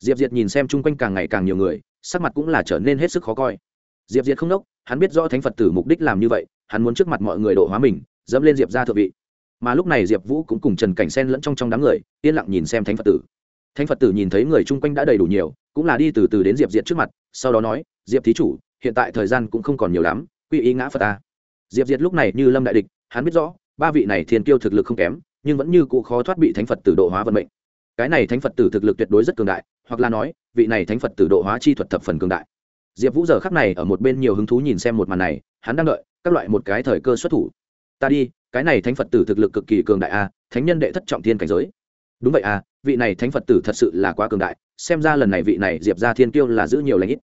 Diệp diệt nhìn xem chung quanh càng ngày càng nhiều người, sắc mặt cũng là trở nên hết sức khó coi. Diệp diệt không đốc hắn biết rõ thánh phật tử mục đích làm như vậy, hắn muốn trước mặt mọi người độ hóa mình, dẫm lên diệp ra thượng vị. Mà lúc này diệp vũ cũng cùng trần cảnh sen lẫn trong trong đám người, yên lặng nhìn xem thánh phật tử. Thánh phật tử nhìn thấy người chung quanh đã đầy đủ nhiều, cũng là đi từ từ đến diệp diệt trước mặt, sau đó nói, diệp thí chủ, hiện tại thời gian cũng không còn nhiều lắm, quy ý ngã phật ta. Diệp diệt lúc này như lâm đại địch, hắn biết rõ ba vị này thiên kiêu thực lực không kém, nhưng vẫn như cụ khó thoát bị thánh phật tử độ hóa vận mệnh. Cái này thánh phật tử thực lực tuyệt đối rất cường đại, hoặc là nói, vị này thánh phật tử độ hóa chi thuật thập phần cường đại. Diệp vũ giờ khắc này ở một bên nhiều hứng thú nhìn xem một màn này, hắn đang đợi, các loại một cái thời cơ xuất thủ. Ta đi, cái này thánh phật tử thực lực cực kỳ cường đại a thánh nhân đệ thất trọng thiên cảnh giới. Đúng vậy a vị này thánh phật tử thật sự là quá cường đại, xem ra lần này vị này diệp ra thiên tiêu là giữ nhiều lãnh ít.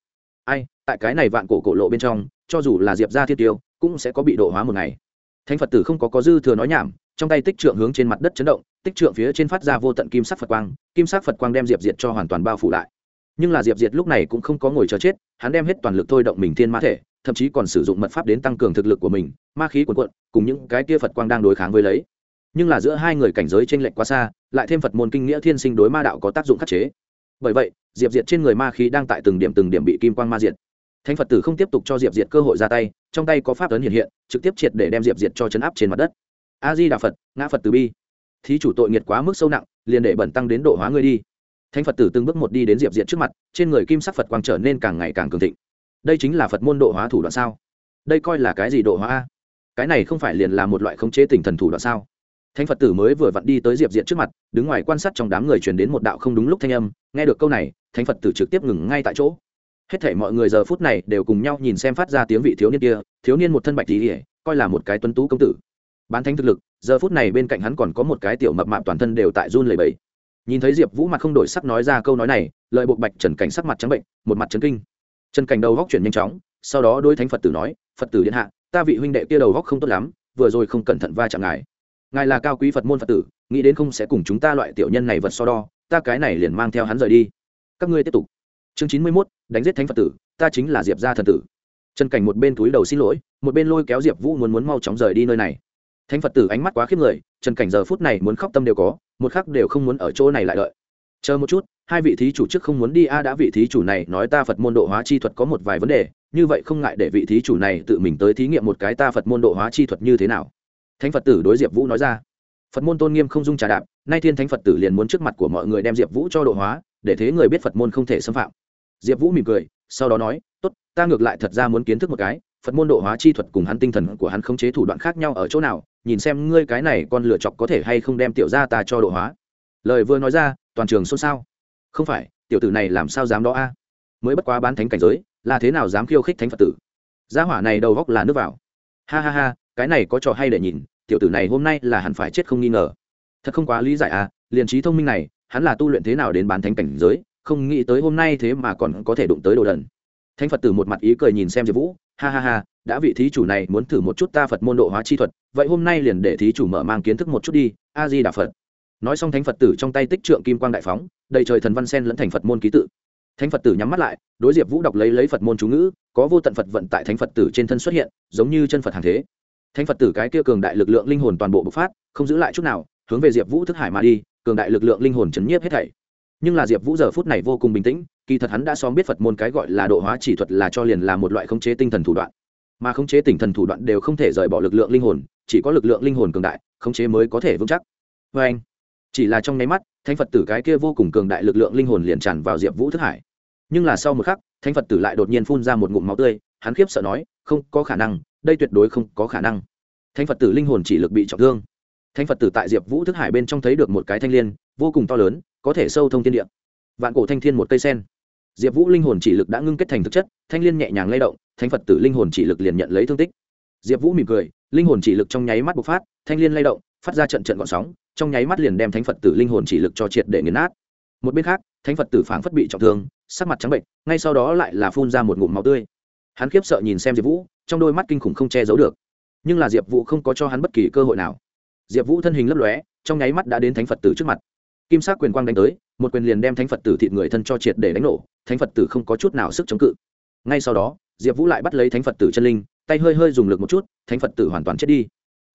Ai, tại cái này vạn cổ cổ lộ bên trong, cho dù là diệp ra thiên tiêu cũng sẽ có bị độ hóa một ngày thánh phật tử không có có dư thừa nói nhảm, trong tay tích trượng hướng trên mặt đất chấn động, tích trượng phía trên phát ra vô tận kim sắc phật quang, kim sắc phật quang đem diệp diệt cho hoàn toàn bao phủ lại. Nhưng là diệp diệt lúc này cũng không có ngồi chờ chết, hắn đem hết toàn lực thôi động mình thiên ma thể, thậm chí còn sử dụng mật pháp đến tăng cường thực lực của mình, ma khí quần quận cùng những cái kia phật quang đang đối kháng với lấy. Nhưng là giữa hai người cảnh giới t r ê n lệch quá xa, lại thêm phật môn kinh nghĩa thiên sinh đối ma đạo có tác dụng khắc chế. Bởi vậy, diệp diệt trên người ma khí đang tại từng điểm từng điểm bị kim quang ma diệt thánh phật tử không tiếp tục cho diệp diệt cơ hội ra tay, trong tay có pháp ấn hiện hiện, trực tiếp triệt để đem diệp diệt cho chấn áp trên mặt đất. A di đà phật, ngã phật từ bi. Thí chủ tội nghiệt quá mức sâu nặng, liền để bẩn tăng đến độ hóa ngươi đi. Thánh phật tử từng bước một đi đến diệp diệt trước mặt, trên người kim sắc phật quang trở nên càng ngày càng cường thịnh. Đây chính là phật môn độ hóa thủ đoạn sao? Đây coi là cái gì độ hóa a? Cái này không phải liền là một loại khống chế tình thần thủ đoạn sao? Thánh phật tử mới vừa vặn đi tới diệp diện trước mặt, đứng ngoài quan sát trong đám người truyền đến một đạo không đúng lúc thanh âm, nghe được câu này, thánh phật tử trực tiếp ngừng ngay tại chỗ hết thể mọi người giờ phút này đều cùng nhau nhìn xem phát ra tiếng vị thiếu niên kia, thiếu niên một thân bạch tỉ coi là một cái tuân tú công tử. Bán thánh thực lực, giờ phút này bên cạnh hắn còn có một cái tiểu mập mạp toàn thân đều tại run lầy bẫy nhìn thấy diệp vũ mặt không đổi sắc nói ra câu nói này lợi buộc bạch trần cảnh sắc mặt trắng bệnh, một mặt trấn kinh. Trần cảnh đầu góc chuyển nhanh chóng, sau đó đôi thánh phật tử nói, phật tử điện hạ, ta vị huynh đệ kia đầu góc không tốt lắm, vừa rồi không cẩn thận va chạm ngài. Ngài là cao quý phật môn phật tử, nghĩ đến không sẽ cùng chúng ta loại tiểu nhân này vật so đo, ta cái này liền mang theo hắn rời đi. Các ngươi tiếp tục chương chín mươi mốt, đánh giết thánh phật tử, ta chính là diệp gia thần tử. Trần cảnh một bên túi đầu xin lỗi, một bên lôi kéo diệp vũ muốn muốn mau chóng rời đi nơi này. Thánh phật tử ánh mắt quá khiếp người trần cảnh giờ phút này muốn khóc tâm đều có, một khắc đều không muốn ở chỗ này lại đợi. Chờ một chút, hai vị thí chủ trước không muốn đi, a, đã vị thí chủ này nói ta phật môn độ hóa chi thuật có một vài vấn đề, như vậy không ngại để vị thí chủ này tự mình tới thí nghiệm một cái ta phật môn độ hóa chi thuật như thế nào. Thánh phật tử đối diệp vũ nói ra. Phật môn tôn nghiêm không dung trà đạp, nay thiên thánh phật tử liền muốn trước mặt của mọi người đem diệp vũ cho độ hóa, để thế người biết phật môn không thể xâm phạm diệp vũ mỉm cười, sau đó nói, tốt, ta ngược lại thật ra muốn kiến thức một cái, phật môn độ hóa chi thuật cùng hắn tinh thần của hắn khống chế thủ đoạn khác nhau ở chỗ nào, nhìn xem ngươi cái này con lựa chọc có thể hay không đem tiểu ra ta cho độ hóa. Lời vừa nói ra, toàn trường xôn xao. Không phải, tiểu tử này làm sao dám đó a? Mới bất quá bán thánh cảnh giới, là thế nào dám khiêu khích thánh phật tử? Gia hỏa này đầu góc là nước vào. Ha ha ha, cái này có trò hay để nhìn, tiểu tử này hôm nay là hẳn phải chết không nghi ngờ. Thật không quá lý giải à liền trí thông minh này, hắn là tu luyện thế nào đến bán thánh cảnh giới không nghĩ tới hôm nay thế mà còn có thể đụng tới đồ đần. Thánh phật tử một mặt ý cười nhìn xem diệp vũ, ha ha ha, đã vị thí chủ này muốn thử một chút ta phật môn độ hóa chi thuật, vậy hôm nay liền để thí chủ mở mang kiến thức một chút đi, a di đà phật. Nói xong thánh phật tử trong tay tích trượng kim quang đại phóng, đầy trời thần văn sen lẫn thành phật môn ký tự. Thánh phật tử nhắm mắt lại, đối diệp vũ đọc lấy lấy phật môn chú ngữ, có vô tận phật vận tại thánh phật tử trên thân xuất hiện, giống như chân phật hàng thế. Thánh phật tử cái kia cường đại lực lượng linh hồn toàn bộ bộc phát, không giữ lại chút nào, hướng về diệp vũ thức hải mà đi, cường đại lực lượng linh hồn chấn nhiếp hết thảy nhưng là diệp vũ giờ phút này vô cùng bình tĩnh, kỳ thật hắn đã xóm biết phật môn cái gọi là độ hóa chỉ thuật là cho liền là một loại khống chế tinh thần thủ đoạn. Mà khống chế tinh thần thủ đoạn đều không thể rời bỏ lực lượng linh hồn, chỉ có lực lượng linh hồn cường đại, khống chế mới có thể vững chắc. Vê anh, chỉ là trong nháy mắt, thánh phật tử cái kia vô cùng cường đại lực lượng linh hồn liền tràn vào diệp vũ thức hải. Nhưng là sau một khắc, thánh phật tử lại đột nhiên phun ra một ngụm máu tươi, hắn khiếp sợ nói, không có khả năng, đây tuyệt đối không có khả năng. Thánh phật tử linh hồn chỉ lực bị trọng thương. Thánh phật tử tại diệp vũ thức hải bên trong thấy được một cái thanh l i ê n vô cùng to lớn có thể sâu thông thiên địa, vạn cổ thanh thiên một cây sen. Diệp vũ linh hồn chỉ lực đã ngưng kết thành thực chất thanh l i ê n nhẹ nhàng lay động thánh phật tử linh hồn chỉ lực liền nhận lấy thương tích. Diệp vũ mỉm cười linh hồn chỉ lực trong nháy mắt bộc phát thanh l i ê n lay động phát ra trận trận gọn sóng trong nháy mắt liền đem thánh phật tử linh hồn chỉ lực cho triệt để nghiền nát. Một bên khác thánh phật tử phảng phất bị trọng thương sắc mặt trắng bệnh ngay sau đó lại là phun ra một ngụm máu tươi. Hắn khiếp sợ nhìn xem diệp vũ trong đôi mắt kinh khủng không che giấu được. Nhưng là diệp vũ không có cho hắn bất kỳ cơ hội nào. Diệp vũ thân hình lấp lóe trong nháy mắt đã đến thánh phật tử trước mặt kim sắc quyền quang đánh tới một quyền liền đem thánh phật tử thịt người thân cho triệt để đánh nổ thánh phật tử không có chút nào sức chống cự. Ngay sau đó diệp vũ lại bắt lấy thánh phật tử chân linh tay hơi hơi dùng lực một chút thánh phật tử hoàn toàn chết đi.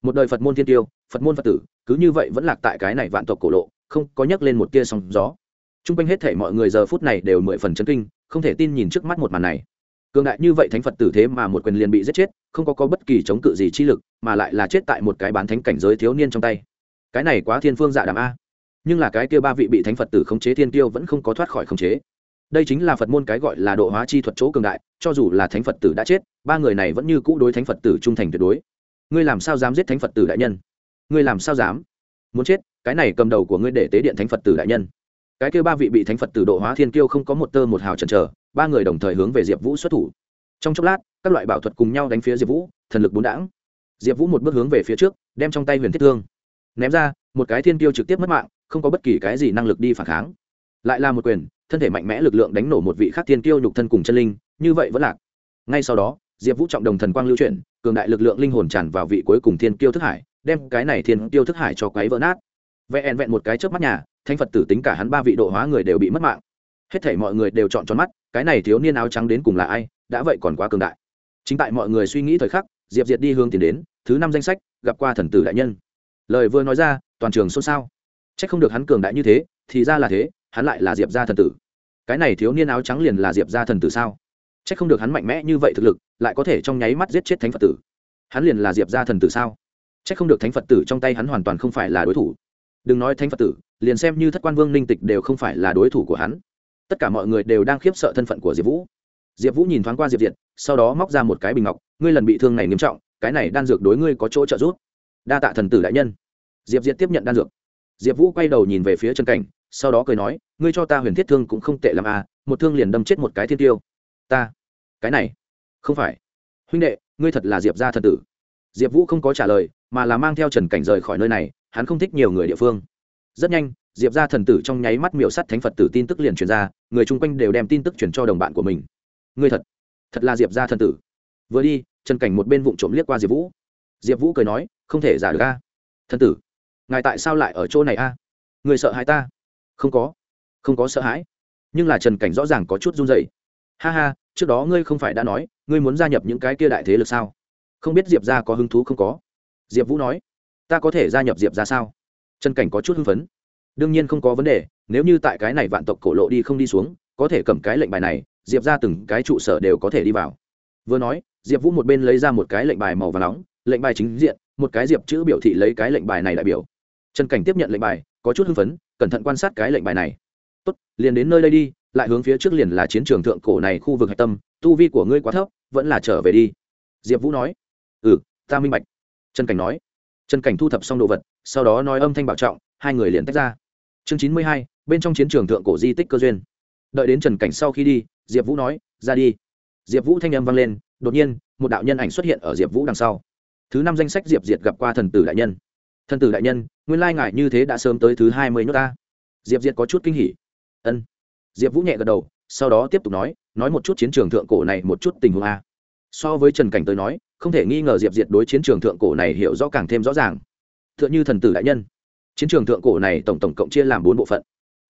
Một đời phật môn thiên tiêu phật môn phật tử cứ như vậy vẫn lạc tại cái này vạn tộc cổ lộ không có nhắc lên một tia sóng gió. T r u n g quanh hết thể mọi người giờ phút này đều mười phần chân kinh không thể tin nhìn trước mắt một màn này. Cường đại như vậy thánh phật tử thế mà một quyền liền bị giết chết không có, có bất kỳ chống cự gì chi lực mà lại là chết tại một cái bán thánh cảnh giới thiếu niên trong tay. Cái này quá thiên phương dạ đàm a nhưng là cái kia ba vị bị thánh phật tử khống chế thiên tiêu vẫn không có thoát khỏi khống chế. Đây chính là phật môn cái gọi là độ hóa chi thuật chỗ cường đại, cho dù là thánh phật tử đã chết, ba người này vẫn như cũ đối thánh phật tử trung thành tuyệt đối. Ngươi làm sao dám giết thánh phật tử đại nhân? Ngươi làm sao dám? Muốn chết, cái này cầm đầu của ngươi để tế điện thánh phật tử đại nhân. Cái kêu ba vị bị thánh phật tử độ hóa thiên kiêu không có một tơ một hào chần chờ, ba người đồng thời hướng về diệp vũ xuất thủ. Trong chốc lát, các loại bảo thuật cùng nhau đánh phía diệp vũ, thần lực bốn đãng. Diệp vũ một bước hướng về phía trước, đem trong tay huyền thiết thương ném ra, một cái thiên kiêu trực tiếp mất mạng không có bất kỳ cái gì năng lực đi phản kháng. Lại là một quyền, thân thể mạnh mẽ lực lượng đánh nổ một vị khác thiên kiêu nhục thân cùng chân linh, như vậy vẫn lạc. Ngay sau đó, diệp vũ trọng đồng thần quang lưu chuyển, cường đại lực lượng linh hồn tràn vào vị cuối cùng thiên kiêu thức hải, đem cái này thiên kiêu thức hải cho quấy vỡ nát. Vẹn vẹn một cái trước mắt nhà thanh phật tử tính cả hắn ba vị độ hóa người đều bị mất mạng. Hết thể mọi người đều chọn tròn mắt, cái này thiếu niên áo trắng đến cùng là ai, đã vậy còn quá cường đại. Chính tại mọi người suy nghĩ thời khắc, diệp diệt đi hướng tiền đến, thứ năm danh sách, gặp qua thần tử đại nhân. Lời vừa nói ra, toàn trường xôn xao chắc không được hắn cường đại như thế, thì ra là thế, hắn lại là diệp gia thần tử. Cái này thiếu niên áo trắng liền là diệp gia thần tử sao? chắc không được hắn mạnh mẽ như vậy thực lực, lại có thể trong nháy mắt giết chết thánh phật tử. Hắn liền là diệp gia thần tử sao? chắc không được thánh phật tử trong tay hắn hoàn toàn không phải là đối thủ. Đừng nói thánh phật tử, liền xem như thất quan vương ninh tịch đều không phải là đối thủ của hắn. Tất cả mọi người đều đang khiếp sợ thân phận của diệp vũ. Diệp vũ nhìn thoáng qua diệp diệt, sau đó móc ra một cái bình ngọc, ngươi lần bị thương này nghiêm trọng, cái này đan dược đối ngươi có chỗ trợ giúp. Đa tạ thần tử đại nhân. Diệp diệt tiếp nhận đan dược diệp vũ quay đầu nhìn về phía trần cảnh, sau đó cười nói, ngươi cho ta huyền thiết thương cũng không tệ l à một thương liền đâm chết một cái thiên tiêu. Ta? Cái này? Không phải. Huynh đệ, ngươi thật là diệp gia thần tử. Diệp vũ không có trả lời, mà là mang theo trần cảnh rời khỏi nơi này, hắn không thích nhiều người địa phương. Rất nhanh, diệp gia thần tử trong nháy mắt miểu sắt thánh phật tử tin tức liền truyền ra, người chung quanh đều đem tin tức truyền cho đồng bạn của mình. Ngươi thật thật là diệp gia thần tử. Vừa đi, trần cảnh một bên vụng trộm liếc qua diệp vũ. Diệp vũ cười nói, không thể giả được a. Thần tử ngài tại sao lại ở chỗ này a? Người sợ hãi ta? Không có. Không có sợ hãi. Nhưng là trần cảnh rõ ràng có chút run dày ha ha, trước đó ngươi không phải đã nói, ngươi muốn gia nhập những cái kia đại thế lực sao? Không biết diệp ra có hứng thú không có? Diệp vũ nói. Ta có thể gia nhập diệp ra sao? Trần cảnh có chút hưng phấn. Đương nhiên không có vấn đề, nếu như tại cái này vạn tộc cổ lộ đi không đi xuống, có thể cầm cái lệnh bài này, diệp ra từng cái trụ sở đều có thể đi vào. Vừa nói, diệp vũ một bên lấy ra một cái lệnh bài màu và nóng, lệnh bài chính diện, một cái diệp chữ biểu thị lấy cái lệnh bài này đại biểu trần cảnh tiếp nhận lệnh bài, có chút hưng phấn, cẩn thận quan sát cái lệnh bài này. Tốt, liền đến nơi đây đi, lại hướng phía trước liền là chiến trường thượng cổ này khu vực hạch tâm, tu vi của ngươi quá thấp, vẫn là trở về đi. Diệp vũ nói. Ừ ta minh bạch. Trần cảnh nói. Trần cảnh thu thập xong đồ vật, sau đó nói âm thanh bảo trọng, hai người liền tách ra. Chương chín mươi hai, bên trong chiến trường thượng cổ di tích cơ duyên. Đợi đến trần cảnh sau khi đi, diệp vũ nói, ra đi. Diệp vũ thanh âm vang lên, đột nhiên, một đạo nhân ảnh xuất hiện ở diệp vũ đằng sau. Thứ năm danh sách diệp diệt gặp qua thần tử đại nhân thần tử đại nhân, nguyên lai ngại như thế đã sớm tới thứ hai mươi nước ta. Diệp diệt có chút kinh hỉ. Ân. Diệp vũ nhẹ gật đầu, sau đó tiếp tục nói nói một chút chiến trường thượng cổ này một chút tình huống a. So với trần cảnh tới nói, không thể nghi ngờ diệp diệt đối chiến trường thượng cổ này hiểu rõ càng thêm rõ ràng. T h ư ợ n h ư thần tử đại nhân, chiến trường thượng cổ này tổng tổng cộng chia làm bốn bộ phận.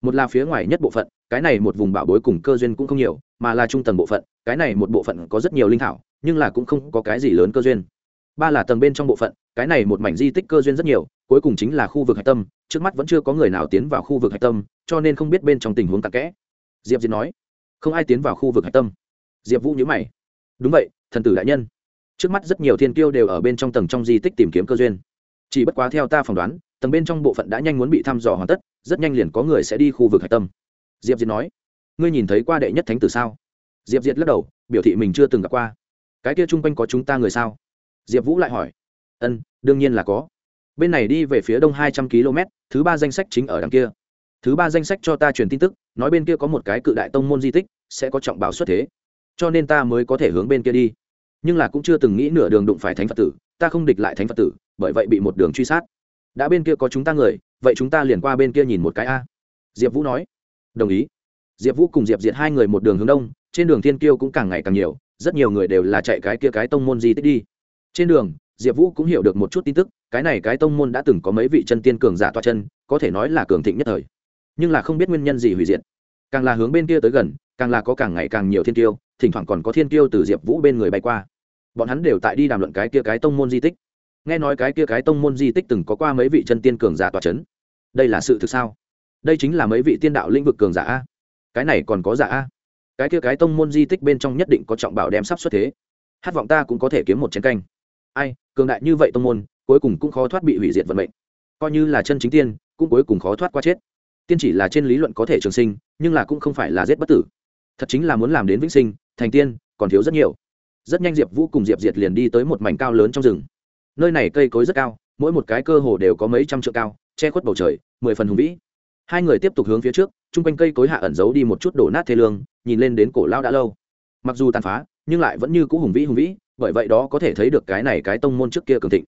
Một là phía ngoài nhất bộ phận, cái này một vùng bảo bối cùng cơ duyên cũng không nhiều, mà là trung tầng bộ phận, cái này một bộ phận có rất nhiều linh thảo, nhưng là cũng không có cái gì lớn cơ duyên ba là tầng bên trong bộ phận, cái này một mảnh di tích cơ duyên rất nhiều, cuối cùng chính là khu vực hạch tâm, trước mắt vẫn chưa có người nào tiến vào khu vực hạch tâm, cho nên không biết bên trong tình huống tạc kẽ. Diệp diệt nói, không ai tiến vào khu vực hạch tâm. Diệp vũ nhữ mày. Đúng vậy, thần tử đại nhân. Trước mắt rất nhiều thiên tiêu đều ở bên trong tầng trong di tích tìm kiếm cơ duyên. Chỉ bất quá theo ta phỏng đoán, tầng bên trong bộ phận đã nhanh muốn bị thăm dò hoàn tất, rất nhanh liền có người sẽ đi khu vực hạch tâm. Diệp diệt nói, ngươi nhìn thấy qua đệ nhất thánh tử sao? Diệp diệt lắc đầu, biểu thị mình chưa từng gặp qua. Cái kia chung quanh có chúng ta người sao? Diệp vũ lại hỏi. Ân, đương nhiên là có. Bên này đi về phía đông hai trăm km, thứ ba danh sách chính ở đằng kia. Thứ ba danh sách cho ta truyền tin tức, nói bên kia có một cái cự đại tông môn di tích, sẽ có trọng bảo xuất thế. Cho nên ta mới có thể hướng bên kia đi. Nhưng là cũng chưa từng nghĩ nửa đường đụng phải thánh phật tử, ta không địch lại thánh phật tử, bởi vậy bị một đường truy sát. Đã bên kia có chúng ta người, vậy chúng ta liền qua bên kia nhìn một cái a. Diệp vũ nói. Đồng ý. Diệp vũ cùng diệp diệt hai người một đường hướng đông, trên đường thiên kiêu cũng càng ngày càng nhiều, rất nhiều người đều là chạy cái kia cái tông môn di tích đi trên đường, diệp vũ cũng hiểu được một chút tin tức, cái này cái tông môn đã từng có mấy vị chân tiên cường giả toa chân, có thể nói là cường thịnh nhất thời. Nhưng là không biết nguyên nhân gì hủy diệt. Càng là hướng bên kia tới gần, càng là có càng ngày càng nhiều thiên tiêu thỉnh thoảng còn có thiên tiêu từ diệp vũ bên người bay qua. Bọn hắn đều tại đi đàm luận cái kia cái tông môn di tích. Nghe nói cái kia cái tông môn di tích từng có qua mấy vị chân tiên cường giả toa c đây là sự thực sao? Đây chính là mấy vị tiên đạo lĩnh vực cường giả a? Cái này còn có giả a? Cái kia cái tông môn di tích bên trong nhất định có trọng bảo đem sắp xuất thế. Hát vọng ta cũng có thể kiếm một chiến canh ai, cường đại như vậy tông môn, cuối cùng cũng khó thoát bị hủy diệt vận mệnh. Coi như là chân chính tiên, cũng cuối cùng khó thoát qua chết. Tiên chỉ là trên lý luận có thể trường sinh, nhưng là cũng không phải là giết bất tử. Thật chính là muốn làm đến vĩnh sinh, thành tiên, còn thiếu rất nhiều. Rất nhanh diệp vũ cùng diệp diệt liền đi tới một mảnh cao lớn trong rừng. Nơi này cây cối rất cao, mỗi một cái cơ hồ đều có mấy trăm trượng cao, che khuất bầu trời, mười phần hùng vĩ. Hai người tiếp tục hướng phía trước, chung quanh cây cối hạ ẩn giấu đi một chút đổ nát thê lương, nhìn lên đến cổ lao đã lâu. Mặc dù tàn phá nhưng lại vẫn như cũ hùng vĩ hùng vĩ, bởi vậy đó có thể thấy được cái này cái tông môn trước kia cường thịnh.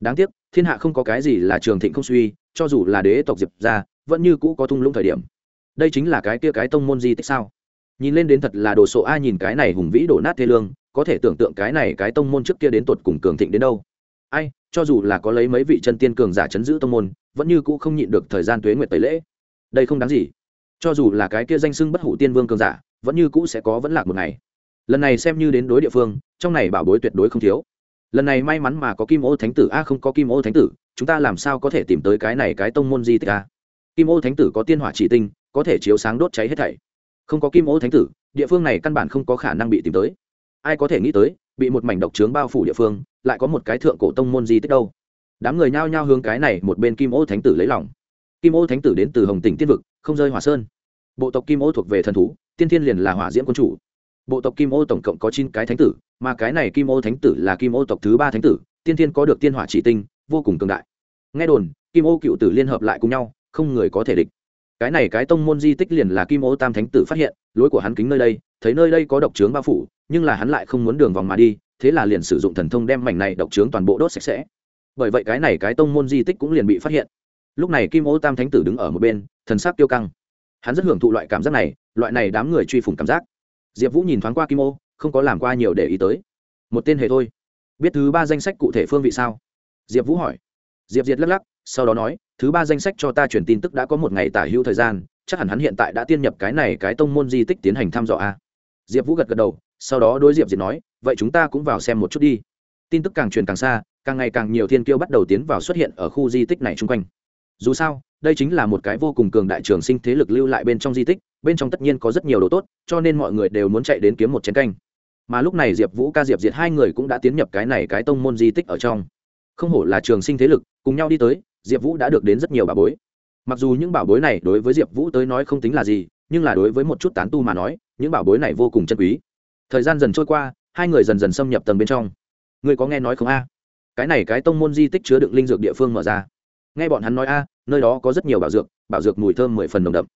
Đáng tiếc, thiên hạ không có cái gì là trường thịnh không suy, cho dù là đế tộc diệp ra vẫn như cũ có thung lũng thời điểm. Đây chính là cái kia cái tông môn di tích sao? Nhìn lên đến thật là đồ sộ ai nhìn cái này hùng vĩ đổ nát thê lương, có thể tưởng tượng cái này cái tông môn trước kia đến tột cùng cường thịnh đến đâu. Ai, cho dù là có lấy mấy vị chân tiên cường giả chấn giữ tông môn, vẫn như cũ không nhịn được thời gian tuế nguyệt tẩy lễ. Đây không đáng gì. Cho dù là cái kia danh sưng bất hủ tiên vương cường giả, vẫn như cũ sẽ có vẫn lạc một ngày lần này xem như đến đối địa phương, trong này bảo bối tuyệt đối không thiếu. Lần này may mắn mà có kim ô thánh tử. A, không có kim ô thánh tử, chúng ta làm sao có thể tìm tới cái này cái tông môn di tích a? Kim ô thánh tử có tiên hỏa chỉ tinh, có thể chiếu sáng đốt cháy hết thảy. Không có kim ô thánh tử, địa phương này căn bản không có khả năng bị tìm tới. Ai có thể nghĩ tới, bị một mảnh độc trướng bao phủ địa phương, lại có một cái thượng cổ tông môn di tích đâu. Đám người nhao nhao hướng cái này một bên kim ô thánh tử lấy lòng. Kim ô thánh tử đến từ hồng tỉnh tiên vực, không rơi hỏa sơn. Bộ tộc kim ô thuộc về thần thú, tiên thiên liền là hỏa diễm quân chủ bộ tộc kim ô tổng cộng có chín cái thánh tử, mà cái này kim ô thánh tử là kim ô tộc thứ ba thánh tử, tiên thiên có được tiên hỏa chỉ tinh, vô cùng cường đại. Nghe đồn, kim ô cựu tử liên hợp lại cùng nhau, không người có thể địch. Cái này cái tông môn di tích liền là kim ô tam thánh tử phát hiện, lối của hắn kính nơi đây, thấy nơi đây có độc trướng bao phủ, nhưng là hắn lại không muốn đường vòng mà đi, thế là liền sử dụng thần thông đem mảnh này độc trướng toàn bộ đốt sạch sẽ. Bởi vậy cái này cái tông môn di tích cũng liền bị phát hiện. Lúc này kim ô tam thánh tử đứng ở một bên, thần sắc tiêu căng. Hắn rất hưởng thụ loại cảm giác này, loại này đám người truy phủng cảm giác diệp vũ nhìn thoáng qua kim ô, không có làm qua nhiều để ý tới. Một tên hề thôi. Biết thứ ba danh sách cụ thể phương vị sao? Diệp vũ hỏi. Diệp diệt lắc lắc, sau đó nói, thứ ba danh sách cho ta truyền tin tức đã có một ngày tả hữu thời gian, chắc hẳn hắn hiện tại đã tiên nhập cái này cái tông môn di tích tiến hành thăm dò a. Diệp vũ gật gật đầu, sau đó đối diệp diệt nói, vậy chúng ta cũng vào xem một chút đi. Tin tức càng truyền càng xa, càng ngày càng nhiều thiên kiêu bắt đầu tiến vào xuất hiện ở khu di tích này chung quanh. Dù sao đây chính là một cái vô cùng cường đại trường sinh thế lực lưu lại bên trong di tích, bên trong tất nhiên có rất nhiều đồ tốt, cho nên mọi người đều muốn chạy đến kiếm một chén canh. Mà lúc này diệp vũ, ca diệp diệt hai người cũng đã tiến nhập cái này cái tông môn di tích ở trong. Không hổ là trường sinh thế lực, cùng nhau đi tới, diệp vũ đã được đến rất nhiều bảo bối. Mặc dù những bảo bối này đối với diệp vũ tới nói không tính là gì, nhưng là đối với một chút tán tu mà nói, những bảo bối này vô cùng chân quý. Thời gian dần trôi qua, hai người dần dần xâm nhập tầng bên trong. Ngươi có nghe nói không a? Cái này cái tông môn di tích chứa đựng linh dược địa phương mở ra. Nghe bọn hắn nói a nơi đó có rất nhiều bảo dược bảo dược mùi thơm mười phần nồng đậm.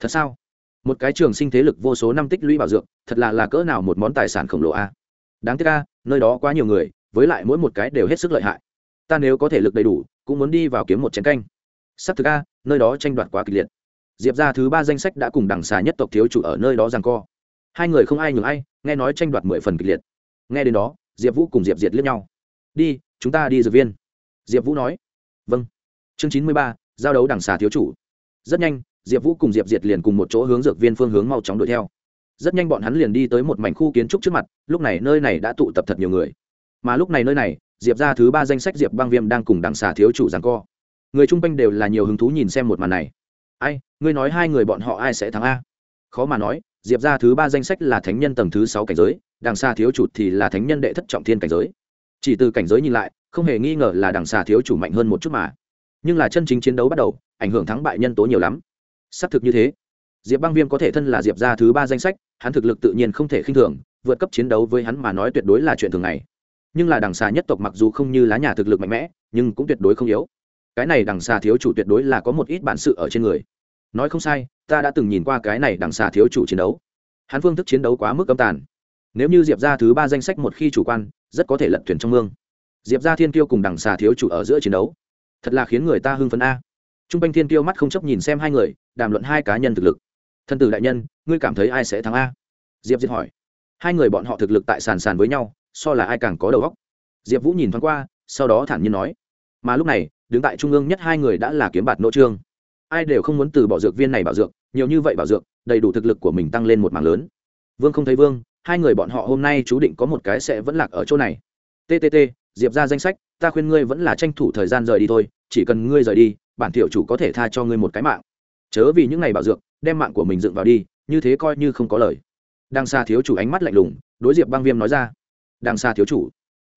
Thật sao? Một cái trường sinh thế lực vô số năm tích lũy bảo dược, thật là là cỡ nào một món tài sản khổng lồ a. Đáng tiếc a, nơi đó quá nhiều người, với lại mỗi một cái đều hết sức lợi hại. Ta nếu có thể lực đầy đủ, cũng muốn đi vào kiếm một chén canh. Sắp thực a, nơi đó tranh đoạt quá kịch liệt. Diệp ra thứ ba danh sách đã cùng đằng xà nhất tộc thiếu chủ ở nơi đó rằng co. Hai người không ai nhường ai, nghe nói tranh đoạt mười phần kịch liệt. Nghe đến đó, diệp vũ cùng diệp diệt liếc nhau. Đi, chúng ta đi dược viên. Diệp vũ nói. Vâng. Chương chín mươi ba giao đấu đằng xà thiếu chủ. Rất nhanh, diệp vũ cùng diệp diệt liền cùng một chỗ hướng dược viên phương hướng mau chóng đuổi theo. Rất nhanh bọn hắn liền đi tới một mảnh khu kiến trúc trước mặt, lúc này nơi này đã tụ tập thật nhiều người. Mà lúc này nơi này, diệp ra thứ ba danh sách diệp băng viêm đang cùng đằng xà thiếu chủ rằng co. Người chung quanh đều là nhiều hứng thú nhìn xem một màn này. Ai, ngươi nói hai người bọn họ ai sẽ thắng a? Khó mà nói, diệp ra thứ ba danh sách là thánh nhân tầng thứ sáu cảnh giới, đằng xa thiếu chủ thì là thánh nhân đệ thất trọng thiên cảnh giới. Chỉ từ cảnh giới nhìn lại, không hề nghi ngờ là đằng xa thiếu chủ mạnh hơn một chút mà nhưng là chân chính chiến đấu bắt đầu, ảnh hưởng thắng bại nhân tố nhiều lắm. Xác thực như thế. Diệp băng viêm có thể thân là diệp ra thứ ba danh sách, hắn thực lực tự nhiên không thể khinh thường, vượt cấp chiến đấu với hắn mà nói tuyệt đối là chuyện thường ngày. Nhưng là đằng xà nhất tộc mặc dù không như lá nhà thực lực mạnh mẽ, nhưng cũng tuyệt đối không yếu. Cái này đằng xà thiếu chủ tuyệt đối là có một ít bản sự ở trên người. Nói không sai, ta đã từng nhìn qua cái này đằng xà thiếu chủ chiến đấu. Hắn phương thức chiến đấu quá mức âm tàn. Nếu như diệp ra thứ ba danh sách một khi chủ quan, rất có thể lật thuyền trong mương. Diệp ra thiên kiêu cùng đằng xà thiếu chủ ở giữa chiến đấu thật là khiến người ta hưng phấn a. T r u n g quanh thiên tiêu mắt không chấp nhìn xem hai người, đàm luận hai cá nhân thực lực. Thân tử đại nhân, ngươi cảm thấy ai sẽ thắng a? Diệp diệp hỏi. Hai người bọn họ thực lực tại sàn sàn với nhau, so là ai càng có đầu óc? Diệp vũ nhìn thoáng qua, sau đó thản nhiên nói. Mà lúc này, đứng tại trung ương nhất hai người đã là kiếm bạt nỗ trương. Ai đều không muốn từ bỏ dược viên này bảo dược, nhiều như vậy bảo dược, đầy đủ thực lực của mình tăng lên một mảng lớn. Vương không thấy vương, hai người bọn họ hôm nay chú định có một cái sẽ vẫn lạc ở chỗ này. Ttt diệp ra danh sách, ta khuyên ngươi vẫn là tranh thủ thời gian rời đi thôi, chỉ cần ngươi rời đi, bản thiểu chủ có thể tha cho ngươi một cái mạng. Chớ vì những ngày bảo dược, đem mạng của mình dựng vào đi, như thế coi như không có lời. Đang xa thiếu chủ ánh mắt lạnh lùng, đối diệp băng viêm nói ra. Đang xa thiếu chủ,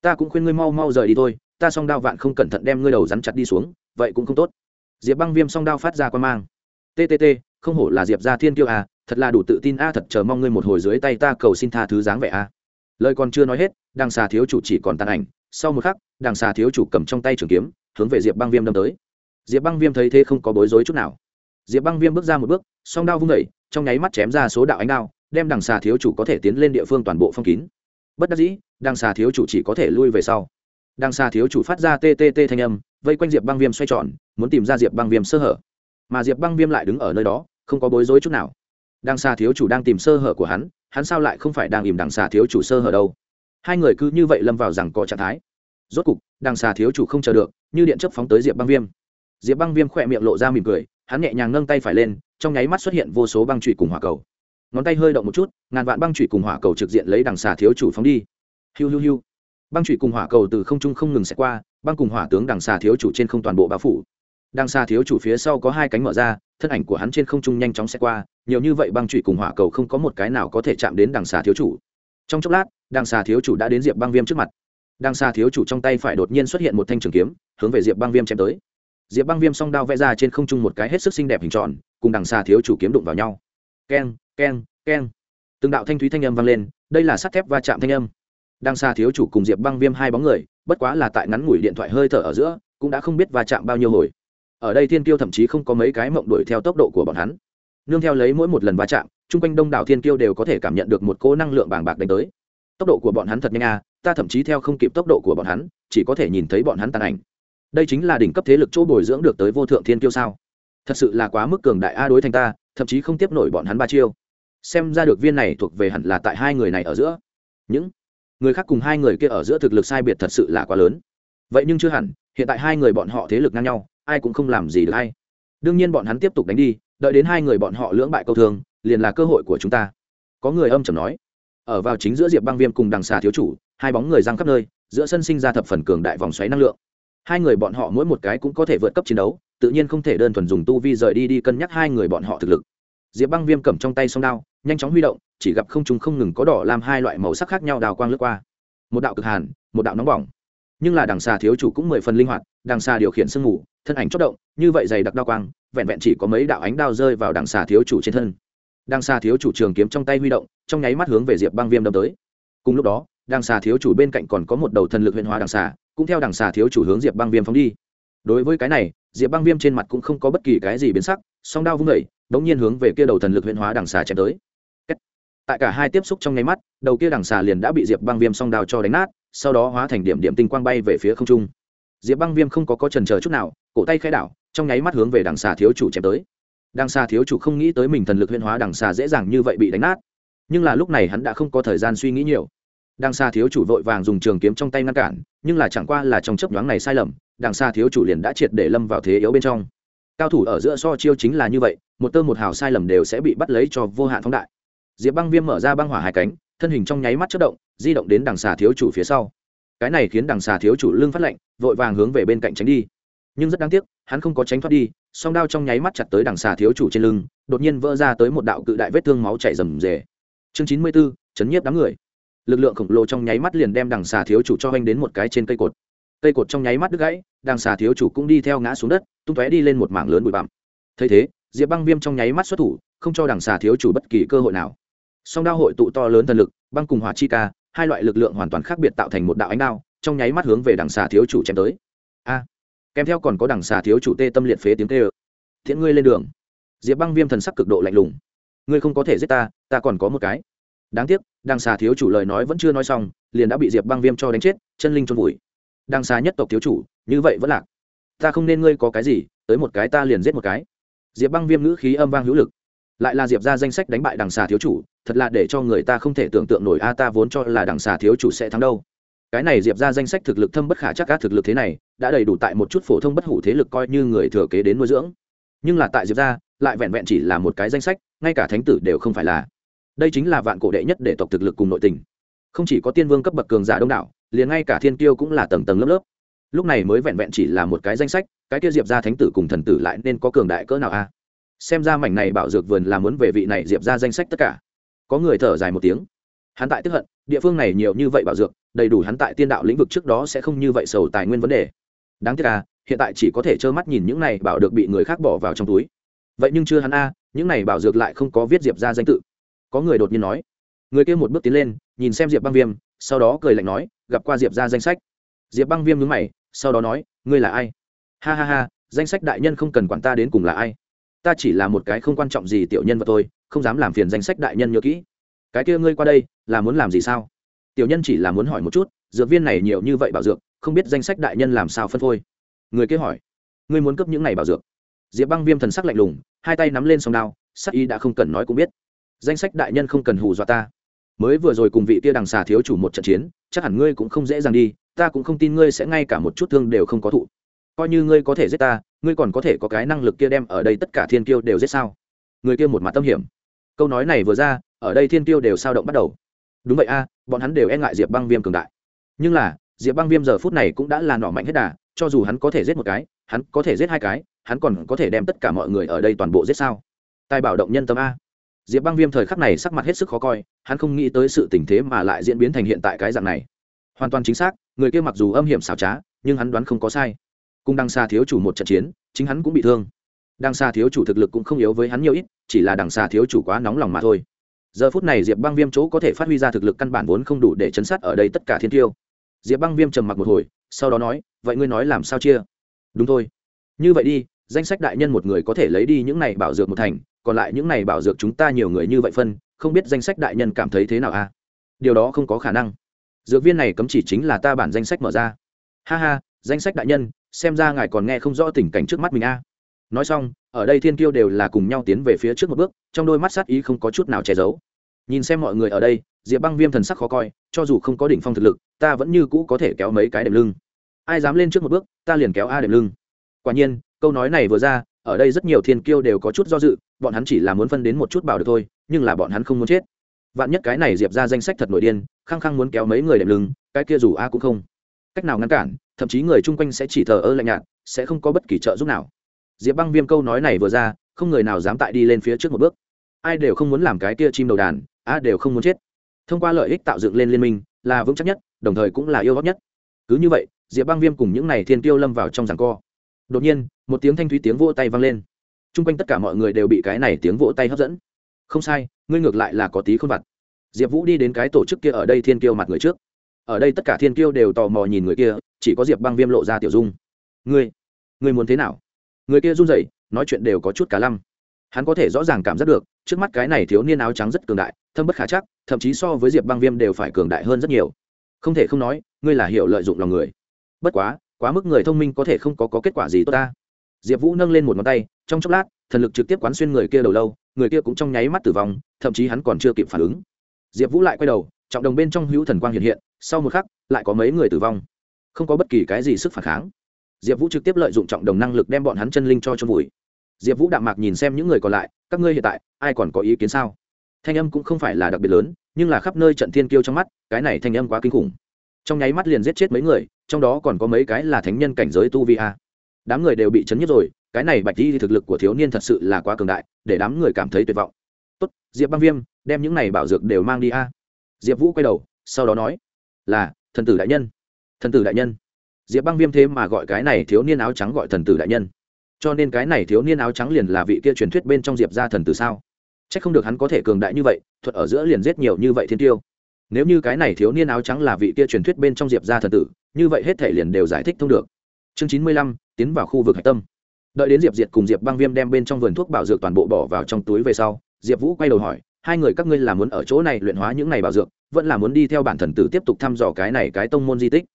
ta cũng khuyên ngươi mau mau rời đi thôi, ta song đao vạn không cẩn thận đem ngươi đầu rắn chặt đi xuống, vậy cũng không tốt. Diệp băng viêm song đao phát ra quan mang. Ttt không hổ là diệp gia thiên kiêu à thật là đủ tự tin a thật chờ mong ngươi một hồi dưới tay ta cầu xin tha thứ dáng vẻ a lời còn chưa nói hết, đằng xà thiếu chủ chỉ còn tàn ảnh sau một khắc, đằng xà thiếu chủ cầm trong tay trường kiếm, hướng về diệp băng viêm đâm tới. Diệp băng viêm thấy thế không có bối rối chút nào. Diệp băng viêm bước ra một bước, song đao vung vẩy trong nháy mắt chém ra số đạo ánh đao, đem đằng xà thiếu chủ có thể tiến lên địa phương toàn bộ phong kín. Bất đắc dĩ, đằng xà thiếu chủ chỉ có thể lui về sau. Đằng xà thiếu chủ phát ra ttt thanh âm, vây quanh diệp băng viêm xoay tròn, muốn tìm ra diệp băng viêm sơ hở. Mà diệp băng viêm lại đứng ở nơi đó, không có bối rối chút nào. Đằng xà thiếu chủ đang tìm sơ hở của hắn hắn sao lại không phải đang ìm đằng xà thiếu chủ sơ hở đâu? Hai người cứ như vậy lâm vào rằng có trạng thái. Rốt cục, đằng xà thiếu chủ không chờ được, như điện chấp phóng tới diệp băng viêm. Diệp băng viêm khỏe miệng lộ ra mỉm cười, hắn nhẹ nhàng nâng tay phải lên, trong nháy mắt xuất hiện vô số băng trụy cùng hỏa cầu. Ngón tay hơi động một chút, ngàn vạn băng trụy cùng hỏa cầu trực diện lấy đằng xà thiếu chủ phóng đi. Hiu hiu hiu. Băng trụy cùng hỏa cầu từ không trung không ngừng xẹt qua, băng cùng hỏa tướng đằng xà thiếu chủ trên không toàn bộ bao phủ. Đằng xà thiếu chủ phía sau có hai cánh mở ra, thân ảnh của hắn trên không trung nhanh chóng xẹt qua, nhiều như vậy băng trụy cùng hỏa cầu không có một cái nào có thể chạm đến đằng xà thiếu chủ. Trong chốc lát đằng xà thiếu chủ đã đến diệp băng viêm trước mặt. Đằng xà thiếu chủ trong tay phải đột nhiên xuất hiện một thanh trường kiếm, hướng về diệp băng viêm chém tới. Diệp băng viêm song đao vẽ ra trên không trung một cái hết sức xinh đẹp hình tròn, cùng đằng xà thiếu chủ kiếm đụng vào nhau. Keng keng keng. Từng đạo thanh thúy thanh âm vang lên, đây là sắt thép va chạm thanh âm. Đằng xà thiếu chủ cùng diệp băng viêm hai bóng người, bất quá là tại ngắn ngủi điện thoại hơi thở ở giữa, cũng đã không biết va chạm bao nhiêu hồi. Ở đây thiên kiêu thậm chí không có mấy cái mộng đuổi theo tốc độ của bọn hắn. Nương theo lấy mỗi một lần va chạm, chung quanh đông đảo thiên kiêu đều có thể cảm nhận được một cỗ năng lượng bàng bạc đánh tới tốc độ của bọn hắn thật nhanh à ta thậm chí theo không kịp tốc độ của bọn hắn, chỉ có thể nhìn thấy bọn hắn tàn ảnh. Đây chính là đỉnh cấp thế lực chỗ bồi dưỡng được tới vô thượng thiên kiêu sao? Thật sự là quá mức cường đại a đối thành ta, thậm chí không tiếp nổi bọn hắn ba chiêu. Xem ra được viên này thuộc về hẳn là tại hai người này ở giữa. Những người khác cùng hai người kia ở giữa thực lực sai biệt thật sự là quá lớn. Vậy nhưng chưa hẳn, hiện tại hai người bọn họ thế lực ngang nhau, ai cũng không làm gì được hay đương nhiên bọn hắn tiếp tục đánh đi, đợi đến hai người bọn họ lưỡng bại câu thương, liền là cơ hội của chúng ta. Có người âm chầm nói ở vào chính giữa diệp băng viêm cùng đằng xà thiếu chủ, hai bóng người giang khắp nơi, giữa sân sinh ra thập phần cường đại vòng xoáy năng lượng. Hai người bọn họ mỗi một cái cũng có thể vượt cấp chiến đấu, tự nhiên không thể đơn thuần dùng tu vi rời đi đi cân nhắc hai người bọn họ thực lực. Diệp băng viêm cầm trong tay song đao, nhanh chóng huy động, chỉ gặp không chúng không ngừng có đỏ làm hai loại màu sắc khác nhau đào quang lướt qua. Một đạo cực hàn, một đạo nóng bỏng. Nhưng là đằng xà thiếu chủ cũng mười phần linh hoạt, đằng xà điều khiển sương mù, thân ảnh chót động, như vậy dày đặc đao quang, vẹn vẹn chỉ có mấy đạo ánh đao rơi vào đằng xà thiếu chủ trên thân. Đang xa thiếu chủ trường kiếm trong tay huy động, trong nháy mắt hướng về diệp băng viêm đâm tới. Cùng lúc đó Đang xà thiếu chủ bên cạnh còn có một đầu thần lực huyền hóa đằng xà, cũng theo đằng xà thiếu chủ hướng diệp băng viêm phóng đi. Đối với cái này, diệp băng viêm trên mặt cũng không có bất kỳ cái gì biến sắc, song đao vung vẩy đống nhiên hướng về kia đầu thần lực huyền hóa đằng xà chém tới. Tại cả hai tiếp xúc trong nháy mắt, đầu kia đằng xà liền đã bị diệp băng viêm song đao cho đánh nát, sau đó hóa thành điểm điểm tinh quang bay về phía không trung. Diệp băng viêm không có có trần chờ chút nào, cổ tay khai đảo, trong nháy mắt hướng về đằng xà thiếu chủ chém tới đằng xà thiếu chủ không nghĩ tới mình thần lực huyên hóa đằng xà dễ dàng như vậy bị đánh nát. Nhưng là lúc này hắn đã không có thời gian suy nghĩ nhiều. Đằng xà thiếu chủ vội vàng dùng trường kiếm trong tay ngăn cản, nhưng là chẳng qua là trong chấp nhoáng này sai lầm, đằng xà thiếu chủ liền đã triệt để lâm vào thế yếu bên trong. Cao thủ ở giữa so chiêu chính là như vậy, một tơ một hào sai lầm đều sẽ bị bắt lấy cho vô hạn phóng đại. Diệp băng viêm mở ra băng hỏa hai cánh, thân hình trong nháy mắt chất động, di động đến đằng xà thiếu chủ phía sau. Cái này khiến đằng xà thiếu chủ lưng phát lệnh vội vàng hướng về bên cạnh tránh đi nhưng rất đáng tiếc, hắn không có tránh thoát đi, song đao trong nháy mắt chặt tới đằng xà thiếu chủ trên lưng, đột nhiên vỡ ra tới một đạo cự đại vết thương máu chảy rầm rề. Chương chín mươi b ố chấn nhiếp đám người. Lực lượng khổng lồ trong nháy mắt liền đem đằng xà thiếu chủ cho anh đến một cái trên cây cột. Cây cột trong nháy mắt đứt gãy, đằng xà thiếu chủ cũng đi theo ngã xuống đất, tung tóe đi lên một mảng lớn bụi bặm. Thấy thế, diệp băng viêm trong nháy mắt xuất thủ, không cho đằng xà thiếu chủ bất kỳ cơ hội nào. Song đao hội tụ to lớn thần lực, băng cùng hỏa chi ca, hai loại lực lượng hoàn toàn khác biệt tạo thành một đạo ánh đao, trong nháy mắt hướng về đằng xà thiếu chủ chém tới kèm theo còn có đằng xà thiếu chủ tê tâm liệt phế tiếng tê ơ thiện ngươi lên đường. Diệp băng viêm thần sắc cực độ lạnh lùng. Ngươi không có thể giết ta ta còn có một cái. Đáng tiếc, đằng xà thiếu chủ lời nói vẫn chưa nói xong, liền đã bị diệp băng viêm cho đánh chết, chân linh trôn vùi. Đằng xà nhất tộc thiếu chủ, như vậy vẫn lạc. Ta không nên ngươi có cái gì, tới một cái ta liền giết một cái. Diệp băng viêm ngữ khí âm vang hữu lực. Lại là diệp ra danh sách đánh bại đằng xà thiếu chủ, thật là để cho người ta không thể tưởng tượng nổi, a, ta vốn cho là đằng xà thiếu chủ sẽ thắng đâu cái này diệp ra danh sách thực lực thâm bất khả chắc các thực lực thế này, đã đầy đủ tại một chút phổ thông bất hủ thế lực coi như người thừa kế đến nuôi dưỡng. Nhưng là tại diệp ra lại vẹn vẹn chỉ là một cái danh sách, ngay cả thánh tử đều không phải là. Đây chính là vạn cổ đệ nhất để tộc thực lực cùng nội tình. Không chỉ có tiên vương cấp bậc cường giả đông đảo, liền ngay cả thiên tiêu cũng là tầng tầng lớp lớp. Lúc này mới vẹn vẹn chỉ là một cái danh sách, cái kia diệp ra thánh tử cùng thần tử lại nên có cường đại cỡ nào a? Xem ra mảnh này bảo dược vườn là muốn về vị này diệp ra danh sách tất cả. Có người thở dài một tiếng. Hắn tại tức hận địa phương này nhiều như vậy bảo dược, đầy đủ hắn tại tiên đạo lĩnh vực trước đó sẽ không như vậy sầu tài nguyên vấn đề. Đáng tiếc à hiện tại chỉ có thể trơ mắt nhìn những này bảo được bị người khác bỏ vào trong túi. Vậy nhưng chưa hắn a, những này bảo dược lại không có viết diệp ra danh tự. Có người đột nhiên nói. Người kia một bước tiến lên, nhìn xem diệp băng viêm, sau đó cười lạnh nói, gặp qua diệp ra danh sách. Diệp băng viêm nhướng mày, sau đó nói, ngươi là ai? Ha ha ha, danh sách đại nhân không cần quản ta đến cùng là ai. Ta chỉ là một cái không quan trọng gì tiểu nhân vật tôi không dám làm phiền danh sách đại nhân nhớ kỹ cái kia ngươi qua đây, là muốn làm gì sao? Tiểu nhân chỉ là muốn hỏi một chút, dược viên này nhiều như vậy bảo dược, không biết danh sách đại nhân làm sao phân phôi người kia hỏi, ngươi muốn cấp những này bảo dược? Diệp băng viêm thần sắc lạnh lùng, hai tay nắm lên sông đao, sắc y đã không cần nói cũng biết. Danh sách đại nhân không cần hù dọa ta. Mới vừa rồi cùng vị kia đằng xà thiếu chủ một trận chiến, chắc hẳn ngươi cũng không dễ dàng đi, ta cũng không tin ngươi sẽ ngay cả một chút thương đều không có thụ. Coi như ngươi có thể giết ta, ngươi còn có thể có cái năng lực kia đem ở đây tất cả thiên kiêu đều giết sao? Người kia một mặt tâm hiểm. Câu nói này vừa ra ở đây thiên tiêu đều sao động bắt đầu. Đúng vậy a, bọn hắn đều e ngại diệp băng viêm cường đại. Nhưng là, diệp băng viêm giờ phút này cũng đã là nọ mạnh hết đà, cho dù hắn có thể giết một cái, hắn có thể giết hai cái, hắn còn có thể đem tất cả mọi người ở đây toàn bộ giết sao? Tài bảo động nhân tâm a. Diệp băng viêm thời khắc này sắc mặt hết sức khó coi, hắn không nghĩ tới sự tình thế mà lại diễn biến thành hiện tại cái dạng này. Hoàn toàn chính xác, người kia mặc dù âm hiểm xảo trá, nhưng hắn đoán không có sai. Cùng đằng xa thiếu chủ một trận chiến, chính hắn cũng bị thương. Đằng xa thiếu chủ thực lực cũng không yếu với hắn nhiều ít, chỉ là đằng xa thiếu chủ quá nóng lòng mà thôi giờ phút này diệp băng viêm chỗ có thể phát huy ra thực lực căn bản vốn không đủ để chấn sát ở đây tất cả thiên tiêu. Diệp băng viêm trầm mặc một hồi, sau đó nói, vậy ngươi nói làm sao chia? Đúng thôi. Như vậy đi, danh sách đại nhân một người có thể lấy đi những này bảo dược một thành, còn lại những này bảo dược chúng ta nhiều người như vậy phân, không biết danh sách đại nhân cảm thấy thế nào a? À? điều đó không có khả năng. Dược viên này cấm chỉ chính là ta bản danh sách mở ra. Ha ha, danh sách đại nhân, xem ra ngài còn nghe không rõ tình cảnh trước mắt mình a nói xong, ở đây thiên kiêu đều là cùng nhau tiến về phía trước một bước, trong đôi mắt sát ý không có chút nào che giấu. Nhìn xem mọi người ở đây, diệp băng viêm thần sắc khó coi, cho dù không có đỉnh phong thực lực, ta vẫn như cũ có thể kéo mấy cái đệm lưng. Ai dám lên trước một bước, ta liền kéo a đệm lưng. Quả nhiên, câu nói này vừa ra, ở đây rất nhiều thiên kiêu đều có chút do dự, bọn hắn chỉ là muốn phân đến một chút bảo được thôi, nhưng là bọn hắn không muốn chết. Vạn nhất cái này diệp ra danh sách thật nội điên, khăng khăng muốn kéo mấy người đệm lưng, cái kia dù a cũng không. Cách nào ngăn cản, thậm chí người chung quanh sẽ chỉ thờ ơ lạnh nhạt, sẽ không có bất kỳ trợ giúp nào diệp băng viêm câu nói này vừa ra, không người nào dám tại đi lên phía trước một bước. Ai đều không muốn làm cái kia chim đầu đàn a đều không muốn chết. Thông qua lợi ích tạo dựng lên liên minh, là vững chắc nhất, đồng thời cũng là yêu góp nhất. Cứ như vậy, diệp băng viêm cùng những n à y thiên tiêu lâm vào trong giảng co. Đột nhiên, một tiếng thanh thúy tiếng vỗ tay vang lên. T r u n g quanh tất cả mọi người đều bị cái này tiếng vỗ tay hấp dẫn. Không sai, ngươi ngược lại là có tí khôn vặt. Diệp vũ đi đến cái tổ chức kia ở đây thiên kiêu mặt người trước. Ở đây tất cả thiên kiêu đều tò mò nhìn người kia, chỉ có diệp băng viêm lộ ra tiểu dung. Ngươi ngươi muốn thế nào? Người kia run rẩy nói chuyện đều có chút cá lăm. Hắn có thể rõ ràng cảm giác được trước mắt cái này thiếu niên áo trắng rất cường đại thâm bất khả chắc thậm chí so với diệp băng viêm đều phải cường đại hơn rất nhiều. Không thể không nói ngươi là hiểu lợi dụng lòng người. Bất quá quá mức người thông minh có thể không có, có kết quả gì tốt ta. Diệp vũ nâng lên một ngón tay trong chốc lát thần lực trực tiếp quán xuyên người kia đầu lâu người kia cũng trong nháy mắt tử vong thậm chí hắn còn chưa kịp phản ứng. Diệp vũ lại quay đầu trọng đồng bên trong hữu thần quang hiện hiện sau một khắc lại có mấy người tử vong. Không có bất kỳ cái gì sức phản kháng diệp vũ trực tiếp lợi dụng trọng đồng năng lực đem bọn hắn chân linh cho cho vùi. Diệp vũ đạm mạc nhìn xem những người còn lại, các ngươi hiện tại, ai còn có ý kiến sao? Thanh âm cũng không phải là đặc biệt lớn, nhưng là khắp nơi trận thiên kiêu trong mắt, cái này thanh âm quá kinh khủng. Trong nháy mắt liền giết chết mấy người, trong đó còn có mấy cái là thánh nhân cảnh giới tu vi a. Đám người đều bị chấn nhất rồi, cái này bạch di thực lực của thiếu niên thật sự là quá cường đại, để đám người cảm thấy tuyệt vọng. Tốt, diệp băng viêm, đem những này bảo dược đều mang đi a. Diệp vũ quay đầu, sau đó nói, là, thần tử đại nhân. Thần tử đại nhân diệp băng viêm thế mà gọi cái này thiếu niên áo trắng gọi thần tử đại nhân. Cho nên cái này thiếu niên áo trắng liền là vị kia truyền thuyết bên trong diệp ra thần tử sao? C h ắ c không được hắn có thể cường đại như vậy, thuật ở giữa liền giết nhiều như vậy thiên tiêu. Nếu như cái này thiếu niên áo trắng là vị kia truyền thuyết bên trong diệp ra thần tử, như vậy hết thể liền đều giải thích thông được. Chương chín mươi lăm, tiến vào khu vực hạch tâm. Đợi đến diệp diệt cùng diệp băng viêm đem bên trong vườn thuốc bảo dược toàn bộ bỏ vào trong túi về sau, diệp vũ quay đầu hỏi, hai người các ngươi là muốn ở chỗ này luyện hóa những này bảo dược, vẫn là muốn đi theo bản thần tử tiếp tục thăm dò cái này cái tông môn di tích?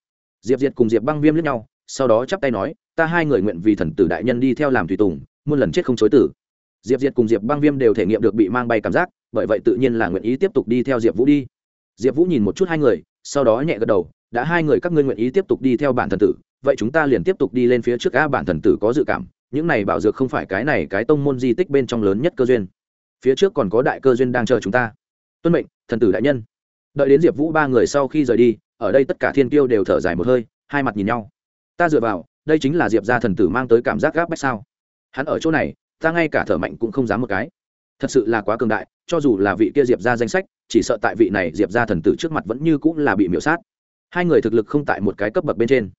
Diệp diệt cùng diệp băng viêm lẫn nhau, sau đó chắp tay nói, ta hai người nguyện vì thần tử đại nhân đi theo làm tùy tùng, muôn lần chết không chối tử. Diệp diệt cùng diệp băng viêm đều thể nghiệm được bị mang bay cảm giác, bởi vậy tự nhiên là nguyện ý tiếp tục đi theo diệp vũ đi. Diệp vũ nhìn một chút hai người, sau đó nhẹ gật đầu, đã hai người các ngươi nguyện ý tiếp tục đi theo bản thần tử, vậy chúng ta liền tiếp tục đi lên phía trước a bản thần tử có dự cảm, những này bảo dược không phải cái này cái tông môn di tích bên trong lớn nhất cơ duyên. Phía trước còn có đại cơ duyên đang chờ chúng ta. Tuân mệnh, thần tử đại nhân đợi đến diệp vũ ba người sau khi rời đi, ở đây tất cả thiên tiêu đều thở dài một hơi, hai mặt nhìn nhau. Ta dựa vào, đây chính là diệp gia thần tử mang tới cảm giác gáp bách sao? Hắn ở chỗ này, ta ngay cả thở mạnh cũng không dám một cái. Thật sự là quá cường đại, cho dù là vị kia diệp ra danh sách, chỉ sợ tại vị này diệp ra thần tử trước mặt vẫn như cũng là bị miễu sát. Hai người thực lực không tại một cái cấp bậc bên trên.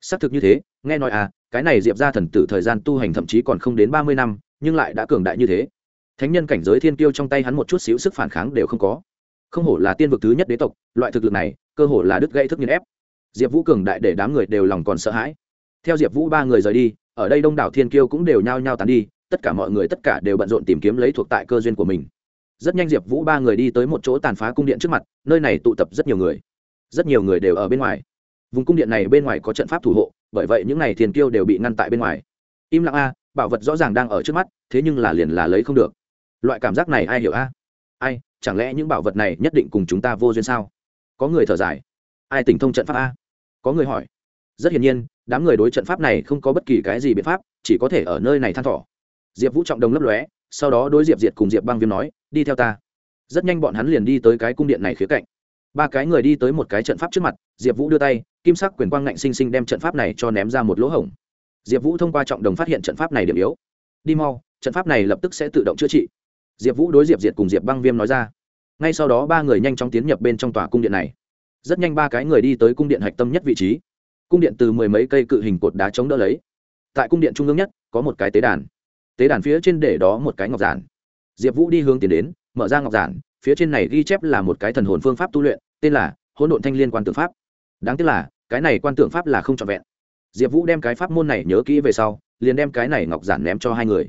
Xác thực như thế, nghe nói à cái này diệp ra thần tử thời gian tu hành thậm chí còn không đến ba mươi năm, nhưng lại đã cường đại như thế. Thánh nhân cảnh giới thiên tiêu trong tay hắn một chút xíu sức phản kháng đều không có không hổ là tiên vực thứ nhất đế tộc, loại thực lực này, cơ hồ là đứt gây thức nghiên ép. Diệp vũ cường đại để đám người đều lòng còn sợ hãi. Theo diệp vũ ba người rời đi, ở đây đông đảo thiên kiêu cũng đều nhao nhao tán đi, tất cả mọi người tất cả đều bận rộn tìm kiếm lấy thuộc tại cơ duyên của mình. Rất nhanh diệp vũ ba người đi tới một chỗ tàn phá cung điện trước mặt, nơi này tụ tập rất nhiều người. Rất nhiều người đều ở bên ngoài. Vùng cung điện này bên ngoài có trận pháp thủ hộ, bởi vậy những n à y thiền kiêu đều bị ngăn tại bên ngoài. Im lặng a, bảo vật rõ ràng đang ở trước mắt, thế nhưng là liền là lấy không được. Loại cảm giác này ai hiểu a? Ai chẳng lẽ những bảo vật này nhất định cùng chúng ta vô duyên sao? Có người thở dài. Ai tỉnh thông trận pháp a? Có người hỏi. Rất hiển nhiên, đám người đối trận pháp này không có bất kỳ cái gì biện pháp, chỉ có thể ở nơi này than thỏ diệp vũ trọng đồng lấp lóe, sau đó đối diệp diệt cùng diệp băng viêm nói, đi theo ta. Rất nhanh bọn hắn liền đi tới cái cung điện này khía cạnh. Ba cái người đi tới một cái trận pháp trước mặt, diệp vũ đưa tay, kim sắc quyền quang ngạnh xinh xinh đem trận pháp này cho ném ra một lỗ hổng. Diệp vũ thông qua trọng đồng phát hiện trận pháp này điểm yếu. Đi mau, trận pháp này lập tức sẽ tự động chữa trị diệp vũ đối diệp diệt cùng diệp băng viêm nói ra. Ngay sau đó ba người nhanh chóng tiến nhập bên trong tòa cung điện này. Rất nhanh ba cái người đi tới cung điện hạch tâm nhất vị trí. Cung điện từ mười mấy cây cự hình cột đá chống đỡ lấy. Tại cung điện trung ương nhất, có một cái tế đàn. Tế đàn phía trên để đó một cái ngọc giản. Diệp vũ đi hướng tiến đến, mở ra ngọc giản, phía trên này ghi chép là một cái thần hồn phương pháp tu luyện, tên là hỗn độn thanh liên quan tượng pháp. Đáng tiếc là, cái này quan tượng pháp là không trọn vẹn. Diệp vũ đem cái pháp môn này nhớ kỹ về sau, liền đem cái này ngọc giản ném cho hai người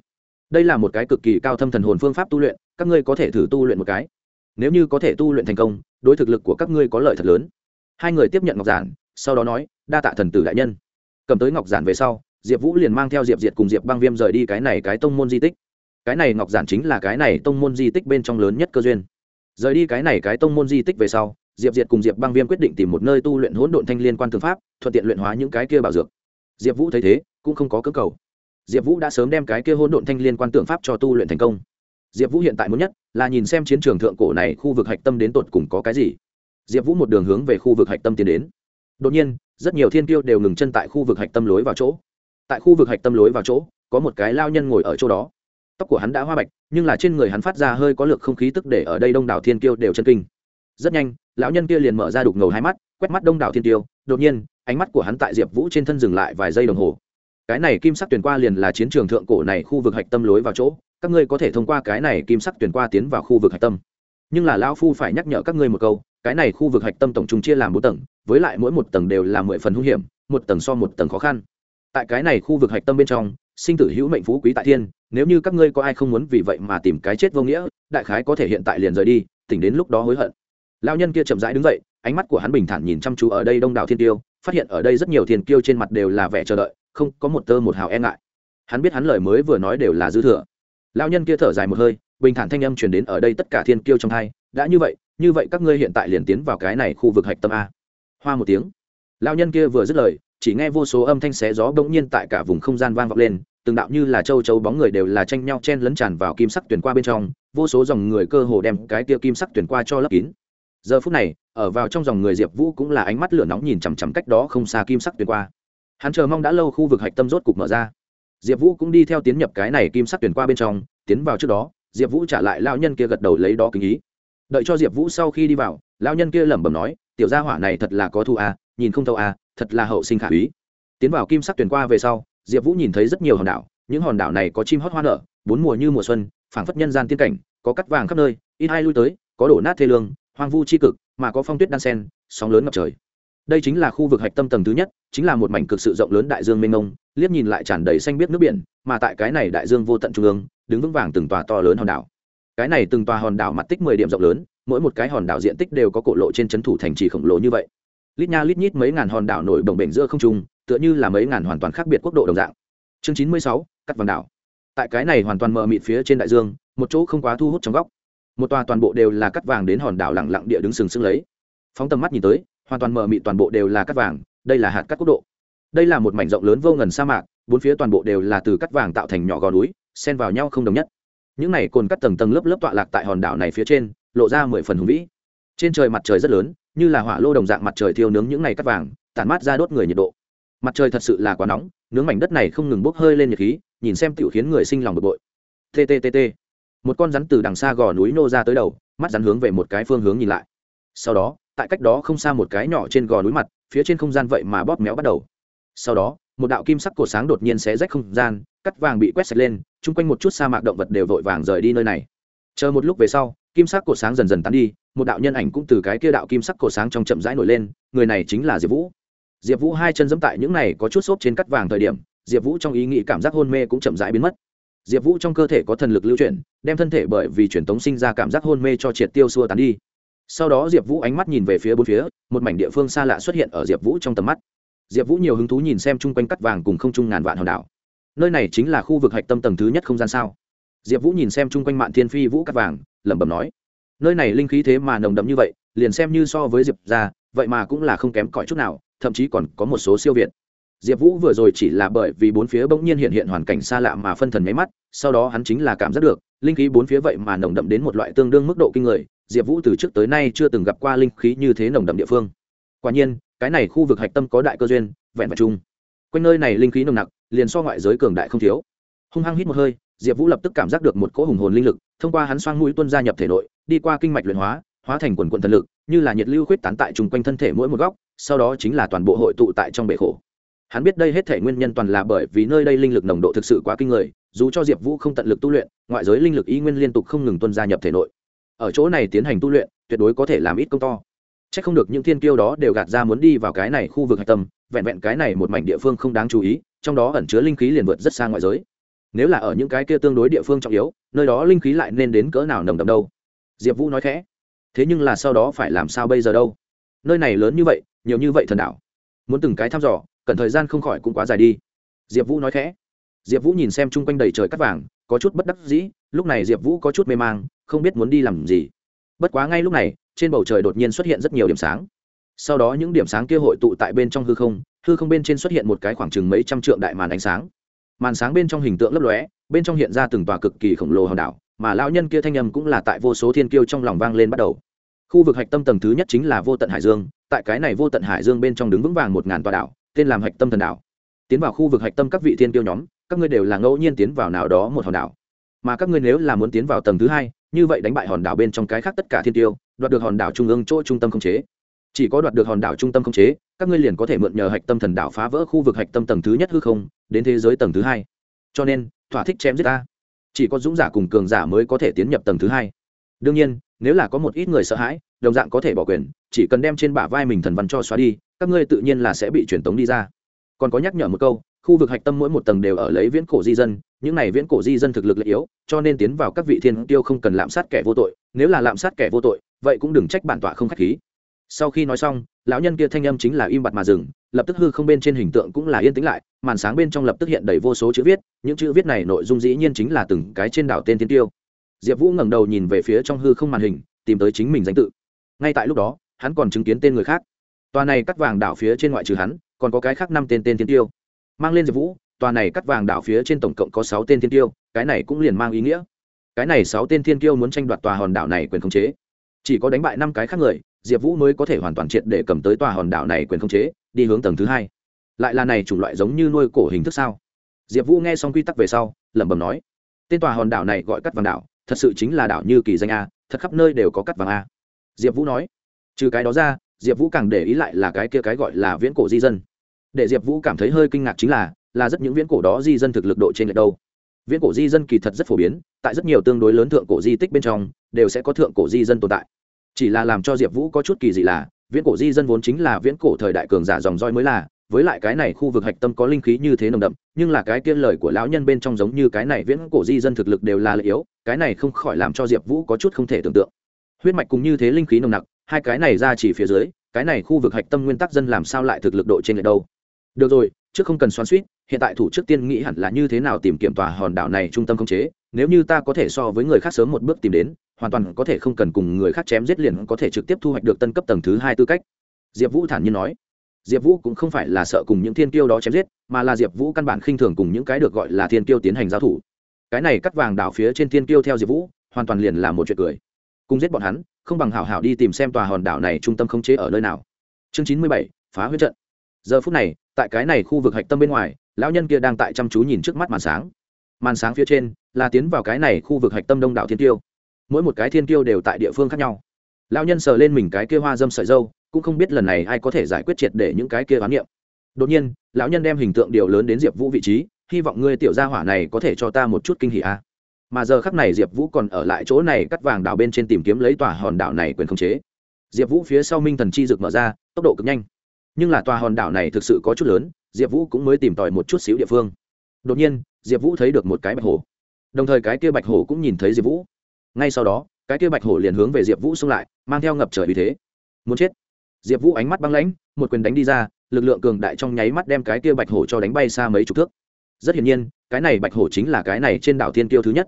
đây là một cái cực kỳ cao thâm thần hồn phương pháp tu luyện, các ngươi có thể thử tu luyện một cái. Nếu như có thể tu luyện thành công, đối thực lực của các ngươi có lợi thật lớn. Hai người tiếp nhận ngọc giản, sau đó nói, đa tạ thần tử đại nhân. Cầm tới ngọc giản về sau, diệp vũ liền mang theo diệp diệt cùng diệp băng viêm rời đi cái này cái tông môn di tích. Cái này ngọc giản chính là cái này tông môn di tích bên trong lớn nhất cơ duyên. Rời đi cái này cái tông môn di tích về sau, diệp diệt cùng diệp băng viêm quyết định tìm một nơi tu luyện hỗn độn thanh liên quan tư pháp, thuận tiện luyện hóa những cái kia bảo dược. Diệp vũ thấy thế, cũng không có cơ cầu diệp vũ đã sớm đem cái kia hỗn độn thanh liên quan tượng pháp cho tu luyện thành công. Diệp vũ hiện tại muốn nhất là nhìn xem chiến trường thượng cổ này khu vực hạch tâm đến tột cùng có cái gì. Diệp vũ một đường hướng về khu vực hạch tâm tiến đến. Đột nhiên, rất nhiều thiên tiêu đều ngừng chân tại khu vực hạch tâm lối vào chỗ. Tại khu vực hạch tâm lối vào chỗ, có một cái lao nhân ngồi ở chỗ đó. Tóc của hắn đã hoa bạch, nhưng là trên người hắn phát ra hơi có lực không khí tức để ở đây đông đảo thiên tiêu đều chân kinh. Rất nhanh, lão nhân kia liền mở ra đục ngầu hai mắt, quét mắt đông đảo thiên tiêu đột nhiên, ánh mắt của hắn tại diệp vũ trên thân dừng lại vài giây đồng hồ cái này kim sắc tuyển qua liền là chiến trường thượng cổ này khu vực hạch tâm lối vào chỗ, các ngươi có thể thông qua cái này kim sắc tuyển qua tiến vào khu vực hạch tâm. Nhưng là lão phu phải nhắc nhở các ngươi một câu, cái này khu vực hạch tâm tổng trung chia làm bốn tầng, với lại mỗi một tầng đều là mười phần hung hiểm, một tầng so một tầng khó khăn. Tại cái này khu vực hạch tâm bên trong, sinh tử hữu mệnh phú quý tại thiên, nếu như các ngươi có ai không muốn vì vậy mà tìm cái chết vô nghĩa, đại khái có thể hiện tại liền rời đi, tỉnh đến lúc đó hối hận. Lao nhân kia chậm rãi đứng dậy, ánh mắt của hắn bình thản nhìn chăm chú ở đây đông đảo thiên tiêu, phát hiện ở đây rất nhiều thiên tiêu trên mặt đều là vẻ chờ đợi không có một tơ một hào e ngại. Hắn biết hắn lời mới vừa nói đều là dư thừa. Lao nhân kia thở dài một hơi, bình thản thanh âm truyền đến ở đây tất cả thiên kiêu trong hai, đã như vậy như vậy các ngươi hiện tại liền tiến vào cái này khu vực hạch tâm a. Hoa một tiếng. Lao nhân kia vừa dứt lời, chỉ nghe vô số âm thanh xé gió bỗng nhiên tại cả vùng không gian vang vọng lên, từng đạo như là châu châu bóng người đều là tranh nhau chen lấn tràn vào kim sắc tuyển qua bên trong, vô số dòng người cơ hồ đem cái kia kim sắc tuyển qua cho lấp kín. Giờ phút này, ở vào trong dòng người diệp vũ cũng là ánh mắt lửa nóng nhìn chằm chằm cách đó không xa kim sắc tuyển qua hắn chờ mong đã lâu khu vực hạch tâm rốt cục mở ra. Diệp vũ cũng đi theo tiến nhập cái này kim sắc tuyển qua bên trong tiến vào trước đó diệp vũ trả lại lao nhân kia gật đầu lấy đó kính ý. Đợi cho diệp vũ sau khi đi vào lao nhân kia lẩm bẩm nói tiểu gia hỏa này thật là có thu à, nhìn không thâu à, thật là hậu sinh khả úy. Tiến vào kim sắc tuyển qua về sau diệp vũ nhìn thấy rất nhiều hòn đảo những hòn đảo này có chim hót hoa nở bốn mùa như mùa xuân phảng phất nhân gian tiên cảnh có cắt vàng khắp nơi ít hai lui tới có đổ nát thê lương hoang vu chi cực mà có phong tuyết đan sen sóng lớn ngập trời đây chính là khu vực hạch tâm tầng thứ nhất, chính là một mảnh cực sự rộng lớn đại dương mênh mông, liếc nhìn lại tràn đầy xanh biếc nước biển, mà tại cái này đại dương vô tận trung ương, đứng vững vàng từng tòa to lớn hòn đảo. Cái này từng tòa hòn đảo mặt tích mười điểm rộng lớn, mỗi một cái hòn đảo diện tích đều có cổ lộ trên c thủ thành trì khổng lồ như vậy. Lít nha lít nhít mấy ngàn hòn đảo nổi bồng bềnh giữa không trung, tựa như là mấy ngàn hoàn toàn khác biệt quốc độ đồng dạng. Chương chín mươi sáu, cắt vàng đảo. Tại cái này hoàn toàn mờ mịt phía trên đại dương, một chỗ không quá thu hút trong góc. Một tòa toàn bộ đều là cắt vàng đến hòn đảo lẳng lặng địa đứng sừng sững lấy. Phóng tầm mắt nhìn tới hoàn toàn mờ mịt toàn bộ đều là cắt vàng, đây là hạt cắt quốc độ. Đây là một mảnh rộng lớn vô ngần sa mạc, bốn phía toàn bộ đều là từ cắt vàng tạo thành nhỏ gò núi, xen vào nhau không đồng nhất. Những này cồn cắt tầng tầng lớp lớp tọa lạc tại hòn đảo này phía trên, lộ ra mười phần hùng vĩ. Trên trời mặt trời rất lớn, như là hỏa lô đồng dạng mặt trời thiêu nướng những này cắt vàng, tản mát ra đốt người nhiệt độ. Mặt trời thật sự là quá nóng, nướng mảnh đất này không ngừng bốc hơi lên nhiệt khí, nhìn xem tiểu khiến người sinh lòng bực bội. Tttt một con rắn từ đằng xa gò núi nô ra tới đầu, mắt rắn hướng về một cái phương hướng nhìn lại. Sau đó tại cách đó không xa một cái nhỏ trên gò núi mặt, phía trên không gian vậy mà bóp méo bắt đầu. Sau đó, một đạo kim sắc cổ sáng đột nhiên xé rách không gian, cắt vàng bị quét sạch lên, chung quanh một chút sa mạc động vật đều vội vàng rời đi nơi này. Chờ một lúc về sau, kim sắc cổ sáng dần dần tán đi, một đạo nhân ảnh cũng từ cái kia đạo kim sắc cổ sáng trong chậm rãi nổi lên, người này chính là diệp vũ. Diệp vũ hai chân dẫm tại những này có chút xốp trên cắt vàng thời điểm, diệp vũ trong ý nghĩ cảm giác hôn mê cũng chậm rãi biến mất. Diệp vũ trong cơ thể có thần lực lưu chuyển, đem thân thể bởi vì truyền tống sinh ra cảm giác hôn mê cho triệt tiêu xua tán đi sau đó diệp vũ ánh mắt nhìn về phía bốn phía, một mảnh địa phương xa lạ xuất hiện ở diệp vũ trong tầm mắt. Diệp vũ nhiều hứng thú nhìn xem chung quanh cắt vàng cùng không trung ngàn vạn hòn đảo. Nơi này chính là khu vực hạch tâm tầng thứ nhất không gian sao? Diệp vũ nhìn xem chung quanh mạng thiên phi vũ cắt vàng, lẩm bẩm nói. Nơi này linh khí thế mà nồng đậm như vậy, liền xem như so với diệp ra vậy mà cũng là không kém cỏi chút nào, thậm chí còn có một số siêu việt. Diệp vũ vừa rồi chỉ là bởi vì bốn phía bỗng nhiên hiện hiện hoàn cảnh xa lạ mà phân thần nháy mắt, sau đó hắn chính là cảm giác được, linh khí bốn phía vậy mà nồng đậm đến một loại tương đương mức độ kinh người diệp vũ từ trước tới nay chưa từng gặp qua linh khí như thế nồng đậm địa phương. Quả nhiên, cái này khu vực hạch tâm có đại cơ duyên, vẹn vẹn chung. Quanh nơi này linh khí nồng nặc, liền so ngoại giới cường đại không thiếu. Hung hăng hít một hơi, diệp vũ lập tức cảm giác được một cỗ hùng hồn linh lực, thông qua hắn xoang mũi tuân gia nhập thể nội, đi qua kinh mạch luyện hóa hóa thành quần quần thần lực, như là nhiệt lưu khuyết tán tại chung quanh thân thể mỗi một góc, sau đó chính là toàn bộ hội tụ tại trong bể khổ. Hắn biết đây hết thể nguyên nhân toàn là bởi vì nơi đây linh lực nồng độ thực sự quá kinh người, dù cho diệp vũ không tận lực tu luyện, ngoại giới linh lực y nguyên liên tục không ngừng tuân gia nhập thể nội ở chỗ này tiến hành tu luyện, tuyệt đối có thể làm ít công to. C h ắ c không được những thiên kiêu đó đều gạt ra muốn đi vào cái này khu vực hạch tâm, vẹn vẹn cái này một mảnh địa phương không đáng chú ý, trong đó ẩn chứa linh khí liền vượt rất xa ngoại giới. Nếu là ở những cái kia tương đối địa phương trọng yếu, nơi đó linh khí lại nên đến cỡ nào nồng đậm đâu? Diệp vũ nói khẽ. Thế nhưng là sau đó phải làm sao bây giờ đâu? Nơi này lớn như vậy, nhiều như vậy thần đảo muốn từng cái thăm dò, cần thời gian không khỏi cũng quá dài đi. Diệp vũ nói khẽ diệp vũ nhìn xem chung quanh đầy trời cắt vàng, có chút bất đắc dĩ, lúc này diệp vũ có chút mê mang, không biết muốn đi làm gì. Bất quá ngay lúc này, trên bầu trời đột nhiên xuất hiện rất nhiều điểm sáng. Sau đó những điểm sáng kia hội tụ tại bên trong hư không hư không bên trên xuất hiện một cái khoảng chừng mấy trăm trượng đại màn ánh sáng. Màn sáng bên trong hình tượng lấp lóe, bên trong hiện ra từng tòa cực kỳ khổng lồ hòn đảo, mà lão nhân kia thanh âm cũng là tại vô số thiên kiêu trong lòng vang lên bắt đầu. Khu vực hạch tâm tầng thứ nhất chính là vô tận hải dương, tại cái này vô tận hải dương bên trong đứng vững vàng một ngàn tòa đảo, tên làm hạch tâm thần đảo. Tiến vào khu vực hạch tâm các vị thiên kiêu nhóm các ngươi đều là ngẫu nhiên tiến vào nào đó một hòn đảo. Mà các ngươi nếu là muốn tiến vào tầng thứ hai, như vậy đánh bại hòn đảo bên trong cái khác tất cả thiên tiêu, đoạt được hòn đảo trung ương chỗ trung tâm không chế. Chỉ có đoạt được hòn đảo trung tâm không chế, các ngươi liền có thể mượn nhờ hạch tâm thần đảo phá vỡ khu vực hạch tâm tầng thứ nhất hư không, đến thế giới tầng thứ hai. Cho nên, thỏa thích chém giết ta. Chỉ có dũng giả cùng cường giả mới có thể tiến nhập tầng thứ hai. Đương nhiên, nếu là có một ít người sợ hãi, đồng dạng có thể bỏ quyền, chỉ cần đem trên bả vai mình thần văn cho xóa đi, các ngươi tự nhiên là sẽ bị truyền tống đi ra. Còn có nhắc nhở một câu khu vực hạch tâm mỗi một tầng đều ở lấy viễn cổ di dân, những này viễn cổ di dân thực lực lợi yếu, cho nên tiến vào các vị thiên tiêu không cần lạm sát kẻ vô tội, nếu là lạm sát kẻ vô tội, vậy cũng đừng trách bản tọa không k h á c h khí. Sau khi nói xong, lão nhân kia thanh âm chính là im bặt mà dừng, lập tức hư không bên trên hình tượng cũng là yên tĩnh lại, màn sáng bên trong lập tức hiện đầy vô số chữ viết, những chữ viết này nội dung dĩ nhiên chính là từng cái trên đảo tên thiên tiêu. Diệp vũ ngẩng đầu nhìn về phía trong hư không màn hình, tìm tới chính mình danh tự. Ngay tại lúc đó, hắn còn chứng kiến tên người khác. Tòa này cắt vàng đảo phía trên ngoại trừ hắn, còn có cái khác năm tên tên thiên tiêu mang lên diệp vũ, tòa này cắt vàng đảo phía trên tổng cộng có sáu tên thiên tiêu cái này cũng liền mang ý nghĩa. Cái này sáu tên thiên tiêu muốn tranh đoạt tòa hòn đảo này quyền khống chế. Chỉ có đánh bại năm cái khác người, diệp vũ mới có thể hoàn toàn triệt để cầm tới tòa hòn đảo này quyền khống chế, đi hướng tầng thứ hai. Lại là này chủng loại giống như nuôi cổ hình thức sao? Diệp vũ nghe xong quy tắc về sau, lẩm bẩm nói, tên tòa hòn đảo này gọi cắt vàng đảo, thật sự chính là đảo như kỳ danh a, thật khắp nơi đều có cắt vàng a. Diệp vũ nói. Trừ cái đó ra, diệp vũ càng để ý lại là cái kia cái gọi là viễn cổ di dân để diệp vũ cảm thấy hơi kinh ngạc chính là là rất những viễn cổ đó di dân thực lực độ trên lệch đâu. Viễn cổ di dân kỳ thật rất phổ biến, tại rất nhiều tương đối lớn thượng cổ di tích bên trong, đều sẽ có thượng cổ di dân tồn tại. Chỉ là làm cho diệp vũ có chút kỳ dị là, viễn cổ di dân vốn chính là viễn cổ thời đại cường giả dòng roi mới là, với lại cái này khu vực hạch tâm có linh khí như thế nồng đậm, nhưng là cái tiên lời của lão nhân bên trong giống như cái này viễn cổ di dân thực lực đều là lợi yếu, cái này không khỏi làm cho diệp vũ có chút không thể tưởng tượng. Huyết mạch cùng như thế linh khí nồng nặc, hai cái này ra chỉ phía dưới, cái này khu vực hạch tâm nguyên tắc dân làm sao lại thực lực độ trên lệch đâu? Được rồi, trước không cần xoắn suýt, hiện tại thủ trước tiên nghĩ hẳn là như thế nào tìm kiểm tòa hòn đảo này trung tâm không chế, nếu như ta có thể so với người khác sớm một bước tìm đến, hoàn toàn có thể không cần cùng người khác chém giết liền có thể trực tiếp thu hoạch được tân cấp tầng thứ hai tư cách. Diệp vũ thản nhiên nói. Diệp vũ cũng không phải là sợ cùng những thiên kiêu đó chém giết, mà là diệp vũ căn bản khinh thường cùng những cái được gọi là thiên kiêu tiến hành giao thủ. Cái này cắt vàng đảo phía trên thiên kiêu theo diệp vũ, hoàn toàn liền là một chuyện cười. Cùng giết bọn hắn, không bằng hảo hảo đi tìm xem tòa hòn đảo này trung tâm khống chế ở nơi nào. Chương chín mươi bảy, phá huyết trận. Giờ phút này tại cái này khu vực hạch tâm bên ngoài, lão nhân kia đang tại chăm chú nhìn trước mắt màn sáng. Màn sáng phía trên là tiến vào cái này khu vực hạch tâm đông đảo thiên tiêu mỗi một cái thiên tiêu đều tại địa phương khác nhau. Lão nhân sờ lên mình cái kia hoa dâm sợi dâu, cũng không biết lần này ai có thể giải quyết triệt để những cái kia oán niệm. Đột nhiên, lão nhân đem hình tượng điều lớn đến diệp vũ vị trí, hy vọng ngươi tiểu gia hỏa này có thể cho ta một chút kinh hỉ a mà giờ khắc này diệp vũ còn ở lại chỗ này cắt vàng đảo bên trên tìm kiếm lấy tòa hòn đảo này quyền khống chế. Diệp vũ phía sau minh thần chi rực mở ra, tốc độ cực nhanh nhưng là tòa hòn đảo này thực sự có chút lớn, diệp vũ cũng mới tìm tòi một chút xíu địa phương. Đột nhiên, diệp vũ thấy được một cái bạch hổ. Đồng thời cái kia bạch hổ cũng nhìn thấy diệp vũ. Ngay sau đó, cái kia bạch hổ liền hướng về diệp vũ xông lại, mang theo ngập trời vì thế. Muốn chết. Diệp vũ ánh mắt băng lãnh, một quyền đánh đi ra, lực lượng cường đại trong nháy mắt đem cái kia bạch hổ cho đánh bay xa mấy chục thước. Rất hiển nhiên, cái này bạch hổ chính là cái này trên đảo thiên tiêu thứ nhất.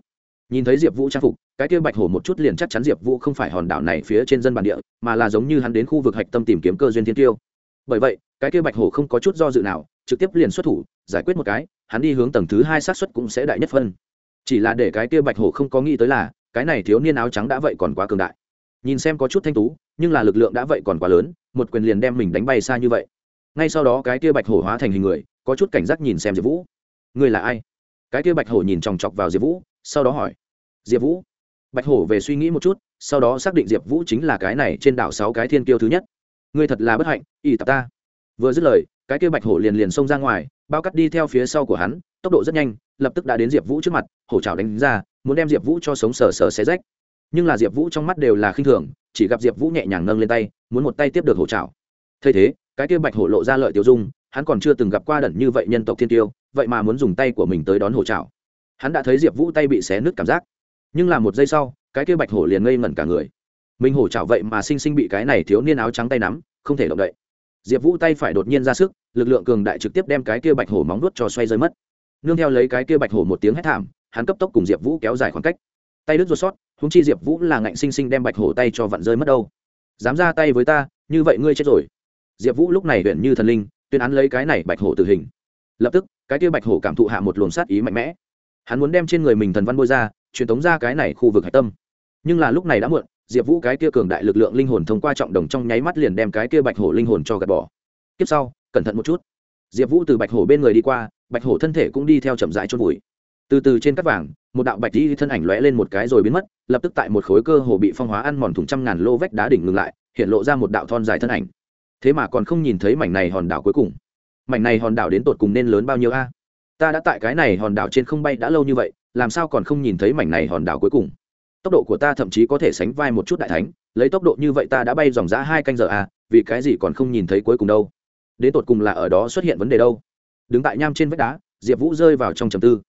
Nhìn thấy diệp vũ trang phục, cái kia bạch hổ một chút liền chắc chắn diệp vũ không phải hòn đảo này phía trên dân bản địa, mà là giống như hắn đến khu vực hạch tâm tìm kiếm cơ duyên thiên tiêu bởi vậy, cái kia bạch hổ không có chút do dự nào, trực tiếp liền xuất thủ, giải quyết một cái, hắn đi hướng tầng thứ hai xác suất cũng sẽ đại nhất phân. Chỉ là để cái kia bạch hổ không có nghĩ tới là, cái này thiếu niên áo trắng đã vậy còn quá cường đại. Nhìn xem có chút thanh tú, nhưng là lực lượng đã vậy còn quá lớn, một quyền liền đem mình đánh bay xa như vậy. Ngay sau đó cái kia bạch hổ hóa thành hình người, có chút cảnh giác nhìn xem diệp vũ. Người là ai? Cái kia bạch hổ nhìn chòng chọc vào diệp vũ, sau đó hỏi. Diệp vũ? Bạch hổ về suy nghĩ một chút, sau đó xác định diệp vũ chính là cái này trên đảo sáu cái thiên kiêu thứ nhất ngươi thật là bất hạnh, ỷ tạp ta. Vừa dứt lời, cái kia bạch hổ liền liền xông ra ngoài, bao cắt đi theo phía sau của hắn, tốc độ rất nhanh, lập tức đã đến diệp vũ trước mặt, hổ trào đánh ra, muốn đem diệp vũ cho sống sờ sờ xé rách. Nhưng là diệp vũ trong mắt đều là khinh thường, chỉ gặp diệp vũ nhẹ nhàng nâng lên tay, muốn một tay tiếp được hổ trào thấy thế, cái kia bạch hổ lộ ra lợi tiêu dung, hắn còn chưa từng gặp qua đẩn như vậy nhân tộc thiên tiêu, vậy mà muốn dùng tay của mình tới đón hổ trào hắn đã thấy diệp vũ tay bị xé nứt cảm giác. Nhưng là một giây sau, cái kia bạch hổ liền ngây ngẩn cả người mình hổ chảo vậy mà sinh sinh bị cái này thiếu niên áo trắng tay nắm, không thể động đậy. Diệp vũ tay phải đột nhiên ra sức, lực lượng cường đại trực tiếp đem cái kia bạch hổ móng nuốt cho xoay rơi mất. Nương theo lấy cái kia bạch hổ một tiếng hét thảm, hắn cấp tốc cùng diệp vũ kéo dài khoảng cách. Tay đứt ruột sót húng chi diệp vũ là ngạnh sinh sinh đem bạch hổ tay cho vặn rơi mất đâu. Dám ra tay với ta, như vậy ngươi chết rồi. Diệp vũ lúc này huyện như thần linh, tuyên án lấy cái này bạch hổ tử hình. Lập tức, cái kia bạch hổ cảm thụ hạ một luồng sát ý mạnh mẽ. Hắn muốn đem trên người mình thần văn bôi ra, truyền tống ra cái này khu vực hạch tâm. Nhưng là lúc này đã muộn diệp vũ cái kia cường đại lực lượng linh hồn thông qua trọng đồng trong nháy mắt liền đem cái kia bạch hổ linh hồn cho gạt bỏ. Tiếp sau, cẩn thận một chút. Diệp vũ từ bạch hổ bên người đi qua, bạch hổ thân thể cũng đi theo chậm rãi chôn vùi. Từ từ trên cắt vàng, một đạo bạch đi thân ảnh lóe lên một cái rồi biến mất, lập tức tại một khối cơ hồ bị phong hóa ăn mòn thùng trăm ngàn lô vách đá đỉnh ngừng lại, hiện lộ ra một đạo thon dài thân ảnh. Thế mà còn không nhìn thấy mảnh này hòn đảo cuối cùng. Mảnh này hòn đảo đến tột cùng nên lớn bao nhiêu a? Ta đã tại cái này hòn đảo trên không bay đã lâu như vậy, làm sao còn không nhìn thấy mảnh này hòn đảo cuối cùng? Tốc độ của ta thậm chí có thể sánh vai một chút đại thánh, lấy tốc độ như vậy ta đã bay dòng giã hai canh giờ à vì cái gì còn không nhìn thấy cuối cùng đâu? Đến tột cùng là ở đó xuất hiện vấn đề đâu? Đứng tại nham trên vách đá, diệp vũ rơi vào trong trầm tư.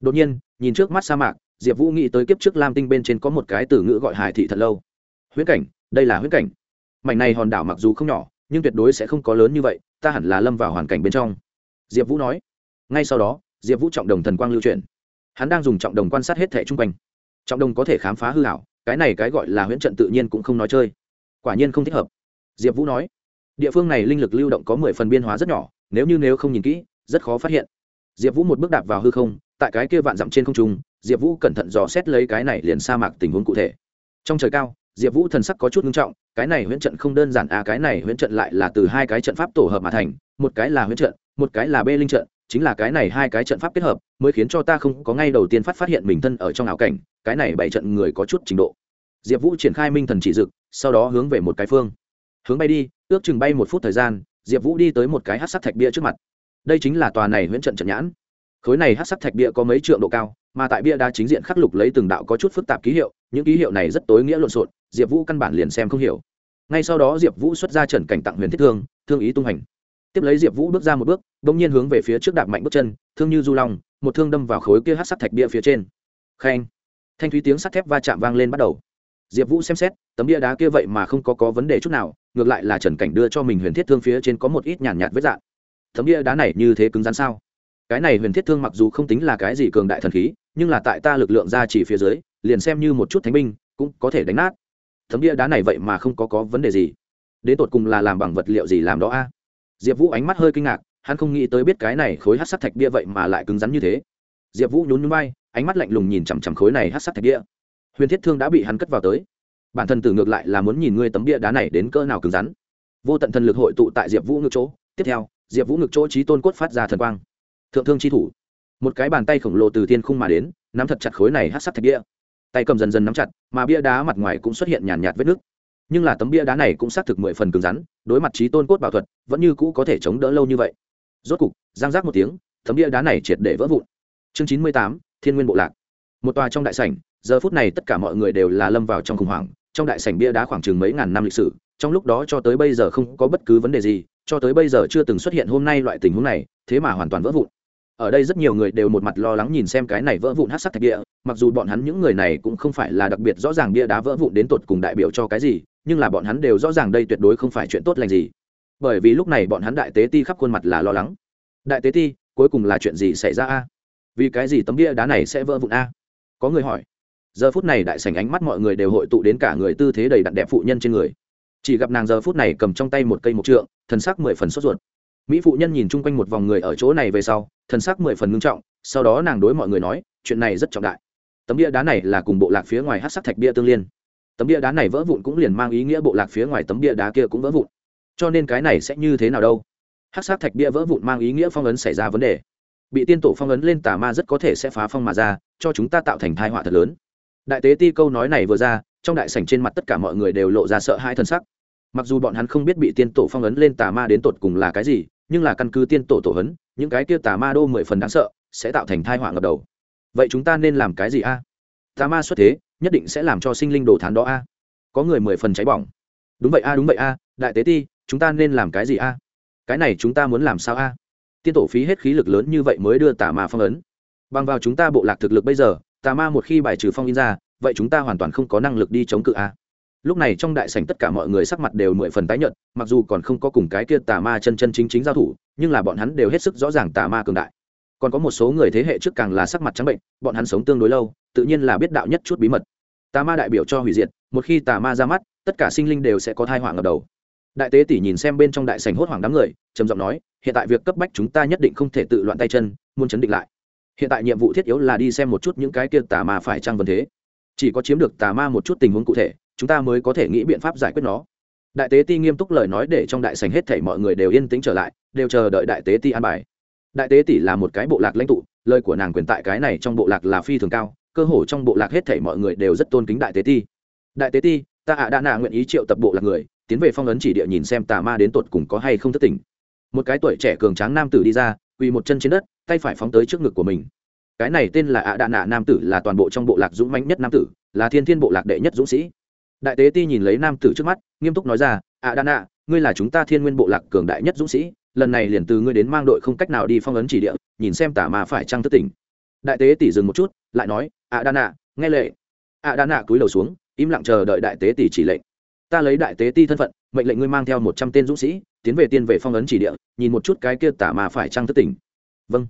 Đột nhiên, nhìn trước mắt sa mạc, diệp vũ nghĩ tới kiếp trước lam tinh bên trên có một cái từ ngữ gọi hải thị thật lâu. Huyễn cảnh, đây là huyễn cảnh. Mảnh này hòn đảo mặc dù không nhỏ, nhưng tuyệt đối sẽ không có lớn như vậy, ta hẳn là lâm vào hoàn cảnh bên trong. Diệp vũ nói. Ngay sau đó, diệp vũ trọng đồng thần quang lưu truyền hắn đang dùng trọng đồng quan sát hết thẻ chung quanh trọng đồng có thể khám phá hư hảo, cái này cái gọi là huyễn trận tự nhiên cũng không nói chơi. Quả nhiên không thích hợp. Diệp vũ nói, địa phương này linh lực lưu động có mười phần biên hóa rất nhỏ, nếu như nếu không nhìn kỹ, rất khó phát hiện. Diệp vũ một bước đạp vào hư không, tại cái kia vạn dặm trên không trung, diệp vũ cẩn thận dò xét lấy cái này liền sa mạc tình huống cụ thể. Trong trời cao, diệp vũ thần sắc có chút nghiêm trọng, cái này huyễn trận không đơn giản à cái này huyễn trận lại là từ hai cái trận pháp tổ hợp mà thành, một cái là huyễn trận, một cái là bê linh trận chính là cái này hai cái trận pháp kết hợp, mới khiến cho ta không có ngay đầu tiên phát phát hiện mình thân ở trong ảo cảnh, cái này bảy trận người có chút trình độ. Diệp vũ triển khai minh thần chỉ dực, sau đó hướng về một cái phương. Hướng bay đi, ước chừng bay một phút thời gian, diệp vũ đi tới một cái hát sắc thạch bia trước mặt. Đây chính là tòa này huyễn trận trận nhãn. Khối này hát sắc thạch bia có mấy trượng độ cao, mà tại bia đá chính diện khắc lục lấy từng đạo có chút phức tạp ký hiệu, những ký hiệu này rất tối nghĩa lộn xộn, diệp vũ căn bản liền xem không hiểu. Ngay sau đó diệp vũ xuất ra trần cảnh tặng huyền thiết thương thương ý tung hành tiếp lấy diệp vũ bước ra một bước đ ỗ n g nhiên hướng về phía trước đạp mạnh bước chân thương như du long một thương đâm vào khối kia hát sắt thạch bia phía trên. Khen. Thanh thúy tiếng sắt thép va chạm vang lên bắt đầu. Diệp vũ xem xét tấm bia đá kia vậy mà không có, có vấn đề chút nào ngược lại là trần cảnh đưa cho mình huyền thiết thương phía trên có một ít nhàn nhạt, nhạt vết dạn. Tấm bia đá này như thế cứng rắn sao? Cái này huyền thiết thương mặc dù không tính là cái gì cường đại thần khí nhưng là tại ta lực lượng ra chỉ phía dưới liền xem như một chút thánh binh cũng có thể đánh nát. Tấm bia đá này vậy mà không có có vấn đề gì. Đến tột cùng là làm bằng vật liệu gì làm đó a? Diệp vũ ánh mắt hơi kinh ngạc hắn không nghĩ tới biết cái này khối hát sắc thạch bia vậy mà lại cứng rắn như thế. Diệp vũ nhún nhún bay ánh mắt lạnh lùng nhìn chằm chằm khối này hát sắc thạch bia. Huyền thiết thương đã bị hắn cất vào tới. Bản thân từ ngược lại là muốn nhìn ngươi tấm bia đá này đến cỡ nào cứng rắn. Vô tận thần lực hội tụ tại diệp vũ ngực chỗ. Tiếp theo diệp vũ ngực chỗ trí tôn cốt phát ra thần quang. Thượng thương chi thủ. Một cái bàn tay khổng lồ từ thiên khung mà đến nắm thật chặt khối này hát sắc thạch bia. Tay cầm dần dần nắm chặt mà bia đá mặt ngoài cũng xuất hiện nhàn nhạt, vết nứt nhưng là tấm bia đá này cũng xác thực mười phần cứng rắn, đối mặt trí tôn cốt bảo thuật, vẫn như cũ có thể chống đỡ lâu như vậy. Rốt cục, giang giác một tiếng, tấm bia đá này triệt để vỡ vụn. Chương chín mươi tám, thiên nguyên bộ lạc. Một tòa trong đại sảnh, giờ phút này tất cả mọi người đều là lâm vào trong khủng hoảng. Trong đại sảnh bia đá khoảng chừng mấy ngàn năm lịch sử, trong lúc đó cho tới bây giờ không có bất cứ vấn đề gì, cho tới bây giờ chưa từng xuất hiện hôm nay loại tình huống này, thế mà hoàn toàn vỡ vụn. Ở đây rất nhiều người đều một mặt lo lắng nhìn xem cái này vỡ vụn hát sắc thạch địa, mặc dù bọn hắn những người này cũng không phải là đặc biệt rõ ràng bia đá vỡ vụn đến tột cùng đại biểu cho cái gì nhưng là bọn hắn đều rõ ràng đây tuyệt đối không phải chuyện tốt lành gì. Bởi vì lúc này bọn hắn đại tế ti khắp khuôn mặt là lo lắng. Đại tế ti, cuối cùng là chuyện gì xảy ra a? Vì cái gì tấm bia đá này sẽ vỡ vụn a? Có người hỏi. Giờ phút này đại sảnh ánh mắt mọi người đều hội tụ đến cả người tư thế đầy đặn đẹp phụ nhân trên người. Chỉ gặp nàng giờ phút này cầm trong tay một cây mộc trượng, thần sắc mười phần sốt ruột. Mỹ phụ nhân nhìn chung quanh một vòng người ở chỗ này về sau, thần sắc mười phần ngưng trọng, sau đó nàng đối mọi người nói, chuyện này rất trọng đại. Tấm bia đá này là cùng bộ lạc phía ngoài hát sắc thạch bia tương liên tấm bia đá này vỡ vụn cũng liền mang ý nghĩa bộ lạc phía ngoài tấm bia đá kia cũng vỡ vụn. Cho nên cái này sẽ như thế nào đâu? Hát sắc thạch bia vỡ vụn mang ý nghĩa phong ấn xảy ra vấn đề. Bị tiên tổ phong ấn lên tà ma rất có thể sẽ phá phong mà ra, cho chúng ta tạo thành thai họa thật lớn. Đại tế ti câu nói này vừa ra, trong đại sảnh trên mặt tất cả mọi người đều lộ ra sợ hai thân sắc. Mặc dù bọn hắn không biết bị tiên tổ phong ấn lên tà ma đến tột cùng là cái gì, nhưng là căn cứ tiên tổ tổ hấn những cái kia tà ma đô mười phần đáng sợ, sẽ tạo thành thai họa ngập đầu. Vậy chúng ta nên làm cái gì a? Tà ma xuất thế nhất định sẽ làm cho sinh linh đồ thán đó a. Có người mười phần cháy bỏng. Đúng vậy a, đúng vậy a, đại tế ti, chúng ta nên làm cái gì a? Cái này chúng ta muốn làm sao a? Tiên tổ phí hết khí lực lớn như vậy mới đưa tà ma phong ấn. Bằng vào chúng ta bộ lạc thực lực bây giờ, tà ma một khi bài trừ phong in ra, vậy chúng ta hoàn toàn không có năng lực đi chống cự a. Lúc này trong đại sảnh tất cả mọi người sắc mặt đều mười phần tái nhợt, mặc dù còn không có cùng cái kia tà ma chân chân chính chính giao thủ, nhưng là bọn hắn đều hết sức rõ ràng tà ma cường đại còn có một số người thế hệ trước càng là sắc mặt trắng bệnh, bọn hắn sống tương đối lâu, tự nhiên là biết đạo nhất chút bí mật. Tà ma đại biểu cho hủy diệt, một khi tà ma ra mắt, tất cả sinh linh đều sẽ có thai hoảng ở đầu. Đại tế tỷ nhìn xem bên trong đại sảnh hốt hoảng đám người, trầm giọng nói, hiện tại việc cấp bách chúng ta nhất định không thể tự loạn tay chân, muốn chấn định lại. Hiện tại nhiệm vụ thiết yếu là đi xem một chút những cái kia tà ma phải trang vấn thế. Chỉ có chiếm được tà ma một chút tình huống cụ thể, chúng ta mới có thể nghĩ biện pháp giải quyết nó. Đại tế ti nghiêm túc lời nói để trong đại sảnh hết thảy mọi người đều yên tĩnh trở lại, đều chờ đợi đại tế ti an bài đại tế tỷ là một cái bộ lạc lãnh tụ, lời của nàng quyền tại cái này trong bộ lạc là phi thường cao, cơ hồ trong bộ lạc hết thảy mọi người đều rất tôn kính đại tế ti. Đại tế ti, ta ạ đã nạ nguyện ý triệu tập bộ lạc người, tiến về phong ấn chỉ địa nhìn xem tà ma đến tột cùng có hay không thất tình. Một cái tuổi trẻ cường tráng nam tử đi ra, quỳ một chân trên đất, tay phải phóng tới trước ngực của mình. Cái này tên là ạ đạ nạ nam tử là toàn bộ trong bộ lạc dũng mãnh nhất nam tử, là thiên thiên bộ lạc đệ nhất dũng sĩ. Đại tế ti nhìn lấy nam tử trước mắt, nghiêm túc nói ra, ạ đạ nạ, ngươi là chúng ta thiên nguyên bộ lạc cường đại nhất dũng sĩ lần này liền từ ngươi đến mang đội không cách nào đi phong ấn chỉ địa, nhìn xem tả mà phải trăng thất tỉnh. Đại tế tỷ dừng một chút, lại nói ạ đa nạ, nghe lệ. Ạ đa nạ cúi đầu xuống, im lặng chờ đợi đại tế tỷ chỉ lệnh. Ta lấy đại tế ti thân phận, mệnh lệnh ngươi mang theo một trăm tên dũng sĩ, tiến về tiên về phong ấn chỉ địa, nhìn một chút cái kia tả mà phải trăng thất tỉnh. Vâng.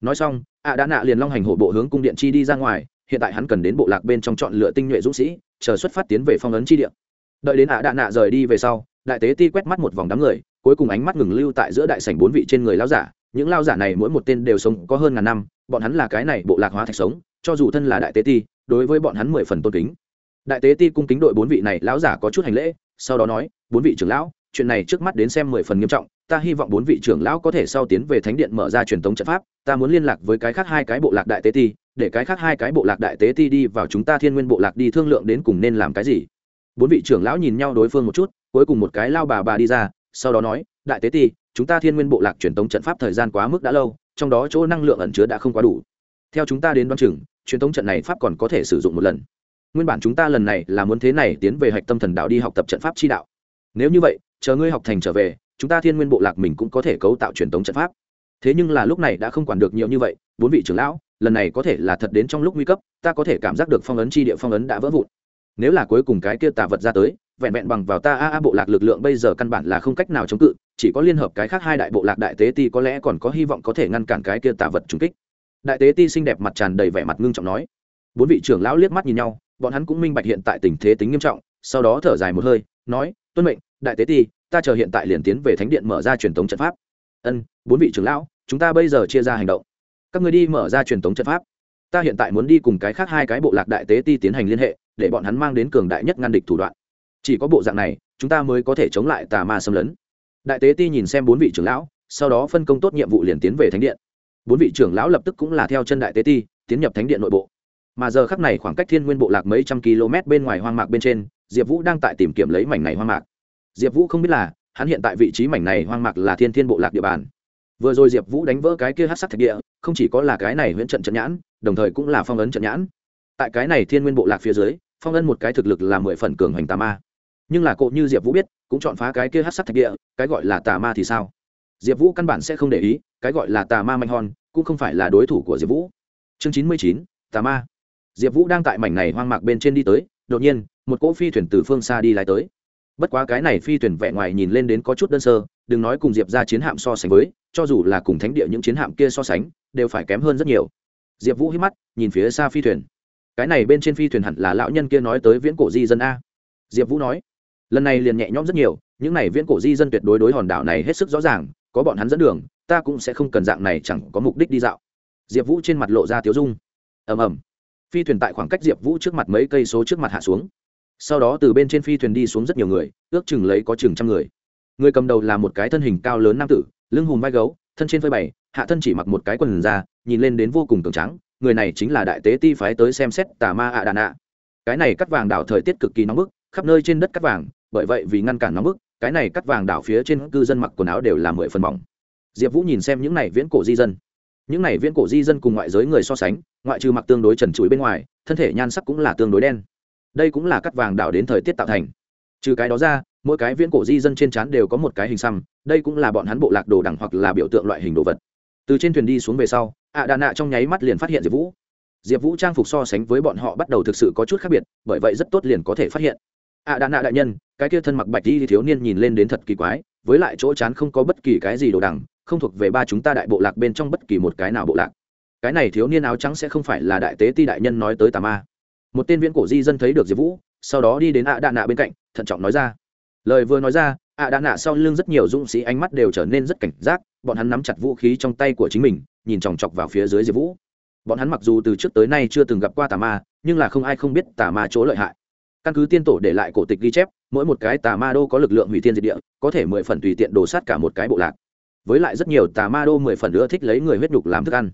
Nói xong ạ đa nạ liền long hành hổ bộ hướng cung điện chi đi ra ngoài, hiện tại hắn cần đến bộ lạc bên trong chọn lựa tinh nhuệ dũng sĩ, chờ xuất phát tiến về phong ấn chi địa. Đợi đến ạ đạ nạ rời đi về sau đại tế ti quét mắt một vòng đám người, cuối cùng ánh mắt ngừng lưu tại giữa đại sảnh bốn vị trên người lao giả. Những lao giả này mỗi một tên đều sống có hơn ngàn năm, bọn hắn là cái này bộ lạc hóa thạch sống, cho dù thân là đại tế ti, đối với bọn hắn mười phần tôn kính. Đại tế ti cung kính đội bốn vị này, lão giả có chút hành lễ, sau đó nói, bốn vị trưởng lão, chuyện này trước mắt đến xem mười phần nghiêm trọng, ta hy vọng bốn vị trưởng lão có thể sau tiến về thánh điện mở ra truyền thống trận pháp, ta muốn liên lạc với cái khác hai cái bộ lạc đại tế ti, để cái khác hai cái bộ lạc đại tế ti đi vào chúng ta thiên nguyên bộ lạc đi thương lượng đến cùng nên làm cái gì. Bốn vị trưởng lão nhìn nhau đối phương một chút cuối cùng một cái lao bà bà đi ra, sau đó nói, đại tế ti, chúng ta thiên nguyên bộ lạc truyền thống trận pháp thời gian quá mức đã lâu, trong đó chỗ năng lượng ẩn chứa đã không quá đủ. Theo chúng ta đến đoán chừng, truyền thống trận này pháp còn có thể sử dụng một lần. Nguyên bản chúng ta lần này là muốn thế này tiến về hạch tâm thần đạo đi học tập trận pháp chi đạo. Nếu như vậy, chờ ngươi học thành trở về, chúng ta thiên nguyên bộ lạc mình cũng có thể cấu tạo truyền thống trận pháp. Thế nhưng là lúc này đã không quản được nhiều như vậy, bốn vị trưởng lão, lần này có thể là thật đến trong lúc nguy cấp, ta có thể cảm giác được phong ấn chi địa phong ấn đã vỡ vụn. Nếu là cuối cùng cái kia tà vật ra tới vẹn vẹn bằng vào ta a a bộ lạc lực lượng bây giờ căn bản là không cách nào chống cự, chỉ có liên hợp cái khác hai đại bộ lạc đại tế ti có lẽ còn có hy vọng có thể ngăn cản cái kia tà vật trùng kích. Đại tế ti xinh đẹp mặt tràn đầy vẻ mặt ngưng trọng nói. Bốn vị trưởng lão liếc mắt nhìn nhau, bọn hắn cũng minh bạch hiện tại tình thế tính nghiêm trọng, sau đó thở dài một hơi, nói, tuân mệnh, đại tế ti, ta chờ hiện tại liền tiến về thánh điện mở ra truyền thống trận pháp. Ân, bốn vị trưởng lão, chúng ta bây giờ chia ra hành động. Các người đi mở ra truyền thống trận pháp. Ta hiện tại muốn đi cùng cái khác hai cái bộ lạc đại tế ti tiến hành liên hệ, để bọn hắn mang đến cường đại nhất ngăn địch thủ đoạn chỉ có bộ dạng này, chúng ta mới có thể chống lại tà ma xâm lấn. Đại tế ti nhìn xem bốn vị trưởng lão, sau đó phân công tốt nhiệm vụ liền tiến về thánh điện. Bốn vị trưởng lão lập tức cũng là theo chân đại tế ti, tiến nhập thánh điện nội bộ. Mà giờ khắc này khoảng cách thiên nguyên bộ lạc mấy trăm km bên ngoài hoang mạc bên trên, diệp vũ đang tại tìm kiếm lấy mảnh này hoang mạc. Diệp vũ không biết là, hắn hiện tại vị trí mảnh này hoang mạc là thiên thiên bộ lạc địa bàn. Vừa rồi diệp vũ đánh vỡ cái kia hát sắc thạch địa, không chỉ có là cái này huyễn trận trận nhãn, đồng thời cũng là phong ấn trận nhãn. Tại cái này thiên nguyên bộ lạc phía dưới, phong ấn một cái thực lực là mười phần cường hoành tà ma nhưng là cộ như diệp vũ biết, cũng chọn phá cái kia hát sắc thạch địa, cái gọi là tà ma thì sao? Diệp vũ căn bản sẽ không để ý, cái gọi là tà ma manh hòn, cũng không phải là đối thủ của diệp vũ. Chương chín mươi chín, tà ma. Diệp vũ đang tại mảnh này hoang mạc bên trên đi tới, đột nhiên, một cỗ phi thuyền từ phương xa đi lái tới. Bất quá cái này phi thuyền vẻ ngoài nhìn lên đến có chút đơn sơ, đừng nói cùng diệp ra chiến hạm so sánh với, cho dù là cùng thánh địa những chiến hạm kia so sánh, đều phải kém hơn rất nhiều. Diệp vũ hít mắt, nhìn phía xa phi thuyền. Cái này bên trên phi thuyền hẳn là lão nhân kia nói tới viễn cổ di dân a. Diệp vũ nói lần này liền nhẹ nhõm rất nhiều, những này viễn cổ di dân tuyệt đối đối hòn đảo này hết sức rõ ràng, có bọn hắn dẫn đường, ta cũng sẽ không cần dạng này chẳng có mục đích đi dạo. Diệp vũ trên mặt lộ ra tiếu dung. Ầm ầm. Phi thuyền tại khoảng cách diệp vũ trước mặt mấy cây số trước mặt hạ xuống. Sau đó từ bên trên phi thuyền đi xuống rất nhiều người, ước chừng lấy có chừng trăm người. Người cầm đầu là một cái thân hình cao lớn nam tử, lưng hùm vai gấu, thân trên phơi bày, hạ thân chỉ mặc một cái quần ra nhìn lên đến vô cùng cường trắng người này chính là đại tế ti phái tới xem xét tà ma ạ đà nạ cái này cắt vàng đảo thời tiết cực kỳ nóng bức khắp nơi trên đất cắt vàng, bởi vậy vì ngăn cản nóng bức, cái này cắt vàng đảo phía trên cư dân mặc quần áo đều là mười phần mỏng. Diệp vũ nhìn xem những này viễn cổ di dân. Những này viễn cổ di dân cùng ngoại giới người so sánh, ngoại trừ mặc tương đối trần trụi bên ngoài, thân thể nhan sắc cũng là tương đối đen. Đây cũng là cắt vàng đảo đến thời tiết tạo thành. Trừ cái đó ra, mỗi cái viễn cổ di dân trên trán đều có một cái hình xăm, đây cũng là bọn hắn bộ lạc đồ đẳng hoặc là biểu tượng loại hình đồ vật. Từ trên thuyền đi xuống về sau ạ đà nạ trong nháy mắt liền phát hiện diệp vũ. Diệp vũ trang phục so sánh với bọn họ bắt đầu thực sự có chút khác biệt, bởi vậy rất tốt liền có thể phát hiện. À, ạ đà nạ đại nhân cái kia thân mặc bạch đi thiếu niên nhìn lên đến thật kỳ quái với lại chỗ chán không có bất kỳ cái gì đồ đằng, không thuộc về ba chúng ta đại bộ lạc bên trong bất kỳ một cái nào bộ lạc. Cái này thiếu niên áo trắng sẽ không phải là đại tế ti đại nhân nói tới tà ma. Một tên viễn cổ di dân thấy được diệp vũ sau đó đi đến ạ đạ nạ bên cạnh thận trọng nói ra. Lời vừa nói ra ạ đạ nạ sau lưng rất nhiều dũng sĩ ánh mắt đều trở nên rất cảnh giác bọn hắn nắm chặt vũ khí trong tay của chính mình nhìn chòng chọc vào phía dưới diệp vũ. Bọn hắn mặc dù từ trước tới nay chưa từng gặp qua tà ma nhưng là không ai không biết tà ma chỗ lợi hại căn cứ tiên tổ để lại cổ tịch ghi chép, mỗi một cái tà ma đô có lực lượng hủy thiên diệt địa, có thể mười phần tùy tiện đổ sát cả một cái bộ lạc. Với lại rất nhiều tà ma đô mười phần nữa thích lấy người huyết nhục làm thức ăn.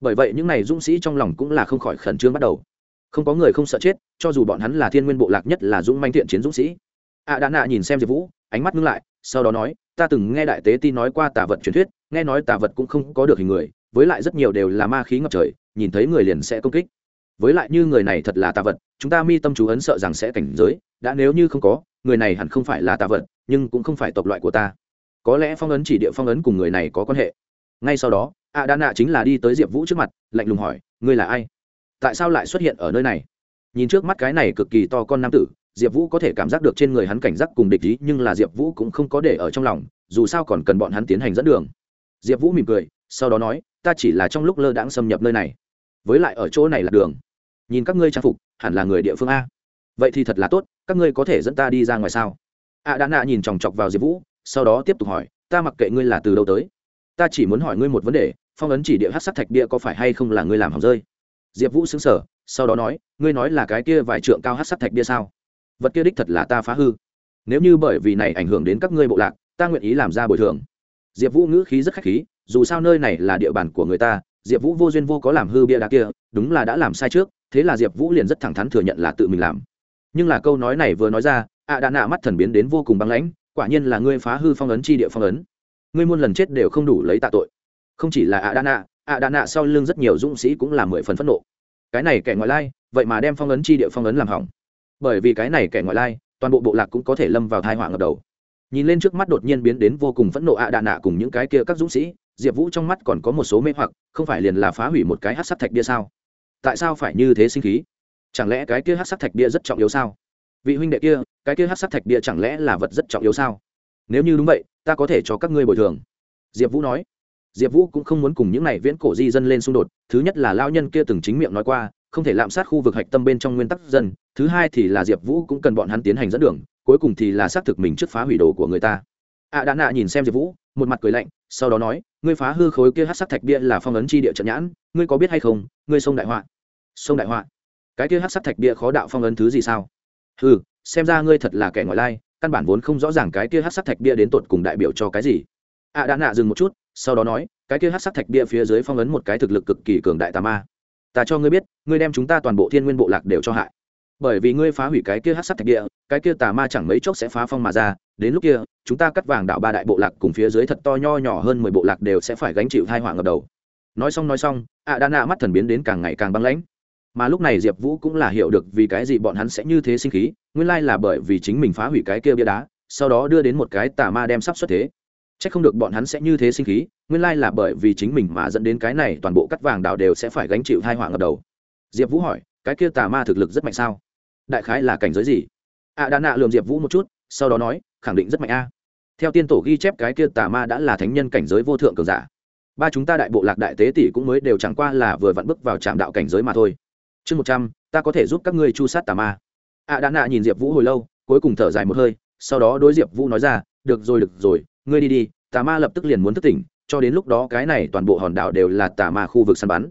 Bởi vậy những n à y dũng sĩ trong lòng cũng là không khỏi khẩn trương bắt đầu. Không có người không sợ chết, cho dù bọn hắn là thiên nguyên bộ lạc nhất là dũng manh thiện chiến dũng sĩ. Ạ à đã nạ nhìn xem diệp vũ, ánh mắt ngưng lại, sau đó nói, ta từng nghe đại tế ti nói qua tà vật truyền thuyết, nghe nói tà vật cũng không có được hình người, với lại rất nhiều đều là ma khí ngập trời, nhìn thấy người liền sẽ công kích với lại như người này thật là tà vật, chúng ta mi tâm chú ấn sợ rằng sẽ cảnh giới, đã nếu như không có, người này hẳn không phải là tà vật, nhưng cũng không phải tộc loại của ta. Có lẽ phong ấn chỉ địa phong ấn cùng người này có quan hệ. Ngay sau đó a đa nạ chính là đi tới diệp vũ trước mặt, lạnh lùng hỏi, ngươi là ai? Tại sao lại xuất hiện ở nơi này? Nhìn trước mắt cái này cực kỳ to con nam tử, diệp vũ có thể cảm giác được trên người hắn cảnh giác cùng địch ý, nhưng là diệp vũ cũng không có để ở trong lòng, dù sao còn cần bọn hắn tiến hành dẫn đường. Diệp vũ mỉm cười, sau đó nói, ta chỉ là trong lúc lơ đãng xâm nhập nơi này. Với lại ở chỗ này là đường nhìn các ngươi trang phục, hẳn là người địa phương a. Vậy thì thật là tốt, các ngươi có thể dẫn ta đi ra ngoài sao? A đã nạ nhìn chòng chọc vào diệp vũ, sau đó tiếp tục hỏi, ta mặc kệ ngươi là từ đâu tới. Ta chỉ muốn hỏi ngươi một vấn đề, phong ấn chỉ địa hát sắc thạch địa có phải hay không là ngươi làm hỏng rơi? Diệp vũ xứng sở sau đó nói, ngươi nói là cái kia vài trượng cao hát sắc thạch bia sao? Vật kia đích thật là ta phá hư. Nếu như bởi vì này ảnh hưởng đến các ngươi bộ lạc, ta nguyện ý làm ra bồi thường. Diệp vũ ngữ khí rất khách khí, dù sao nơi này là địa bàn của người ta, diệp vũ vô duyên vô có làm hư bia đá kia, đúng là đã làm sai trước thế là diệp vũ liền rất thẳng thắn thừa nhận là tự mình làm nhưng là câu nói này vừa nói ra ạ đã nạ mắt thần biến đến vô cùng băng lãnh quả nhiên là ngươi phá hư phong ấn chi địa phong ấn ngươi muôn lần chết đều không đủ lấy tạ tội không chỉ là ạ đã nạ ạ đã nạ sau lưng rất nhiều dũng sĩ cũng là mười phần phẫn nộ cái này kẻ ngoại lai vậy mà đem phong ấn chi địa phong ấn làm hỏng bởi vì cái này kẻ ngoại lai toàn bộ bộ lạc cũng có thể lâm vào thai họa ngập đầu nhìn lên trước mắt đột nhiên biến đến vô cùng phẫn nộ ạ đạ nạ cùng những cái kia các dũng sĩ diệp vũ trong mắt còn có một số mê hoặc không phải liền là phá hủy một cái hát sắc thạch bia sao tại sao phải như thế sinh khí? Chẳng lẽ cái kia hát sắc thạch bia rất trọng yếu sao? Vị huynh đệ kia, cái kia hát sắc thạch bia chẳng lẽ là vật rất trọng yếu sao? Nếu như đúng vậy, ta có thể cho các ngươi bồi thường. Diệp vũ nói. Diệp vũ cũng không muốn cùng những này viễn cổ di dân lên xung đột. Thứ nhất là lao nhân kia từng chính miệng nói qua, không thể lạm sát khu vực hạch tâm bên trong nguyên tắc dân. Thứ hai thì là diệp vũ cũng cần bọn hắn tiến hành dẫn đường, cuối cùng thì là xác thực mình trước phá hủy đồ của người ta. Ạ à đã nạ nhìn xem diệp vũ, một mặt cười lạnh, sau đó nói, ngươi phá hư khối kia hát sắc thạch bia là phong ấn chi địa trận nhãn, ngươi có biết hay không? Ngươi sông đại họa sông đại họa. Cái kia hát sắc thạch bia khó đạo phong ấn thứ gì sao? Ừ xem ra ngươi thật là kẻ ngoại lai, căn bản vốn không rõ ràng cái kia hát sắc thạch bia đến tột cùng đại biểu cho cái gì. Ạ à đã nạ dừng một chút, sau đó nói, cái kia hát sắc thạch bia phía dưới phong ấn một cái thực lực cực kỳ cường đại tà ma. Ta cho ngươi biết, ngươi đem chúng ta toàn bộ thiên nguyên bộ lạc đều cho hại. Bởi vì ngươi phá hủy cái kia hát sắc thạch địa cái kia tà ma chẳng mấy chốc sẽ phá phong mà ra, đến lúc kia, chúng ta cắt vàng đạo ba đại bộ lạc cùng phía dưới thật to nho nhỏ hơn mười bộ lạc đều sẽ phải gánh chịu thai họa ngập đầu. Nói xong nói xong ạ đã nạ mắt thần biến đến càng ngày càng băng lãnh mà lúc này diệp vũ cũng là hiểu được vì cái gì bọn hắn sẽ như thế sinh khí, nguyên lai là bởi vì chính mình phá hủy cái kia bia đá, sau đó đưa đến một cái tà ma đem sắp xuất thế. C h ắ c không được bọn hắn sẽ như thế sinh khí, nguyên lai là bởi vì chính mình mà dẫn đến cái này toàn bộ cắt vàng đảo đều sẽ phải gánh chịu thai họa ngập đầu. Diệp vũ hỏi, cái kia tà ma thực lực rất mạnh sao? Đại khái là cảnh giới gì? Ạ à đã nạ lườm diệp vũ một chút, sau đó nói, khẳng định rất mạnh a. Theo tiên tổ ghi chép cái kia tà ma đã là thánh nhân cảnh giới vô thượng cường giả. Ba chúng ta đại bộ lạc đại tế tỷ cũng mới đều chẳng qua là vừa vặn bước vào trạm đạo cảnh giới mà thôi chương một trăm, ta có thể giúp các ngươi chu sát tà ma. Ạ à đã nạ nhìn diệp vũ hồi lâu, cuối cùng thở dài một hơi, sau đó đối diệp vũ nói ra, được rồi được rồi, ngươi đi đi, tà ma lập tức liền muốn thức tỉnh, cho đến lúc đó cái này toàn bộ hòn đảo đều là tà ma khu vực săn bắn.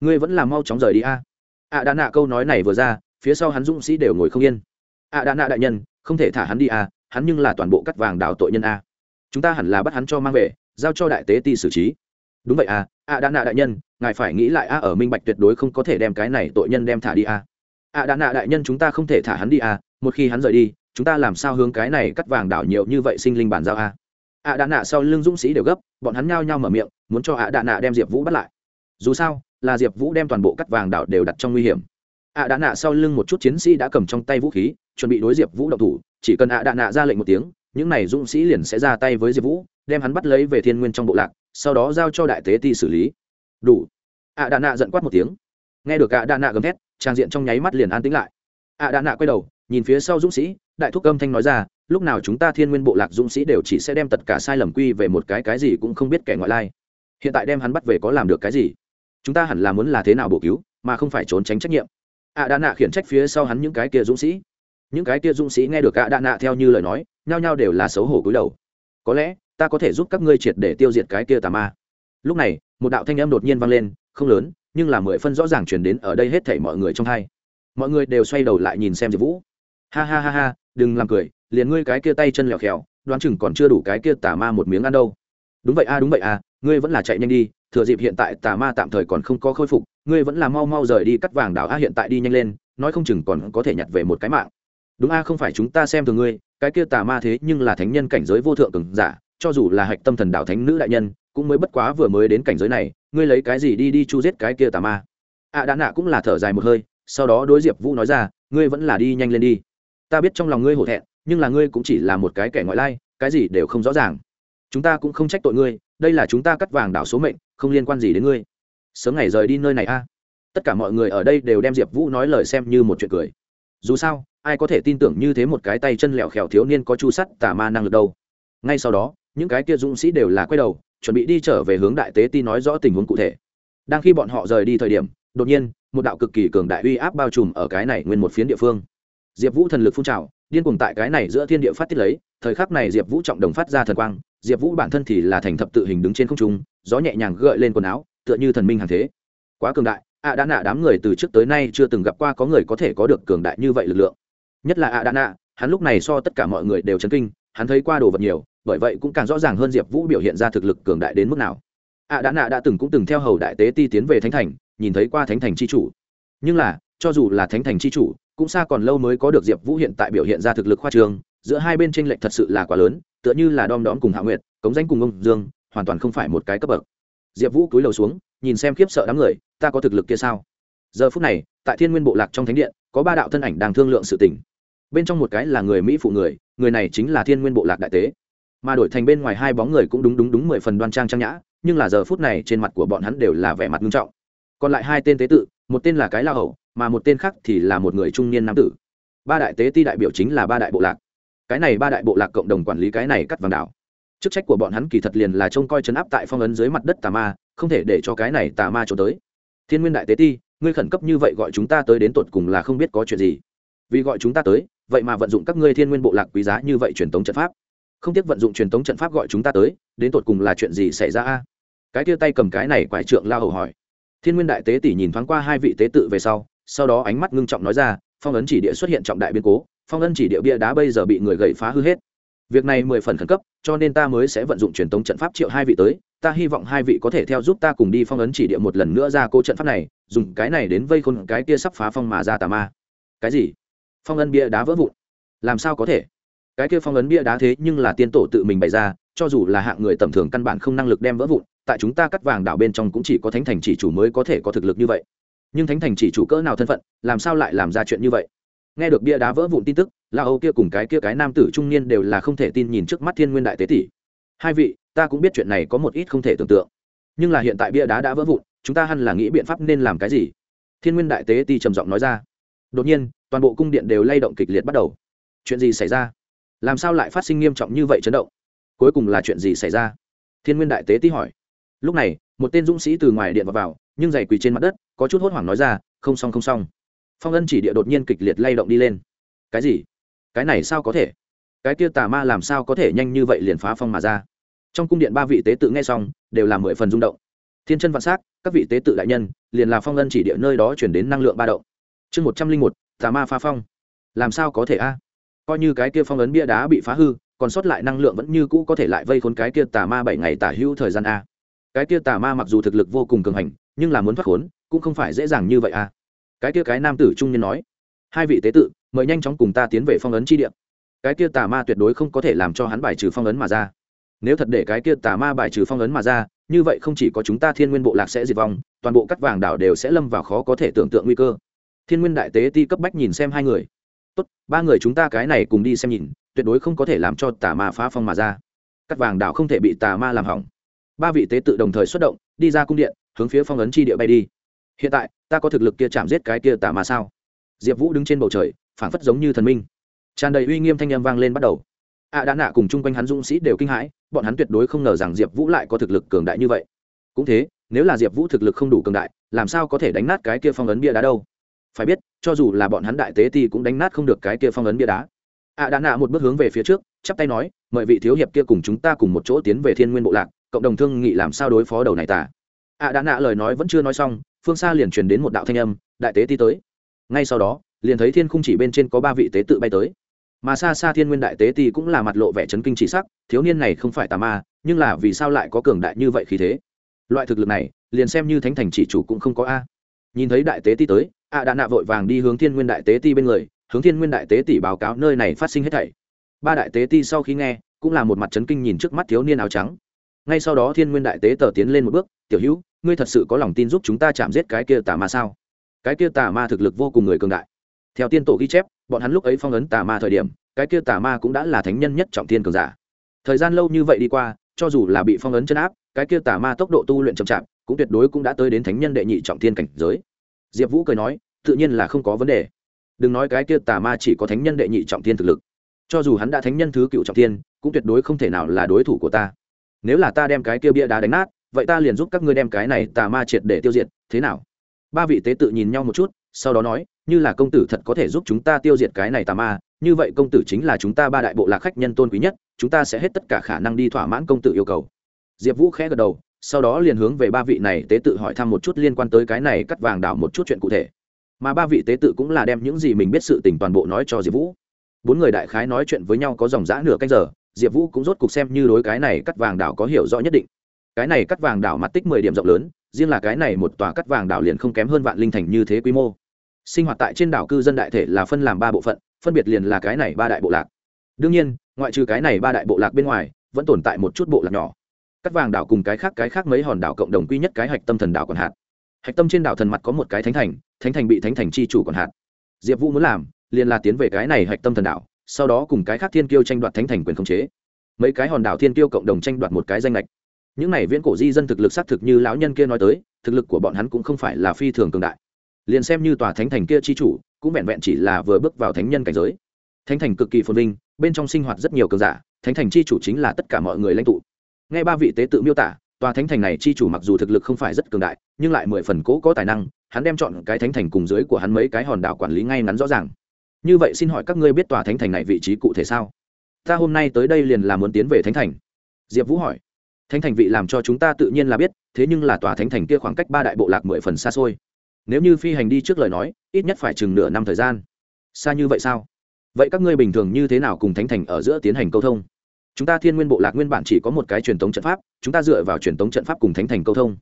Ngươi vẫn làm mau chóng rời đi a. Ạ đã nạ câu nói này vừa ra, phía sau hắn dũng sĩ đều ngồi không yên. Ạ đã nạ đại nhân, không thể thả hắn đi a, hắn nhưng là toàn bộ cắt vàng đảo tội nhân a. Chúng ta hẳn là bắt hắn cho mang về, giao cho đại tế ti xử trí đúng vậy à ạ đã nạ đại nhân, ngài phải nghĩ lại a ở minh bạch tuyệt đối không có thể đem cái này tội nhân đem thả đi a ạ đã nạ đại nhân chúng ta không thể thả hắn đi a một khi hắn rời đi, chúng ta làm sao hướng cái này cắt vàng đảo nhiều như vậy sinh linh bản giao a ạ đã nạ sau lưng dũng sĩ đều gấp, bọn hắn nhao nhao mở miệng, muốn cho ạ đã nạ đem diệp vũ bắt lại. Dù sao, là diệp vũ đem toàn bộ cắt vàng đảo đều đặt trong nguy hiểm. Ạ đã nạ sau lưng một chút chiến sĩ đã cầm trong tay vũ khí, chuẩn bị đối diệp vũ động thủ, chỉ cần ạ đã nạ ra lệnh một tiếng, những n à y dũng sĩ liền sẽ ra tay với diệp vũ, đem hắn bắt lấy về thiên nguyên trong bộ lạc sau đó giao cho đại tế ti xử lý. Đủ. Ạ đà nạ giận quát một tiếng. Nghe được ạ đà nạ gầm thét, trang diện trong nháy mắt liền an tĩnh lại. Ạ đà nạ quay đầu, nhìn phía sau dũng sĩ, đại thúc âm thanh nói ra, lúc nào chúng ta thiên nguyên bộ lạc dũng sĩ đều chỉ sẽ đem tất cả sai lầm quy về một cái cái gì cũng không biết kẻ ngoại lai. Hiện tại đem hắn bắt về có làm được cái gì? Chúng ta hẳn là muốn là thế nào bổ cứu, mà không phải trốn tránh trách nhiệm. Ạ đà nạ khiển trách phía sau hắn những cái kia dũng sĩ. Những cái kia dũng sĩ nghe được ạ đà nạ theo như lời nói, nhao nhao đều là xấu hổ cúi đầu. Có lẽ ta có thể giúp các ngươi triệt để tiêu diệt cái kia tà ma. Lúc này, một đạo thanh âm đột nhiên vang lên, không lớn, nhưng là mười phân rõ ràng chuyển đến ở đây hết thảy mọi người trong hai. Mọi người đều xoay đầu lại nhìn xem diệp vũ. Ha ha ha ha, đừng làm cười, liền ngươi cái kia tay chân lẹo khèo đoán chừng còn chưa đủ cái kia tà ma một miếng ăn đâu. Đúng vậy a, đúng vậy a, ngươi vẫn là chạy nhanh đi, thừa dịp hiện tại tà ma tạm thời còn không có khôi phục, ngươi vẫn là mau mau rời đi cắt vàng đảo a, hiện tại đi nhanh lên, nói không chừng còn có thể nhặt về một cái mạng. Đúng a, không phải chúng ta xem thường ngươi, cái kia tà ma thế nhưng là thánh nhân cảnh giới vô thượng cường giả cho dù là hạch tâm thần đạo thánh nữ đại nhân, cũng mới bất quá vừa mới đến cảnh giới này, ngươi lấy cái gì đi đi chu giết cái kia tà ma? Ạ à đã nạ cũng là thở dài một hơi, sau đó đối diệp vũ nói ra, ngươi vẫn là đi nhanh lên đi. Ta biết trong lòng ngươi hổ thẹn, nhưng là ngươi cũng chỉ là một cái kẻ ngoại lai, cái gì đều không rõ ràng. Chúng ta cũng không trách tội ngươi, đây là chúng ta cắt vàng đảo số mệnh, không liên quan gì đến ngươi. Sớm ngày rời đi nơi này a. Tất cả mọi người ở đây đều đem diệp vũ nói lời xem như một chuyện cười. Dù sao, ai có thể tin tưởng như thế một cái tay chân lẹo khèo thiếu niên có chu sắt tà ma năng lực đâu? Ngay sau đó những cái kia dũng sĩ đều là quay đầu, chuẩn bị đi trở về hướng đại tế ti nói rõ tình huống cụ thể. Đang khi bọn họ rời đi thời điểm, đột nhiên, một đạo cực kỳ cường đại uy áp bao trùm ở cái này nguyên một phiến địa phương. Diệp vũ thần lực phun trào, điên cuồng tại cái này giữa thiên địa phát tiết lấy, thời khắc này diệp vũ trọng đồng phát ra thần quang, diệp vũ bản thân thì là thành thập tự hình đứng trên không trung, gió nhẹ nhàng gợi lên quần áo, tựa như thần minh hàng thế. Quá cường đại ạ đã nạ đám người từ trước tới nay chưa từng gặp qua có người có thể có được cường đại như vậy lực lượng. Nhất là ạ đã nạ hắn lúc này so tất cả mọi người đều chấn kinh hắn thấy qua đồ vật nhiều, bởi vậy cũng càng rõ ràng hơn diệp vũ biểu hiện ra thực lực cường đại đến mức nào. Ạ đã nạ đã từng cũng từng theo hầu đại tế ti tiến về thánh thành, nhìn thấy qua thánh thành c h i chủ. Nhưng là, cho dù là thánh thành c h i chủ, cũng xa còn lâu mới có được diệp vũ hiện tại biểu hiện ra thực lực khoa trường giữa hai bên tranh lệch thật sự là quá lớn, tựa như là đom đóm cùng hạ nguyệt, cống danh cùng ông dương, hoàn toàn không phải một cái cấp bậc. Diệp vũ cúi đầu xuống, nhìn xem khiếp sợ đám người, ta có thực lực kia sao? Giờ phút này, tại thiên nguyên bộ lạc trong thánh điện, có ba đạo thân ảnh đang thương lượng sự tình bên trong một cái là người mỹ phụ người người này chính là thiên nguyên bộ lạc đại tế. Mà đổi thành bên ngoài hai bóng người cũng đúng đúng đúng mười phần đoan trang trang nhã, nhưng là giờ phút này trên mặt của bọn hắn đều là vẻ mặt nghiêm trọng. Còn lại hai tên tế tự, một tên là cái la hậu mà một tên khác thì là một người trung niên nam tử. Ba đại tế ti đại biểu chính là ba đại bộ lạc. Cái này ba đại bộ lạc cộng đồng quản lý cái này cắt vàng đảo. Chức trách của bọn hắn kỳ thật liền là trông coi chấn áp tại phong ấn dưới mặt đất tà ma, không thể để cho cái này tà ma trốn tới. Thiên nguyên đại tế ti, ngươi khẩn cấp như vậy gọi chúng ta tới đến tột cùng là không biết có chuyện gì. Vì gọi chúng ta tới vậy mà vận dụng các ngươi thiên nguyên bộ lạc quý giá như vậy truyền thống trận pháp. Không tiếc vận dụng truyền thống trận pháp gọi chúng ta tới, đến tột cùng là chuyện gì xảy ra a? Cái tia tay cầm cái này quải trượng lao hầu hỏi. Thiên nguyên đại tế tỷ nhìn thoáng qua hai vị tế tự về sau sau đó ánh mắt ngưng trọng nói ra, phong ấn chỉ địa xuất hiện trọng đại biến cố, phong ấn chỉ địa bia đá bây giờ bị người gậy phá hư hết. Việc này mười phần khẩn cấp, cho nên ta mới sẽ vận dụng truyền thống trận pháp triệu hai vị tới, ta hy vọng hai vị có thể theo giúp ta cùng đi phong ấn chỉ địa một lần nữa ra cô trận pháp này, dùng cái này đến vây khôn cái kia sắp phá phong mà ra tà ma. Cái gì? Phong ấn bia đá vỡ vụn. Làm sao có thể? Cái kia phong ấn bia đá thế nhưng là tiên tổ tự mình bày ra, cho dù là hạng người tầm thường căn bản không năng lực đem vỡ vụn, tại chúng ta cắt vàng đảo bên trong cũng chỉ có thánh thành chỉ chủ mới có thể có thực lực như vậy. Nhưng thánh thành chỉ chủ cỡ nào thân phận, làm sao lại làm ra chuyện như vậy? Nghe được bia đá vỡ vụn tin tức la âu kia cùng cái kia cái nam tử trung niên đều là không thể tin nhìn trước mắt thiên nguyên đại tế tỷ. Hai vị, ta cũng biết chuyện này có một ít không thể tưởng tượng. Nhưng là hiện tại bia đá đã vỡ vụn, chúng ta hẳn là nghĩ biện pháp nên làm cái gì? Thiên nguyên đại tế ti trầm giọng nói ra đột nhiên toàn bộ cung điện đều lay động kịch liệt bắt đầu. Chuyện gì xảy ra? Làm sao lại phát sinh nghiêm trọng như vậy chấn động? Cuối cùng là chuyện gì xảy ra? Thiên nguyên đại tế tý hỏi. Lúc này một tên dũng sĩ từ ngoài điện vào, vào nhưng giày quỳ trên mặt đất có chút hốt hoảng nói ra không xong không xong. Phong ân chỉ địa đột nhiên kịch liệt lay động đi lên. Cái gì? Cái này sao có thể? Cái kia tà ma làm sao có thể nhanh như vậy liền phá phong mà ra? Trong cung điện ba vị tế tự nghe xong đều là mười phần rung động. Thiên chân vạn s á c các vị tế tự đại nhân liền là phong ân chỉ địa nơi đó chuyển đến năng lượng ba động chương một trăm linh một, tà ma phá phong. Làm sao có thể a? Coi như cái kia phong ấn bia đá bị phá hư, còn sót lại năng lượng vẫn như cũ có thể lại vây khốn cái kia tà ma bảy ngày tả hữu thời gian a. Cái kia tà ma mặc dù thực lực vô cùng cường hành, nhưng là muốn thoát khốn, cũng không phải dễ dàng như vậy a. Cái kia cái nam tử trung niên nói, hai vị tế tự, mời nhanh chóng cùng ta tiến về phong ấn chi địa. Cái kia tà ma tuyệt đối không có thể làm cho hắn bài trừ phong ấn mà ra. Nếu thật để cái kia tà ma bài trừ phong ấn mà ra, như vậy không chỉ có chúng ta thiên nguyên bộ lạc sẽ diệt vong, toàn bộ cắt vàng đảo đều sẽ lâm vào khó có thể tưởng tượng nguy cơ thiên nguyên đại tế ti cấp bách nhìn xem hai người. Tốt, ba người chúng ta cái này cùng đi xem nhìn, tuyệt đối không có thể làm cho tà ma phá phong mà ra. Cắt vàng đảo không thể bị tà ma làm hỏng. Ba vị tế tự đồng thời xuất động, đi ra cung điện, hướng phía phong ấn chi địa bay đi. Hiện tại, ta có thực lực kia chạm giết cái kia tà ma sao? Diệp vũ đứng trên bầu trời, phảng phất giống như thần minh. Tràn đầy uy nghiêm thanh â m vang lên bắt đầu. Ạ đã nạ cùng chung quanh hắn dũng sĩ đều kinh hãi, bọn hắn tuyệt đối không ngờ rằng diệp vũ lại có thực lực cường đại như vậy. Cũng thế, nếu là diệp vũ thực lực không đủ cường đại, làm sao có thể đánh nát cái kia phong ấn bia đá đâu? Phải biết, cho dù là bọn hắn đại tế thì cũng đánh nát không được cái kia phong ấn bia đá. Ạ đã nạ một bước hướng về phía trước, chắp tay nói, mời vị thiếu hiệp kia cùng chúng ta cùng một chỗ tiến về thiên nguyên bộ lạc, cộng đồng thương nghị làm sao đối phó đầu này tả ạ đã nạ lời nói vẫn chưa nói xong, phương xa liền truyền đến một đạo thanh âm, đại tế ti tới. Ngay sau đó, liền thấy thiên khung chỉ bên trên có ba vị tế tự bay tới. Mà xa xa thiên nguyên đại tế ti cũng là mặt lộ vẻ chấn kinh chỉ sắc, thiếu niên này không phải tà ma, nhưng là vì sao lại có cường đại như vậy khí thế? Loại thực lực này, liền xem như thánh thành chỉ chủ cũng không có a. Nhìn thấy đại tế ti tới a đã nạ vội vàng đi hướng thiên nguyên đại tế ti bên người, hướng thiên nguyên đại tế tỷ báo cáo nơi này phát sinh hết thảy. Ba đại tế ti sau khi nghe, cũng là một mặt chấn kinh nhìn trước mắt thiếu niên áo trắng. Ngay sau đó thiên nguyên đại tế tờ tiến lên một bước, tiểu hữu, ngươi thật sự có lòng tin giúp chúng ta chạm giết cái kia tà ma sao? Cái kia tà ma thực lực vô cùng người cường đại. Theo tiên tổ ghi chép, bọn hắn lúc ấy phong ấn tà ma thời điểm, cái kia tà ma cũng đã là thánh nhân nhất trọng thiên cường giả. Thời gian lâu như vậy đi qua, cho dù là bị phong ấn chân áp, cái kia tà ma tốc độ tu luyện chậm chạp, cũng tuyệt đối cũng đã tới đến thánh nhân đệ nhị trọng thiên cảnh giới diệp vũ cười nói, tự nhiên là không có vấn đề. Đừng nói cái kia tà ma chỉ có thánh nhân đệ nhị trọng thiên thực lực. Cho dù hắn đã thánh nhân thứ cựu trọng thiên, cũng tuyệt đối không thể nào là đối thủ của ta. Nếu là ta đem cái kia bia đá đánh nát, vậy ta liền giúp các ngươi đem cái này tà ma triệt để tiêu diệt, thế nào? Ba vị tế tự nhìn nhau một chút, sau đó nói, như là công tử thật có thể giúp chúng ta tiêu diệt cái này tà ma, như vậy công tử chính là chúng ta ba đại bộ lạc khách nhân tôn quý nhất, chúng ta sẽ hết tất cả khả năng đi thỏa mãn công tử yêu cầu. Diệp vũ khẽ gật đầu sau đó liền hướng về ba vị này tế tự hỏi thăm một chút liên quan tới cái này cắt vàng đảo một chút chuyện cụ thể. Mà ba vị tế tự cũng là đem những gì mình biết sự tình toàn bộ nói cho diệp vũ. Bốn người đại khái nói chuyện với nhau có dòng dã nửa canh giờ, diệp vũ cũng rốt cục xem như đối cái này cắt vàng đảo có hiểu rõ nhất định. Cái này cắt vàng đảo mặt tích mười điểm rộng lớn, riêng là cái này một tòa cắt vàng đảo liền không kém hơn vạn linh thành như thế quy mô. Sinh hoạt tại trên đảo cư dân đại thể là phân làm ba bộ phận, phân biệt liền là cái này ba đại bộ lạc. Đương nhiên, ngoại trừ cái này ba đại bộ lạc bên ngoài, vẫn tồn tại một chút bộ lạc nhỏ cắt vàng đảo cùng cái khác cái khác mấy hòn đảo cộng đồng quy nhất cái hạch tâm thần đảo còn hạt. Hạch tâm trên đảo thần mặt có một cái thánh thành thánh thành bị thánh thành chi chủ còn hạt. Diệp vũ muốn làm, liền là tiến về cái này hạch tâm thần đảo, sau đó cùng cái khác thiên kiêu tranh đoạt thánh thành quyền khống chế. Mấy cái hòn đảo thiên kiêu cộng đồng tranh đoạt một cái danh lệch những này viễn cổ di dân thực lực xác thực như lão nhân kia nói tới, thực lực của bọn hắn cũng không phải là phi thường cường đại. Liền xem như tòa thánh thành kia chi chủ, cũng vẹn vẹn chỉ là vừa bước vào thánh nhân cảnh giới. Thánh thành cực kỳ phồn vinh, bên trong sinh hoạt rất nhiều cường giả, thánh thành chi chủ chính là tất cả mọi người lãnh tụ nghe ba vị tế tự miêu tả, tòa thánh thành này chi chủ mặc dù thực lực không phải rất cường đại, nhưng lại mười phần cố có tài năng, hắn đem chọn cái thánh thành cùng dưới của hắn mấy cái hòn đảo quản lý ngay ngắn rõ ràng. Như vậy xin hỏi các ngươi biết tòa thánh thành này vị trí cụ thể sao? Ta hôm nay tới đây liền là muốn tiến về thánh thành. Diệp vũ hỏi. Thánh thành vị làm cho chúng ta tự nhiên là biết, thế nhưng là tòa thánh thành kia khoảng cách ba đại bộ lạc mười phần xa xôi. Nếu như phi hành đi trước lời nói, ít nhất phải chừng nửa năm thời gian. Xa như vậy sao? Vậy các ngươi bình thường như thế nào cùng thánh thành ở giữa tiến hành câu thông? Chúng ta thiên nguyên bộ lạc nguyên bản chỉ có một cái truyền thống trận pháp, chúng ta dựa vào truyền thống trận pháp cùng thánh thành câu thông.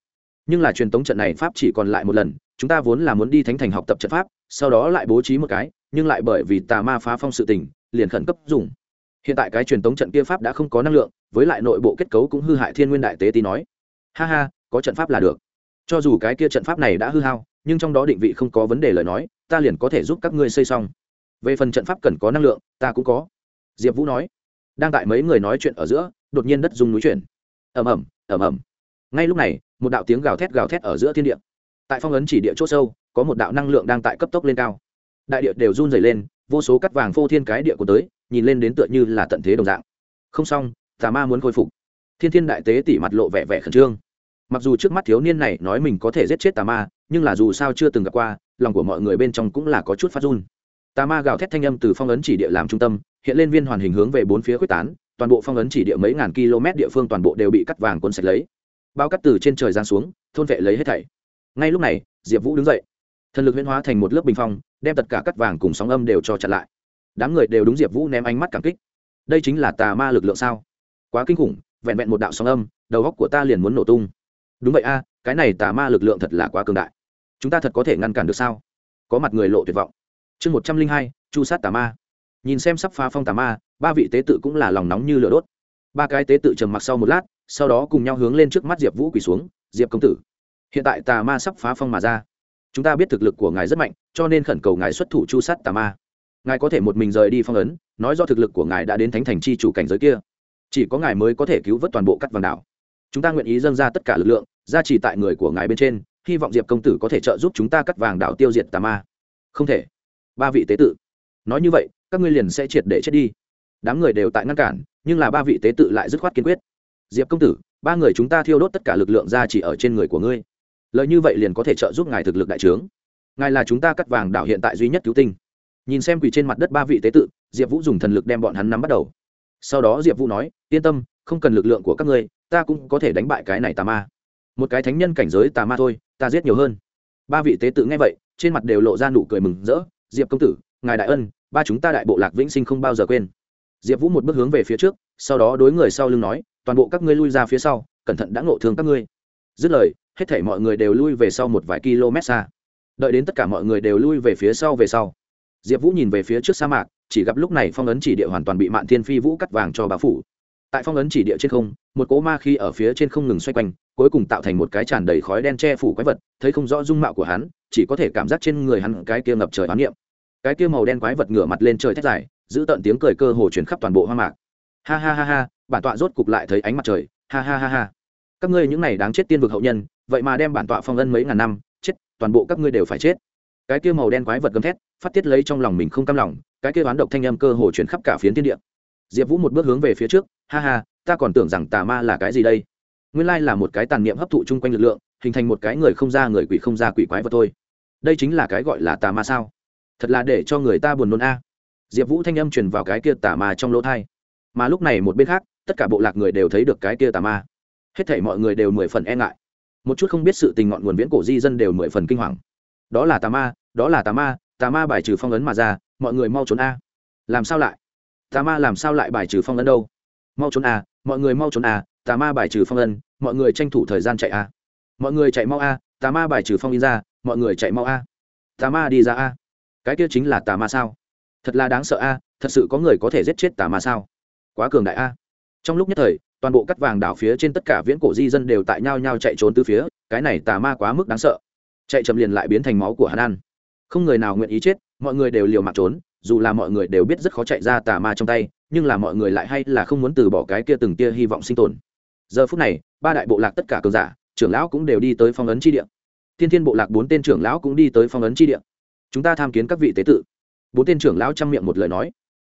Nhưng là truyền thống trận này pháp chỉ còn lại một lần, chúng ta vốn là muốn đi thánh thành học tập trận pháp, sau đó lại bố trí một cái, nhưng lại bởi vì tà ma phá phong sự tình, liền khẩn cấp dùng. Hiện tại cái truyền thống trận kia pháp đã không có năng lượng, với lại nội bộ kết cấu cũng hư hại thiên nguyên đại tế tý nói. Ha ha, có trận pháp là được. Cho dù cái kia trận pháp này đã hư hao, nhưng trong đó định vị không có vấn đề lời nói, ta liền có thể giúp các ngươi xây xong. Về phần trận pháp cần có năng lượng, ta cũng có. Diệp vũ nói đang tại mấy người nói chuyện ở giữa, đột nhiên đất dung núi chuyển. Ẩm ẩm ẩm ẩm ngay lúc này, một đạo tiếng gào thét gào thét ở giữa thiên địa. Tại phong ấn chỉ địa c h ỗ sâu, có một đạo năng lượng đang tại cấp tốc lên cao. Đại địa đều run dày lên, vô số cắt vàng phô thiên cái địa của tới, nhìn lên đến tựa như là tận thế đồng dạng. Không xong, tà ma muốn khôi phục. Thiên thiên đại tế tỉ mặt lộ vẻ vẻ khẩn trương. Mặc dù trước mắt thiếu niên này nói mình có thể giết chết tà ma, nhưng là dù sao chưa từng gặp qua, lòng của mọi người bên trong cũng là có chút phát run. Tà ma gào thét thanh âm từ phong ấn chỉ địa làm trung tâm hiện lên viên hoàn hình hướng về bốn phía quyết tán, toàn bộ phong ấn chỉ địa mấy ngàn km địa phương toàn bộ đều bị cắt vàng cuốn sạch lấy. Bao cắt từ trên trời giáng xuống, thôn vệ lấy hết thảy. Ngay lúc này, diệp vũ đứng dậy. Thần lực huyễn hóa thành một lớp bình phong, đem tất cả cắt vàng cùng sóng âm đều cho chặn lại. Đám người đều đúng diệp vũ ném ánh mắt cảm kích. Đây chính là tà ma lực lượng sao? Quá kinh khủng, vẹn vẹn một đạo sóng âm, đầu góc của ta liền muốn nổ tung. Đúng vậy a, cái này tà ma lực lượng thật là quá cường đại. Chúng ta thật có thể ngăn cản được sao? Có mặt người lộ tuyệt vọng. Chương một trăm linh hai, chu sát tà ma nhìn xem sắp phá phong tà ma, ba vị tế tự cũng là lòng nóng như lửa đốt. Ba cái tế tự trầm mặc sau một lát, sau đó cùng nhau hướng lên trước mắt diệp vũ quỳ xuống, diệp công tử, hiện tại tà ma sắp phá phong mà ra. Chúng ta biết thực lực của ngài rất mạnh, cho nên khẩn cầu ngài xuất thủ chu sát tà ma. Ngài có thể một mình rời đi phong ấn, nói do thực lực của ngài đã đến thánh thành chi chủ cảnh giới kia. Chỉ có ngài mới có thể cứu vớt toàn bộ cắt vàng đảo. Chúng ta nguyện ý dâng ra tất cả lực lượng, gia trì tại người của ngài bên trên, hy vọng diệp công tử có thể trợ giúp chúng ta cắt vàng đảo tiêu diệt tà ma. Không thể. Ba vị tế tự nói như vậy, các ngươi liền sẽ triệt để chết đi. Đám người đều tại ngăn cản, nhưng là ba vị tế tự lại dứt khoát kiên quyết. Diệp công tử, ba người chúng ta thiêu đốt tất cả lực lượng ra chỉ ở trên người của ngươi. Lợi như vậy liền có thể trợ giúp ngài thực lực đại trướng. Ngài là chúng ta cắt vàng đảo hiện tại duy nhất cứu tinh. Nhìn xem quỳ trên mặt đất ba vị tế tự, diệp vũ dùng thần lực đem bọn hắn nắm bắt đầu. Sau đó diệp vũ nói, yên tâm, không cần lực lượng của các ngươi, ta cũng có thể đánh bại cái này tà ma. Một cái thánh nhân cảnh giới tà ma thôi, ta giết nhiều hơn. Ba vị tế tự nghe vậy, trên mặt đều lộ ra nụ cười mừng rỡ. Diệp công tử ngài đại ân, ba chúng ta đại bộ lạc vĩnh sinh không bao giờ quên. Diệp vũ một bước hướng về phía trước, sau đó đối người sau lưng nói, toàn bộ các ngươi lui ra phía sau, cẩn thận đã ngộ thương các ngươi. Dứt lời, hết thể mọi người đều lui về sau một vài km xa. Đợi đến tất cả mọi người đều lui về phía sau về sau, diệp vũ nhìn về phía trước sa mạc, chỉ gặp lúc này phong ấn chỉ địa hoàn toàn bị mạn thiên phi vũ cắt vàng cho bá phủ. Tại phong ấn chỉ địa trên không, một cỗ ma khi ở phía trên không ngừng xoay quanh, cuối cùng tạo thành một cái tràn đầy khói đen che phủ quái vật, thấy không rõ dung mạo của hắn, chỉ có thể cảm giác trên người hắn cái kia ngập trời oán niệm cái kia màu đen quái vật ngửa mặt lên trời thét dài, giữ tận tiếng cười cơ hồ chuyển khắp toàn bộ hoang mạc. Ha ha ha ha, bản tọa rốt cục lại thấy ánh mặt trời. Ha ha ha ha. Các ngươi những này đáng chết tiên vực hậu nhân, vậy mà đem bản tọa phong ân mấy ngàn năm, chết, toàn bộ các ngươi đều phải chết. Cái kia màu đen quái vật gầm thét, phát tiết lấy trong lòng mình không cam lòng, cái kia oán độc thanh âm cơ hồ chuyển khắp cả phiến thiên địa. Diệp vũ một bước hướng về phía trước, ha ha, ta còn tưởng rằng tà ma là cái gì đây? Nguyên lai là một cái tàn niệm hấp thụ chung quanh lực lượng, hình thành một cái người không ra người quỷ không ra quỷ quái vật thôi. Đây chính là cái gọi là tà ma sao? Thật là để cho người ta buồn nôn a. Diệp vũ thanh âm truyền vào cái kia tà ma trong lỗ thai. Mà lúc này một bên khác, tất cả bộ lạc người đều thấy được cái kia tà ma. Hết thể mọi người đều mười phần e ngại. Một chút không biết sự tình ngọn nguồn viễn cổ di dân đều mười phần kinh hoàng. Đó là tà ma, đó là tà ma tà ma bài trừ phong ấn mà ra, mọi người mau trốn a. Làm sao lại? Tà ma làm sao lại bài trừ phong ấn đâu? Mau trốn a, mọi người mau trốn a, tà ma bài trừ phong ấn, mọi người tranh thủ thời gian chạy a. Mọi người chạy mau a, tà ma bài trừ phong in ra, mọi người chạy mau a. Tà ma đi ra a cái kia chính là tà ma sao? Thật là đáng sợ a, thật sự có người có thể giết chết tà ma sao? Quá cường đại a. Trong lúc nhất thời, toàn bộ cắt vàng đảo phía trên tất cả viễn cổ di dân đều tại nhau nhau chạy trốn từ phía, cái này tà ma quá mức đáng sợ. Chạy chậm liền lại biến thành máu của hắn ăn. Không người nào nguyện ý chết, mọi người đều liều mạng trốn, dù là mọi người đều biết rất khó chạy ra tà ma trong tay, nhưng là mọi người lại hay là không muốn từ bỏ cái kia từng tia hy vọng sinh tồn. Giờ phút này, ba đại bộ lạc tất cả cường giả, trưởng lão cũng đều đi tới phong ấn chi địa. Thiên thiên bộ lạc bốn tên trưởng lão cũng đi tới phong ấn chi địa chúng ta tham kiến các vị tế tự. Bốn tên trưởng lão chăm miệng một lời nói.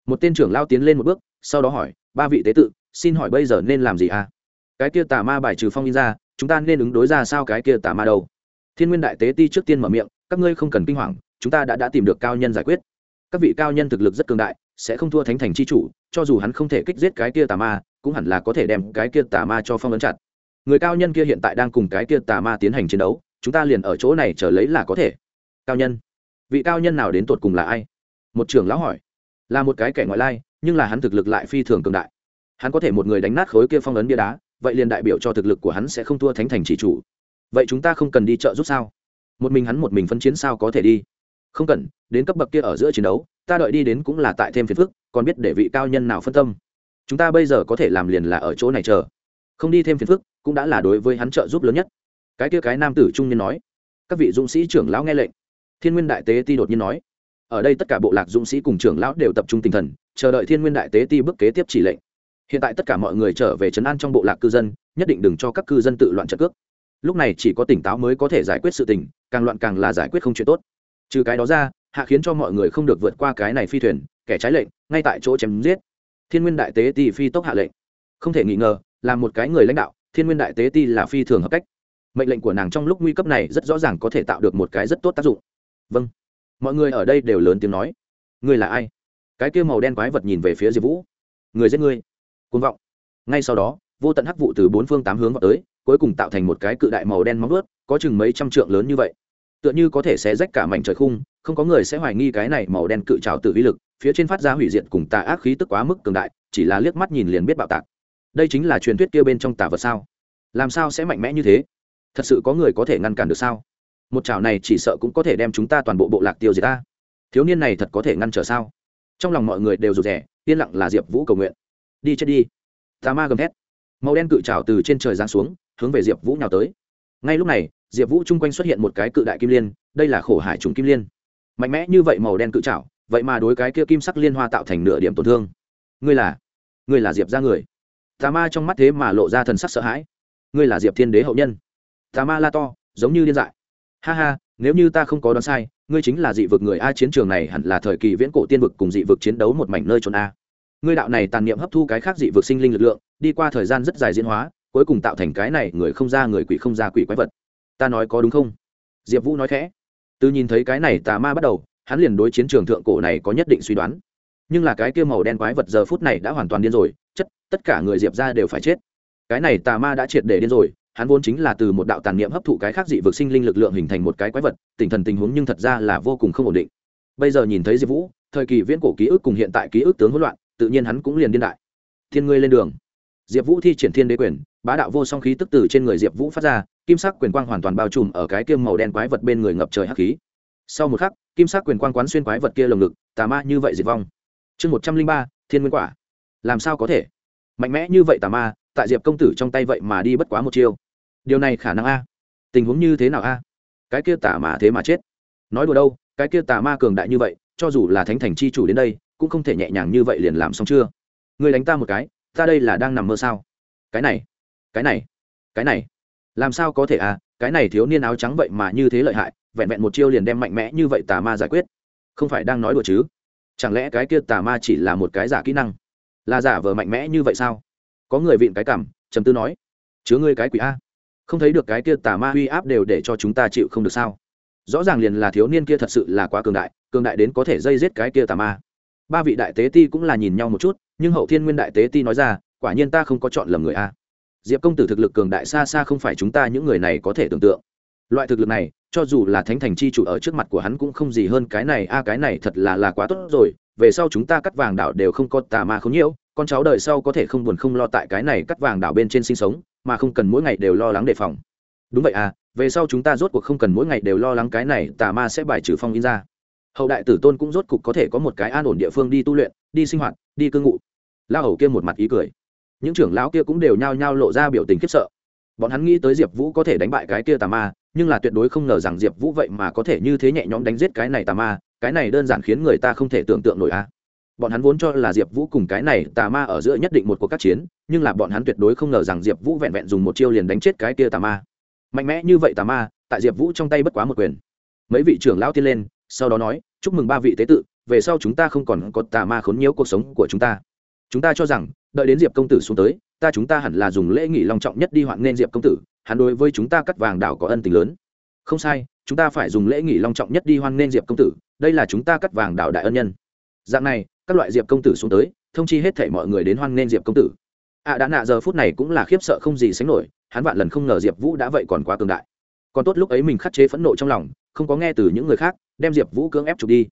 Một tên trưởng lão tiến lên một bước, sau đó hỏi, ba vị tế tự, xin hỏi bây giờ nên làm gì à? Cái kia tà ma bài trừ phong in ra, chúng ta nên ứng đối ra sao cái kia tà ma đâu? Thiên nguyên đại tế ti trước tiên mở miệng, các ngươi không cần kinh hoàng, chúng ta đã đã tìm được cao nhân giải quyết. Các vị cao nhân thực lực rất cường đại, sẽ không thua thánh thành c h i chủ, cho dù hắn không thể kích giết cái kia tà ma, cũng hẳn là có thể đem cái kia tà ma cho phong ấn chặt. Người cao nhân kia hiện tại đang cùng cái kia tà ma tiến hành chiến đấu, chúng ta liền ở chỗ này chờ lấy là có thể. Cao nhân vị cao nhân nào đến tột cùng là ai? Một trưởng lão hỏi. Là một cái kẻ ngoại lai, nhưng là hắn thực lực lại phi thường cường đại. Hắn có thể một người đánh nát khối kia phong ấn bia đá, vậy liền đại biểu cho thực lực của hắn sẽ không thua thánh thành chỉ chủ. Vậy chúng ta không cần đi chợ giúp sao? Một mình hắn một mình phân chiến sao có thể đi? Không cần, đến cấp bậc kia ở giữa chiến đấu, ta đợi đi đến cũng là tại thêm phiền phức, còn biết để vị cao nhân nào phân tâm. Chúng ta bây giờ có thể làm liền là ở chỗ này chờ. Không đi thêm phiền phức, cũng đã là đối với hắn trợ giúp lớn nhất. Cái kia cái nam tử trung niên nói. Các vị dũng sĩ trưởng lão nghe lệnh thiên nguyên đại tế ti đột nhiên nói, ở đây tất cả bộ lạc dũng sĩ cùng trưởng lão đều tập trung tinh thần, chờ đợi thiên nguyên đại tế ti bước kế tiếp chỉ lệnh. Hiện tại tất cả mọi người trở về trấn an trong bộ lạc cư dân, nhất định đừng cho các cư dân tự loạn trận cước. Lúc này chỉ có tỉnh táo mới có thể giải quyết sự tình, càng loạn càng là giải quyết không chuyện tốt. Trừ cái đó ra, hạ khiến cho mọi người không được vượt qua cái này phi thuyền, kẻ trái lệnh, ngay tại chỗ chém giết. Thiên nguyên đại tế ti phi tốc hạ lệnh. Không thể nghi ngờ, là một cái người lãnh đạo, thiên nguyên đại tế ti là phi thường hợp cách. Mệnh lệnh của nàng trong lúc nguy cấp này rất rõ ràng có thể tạo được một cái rất tốt tác dụng vâng. Mọi người ở đây đều lớn tiếng nói. Ngươi là ai? Cái kia màu đen quái vật nhìn về phía diệp vũ. Người giết ngươi. Côn vọng. Ngay sau đó, vô tận hắc vụ từ bốn phương tám hướng vào tới, cuối cùng tạo thành một cái cự đại màu đen móng ướt có chừng mấy trăm trượng lớn như vậy. Tựa như có thể xé rách cả mảnh trời khung, không có người sẽ hoài nghi cái này màu đen cự trào tự vi lực, phía trên phát ra hủy diệt cùng tà ác khí tức quá mức cường đại, chỉ là liếc mắt nhìn liền biết bạo tạc. Đây chính là truyền thuyết kia bên trong tà vật sao? Làm sao sẽ mạnh mẽ như thế? Thật sự có người có thể ngăn cản được sao? Một chảo này chỉ sợ cũng có thể đem chúng ta toàn bộ bộ lạc tiêu diệt ta. Thiếu niên này thật có thể ngăn trở sao? Trong lòng mọi người đều rụt rẻ yên lặng là diệp vũ cầu nguyện. Đi chết đi. Tà ma gầm thét. Màu đen cự trào từ trên trời giáng xuống, hướng về diệp vũ nhào tới. Ngay lúc này, diệp vũ chung quanh xuất hiện một cái cự đại kim liên, đây là khổ hải trùng kim liên. Mạnh mẽ như vậy màu đen cự trào vậy mà đối cái kia kim sắc liên hoa tạo thành nửa điểm tổn thương. Ngươi là ngươi là diệp ra người. Tà ma trong mắt thế mà lộ ra thần sắc sợ hãi. Ngươi là diệp thiên đế hậu nhân. Tà ma la to, giống như điên dại ha ha, nếu như ta không có đoán sai, ngươi chính là dị vực người a, chiến trường này hẳn là thời kỳ viễn cổ tiên vực cùng dị vực chiến đấu một mảnh nơi trốn a. Ngươi đạo này tàn niệm hấp thu cái khác dị vực sinh linh lực lượng, đi qua thời gian rất dài diễn hóa, cuối cùng tạo thành cái này người không ra người quỷ không ra quỷ quái vật. Ta nói có đúng không? Diệp vũ nói khẽ. Từ nhìn thấy cái này tà ma bắt đầu, hắn liền đối chiến trường thượng cổ này có nhất định suy đoán. Nhưng là cái kia màu đen quái vật giờ phút này đã hoàn toàn điên rồi, chất, tất cả người diệp ra đều phải chết. Cái này tà ma đã triệt để điên rồi hắn vốn chính là từ một đạo tàn niệm hấp thụ cái khác dị vực sinh linh lực lượng hình thành một cái quái vật, tinh thần tình huống nhưng thật ra là vô cùng không ổn định. Bây giờ nhìn thấy diệp vũ, thời kỳ viễn cổ ký ức cùng hiện tại ký ức tướng hỗn loạn, tự nhiên hắn cũng liền điên đại. Thiên ngươi lên đường. Diệp vũ thi triển thiên đế quyền, bá đạo vô song khí tức từ trên người diệp vũ phát ra, kim sắc quyền quang hoàn toàn bao trùm ở cái kiêm màu đen quái vật bên người ngập trời hắc khí. Sau một khắc, kim sắc quyền quang quán xuyên quái vật kia lồng ngực, tà ma như vậy diệt vong. Chương một trăm linh ba, thiên nguyên quả. Làm sao có thể? Mạnh mẽ như vậy tà ma, tại diệp công tử trong tay vậy mà đi bất quá một chiêu điều này khả năng a. Tình huống như thế nào a? Cái kia tà ma thế mà chết. Nói đùa đâu, cái kia tà ma cường đại như vậy, cho dù là thánh thành chi chủ đến đây, cũng không thể nhẹ nhàng như vậy liền làm xong chưa? Người đánh ta một cái, ta đây là đang nằm mơ sao? Cái này cái này cái này, làm sao có thể à cái này thiếu niên áo trắng vậy mà như thế lợi hại, vẹn vẹn một chiêu liền đem mạnh mẽ như vậy tà ma giải quyết. Không phải đang nói đùa chứ? Chẳng lẽ cái kia tà ma chỉ là một cái giả kỹ năng? Là giả vờ mạnh mẽ như vậy sao? Có người vịn cái cảm, trầm tư nói. Chứa ngươi cái quỷ a không thấy được cái kia tà ma uy áp đều để cho chúng ta chịu không được sao? Rõ ràng liền là thiếu niên kia thật sự là quá cường đại cường đại đến có thể dây giết cái kia tà ma. Ba vị đại tế ti cũng là nhìn nhau một chút, nhưng hậu thiên nguyên đại tế ti nói ra, quả nhiên ta không có chọn lầm người a. Diệp công tử thực lực cường đại xa xa không phải chúng ta những người này có thể tưởng tượng. Loại thực lực này, cho dù là thánh thành chi chủ ở trước mặt của hắn cũng không gì hơn cái này, a, cái này thật là là quá tốt rồi, về sau chúng ta cắt vàng đảo đều không có tà ma không nhiễu, con cháu đời sau có thể không buồn không lo tại cái này cắt vàng đảo bên trên sinh sống mà không cần mỗi ngày đều lo lắng đề phòng. Đúng vậy à về sau chúng ta rốt cuộc không cần mỗi ngày đều lo lắng cái này, tà ma sẽ bài trừ phong in ra. Hậu đại tử tôn cũng rốt cuộc có thể có một cái an ổn địa phương đi tu luyện, đi sinh hoạt, đi cư ngụ. Lao hầu kia một mặt ý cười. Những trưởng lão kia cũng đều nhao nhao lộ ra biểu tình khiếp sợ. Bọn hắn nghĩ tới diệp vũ có thể đánh bại cái kia tà ma, nhưng là tuyệt đối không ngờ rằng diệp vũ vậy mà có thể như thế nhẹ nhõm đánh giết cái này tà ma, cái này đơn giản khiến người ta không thể tưởng tượng nổi a à bọn hắn vốn cho là diệp vũ cùng cái này tà ma ở giữa nhất định một cuộc các chiến, nhưng là bọn hắn tuyệt đối không ngờ rằng diệp vũ vẹn vẹn dùng một chiêu liền đánh chết cái kia tà ma. Mạnh mẽ như vậy tà ma, tại diệp vũ trong tay bất quá một quyền. Mấy vị trưởng lão tiên lên, sau đó nói, chúc mừng ba vị tế tự, về sau chúng ta không còn có tà ma khốn nhiễu cuộc sống của chúng ta. Chúng ta cho rằng, đợi đến diệp công tử xuống tới, ta chúng ta hẳn là dùng lễ nghỉ long trọng nhất đi hoạn nên diệp công tử, hắn đối với chúng ta cắt vàng đảo có ân tình lớn. Không sai, chúng ta phải dùng lễ nghỉ long trọng nhất đi hoan nên diệp công tử, đây là chúng ta cắt vàng đảo đại ân nhân. Dạng này các loại diệp công tử xuống tới, thông chi hết thể mọi người đến hoan nên diệp công tử. Ạ à đã nạ giờ phút này cũng là khiếp sợ không gì sánh nổi, hắn vạn lần không ngờ diệp vũ đã vậy còn quá cường đại. Còn tốt lúc ấy mình khắc chế phẫn nộ trong lòng, không có nghe từ những người khác, đem diệp vũ cưỡng ép trục đi.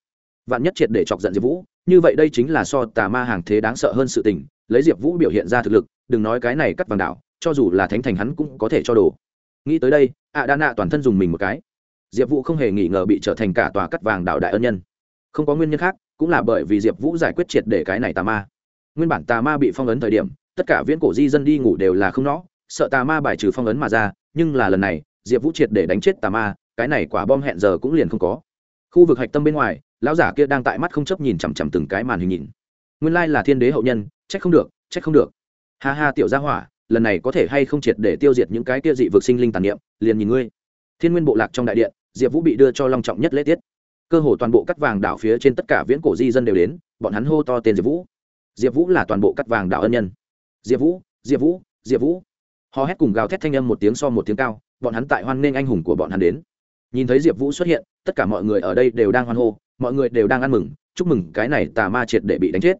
Vạn nhất triệt để chọc giận diệp vũ, như vậy đây chính là so tà ma hàng thế đáng sợ hơn sự tình, lấy diệp vũ biểu hiện ra thực lực, đừng nói cái này cắt vàng đạo cho dù là thánh thành hắn cũng có thể cho đồ. Nghĩ tới đây ạ đã nạ toàn thân dùng mình một cái. Diệp vũ không hề nghi ngờ bị trở thành cả tòa cắt vàng đạo đại ân nhân. Không có nguyên nhân khác cũng là bởi vì diệp vũ giải quyết triệt để cái này tà ma. Nguyên bản tà ma bị phong ấn thời điểm tất cả viễn cổ di dân đi ngủ đều là không nó, sợ tà ma bài trừ phong ấn mà ra nhưng là lần này diệp vũ triệt để đánh chết tà ma cái này quả bom hẹn giờ cũng liền không có. Khu vực hạch tâm bên ngoài lão giả kia đang tại mắt không chấp nhìn chằm chằm từng cái màn hình nhìn. Nguyên lai là thiên đế hậu nhân trách không được trách không được. Ha ha tiểu gia hỏa lần này có thể hay không triệt để tiêu diệt những cái kia dị vực sinh linh tàn niệm liền nhìn ngươi. Thiên nguyên bộ lạc trong đại điện diệp vũ bị đưa cho long trọng nhất lễ tiết cơ hồ toàn bộ cắt vàng đảo phía trên tất cả viễn cổ di dân đều đến, bọn hắn hô to tên diệp vũ. Diệp vũ là toàn bộ cắt vàng đảo ân nhân. Diệp vũ diệp vũ diệp vũ. Hò hét cùng gào thét thanh âm một tiếng so một tiếng cao, bọn hắn tại hoan nghênh anh hùng của bọn hắn đến. Nhìn thấy diệp vũ xuất hiện, tất cả mọi người ở đây đều đang hoan hô, mọi người đều đang ăn mừng, chúc mừng cái này tà ma triệt để bị đánh chết.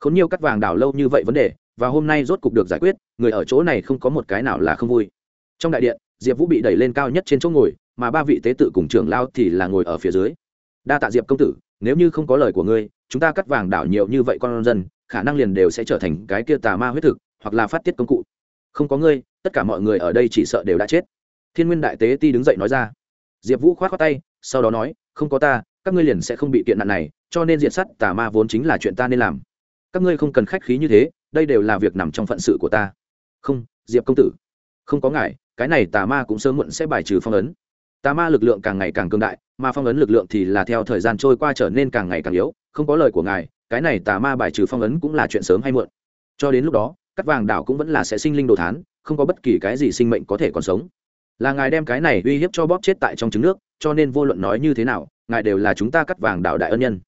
K h ố n nhiều cắt vàng đảo lâu như vậy vấn đề, và hôm nay rốt cục được giải quyết, người ở chỗ này không có một cái nào là không vui. Trong đại điện, diệp vũ bị đẩy lên cao nhất trên chỗ ngồi, mà ba vị tế tự cùng trưởng lao thì là ngồi ở phía dưới đa tạ diệp công tử, nếu như không có lời của ngươi, chúng ta cắt vàng đảo nhiều như vậy con dân, khả năng liền đều sẽ trở thành cái kia tà ma huyết thực, hoặc là phát tiết công cụ. Không có ngươi, tất cả mọi người ở đây chỉ sợ đều đã chết. Thiên nguyên đại tế ti đứng dậy nói ra. Diệp vũ k h o á t k tay, sau đó nói, không có ta, các ngươi liền sẽ không bị kiện nạn này, cho nên diện sắt tà ma vốn chính là chuyện ta nên làm. Các ngươi không cần khách khí như thế, đây đều là việc nằm trong phận sự của ta. Không, diệp công tử. Không có ngại, cái này tà ma cũng sớm muộn sẽ bài trừ phong ấn. Tà ma lực lượng càng ngày càng cường đại mà phong ấn lực lượng thì là theo thời gian trôi qua trở nên càng ngày càng yếu, không có lời của ngài, cái này tà ma bài trừ phong ấn cũng là chuyện sớm hay muộn. Cho đến lúc đó, cắt vàng đảo cũng vẫn là sẽ sinh linh đồ thán, không có bất kỳ cái gì sinh mệnh có thể còn sống. Là ngài đem cái này uy hiếp cho bóp chết tại trong trứng nước, cho nên vô luận nói như thế nào, ngài đều là chúng ta cắt vàng đảo đại ân nhân.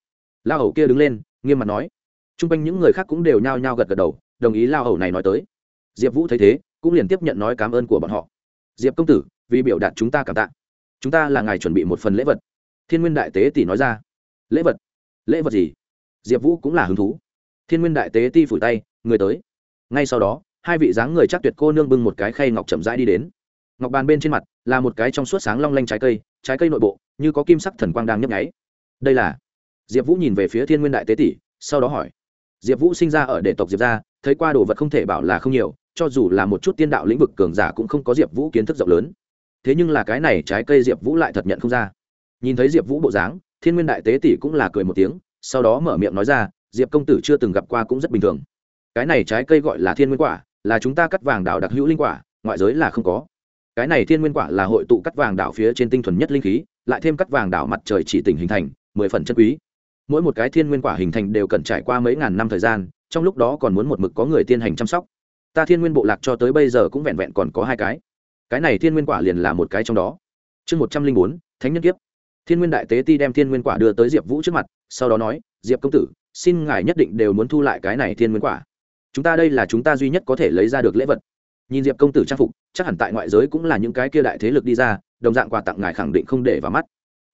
Lao hầu kia đứng lên, nghiêm mặt nói. T r u n g quanh những người khác cũng đều nhao nhao gật gật đầu, đồng ý lao hầu này nói tới. Diệp vũ thấy thế, cũng liền tiếp nhận nói cảm ơn của bọn họ. Diệp công tử, vì biểu đạt chúng ta cảm tạ chúng ta là ngài chuẩn bị một phần lễ vật. Thiên nguyên đại tế tỷ nói ra. Lễ vật? Lễ vật gì? Diệp vũ cũng là hứng thú. Thiên nguyên đại tế ti phủi tay, người tới. Ngay sau đó, hai vị dáng người chắc tuyệt cô nương bưng một cái khay ngọc chậm rãi đi đến. Ngọc bàn bên trên mặt là một cái trong suốt sáng long lanh trái cây trái cây nội bộ như có kim sắc thần quang đang nhấp nháy. Đây là? Diệp vũ nhìn về phía thiên nguyên đại tế tỷ sau đó hỏi. Diệp vũ sinh ra ở đệ tộc diệp gia, thấy qua đồ vật không thể bảo là không nhiều, cho dù là một chút tiên đạo lĩnh vực cường giả cũng không có diệp vũ kiến thức rộng lớn thế nhưng là cái này trái cây diệp vũ lại thật nhận không ra. Nhìn thấy diệp vũ bộ dáng, thiên nguyên đại tế tỷ cũng là cười một tiếng, sau đó mở miệng nói ra, diệp công tử chưa từng gặp qua cũng rất bình thường. Cái này trái cây gọi là thiên nguyên quả, là chúng ta cắt vàng đảo đặc hữu linh quả, ngoại giới là không có. Cái này thiên nguyên quả là hội tụ cắt vàng đảo phía trên tinh thuần nhất linh khí, lại thêm cắt vàng đảo mặt trời chỉ tỉnh hình thành, mười phần chân quý. Mỗi một cái thiên nguyên quả hình thành đều cần trải qua mấy ngàn năm thời gian, trong lúc đó còn muốn một mực có người tiên hành chăm sóc. Ta thiên nguyên bộ lạc cho tới bây giờ cũng vẹn vẹn còn có hai cái cái này thiên nguyên quả liền là một cái trong đó. Chương một trăm linh bốn, thánh nhân kiếp. Thiên nguyên đại tế ti đem thiên nguyên quả đưa tới diệp vũ trước mặt, sau đó nói, diệp công tử, xin ngài nhất định đều muốn thu lại cái này thiên nguyên quả. Chúng ta đây là chúng ta duy nhất có thể lấy ra được lễ vật. Nhìn diệp công tử trang phục, chắc hẳn tại ngoại giới cũng là những cái kia đại thế lực đi ra, đồng dạng quà tặng ngài khẳng định không để vào mắt.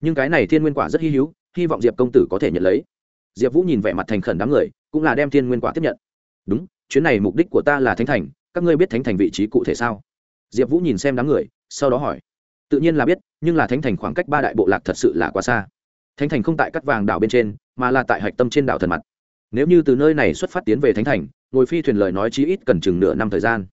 Nhưng cái này thiên nguyên quả rất hy hữu, hy vọng diệp công tử có thể nhận lấy. Diệp vũ nhìn vẻ mặt thành khẩn đám người, cũng là đem thiên nguyên quả tiếp nhận. Đúng, chuyến này mục đích của ta là thánh thành, các ngươi biết thánh thành vị trí cụ thể sao? Diệp vũ nhìn xem đám người, sau đó hỏi. Tự nhiên là biết, nhưng là thánh thành khoảng cách ba đại bộ lạc thật sự là quá xa. Thánh thành không tại cắt vàng đảo bên trên, mà là tại hạch tâm trên đảo thần mặt. Nếu như từ nơi này xuất phát tiến về thánh thành, ngồi phi thuyền lời nói chí ít cần chừng nửa năm thời gian.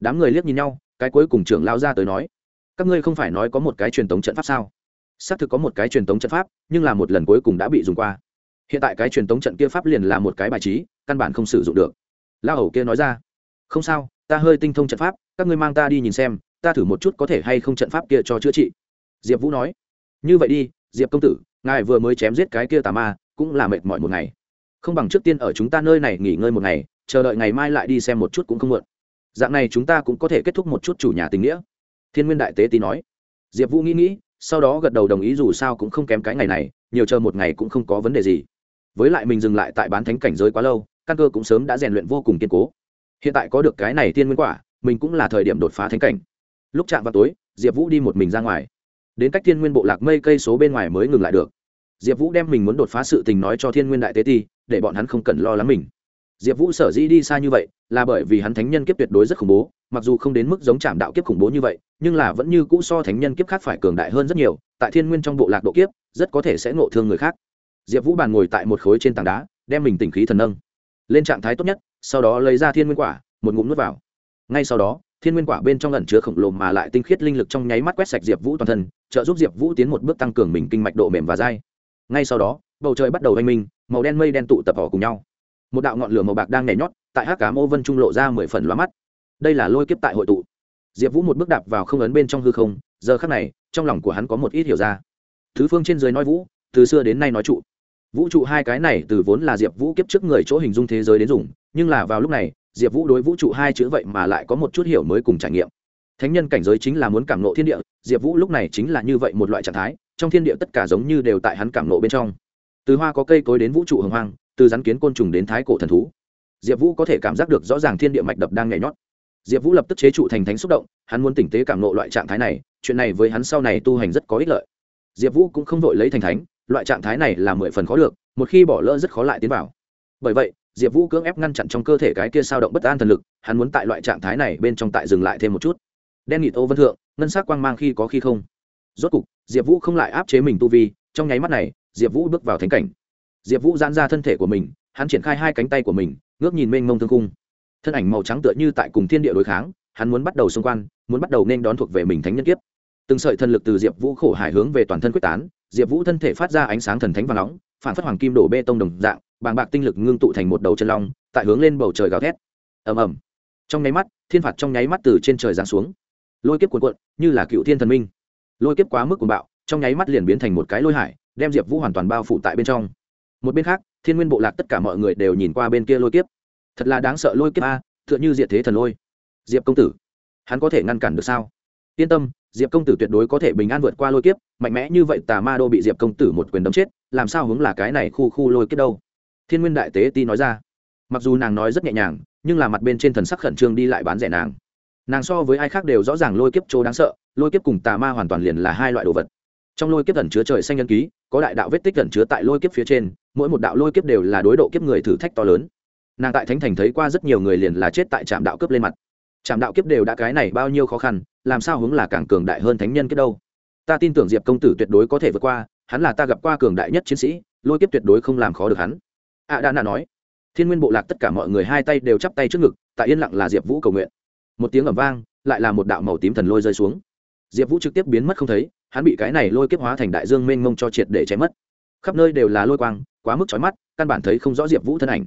Đám người liếc nhìn nhau, cái cuối cùng trưởng lao ra tới nói, các ngươi không phải nói có một cái truyền thống trận pháp sao? Xác thực có một cái truyền thống trận pháp, nhưng là một lần cuối cùng đã bị dùng qua. Hiện tại cái truyền thống trận kia pháp liền là một cái bài trí, căn bản không sử dụng được. Lao hầu kia nói ra, không sao ta hơi tinh thông trận pháp, các ngươi mang ta đi nhìn xem, ta thử một chút có thể hay không trận pháp kia cho chữa trị. Diệp vũ nói. Như vậy đi, diệp công tử, ngài vừa mới chém giết cái kia tà ma, cũng là mệt mỏi một ngày. Không bằng trước tiên ở chúng ta nơi này nghỉ ngơi một ngày, chờ đợi ngày mai lại đi xem một chút cũng không muộn. Dạng này chúng ta cũng có thể kết thúc một chút chủ nhà tình nghĩa. Thiên nguyên đại tế tý nói. Diệp vũ nghĩ nghĩ, sau đó gật đầu đồng ý dù sao cũng không kém cái ngày này, nhiều chờ một ngày cũng không có vấn đề gì. Với lại mình dừng lại tại bán thánh cảnh giới quá lâu, căn cơ cũng sớm đã rèn luyện vô cùng kiên cố hiện tại có được cái này tiên nguyên quả, mình cũng là thời điểm đột phá thánh cảnh. Lúc chạm vào tối, diệp vũ đi một mình ra ngoài. Đến cách thiên nguyên bộ lạc mây cây số bên ngoài mới ngừng lại được. Diệp vũ đem mình muốn đột phá sự tình nói cho thiên nguyên đại tế ti, để bọn hắn không cần lo lắng mình. Diệp vũ sở dĩ đi xa như vậy, là bởi vì hắn thánh nhân kiếp tuyệt đối rất khủng bố, mặc dù không đến mức giống trạm đạo kiếp khủng bố như vậy, nhưng là vẫn như cũ so thánh nhân kiếp khác phải cường đại hơn rất nhiều, tại thiên nguyên trong bộ lạc độ kiếp, rất có thể sẽ ngộ thương người khác. Diệp vũ bàn ngồi tại một khối trên tảng đá, đem mình tỉnh khí thần nâng lên trạng thái tốt nhất, sau đó lấy ra thiên nguyên quả, một ngụm nuốt vào. Ngay sau đó, thiên nguyên quả bên trong ẩn chứa khổng lồ mà lại tinh khiết linh lực trong nháy mắt quét sạch diệp vũ toàn thân, trợ giúp diệp vũ tiến một bước tăng cường mình kinh mạch độ mềm và dai. Ngay sau đó, bầu trời bắt đầu oanh minh, màu đen mây đen tụ tập vào cùng nhau. Một đạo ngọn lửa màu bạc đang nhảy nhót, tại hát cá mô vân trung lộ ra mười phần lóa mắt. Đây là lôi kiếp tại hội tụ. Diệp vũ một bước đạp vào không ấn bên trong hư không, giờ khắc này, trong lòng của hắn có một ít hiểu ra. Thứ phương trên dưới nói vũ, từ xưa đến nay nói trụ vũ trụ hai cái này từ vốn là diệp vũ kiếp trước người chỗ hình dung thế giới đến dùng, nhưng là vào lúc này, diệp vũ đối vũ trụ hai chữ vậy mà lại có một chút hiểu mới cùng trải nghiệm. Thánh nhân cảnh giới chính là muốn cảm nộ thiên địa, diệp vũ lúc này chính là như vậy một loại trạng thái, trong thiên địa tất cả giống như đều tại hắn cảm nộ bên trong. Từ hoa có cây cối đến vũ trụ hồng hoang, từ rắn kiến côn trùng đến thái cổ thần thú. Diệp vũ có thể cảm giác được rõ ràng thiên địa mạch đập đang nhảy nhót. Diệp vũ lập tức chế trụ thành thánh xúc động, hắn muốn tỉnh tế cảm nộ loại trạng thái này, chuyện này với hắn sau này tu hành rất có ích lợi. Diệp vũ cũng không vội lấy thành thánh loại trạng thái này là mười phần khó được, một khi bỏ lỡ rất khó lại tiến vào. Bởi vậy, diệp vũ cưỡng ép ngăn chặn trong cơ thể cái kia sao động bất an thần lực, hắn muốn tại loại trạng thái này bên trong tại dừng lại thêm một chút. Đen nghịt ô vân thượng, ngân s ắ c quang mang khi có khi không. Rốt cục, diệp vũ không lại áp chế mình tu vi, trong nháy mắt này, diệp vũ bước vào thánh cảnh. Diệp vũ giãn ra thân thể của mình, hắn triển khai hai cánh tay của mình, ngước nhìn mênh mông thương cung thân ảnh màu trắng tựa như tại cùng thiên địa đối kháng, hắn muốn bắt đầu xung quan muốn bắt đầu nên đón thuộc về mình thánh nhân kiếp. Từng sợi thần lực từ diệp vũ khổ hải hướng về toàn thân quyết tán diệp vũ thân thể phát ra ánh sáng thần thánh và nóng, phản phất hoàng kim đổ bê tông đồng dạng, bàng bạc tinh lực ngưng tụ thành một đầu chân long, tại hướng lên bầu trời gào thét. Ầm ầm. Trong nháy mắt, thiên phạt trong nháy mắt từ trên trời giáng xuống. Lôi kiếp cuộn cuộn, như là cựu thiên thần minh. Lôi kiếp quá mức cuồng bạo, trong nháy mắt liền biến thành một cái lôi hải, đem diệp vũ hoàn toàn bao phủ tại bên trong. Một bên khác, thiên nguyên bộ lạc tất cả mọi người đều nhìn qua bên kia lôi kiếp. Thật là đáng sợ lôi kiếp a, tựa như diệt thế thần lôi. Diệp công tử, hắn có thể ngăn cản được sao? Yên tâm diệp công tử tuyệt đối có thể bình an vượt qua lôi kiếp, mạnh mẽ như vậy tà ma đô bị diệp công tử một quyền đấm chết, làm sao hướng là cái này khu khu lôi kiếp đâu? Thiên nguyên đại tế ti nói ra. Mặc dù nàng nói rất nhẹ nhàng, nhưng là mặt bên trên thần sắc khẩn trương đi lại bán rẻ nàng. Nàng so với ai khác đều rõ ràng lôi kiếp chỗ đáng sợ, lôi kiếp cùng tà ma hoàn toàn liền là hai loại đồ vật. Trong lôi kiếp thần chứa trời xanh nhân ký, có đại đạo vết tích thần chứa tại lôi kiếp phía trên, mỗi một đạo lôi kiếp đều là đối độ kiếp người thử thách to lớn. Nàng tại thánh thành thấy qua rất nhiều người liền là chết tại trạm đạo cướp lên mặt trạm đạo kiếp đều đã cái này bao nhiêu khó khăn làm sao hướng là càng cường đại hơn thánh nhân kiếp đâu? Ta tin tưởng diệp công tử tuyệt đối có thể vượt qua hắn là ta gặp qua cường đại nhất chiến sĩ lôi kiếp tuyệt đối không làm khó được hắn. A à, đã nạ nói. Thiên nguyên bộ lạc tất cả mọi người hai tay đều chắp tay trước ngực tại yên lặng là diệp vũ cầu nguyện. Một tiếng ẩm vang lại là một đạo màu tím thần lôi rơi xuống. Diệp vũ trực tiếp biến mất không thấy hắn bị cái này lôi kiếp hóa thành đại dương mênh mông cho triệt để cháy mất. Khắp nơi đều là lôi quang quá mức trói mắt căn bản thấy không rõ diệp vũ thân ảnh.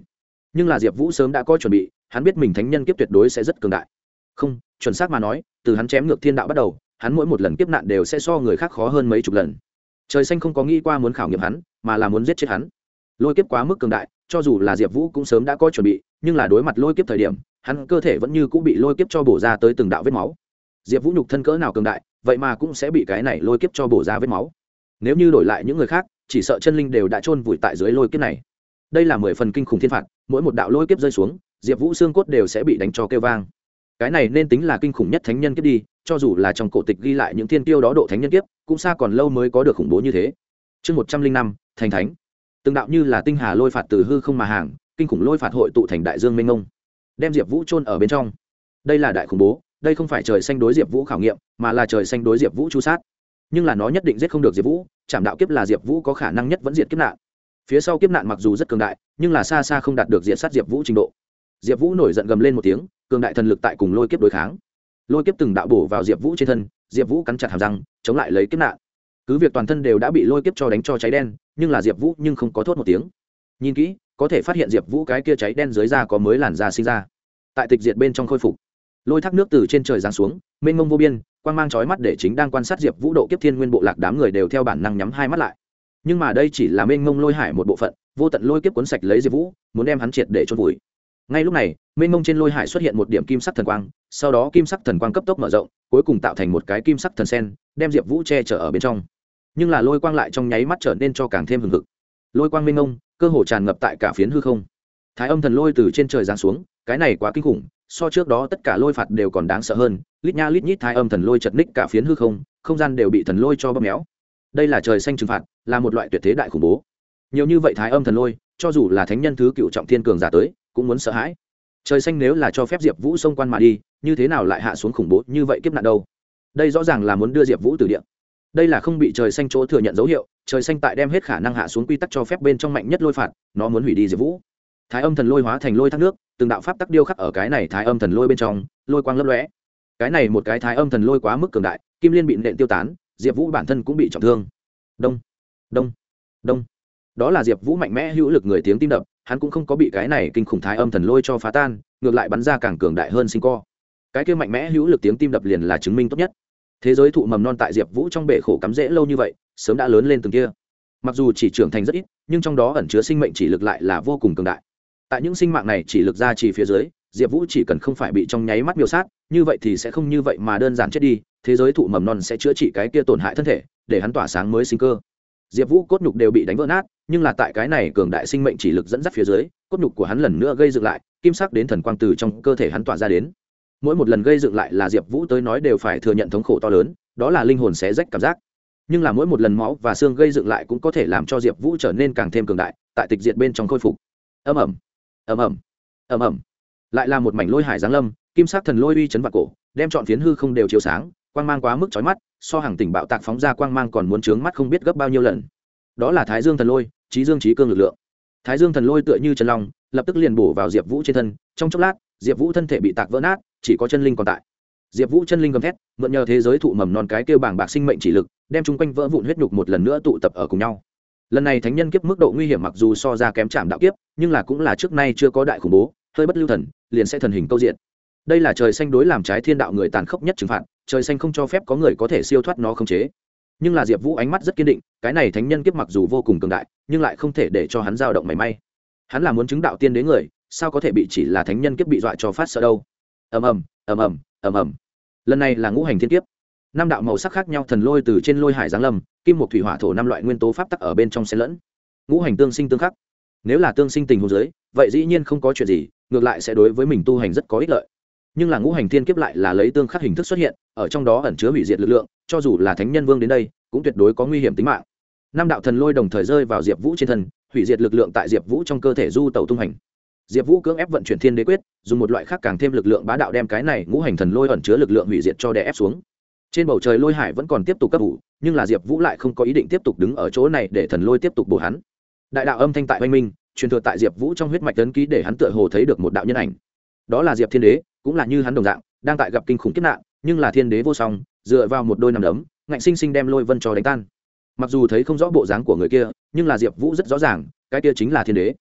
Nhưng là diệp vũ sớm đã có chuẩn bị hắn biết mình thánh nhân kiếp tuyệt đối sẽ rất cường đại không, chuẩn xác mà nói, từ hắn chém ngược thiên đạo bắt đầu, hắn mỗi một lần kiếp nạn đều sẽ so người khác khó hơn mấy chục lần. Trời xanh không có nghĩ qua muốn khảo nghiệm hắn, mà là muốn giết chết hắn. Lôi kiếp quá mức cường đại, cho dù là diệp vũ cũng sớm đã có chuẩn bị, nhưng là đối mặt lôi kiếp thời điểm, hắn cơ thể vẫn như cũng bị lôi kiếp cho bổ ra tới từng đạo vết máu. Diệp vũ nhục thân cỡ nào cường đại, vậy mà cũng sẽ bị cái này lôi kiếp cho bổ ra vết máu. Nếu như đổi lại những người khác, chỉ sợ chân linh đều đã chôn vùi tại dưới lôi kiếp này. Đây là mười phần kinh khủng thiên phạt, mỗi một đạo lôi kiếp rơi xuống, diệp vũ xương cốt đều sẽ bị đánh cho kêu vang cái này nên tính là kinh khủng nhất thánh nhân kiếp đi, cho dù là trong cổ tịch ghi lại những thiên tiêu đó độ thánh nhân kiếp, cũng xa còn lâu mới có được khủng bố như thế. Chương một trăm linh năm, thành thánh. Từng đạo như là tinh hà lôi phạt từ hư không mà hàng, kinh khủng lôi phạt hội tụ thành đại dương mênh ngông đem diệp vũ trôn ở bên trong. Đây là đại khủng bố, đây không phải trời xanh đối diệp vũ khảo nghiệm, mà là trời xanh đối diệp vũ chu sát. Nhưng là nó nhất định giết không được diệp vũ, chảm đạo kiếp là diệp vũ có khả năng nhất vẫn diệt kiếp nạn. Phía sau kiếp nạn mặc dù rất cường đại, nhưng là xa xa không đạt được diệt sát diệp vũ trình độ diệp vũ nổi giận gầm lên một tiếng, cường đại thần lực tại cùng lôi kiếp đối kháng. Lôi kiếp từng đạo bổ vào diệp vũ trên thân, diệp vũ cắn chặt hàm răng, chống lại lấy kiếp nạn. Cứ việc toàn thân đều đã bị lôi kiếp cho đánh cho cháy đen, nhưng là diệp vũ nhưng không có thốt một tiếng. Nhìn kỹ, có thể phát hiện diệp vũ cái kia cháy đen dưới da có mới làn da sinh ra. Tại tịch diệt bên trong khôi phục. Lôi thác nước từ trên trời giáng xuống, mênh mông vô biên quan g mang trói mắt để chính đang quan sát diệp vũ độ kiếp thiên nguyên bộ lạc đám người đều theo bản năng nhắm hai mắt lại. Nhưng mà đây chỉ là mênh mông lôi hải một bộ phận, vô tận lôi kiếp cuốn sạch lấy diệp vũ, muốn đem hắn triệt để trôn vùi ngay lúc này, mênh mông trên lôi hải xuất hiện một điểm kim sắc thần quang, sau đó kim sắc thần quang cấp tốc mở rộng, cuối cùng tạo thành một cái kim sắc thần sen, đem diệp vũ che chở ở bên trong. Nhưng là lôi quang lại trong nháy mắt trở nên cho càng thêm hừng hực. Lôi quang mênh mông, cơ hồ tràn ngập tại cả phiến hư không. Thái âm thần lôi từ trên trời giáng xuống, cái này quá kinh khủng, so trước đó tất cả lôi phạt đều còn đáng sợ hơn, lít nha lít nhít thái âm thần lôi chật ních cả phiến hư không không gian đều bị thần lôi cho bóp méo. Đây là trời xanh trừng phạt, là một loại tuyệt thế đại khủng bố. Nhiều như vậy thái âm thần lôi, cho dù là thánh nhân thứ cựu trọng thiên cường giả tới cũng muốn sợ hãi. Trời xanh nếu là cho phép diệp vũ xông quan mà đi, như thế nào lại hạ xuống khủng bố như vậy kiếp nạn đâu? Đây rõ ràng là muốn đưa diệp vũ từ điện đây là không bị trời xanh chỗ thừa nhận dấu hiệu, trời xanh tại đem hết khả năng hạ xuống quy tắc cho phép bên trong mạnh nhất lôi phạt, nó muốn hủy đi diệp vũ. Thái âm thần lôi hóa thành lôi thác nước, từng đạo pháp tắc điêu khắc ở cái này thái âm thần lôi bên trong, lôi quang lấp lóe. Cái này một cái thái âm thần lôi quá mức cường đại, kim liên bị nện tiêu tán, diệp vũ bản thân cũng bị trọng thương. Đông đông đông đó là diệp vũ mạnh mẽ hữu lực người tiếng tim đập, hắn cũng không có bị cái này kinh khủng thái âm thần lôi cho phá tan, ngược lại bắn ra càng cường đại hơn sinh co. Cái kia mạnh mẽ hữu lực tiếng tim đập liền là chứng minh tốt nhất. Thế giới thụ mầm non tại diệp vũ trong bể khổ cắm rễ lâu như vậy, sớm đã lớn lên từng kia. Mặc dù chỉ trưởng thành rất ít, nhưng trong đó ẩn chứa sinh mệnh chỉ lực lại là vô cùng cường đại. Tại những sinh mạng này chỉ lực ra chỉ phía dưới, diệp vũ chỉ cần không phải bị trong nháy mắt miêu sát, như vậy thì sẽ không như vậy mà đơn giản chết đi, thế giới thụ mầm non sẽ chữa trị cái kia tổn hại thân thể, để hắn tỏa sáng mới sinh cơ diệp vũ cốt nhục đều bị đánh vỡ nát nhưng là tại cái này cường đại sinh mệnh chỉ lực dẫn dắt phía dưới cốt nhục của hắn lần nữa gây dựng lại kim sắc đến thần quang từ trong cơ thể hắn tỏa ra đến. Mỗi một lần gây dựng lại là diệp vũ tới nói đều phải thừa nhận thống khổ to lớn đó là linh hồn xé rách cảm giác. Nhưng là mỗi một lần máu và xương gây dựng lại cũng có thể làm cho diệp vũ trở nên càng thêm cường đại tại tịch diệt bên trong khôi phục. Ầm ầm, ầm ầm ầm ầm. Lại là một mảnh lôi hải giáng lâm kim sắc thần lôi uy chấn vạn cổ đem chọn phiến hư không đều chiếu sáng quang mang quá mức chói mắt, so hàng tỉnh bạo tạc phóng ra quang mang còn muốn trướng mắt không biết gấp bao nhiêu lần. Đó là thái dương thần lôi trí dương trí cương lực lượng. Thái dương thần lôi tựa như chân long, lập tức liền bổ vào diệp vũ trên thân, trong chốc lát, diệp vũ thân thể bị tạc vỡ nát, chỉ có chân linh còn tại. Diệp vũ chân linh gầm thét, mượn nhờ thế giới thụ mầm non cái kêu bảng bạc sinh mệnh chỉ lực, đem chung quanh vỡ vụn huyết nhục một lần nữa tụ tập ở cùng nhau. Lần này thánh nhân kiếp mức độ nguy hiểm mặc dù so ra kém chạm đạo kiếp, nhưng là cũng là trước nay chưa có đại khủng bố, hơi bất lưu thần, liền sẽ thần hình câu diện đây là trời xanh đối làm trái thiên đạo người tàn khốc nhất trừng phạt, trời xanh không cho phép có người có thể siêu thoát nó không chế. Nhưng là diệp vũ ánh mắt rất kiên định, cái này thánh nhân kiếp mặc dù vô cùng cường đại, nhưng lại không thể để cho hắn dao động mảy may. Hắn là muốn chứng đạo tiên đến người, sao có thể bị chỉ là thánh nhân kiếp bị dọa cho phát sợ đâu? Ầm ầm ầm ầm ầm ầm. Lần này là ngũ hành thiên kiếp. Năm đạo màu sắc khác nhau thần lôi từ trên lôi hải giáng lâm, kim một thủy hỏa thổ năm loại nguyên tố pháp tắc ở bên trong xen lẫn. Ngũ hành tương sinh tương khắc. Nếu là tương sinh tình hồ dưới, vậy dĩ nhiên không có chuyện gì, ngược lại sẽ đối với mình tu hành rất có ích lợi nhưng là ngũ hành thiên kiếp lại là lấy tương khắc hình thức xuất hiện, ở trong đó ẩn chứa hủy diệt lực lượng, cho dù là thánh nhân vương đến đây, cũng tuyệt đối có nguy hiểm tính mạng. Năm đạo thần lôi đồng thời rơi vào diệp vũ trên thân, hủy diệt lực lượng tại diệp vũ trong cơ thể du tàu tung hành. Diệp vũ cưỡng ép vận chuyển thiên đế quyết, dùng một loại khác càng thêm lực lượng bá đạo đem cái này ngũ hành thần lôi ẩn chứa lực lượng hủy diệt cho đè ép xuống. Trên bầu trời lôi hải vẫn còn tiếp tục cấp ủ, nhưng là diệp vũ lại không có ý định tiếp tục đứng ở chỗ này để thần lôi tiếp tục bổ hắn. Đại đạo âm thanh tại oanh minh, truyền thừa tại diệp vũ trong huyết mạch tấn ký để hắn tựa hồ thấy được một đạo nhân ảnh. Đó là diệp thiên đế cũng là như hắn đồng dạng, đang tại gặp kinh khủng kiếp nạn, nhưng là thiên đế vô song, dựa vào một đôi nằm đấm, ngạnh sinh sinh đem lôi vân cho đánh tan. Mặc dù thấy không rõ bộ dáng của người kia, nhưng là diệp vũ rất rõ ràng, cái kia chính là thiên đế.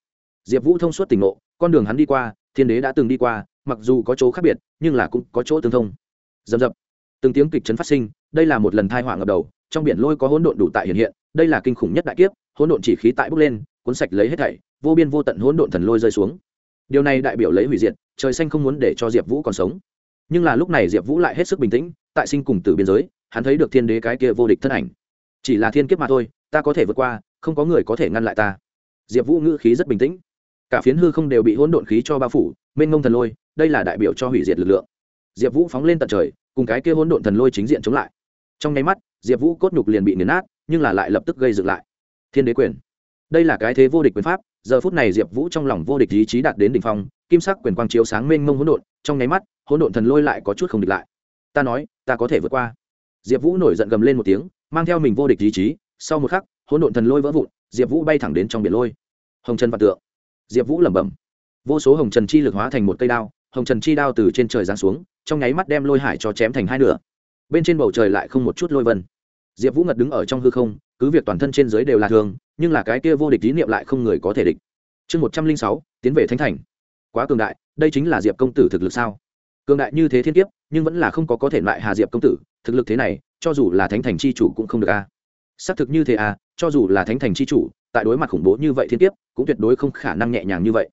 Diệp vũ thông suốt tỉnh ngộ, con đường hắn đi qua, thiên đế đã từng đi qua, mặc dù có chỗ khác biệt, nhưng là cũng có chỗ tương thông. Dầm dập. Từng tiếng kịch chấn phát sinh, đây là một lần thai họa ngập đầu, trong biển lôi có hỗn độn đủ tại hiện hiện, đây là kinh khủng nhất đại kiếp, hỗn độn chỉ khí tại bốc lên, cuốn sạch lấy hết thảy, vô biên vô tận hỗn độn thần lôi rơi xuống điều này đại biểu lấy hủy diệt, trời xanh không muốn để cho diệp vũ còn sống. Nhưng là lúc này diệp vũ lại hết sức bình tĩnh, tại sinh cùng từ biên giới, hắn thấy được thiên đế cái kia vô địch thân ảnh. Chỉ là thiên kiếp mà thôi, ta có thể vượt qua, không có người có thể ngăn lại ta. Diệp vũ ngữ khí rất bình tĩnh. Cả phiến hư không đều bị hỗn độn khí cho bao phủ, mênh ngông thần lôi, đây là đại biểu cho hủy diệt lực lượng. Diệp vũ phóng lên tận trời, cùng cái kia hỗn độn thần lôi chính diện chống lại. Trong nháy mắt, diệp vũ cốt nhục liền bị nghiền nát, nhưng là lại lập tức gây dựng lại. Thiên đế quyền. Đây là cái thế vô địch quyền pháp giờ phút này diệp vũ trong lòng vô địch ý chí đạt đến đ ỉ n h phong, kim sắc quyền quang chiếu sáng mênh mông hỗn độn, trong nháy mắt, hỗn độn thần lôi lại có chút không địch lại. Ta nói, ta có thể vượt qua. Diệp vũ nổi giận gầm lên một tiếng, mang theo mình vô địch ý chí, sau một khắc, hỗn độn thần lôi vỡ vụn, diệp vũ bay thẳng đến trong biển lôi. Hồng trần vạn tượng. Diệp vũ lẩm bẩm. Vô số hồng trần chi lực hóa thành một cây đao, hồng trần chi đao từ trên trời giáng xuống, trong nháy mắt đem lôi hải cho chém thành hai nửa. Bên trên bầu trời lại không một chút lôi vân. Diệp vũ ngật đứng ở trong hư không cứ việc toàn thân trên dưới đều là thường nhưng là cái kia vô địch tín niệm lại không người có thể địch. Chương một trăm linh sáu, tiến về thánh thành. Quá cường đại, đây chính là diệp công tử thực lực sao? Cường đại như thế thiên kiếp, nhưng vẫn là không có có thể loại hà diệp công tử, thực lực thế này, cho dù là thánh thành c h i chủ cũng không được a. À. xác thực như thế à cho dù là thánh thành c h i chủ, tại đối mặt khủng bố như vậy thiên kiếp, cũng tuyệt đối không khả năng nhẹ nhàng như vậy.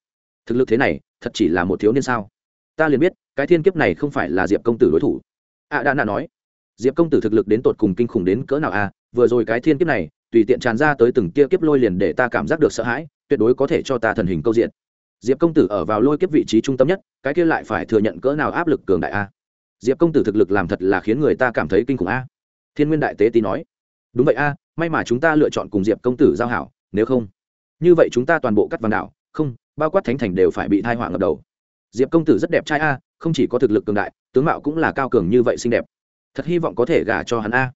Thực lực thế này, thật chỉ là một thiếu niên sao? Ta liền biết, cái thiên kiếp này không phải là diệp công tử đối thủ. Ạ đã nạ nói, diệp công tử thực lực đến tột cùng kinh khủng đến cỡ nào à vừa rồi cái thiên kiếp này, tùy tiện tràn ra tới từng tia kiếp lôi liền để ta cảm giác được sợ hãi, tuyệt đối có thể cho ta thần hình câu diện. Diệp công tử ở vào lôi kiếp vị trí trung tâm nhất, cái kia lại phải thừa nhận cỡ nào áp lực cường đại a? Diệp công tử thực lực làm thật là khiến người ta cảm thấy kinh khủng a. Thiên nguyên đại tế tý nói. Đúng vậy a, may mà chúng ta lựa chọn cùng diệp công tử giao hảo, nếu không, như vậy chúng ta toàn bộ cắt vàng đảo, không, bao quát thánh thành đều phải bị thai họa ngập đầu. Diệp công tử rất đẹp trai a, không chỉ có thực lực cường đại, tướng mạo cũng là cao cường như vậy xinh đẹp. Thật hy vọng có thể gả cho hắn a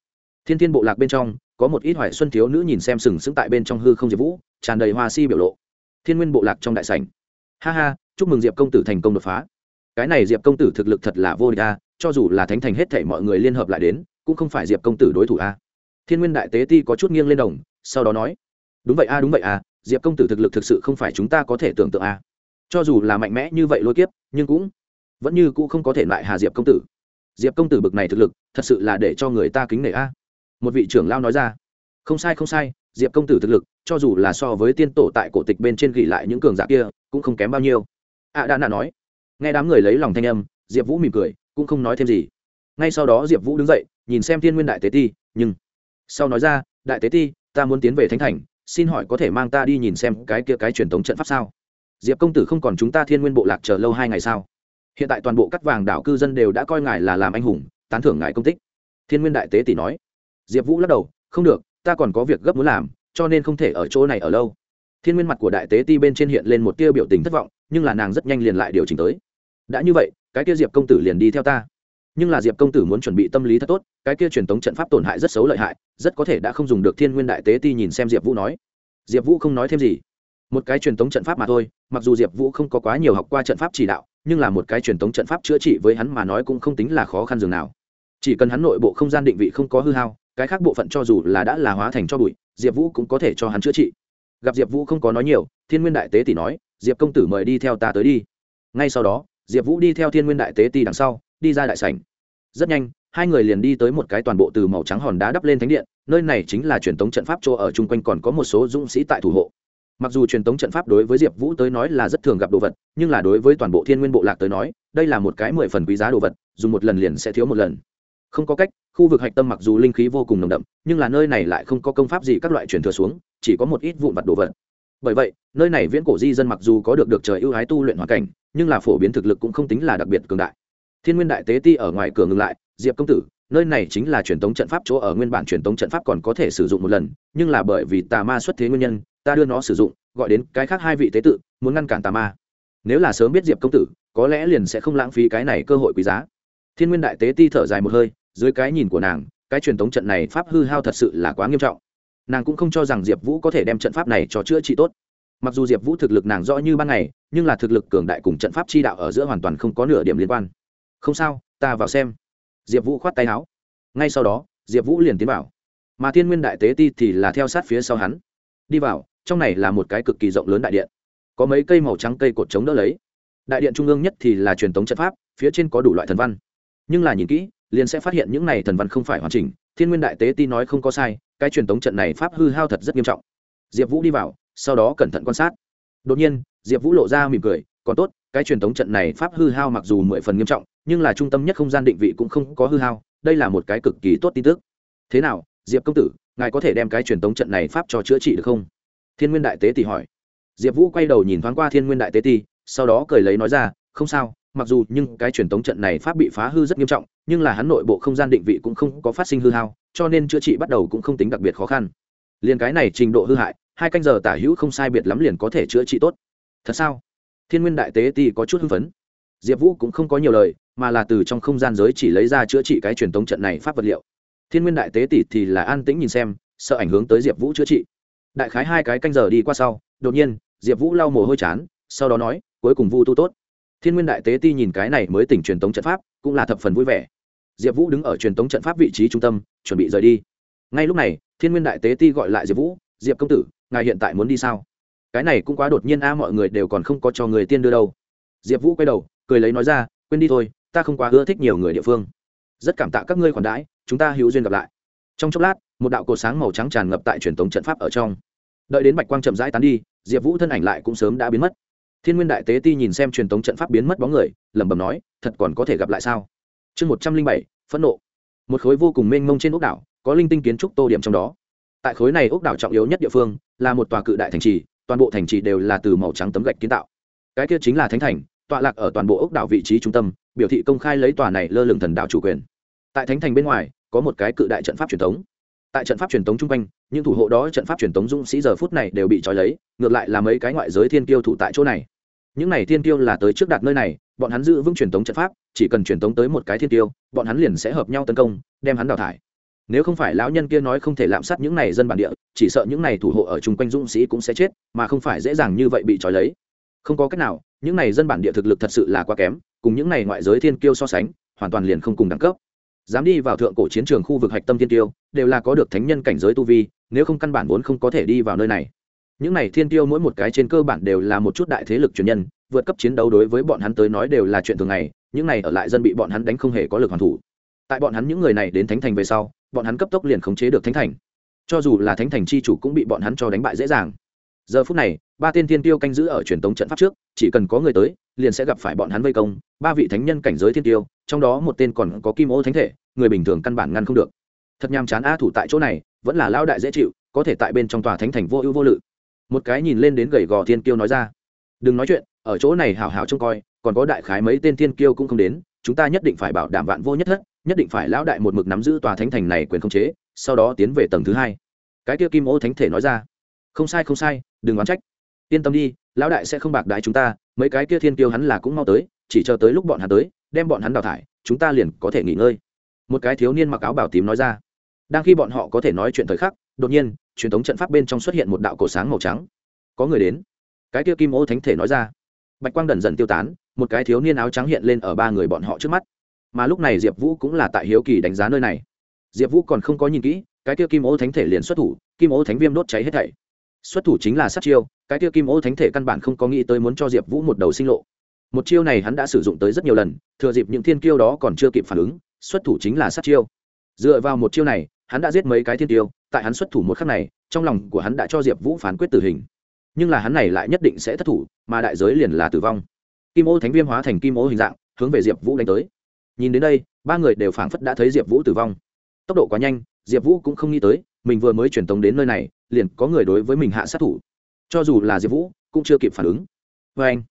thiên thiên bộ lạc bên trong, có một ít hoài xuân thiếu nữ nhìn xem sừng sững tại bên trong hư không diệp vũ, tràn đầy hoa si biểu lộ. Thiên nguyên bộ lạc trong đại sảnh. Ha ha, chúc mừng diệp công tử thành công đột phá. Cái này diệp công tử thực lực thật là vô địch a, cho dù là thánh thành hết thể mọi người liên hợp lại đến, cũng không phải diệp công tử đối thủ a. Thiên nguyên đại tế ti có chút nghiêng lên đồng, sau đó nói, đúng vậy a, đúng vậy a, diệp công tử thực lực thực sự không phải chúng ta có thể tưởng tượng a. Cho dù là mạnh mẽ như vậy lôi kiếp, nhưng cũng, vẫn như cũng không có thể lại hà diệp công tử. Diệp công tử bực này thực lực, thật sự là để cho người ta kính nể a một vị trưởng lao nói ra. Không sai không sai diệp công tử thực lực cho dù là so với tiên tổ tại cổ tịch bên trên gỉ lại những cường giả kia cũng không kém bao nhiêu. Ạ à, đã nạ nói. Nghe đám người lấy lòng thanh âm diệp vũ mỉm cười cũng không nói thêm gì. Ngay sau đó diệp vũ đứng dậy nhìn xem thiên nguyên đại tế ti nhưng sau nói ra đại tế ti ta muốn tiến về thánh thành xin hỏi có thể mang ta đi nhìn xem cái kia cái truyền thống trận pháp sao? Diệp công tử không còn chúng ta thiên nguyên bộ lạc chờ lâu hai ngày sao? Hiện tại toàn bộ các vàng đảo cư dân đều đã coi ngài là làm anh hùng tán thưởng ngài công tích. Thiên nguyên đại tế tỷ nói diệp vũ lắc đầu, không được, ta còn có việc gấp muốn làm, cho nên không thể ở chỗ này ở lâu. Thiên nguyên mặt của đại tế ti bên trên hiện lên một tia biểu tình thất vọng, nhưng là nàng rất nhanh liền lại điều chỉnh tới. Đã như vậy, cái kia diệp công tử liền đi theo ta. Nhưng là diệp công tử muốn chuẩn bị tâm lý thật tốt, cái kia truyền thống trận pháp tổn hại rất xấu lợi hại, rất có thể đã không dùng được thiên nguyên đại tế ti nhìn xem diệp vũ nói. Diệp vũ không nói thêm gì. Một cái truyền thống trận pháp mà thôi, mặc dù diệp vũ không có quá nhiều học qua trận pháp chỉ đạo, nhưng là một cái truyền thống trận pháp chữa trị với hắn mà nói cũng không tính là khó khăn dường nào. Chỉ cần hắn nội bộ không gian định vị không có hư hao cái khác bộ phận cho dù là đã là hóa thành cho bụi, diệp vũ cũng có thể cho hắn chữa trị. Gặp diệp vũ không có nói nhiều, thiên nguyên đại tế tỷ nói, diệp công tử mời đi theo ta tới đi. Ngay sau đó, diệp vũ đi theo thiên nguyên đại tế tỷ đằng sau, đi ra đại sảnh. Rất nhanh, hai người liền đi tới một cái toàn bộ từ màu trắng hòn đá đắp lên thánh điện, nơi này chính là truyền thống trận pháp chỗ ở chung quanh còn có một số dũng sĩ tại thủ hộ. Mặc dù truyền thống trận pháp đối với diệp vũ tới nói là rất thường gặp đồ vật, nhưng là đối với toàn bộ thiên nguyên bộ lạc tới nói, đây là một cái mười phần quý giá đồ vật, dùng một lần liền sẽ thiếu một lần. Không có cách khu vực hạch tâm mặc dù linh khí vô cùng nồng đậm, nhưng là nơi này lại không có công pháp gì các loại truyền thừa xuống, chỉ có một ít vụn vặt đồ vật. Bởi vậy, nơi này viễn cổ di dân mặc dù có được được trời ưu ái tu luyện hoàn cảnh, nhưng là phổ biến thực lực cũng không tính là đặc biệt cường đại. Thiên nguyên đại tế ti ở ngoài cửa ngừng lại, diệp công tử, nơi này chính là truyền thống trận pháp chỗ ở, nguyên bản truyền thống trận pháp còn có thể sử dụng một lần, nhưng là bởi vì tà ma xuất thế nguyên nhân, ta đưa nó sử dụng, gọi đến cái khác hai vị tế tự, muốn ngăn cản tà ma. Nếu là sớm biết diệp công tử, có lẽ liền sẽ không lãng phí cái này cơ hội quý giá. Thiên nguyên đại tế ti thở dài một hơi dưới cái nhìn của nàng, cái truyền thống trận này pháp hư hao thật sự là quá nghiêm trọng. Nàng cũng không cho rằng diệp vũ có thể đem trận pháp này cho chữa trị tốt. Mặc dù diệp vũ thực lực nàng rõ như ban ngày, nhưng là thực lực cường đại cùng trận pháp chi đạo ở giữa hoàn toàn không có nửa điểm liên quan. Không sao, ta vào xem. Diệp vũ khoát tay áo. Ngay sau đó, diệp vũ liền tiến vào. Mà thiên nguyên đại tế ti thì là theo sát phía sau hắn. Đi vào, trong này là một cái cực kỳ rộng lớn đại điện. Có mấy cây màu trắng cây cột chống đỡ lấy. Đại điện trung ương nhất thì là truyền thống trận pháp, phía trên có đủ loại thần văn. Nhưng là nhìn kỹ liền sẽ phát hiện những này thần văn không phải hoàn chỉnh. Thiên nguyên đại tế ti nói không có sai, cái truyền thống trận này pháp hư hao thật rất nghiêm trọng. Diệp vũ đi vào, sau đó cẩn thận quan sát. Đột nhiên, diệp vũ lộ ra mỉm cười, còn tốt, cái truyền thống trận này pháp hư hao mặc dù mười phần nghiêm trọng, nhưng là trung tâm nhất không gian định vị cũng không có hư hao, đây là một cái cực kỳ tốt tin tức. Thế nào, diệp công tử, ngài có thể đem cái truyền thống trận này pháp cho chữa trị được không? Thiên nguyên đại tế tỷ hỏi. Diệp vũ quay đầu nhìn thoáng qua thiên nguyên đại tế tỷ sau đó cười lấy nói ra, không sao mặc dù nhưng cái truyền thống trận này pháp bị phá hư rất nghiêm trọng, nhưng là hắn nội bộ không gian định vị cũng không có phát sinh hư hao, cho nên chữa trị bắt đầu cũng không tính đặc biệt khó khăn. Liền cái này trình độ hư hại, hai canh giờ tả hữu không sai biệt lắm liền có thể chữa trị tốt. Thật sao? Thiên nguyên đại tế ti có chút hưng phấn. Diệp vũ cũng không có nhiều lời, mà là từ trong không gian giới chỉ lấy ra chữa trị cái truyền tống trận này pháp vật liệu. Thiên nguyên đại tế tỷ thì là an tĩnh nhìn xem, sợ ảnh hưởng tới diệp vũ chữa trị. Đại khái hai cái canh giờ đi qua sau, đột nhiên, diệp vũ lau mồ hôi chán, sau đó nói, cuối cùng vu tu tốt thiên nguyên đại tế ti nhìn cái này mới tỉnh truyền tống trận pháp, cũng là thập phần vui vẻ. Diệp vũ đứng ở truyền tống trận pháp vị trí trung tâm, chuẩn bị rời đi. Ngay lúc này, thiên nguyên đại tế ti gọi lại diệp vũ, diệp công tử, ngài hiện tại muốn đi sao? Cái này cũng quá đột nhiên a, mọi người đều còn không có cho người tiên đưa đâu. Diệp vũ quay đầu, cười lấy nói ra, quên đi thôi, ta không quá ưa thích nhiều người địa phương. Rất cảm tạ các ngươi khoản đãi, chúng ta hữu duyên gặp lại. Trong chốc lát, một đạo cột sáng màu trắng tràn ngập tại truyền tống trận pháp ở trong. Đợi đến bạch quang chậm rãi tán đi, diệp vũ thân ảnh lại cũng sớm đã biến mất thiên nguyên đại tế ti nhìn xem truyền thống trận pháp biến mất bóng người, lẩm bẩm nói, thật còn có thể gặp lại sao? Chương một trăm linh bảy, phẫn nộ. Một khối vô cùng mênh mông trên ốc đảo, có linh tinh kiến trúc tô điểm trong đó. Tại khối này ốc đảo trọng yếu nhất địa phương, là một tòa cự đại thành trì, toàn bộ thành trì đều là từ màu trắng tấm gạch kiến tạo. Cái kia chính là thánh thành, tọa lạc ở toàn bộ ốc đảo vị trí trung tâm, biểu thị công khai lấy tòa này lơ lửng thần đạo chủ quyền. Tại thánh thành bên ngoài, có một cái cự đại trận pháp truyền thống tại trận pháp truyền thống chung quanh, những thủ hộ đó trận pháp truyền thống dũng sĩ giờ phút này đều bị trói lấy, ngược lại là mấy cái ngoại giới thiên tiêu thủ tại chỗ này những này thiên tiêu là tới trước đạt nơi này, bọn hắn giữ vững truyền thống trận pháp, chỉ cần truyền thống tới một cái thiên tiêu bọn hắn liền sẽ hợp nhau tấn công, đem hắn đào thải. Nếu không phải lão nhân kia nói không thể lạm sát những này dân bản địa, chỉ sợ những này thủ hộ ở chung quanh dũng sĩ cũng sẽ chết, mà không phải dễ dàng như vậy bị trói lấy. Không có cách nào, những này dân bản địa thực lực thật sự là quá kém, cùng những này ngoại giới thiên kiêu so sánh, hoàn toàn liền không cùng đẳng cấp. Dám đi vào thượng cổ chiến trường khu vực hạch tâm thiên tiêu đều là có được thánh nhân cảnh giới tu vi, nếu không căn bản vốn không có thể đi vào nơi này những này thiên tiêu mỗi một cái trên cơ bản đều là một chút đại thế lực truyền nhân, vượt cấp chiến đấu đối với bọn hắn tới nói đều là chuyện thường ngày, những này ở lại dân bị bọn hắn đánh không hề có lực hoàn thủ. Tại bọn hắn những người này đến thánh thành về sau, bọn hắn cấp tốc liền khống chế được thánh thành. Cho dù là thánh thành chi chủ cũng bị bọn hắn cho đánh bại dễ dàng. Giờ phút này, ba tên thiên tiêu canh giữ ở truyền thống trận pháp trước, chỉ cần có người tới, liền sẽ gặp phải bọn hắn vây công, ba vị thánh nhân cảnh giới thiên tiêu, trong đó một tên còn có kim ô thánh thể, người bình thường căn bản ngăn không được. Thật nhàm chán a thủ tại chỗ này, vẫn là lao đại dễ chịu, có thể tại bên trong tòa thánh thành vô ưu vô lự một cái nhìn lên đến gầy gò thiên kiêu nói ra. Đừng nói chuyện, ở chỗ này hào hào trông coi, còn có đại khái mấy tên thiên kiêu cũng không đến, chúng ta nhất định phải bảo đảm vạn vô nhất thất, nhất định phải lão đại một mực nắm giữ tòa thánh thành này quyền khống chế, sau đó tiến về tầng thứ hai. Cái kia kim ô thánh thể nói ra. Không sai không sai, đừng oán trách. Yên tâm đi, lão đại sẽ không bạc đái chúng ta, mấy cái kia thiên kiêu hắn là cũng mau tới, chỉ chờ tới lúc bọn hắn tới, đem bọn hắn đào thải, chúng ta liền có thể nghỉ ngơi. Một cái thiếu niên mặc áo bảo tím nói ra. Đang khi bọn họ có thể nói chuyện thời khắc đột nhiên, truyền thống trận pháp bên trong xuất hiện một đạo cổ sáng màu trắng. Có người đến. Cái kia kim ô thánh thể nói ra. Bạch quang dần dần tiêu tán, một cái thiếu niên áo trắng hiện lên ở ba người bọn họ trước mắt. Mà lúc này diệp vũ cũng là tại hiếu kỳ đánh giá nơi này. Diệp vũ còn không có nhìn kỹ, cái kia kim ô thánh thể liền xuất thủ, kim ô thánh viêm đốt cháy hết thảy. Xuất thủ chính là sát chiêu, cái kia kim ô thánh thể căn bản không có nghĩ tới muốn cho diệp vũ một đầu sinh lộ. Một chiêu này hắn đã sử dụng tới rất nhiều lần, thừa dịp những thiên kiêu đó còn chưa kịp phản ứng, xuất thủ chính là sát chiêu. Dựa vào một chiêu này, hắn đã giết mấy cái thiên tiêu tại hắn xuất thủ một khắc này, trong lòng của hắn đã cho diệp vũ phán quyết tử hình. Nhưng là hắn này lại nhất định sẽ thất thủ, mà đại giới liền là tử vong. Kim ô thánh viêm hóa thành kim ô hình dạng, hướng về diệp vũ đánh tới. Nhìn đến đây, ba người đều phảng phất đã thấy diệp vũ tử vong. Tốc độ quá nhanh, diệp vũ cũng không nghĩ tới, mình vừa mới truyền tống đến nơi này, liền có người đối với mình hạ sát thủ. Cho dù là diệp vũ, cũng chưa kịp phản ứng. Vê anh,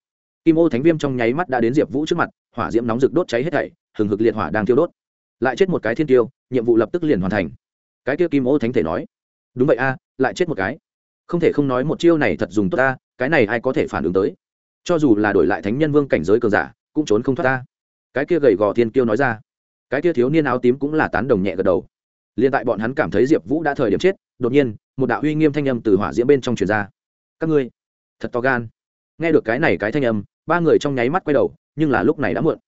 kim ô thánh viêm trong nháy mắt đã đến diệp vũ trước mặt, hỏa diễm nóng rực đốt cháy hết thảy, hừng hực liệt hỏa đang thiêu đốt. Lại chết một cái thiên tiêu, nhiệm vụ lập tức liền hoàn thành cái kia kim ô thánh thể nói, đúng vậy a, lại chết một cái. Không thể không nói một chiêu này thật dùng tốt ta, cái này ai có thể phản ứng tới? Cho dù là đổi lại thánh nhân vương cảnh giới cường giả, cũng trốn không thoát ta. Cái kia gầy gò thiên kiêu nói ra. Cái kia thiếu niên áo tím cũng là tán đồng nhẹ gật đầu. Liền tại bọn hắn cảm thấy diệp vũ đã thời điểm chết, đột nhiên, một đạo uy nghiêm thanh âm từ hỏa diễm bên trong truyền ra. Các ngươi, thật to gan. Nghe được cái này cái thanh âm, ba người trong nháy mắt quay đầu, nhưng là lúc này đã muộn.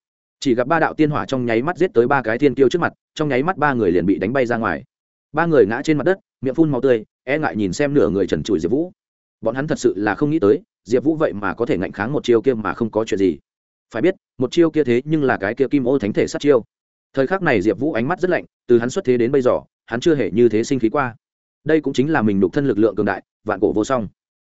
Chỉ gặp ba đạo tiên hỏa trong nháy mắt giết tới ba cái thiên kiêu trước mặt, trong nháy mắt ba người liền bị đánh bay ra ngoài ba người ngã trên mặt đất, miệng phun màu tươi e ngại nhìn xem nửa người trần trụi diệp vũ. Bọn hắn thật sự là không nghĩ tới, diệp vũ vậy mà có thể ngạnh kháng một chiêu kia mà không có chuyện gì. Phải biết, một chiêu kia thế nhưng là cái kia kim ô thánh thể sát chiêu. Thời khắc này diệp vũ ánh mắt rất lạnh, từ hắn xuất thế đến bây giờ, hắn chưa hề như thế sinh khí qua. Đây cũng chính là mình đục thân lực lượng cường đại, vạn cổ vô song.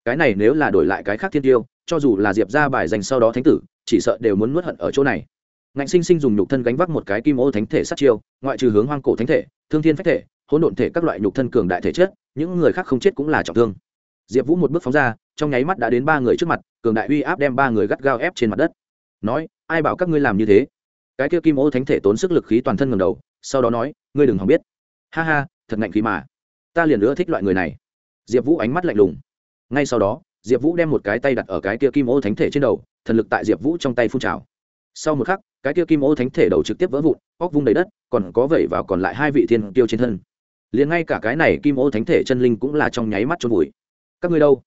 Cái này nếu là đổi lại cái khác thiên tiêu, cho dù là diệp ra bài dành sau đó thánh tử, chỉ sợ đều muốn nuốt hận ở chỗ này. Ngạnh sinh sinh dùng nhục thân gánh vác một cái kim ô thánh thể sát chiêu, ngoại trừ hướng hoang cổ thánh thể, thương thiên phách thể hỗn độn thể các loại nhục thân cường đại thể chất, những người khác không chết cũng là trọng thương. Diệp vũ một bước phóng ra, trong nháy mắt đã đến ba người trước mặt, cường đại uy áp đem ba người gắt gao ép trên mặt đất. Nói, ai bảo các ngươi làm như thế? Cái kia kim ô thánh thể tốn sức lực khí toàn thân ngầm đầu, sau đó nói, ngươi đừng hòng biết. Ha ha, thật ngạnh khí mà. Ta liền nữa thích loại người này. Diệp vũ ánh mắt lạnh lùng. Ngay sau đó, diệp vũ đem một cái tay đặt ở cái kia kim ô thánh thể trên đầu, thần lực tại diệp vũ trong tay phun trào. Sau một khắc, cái kia kim ô thánh thể đầu trực tiếp vỡ vụn óc vung đầy đất, còn có vẩy vào còn lại hai vị thiên tiêu trên thân liền ngay cả cái này kim ô thánh thể chân linh cũng là trong nháy mắt trôn vùi. Các ngươi đâu?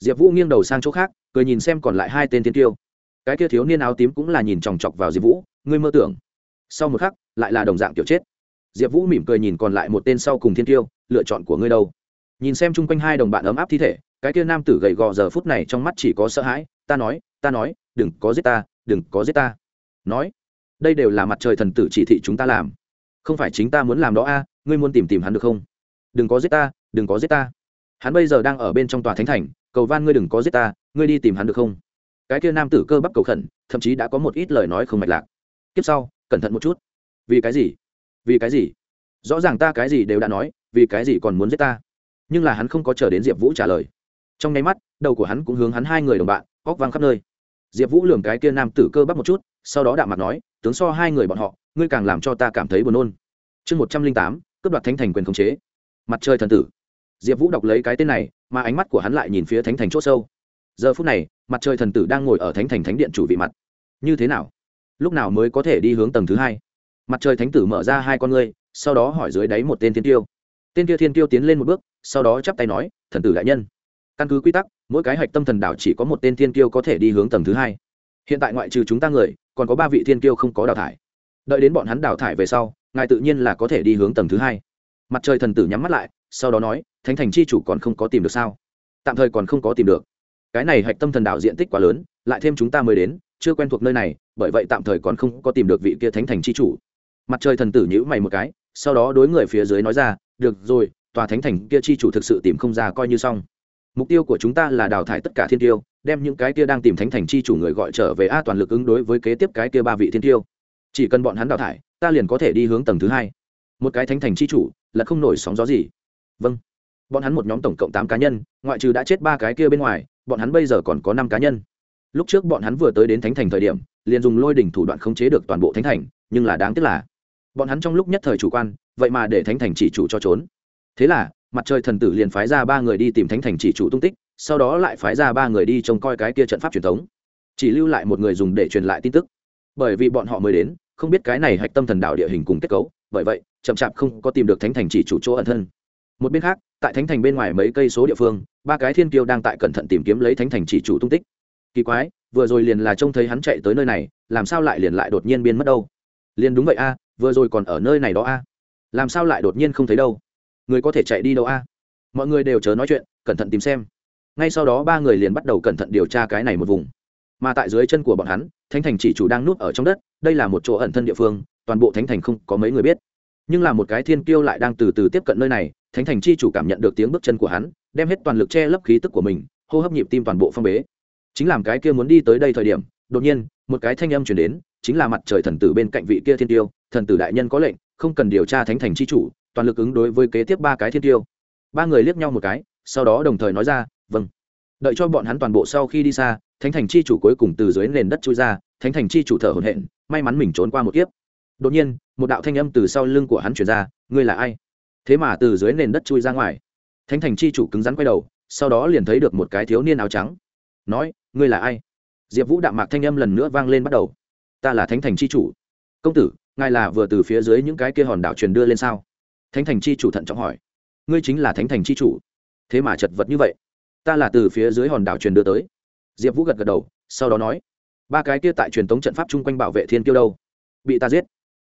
Diệp vũ nghiêng đầu sang chỗ khác, cười nhìn xem còn lại hai tên thiên tiêu. Cái kia thiếu niên áo tím cũng là nhìn chòng chọc vào diệp vũ, ngươi mơ tưởng. Sau một khắc, lại là đồng dạng kiểu chết. Diệp vũ mỉm cười nhìn còn lại một tên sau cùng thiên tiêu, lựa chọn của ngươi đâu? Nhìn xem chung quanh hai đồng bạn ấm áp thi thể, cái kia nam tử gầy gò giờ phút này trong mắt chỉ có sợ hãi, ta nói ta nói, đừng có giết ta, đừng có giết ta. Nói, đây đều là mặt trời thần tử chỉ thị chúng ta làm. Không phải chính ta muốn làm đó a ngươi muốn tìm tìm hắn được không? Đừng có giết ta, đừng có giết ta. Hắn bây giờ đang ở bên trong tòa thánh thành, cầu van ngươi đừng có giết ta, ngươi đi tìm hắn được không? Cái kia nam tử cơ bắp cầu khẩn, thậm chí đã có một ít lời nói không mạch lạc. Tiếp sau, cẩn thận một chút. Vì cái gì? Vì cái gì? Rõ ràng ta cái gì đều đã nói, vì cái gì còn muốn giết ta? Nhưng là hắn không có chờ đến diệp vũ trả lời. Trong nháy mắt, đầu của hắn cũng hướng hắn hai người đồng bạn góc văng khắp nơi. Diệp vũ lường cái kia nam tử cơ bắp một chút, sau đó đạm mặt nói, tướng so hai người bọn họ, ngươi càng làm cho ta cảm thấy buồn nôn. Chương một trăm linh tám cướp đoạt thánh thành quyền khống chế. Mặt trời thần tử. Diệp vũ đọc lấy cái tên này, mà ánh mắt của hắn lại nhìn phía thánh thành c h ỗ sâu. Giờ phút này, mặt trời thần tử đang ngồi ở thánh thành thánh điện chủ vị mặt. Như thế nào? Lúc nào mới có thể đi hướng tầng thứ hai? Mặt trời thánh tử mở ra hai con ngươi, sau đó hỏi dưới đáy một tên thiên tiêu. Tên kia thiên tiêu tiến lên một bước, sau đó chắp tay nói, thần tử đại nhân. Căn cứ quy tắc, mỗi cái hạch tâm thần đảo chỉ có một tên thiên tiêu có thể đi hướng tầng thứ hai. Hiện tại ngoại trừ chúng ta người, còn có ba vị thiên tiêu không có đào thải. Đợi đến bọn hắn đào thải về sau ngài tự nhiên là có thể đi hướng tầng thứ hai. Mặt trời thần tử nhắm mắt lại, sau đó nói, thánh thành c h i chủ còn không có tìm được sao? Tạm thời còn không có tìm được. Cái này hạch tâm thần đạo diện tích quá lớn, lại thêm chúng ta mới đến, chưa quen thuộc nơi này, bởi vậy tạm thời còn không có tìm được vị kia thánh thành c h i chủ. Mặt trời thần tử nhữ mày một cái, sau đó đối người phía dưới nói ra, được rồi, tòa thánh thành kia c h i chủ thực sự tìm không ra coi như xong. Mục tiêu của chúng ta là đào thải tất cả thiên tiêu, đem những cái kia đang tìm thánh thành chi chủ người gọi trở về a toàn lực ứng đối với kế tiếp cái kia ba vị thiên tiêu chỉ cần bọn hắn đào thải, ta liền có thể đi hướng tầng thứ hai. Một cái thánh thành chi chủ, là không nổi sóng gió gì. Vâng. Bọn hắn một nhóm tổng cộng tám cá nhân, ngoại trừ đã chết ba cái kia bên ngoài, bọn hắn bây giờ còn có năm cá nhân. Lúc trước bọn hắn vừa tới đến thánh thành thời điểm, liền dùng lôi đỉnh thủ đoạn khống chế được toàn bộ thánh thành, nhưng là đáng tiếc là, bọn hắn trong lúc nhất thời chủ quan, vậy mà để thánh thành chỉ chủ cho trốn. Thế là, mặt trời thần tử liền phái ra ba người đi tìm thánh thành chỉ chủ tung tích, sau đó lại phái ra ba người đi trông coi cái kia trận pháp truyền thống. Chỉ lưu lại một người dùng để truyền lại tin tức. Bởi vì bọn họ mới đến không biết cái này hạch tâm thần đạo địa hình cùng kết cấu, bởi vậy, chậm chạp không có tìm được thánh thành chỉ chủ chỗ ẩn thân. Một bên khác, tại thánh thành bên ngoài mấy cây số địa phương, ba cái thiên kiêu đang tại cẩn thận tìm kiếm lấy thánh thành chỉ chủ tung tích. Kỳ quái, vừa rồi liền là trông thấy hắn chạy tới nơi này, làm sao lại liền lại đột nhiên biến mất đâu? Liền đúng vậy a, vừa rồi còn ở nơi này đó a. Làm sao lại đột nhiên không thấy đâu? Người có thể chạy đi đâu a? Mọi người đều chớ nói chuyện, cẩn thận tìm xem. Ngay sau đó ba người liền bắt đầu cẩn thận điều tra cái này một vùng. Mà tại dưới chân của bọn hắn, thánh thành chỉ chủ đang nuốt ở trong đất đây là một chỗ ẩn thân địa phương, toàn bộ thánh thành không có mấy người biết. Nhưng là một cái thiên kiêu lại đang từ từ tiếp cận nơi này, thánh thành chi chủ cảm nhận được tiếng bước chân của hắn, đem hết toàn lực che lấp khí tức của mình, hô hấp nhịp tim toàn bộ phong bế. Chính làm cái kia muốn đi tới đây thời điểm, đột nhiên, một cái thanh âm chuyển đến, chính là mặt trời thần tử bên cạnh vị kia thiên tiêu thần tử đại nhân có lệnh, không cần điều tra thánh thành chi chủ, toàn lực ứng đối với kế tiếp ba cái thiên tiêu ba người liếc nhau một cái, sau đó đồng thời nói ra vâng. Đợi cho bọn hắn toàn bộ sau khi đi xa thánh thành chi chủ cuối cùng từ dưới nền đất chui ra, thánh thành chi chủ thở hổn hển, may mắn mình trốn qua một kiếp. Đột nhiên, một đạo thanh âm từ sau lưng của hắn chuyển ra, ngươi là ai? Thế mà từ dưới nền đất chui ra ngoài. Thánh thành chi chủ cứng rắn quay đầu, sau đó liền thấy được một cái thiếu niên áo trắng, nói, ngươi là ai? Diệp vũ đạm mạc thanh âm lần nữa vang lên bắt đầu. Ta là thánh thành chi chủ. Công tử, ngài là vừa từ phía dưới những cái kia hòn đảo truyền đưa lên sao? Thánh thành chi chủ thận trọng hỏi. Ngươi chính là thánh thành chi chủ. Thế mà chật vật như vậy. Ta là từ phía dưới hòn đảo truyền đưa tới diệp vũ gật gật đầu, sau đó nói, ba cái kia tại truyền thống trận pháp chung quanh bảo vệ thiên tiêu đâu? Bị ta giết.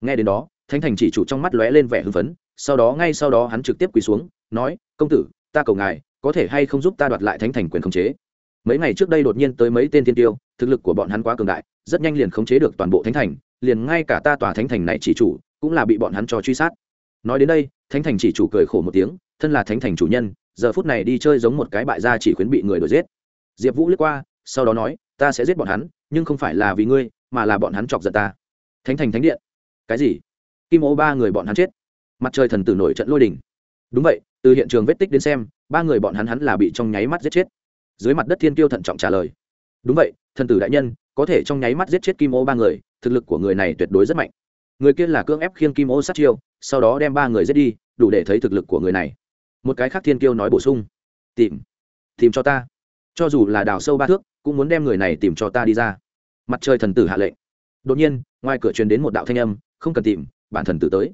Nghe đến đó, thánh thành chỉ chủ trong mắt lóe lên vẻ hưng phấn, sau đó ngay sau đó hắn trực tiếp quỳ xuống, nói, công tử, ta cầu ngài, có thể hay không giúp ta đoạt lại thánh thành quyền khống chế? Mấy ngày trước đây đột nhiên tới mấy tên thiên tiêu thực lực của bọn hắn quá cường đại, rất nhanh liền khống chế được toàn bộ thánh thành, liền ngay cả ta tòa thánh thành này chỉ chủ cũng là bị bọn hắn cho truy sát. Nói đến đây, thánh thành chỉ chủ cười khổ một tiếng, thân là thánh thành chủ nhân, giờ phút này đi chơi giống một cái bại gia chỉ khuyến bị người đuổi giết. Diệp vũ lướt qua sau đó nói, ta sẽ giết bọn hắn, nhưng không phải là vì ngươi, mà là bọn hắn chọc giận ta. Thánh thành thánh điện. Cái gì? Kim ô ba người bọn hắn chết. Mặt trời thần tử nổi trận lôi đình. Đúng vậy, từ hiện trường vết tích đến xem, ba người bọn hắn hắn là bị trong nháy mắt giết chết. Dưới mặt đất thiên tiêu thận trọng trả lời. Đúng vậy, thần tử đại nhân, có thể trong nháy mắt giết chết kim ô ba người, thực lực của người này tuyệt đối rất mạnh. Người kia là cưỡng ép khiêng kim ô sát chiêu, sau đó đem ba người giết đi, đủ để thấy thực lực của người này. Một cái khác thiên kiêu nói bổ sung. Tìm tìm cho ta cho dù là đào sâu ba thước, cũng muốn đem người này tìm cho ta đi ra. Mặt trời thần tử hạ lệnh. Đột nhiên, ngoài cửa truyền đến một đạo thanh âm, không cần tìm, bản thần tử tới.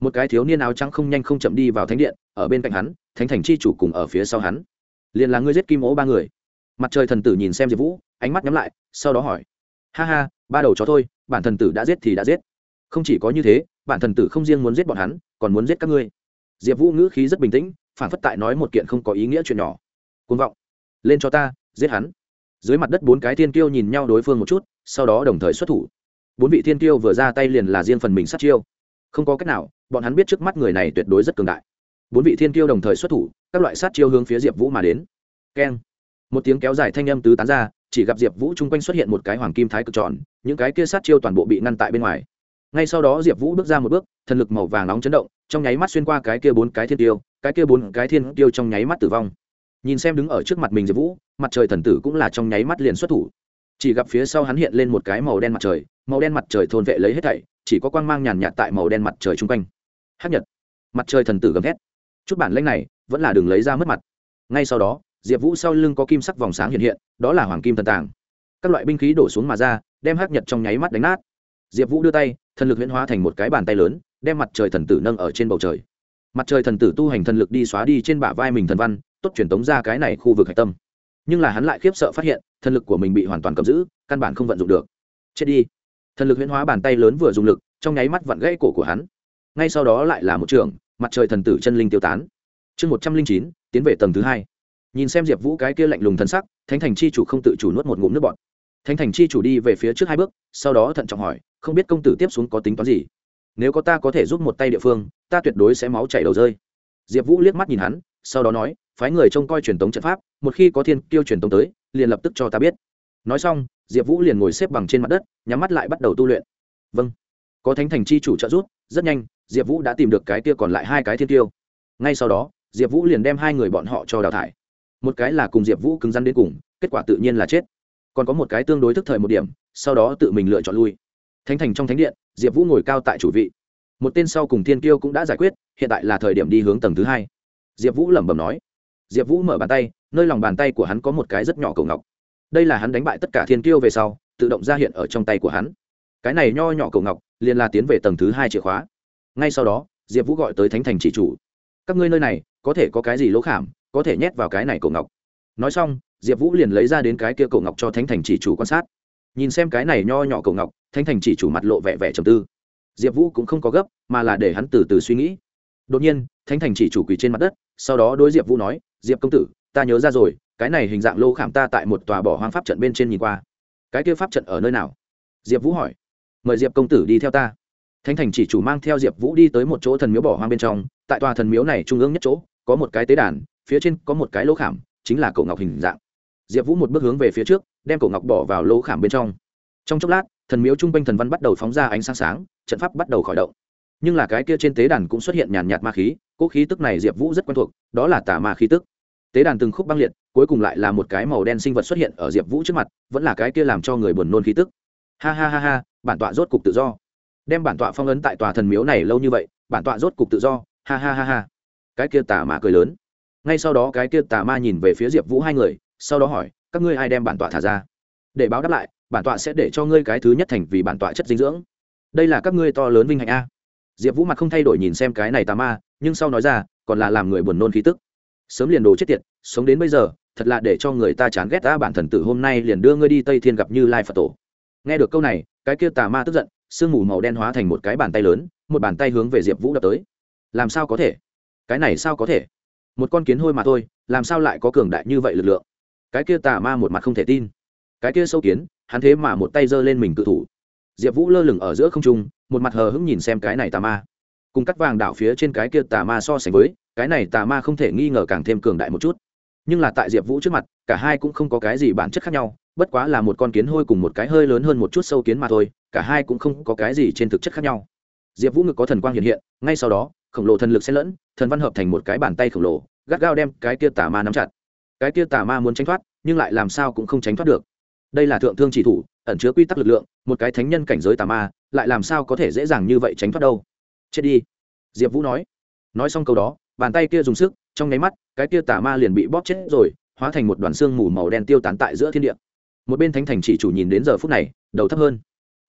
Một cái thiếu niên áo trắng không nhanh không chậm đi vào thánh điện, ở bên cạnh hắn, thánh thành chi chủ cùng ở phía sau hắn. Liền là ngươi giết kim ố ba người. Mặt trời thần tử nhìn xem diệp vũ, ánh mắt nhắm lại, sau đó hỏi. Ha ha, ba đầu chó thôi, bản thần tử đã giết thì đã giết. Không chỉ có như thế, bản thần tử không riêng muốn giết bọn hắn, còn muốn giết các ngươi. Diệp vũ ngữ khí rất bình tĩnh phản phất tại nói một kiện không có ý nghĩa chuyện nhỏ. Côn vọng lên cho ta, giết hắn. Dưới mặt đất bốn cái thiên kiêu nhìn nhau đối phương một chút, sau đó đồng thời xuất thủ. Bốn vị thiên kiêu vừa ra tay liền là riêng phần mình sát chiêu. Không có cách nào, bọn hắn biết trước mắt người này tuyệt đối rất cường đại. Bốn vị thiên kiêu đồng thời xuất thủ, các loại sát chiêu hướng phía diệp vũ mà đến. Keng. Một tiếng kéo dài thanh âm tứ tán ra, chỉ gặp diệp vũ chung quanh xuất hiện một cái hoàng kim thái cực tròn, những cái kia sát chiêu toàn bộ bị ngăn tại bên ngoài. Ngay sau đó diệp vũ bước ra một bước, thần lực màu vàng nóng chấn động, trong nháy mắt xuyên qua cái kia bốn cái thiên tiêu cái kia bốn cái thiên tiêu trong nháy mắt tử vong nhìn xem đứng ở trước mặt mình diệp vũ, mặt trời thần tử cũng là trong nháy mắt liền xuất thủ. Chỉ gặp phía sau hắn hiện lên một cái màu đen mặt trời, màu đen mặt trời thôn vệ lấy hết thảy, chỉ có quang mang nhàn nhạt tại màu đen mặt trời chung quanh. Hát nhật, mặt trời thần tử gầm thét. Chút bản lanh này, vẫn là đường lấy ra mất mặt. Ngay sau đó, diệp vũ sau lưng có kim sắc vòng sáng hiện hiện, đó là hoàng kim thần tàng. Các loại binh khí đổ xuống mà ra, đem hát nhật trong nháy mắt đánh nát. Diệp vũ đưa tay, thần lực huyễn hóa thành một cái bàn tay lớn, đem mặt trời thần tử nâng ở trên bầu trời. Mặt trời thần tử tu hành thần lực đi xóa đi trên bả vai mình thần văn tốt truyền tống ra cái này khu vực hạch tâm. Nhưng là hắn lại khiếp sợ phát hiện thần lực của mình bị hoàn toàn cầm giữ, căn bản không vận dụng được. Chết đi. Thần lực huyễn hóa bàn tay lớn vừa dùng lực, trong nháy mắt vặn gãy cổ của hắn. Ngay sau đó lại là một trường, mặt trời thần tử chân linh tiêu tán. Chương một trăm linh chín, tiến về tầng thứ hai. Nhìn xem diệp vũ cái kia lạnh lùng thân sắc, thánh thành chi chủ không tự chủ nuốt một ngụm nước bọt. Thánh thành chi chủ đi về phía trước hai bước, sau đó thận trọng hỏi, không biết công tử tiếp xuống có tính toán gì? Nếu có ta có thể giúp một tay địa phương, ta tuyệt đối sẽ máu chảy đầu rơi. Diệp vũ liếc mắt nhìn hắn, sau đó nói phái người trông coi truyền thống trận pháp, một khi có thiên kiêu truyền thống tới, liền lập tức cho ta biết. Nói xong, diệp vũ liền ngồi xếp bằng trên mặt đất, nhắm mắt lại bắt đầu tu luyện. Vâng. Có thánh thành chi chủ trợ giúp, rất nhanh, diệp vũ đã tìm được cái kia còn lại hai cái thiên tiêu ngay sau đó, diệp vũ liền đem hai người bọn họ cho đào thải. Một cái là cùng diệp vũ cứng rắn đến cùng, kết quả tự nhiên là chết. Còn có một cái tương đối thức thời một điểm, sau đó tự mình lựa chọn lui. Thánh thành trong thánh điện, diệp vũ ngồi cao tại chủ vị. Một tên sau cùng thiên kiêu cũng đã giải quyết, hiện tại là thời điểm đi hướng tầng thứ hai. Diệp vũ lẩm bẩm nói diệp vũ mở bàn tay, nơi lòng bàn tay của hắn có một cái rất nhỏ cầu ngọc. Đây là hắn đánh bại tất cả thiên kiêu về sau, tự động ra hiện ở trong tay của hắn. Cái này nho nhỏ cầu ngọc, liền là tiến về tầng thứ hai chìa khóa. Ngay sau đó, diệp vũ gọi tới thánh thành chỉ chủ. Các ngươi nơi này, có thể có cái gì lỗ khảm, có thể nhét vào cái này cầu ngọc. Nói xong, diệp vũ liền lấy ra đến cái kia cầu ngọc cho thánh thành chỉ chủ quan sát. Nhìn xem cái này nho nhỏ cầu ngọc, thánh thành chỉ chủ mặt lộ vẻ vẻ trầm tư. Diệp vũ cũng không có gấp, mà là để hắn từ từ suy nghĩ đột nhiên, thánh thành chỉ chủ quỳ trên mặt đất, sau đó đối diệp vũ nói, diệp công tử, ta nhớ ra rồi, cái này hình dạng lô khảm ta tại một tòa bỏ hoang pháp trận bên trên nhìn qua. Cái kia pháp trận ở nơi nào? Diệp vũ hỏi. Mời diệp công tử đi theo ta. Thánh thành chỉ chủ mang theo diệp vũ đi tới một chỗ thần miếu bỏ hoang bên trong, tại tòa thần miếu này trung ương nhất chỗ, có một cái tế đàn, phía trên có một cái lỗ khảm, chính là cậu ngọc hình dạng. Diệp vũ một bước hướng về phía trước, đem cổ ngọc bỏ vào lỗ khảm bên trong. Trong chốc lát, thần miếu trung quanh thần văn bắt đầu phóng ra ánh sáng sáng, trận pháp bắt đầu khởi động nhưng là cái kia trên tế đàn cũng xuất hiện nhàn nhạt ma khí cỗ khí tức này diệp vũ rất quen thuộc, đó là tà ma khí tức. Tế đàn từng khúc băng liệt, cuối cùng lại là một cái màu đen sinh vật xuất hiện ở diệp vũ trước mặt, vẫn là cái kia làm cho người buồn nôn khí tức. Ha ha ha ha, bản tọa rốt cục tự do. Đem bản tọa phong ấn tại tòa thần miếu này lâu như vậy, bản tọa rốt cục tự do. Ha ha ha ha. Cái kia tà ma cười lớn. Ngay sau đó cái kia tà ma nhìn về phía diệp vũ hai người, sau đó hỏi, các ngươi ai đem bản tọa thả ra? Để báo đáp lại, bản tọa sẽ để cho ngươi cái thứ nhất thành vì bản tọa chất dinh dưỡng. Đây là các ngươi to lớn vinh hạnh a diệp vũ mặt không thay đổi nhìn xem cái này tà ma, nhưng sau nói ra, còn là làm người buồn nôn khí tức. Sớm liền đồ chết tiệt, sống đến bây giờ, thật là để cho người ta chán ghét ta, bản thần tử hôm nay liền đưa ngươi đi tây thiên gặp như lai phật tổ. Nghe được câu này, cái kia tà ma tức giận, sương mù màu đen hóa thành một cái bàn tay lớn, một bàn tay hướng về diệp vũ đập tới. Làm sao có thể? Cái này sao có thể? Một con kiến hôi mà thôi, làm sao lại có cường đại như vậy lực lượng? Cái kia tà ma một mặt không thể tin. Cái kia sâu kiến, hắn thế mà một tay giơ lên mình cự thủ. Diệp vũ lơ lửng ở giữa không trung một mặt hờ hững nhìn xem cái này tà ma. Cùng cắt vàng đảo phía trên cái kia tà ma so sánh với, cái này tà ma không thể nghi ngờ càng thêm cường đại một chút. Nhưng là tại diệp vũ trước mặt, cả hai cũng không có cái gì bản chất khác nhau, bất quá là một con kiến hôi cùng một cái hơi lớn hơn một chút sâu kiến mà thôi, cả hai cũng không có cái gì trên thực chất khác nhau. Diệp vũ ngực có thần quang hiện hiện, ngay sau đó, khổng lồ thần lực xen lẫn, thần văn hợp thành một cái bàn tay khổng lồ, gắt gao đem cái kia tà ma nắm chặt. Cái kia tà ma muốn tránh thoát, nhưng lại làm sao cũng không tránh thoát được. Đây là thượng thương chỉ thủ, ẩn chứa quy tắc lực lượng, một cái thánh nhân cảnh giới tà ma lại làm sao có thể dễ dàng như vậy tránh thoát đâu. Chết đi. Diệp vũ nói. Nói xong câu đó, bàn tay kia dùng sức, trong nháy mắt, cái kia tà ma liền bị bóp chết rồi, hóa thành một đoàn xương mù màu đen tiêu tán tại giữa thiên địa. Một bên thánh thành chỉ chủ nhìn đến giờ phút này, đầu thấp hơn.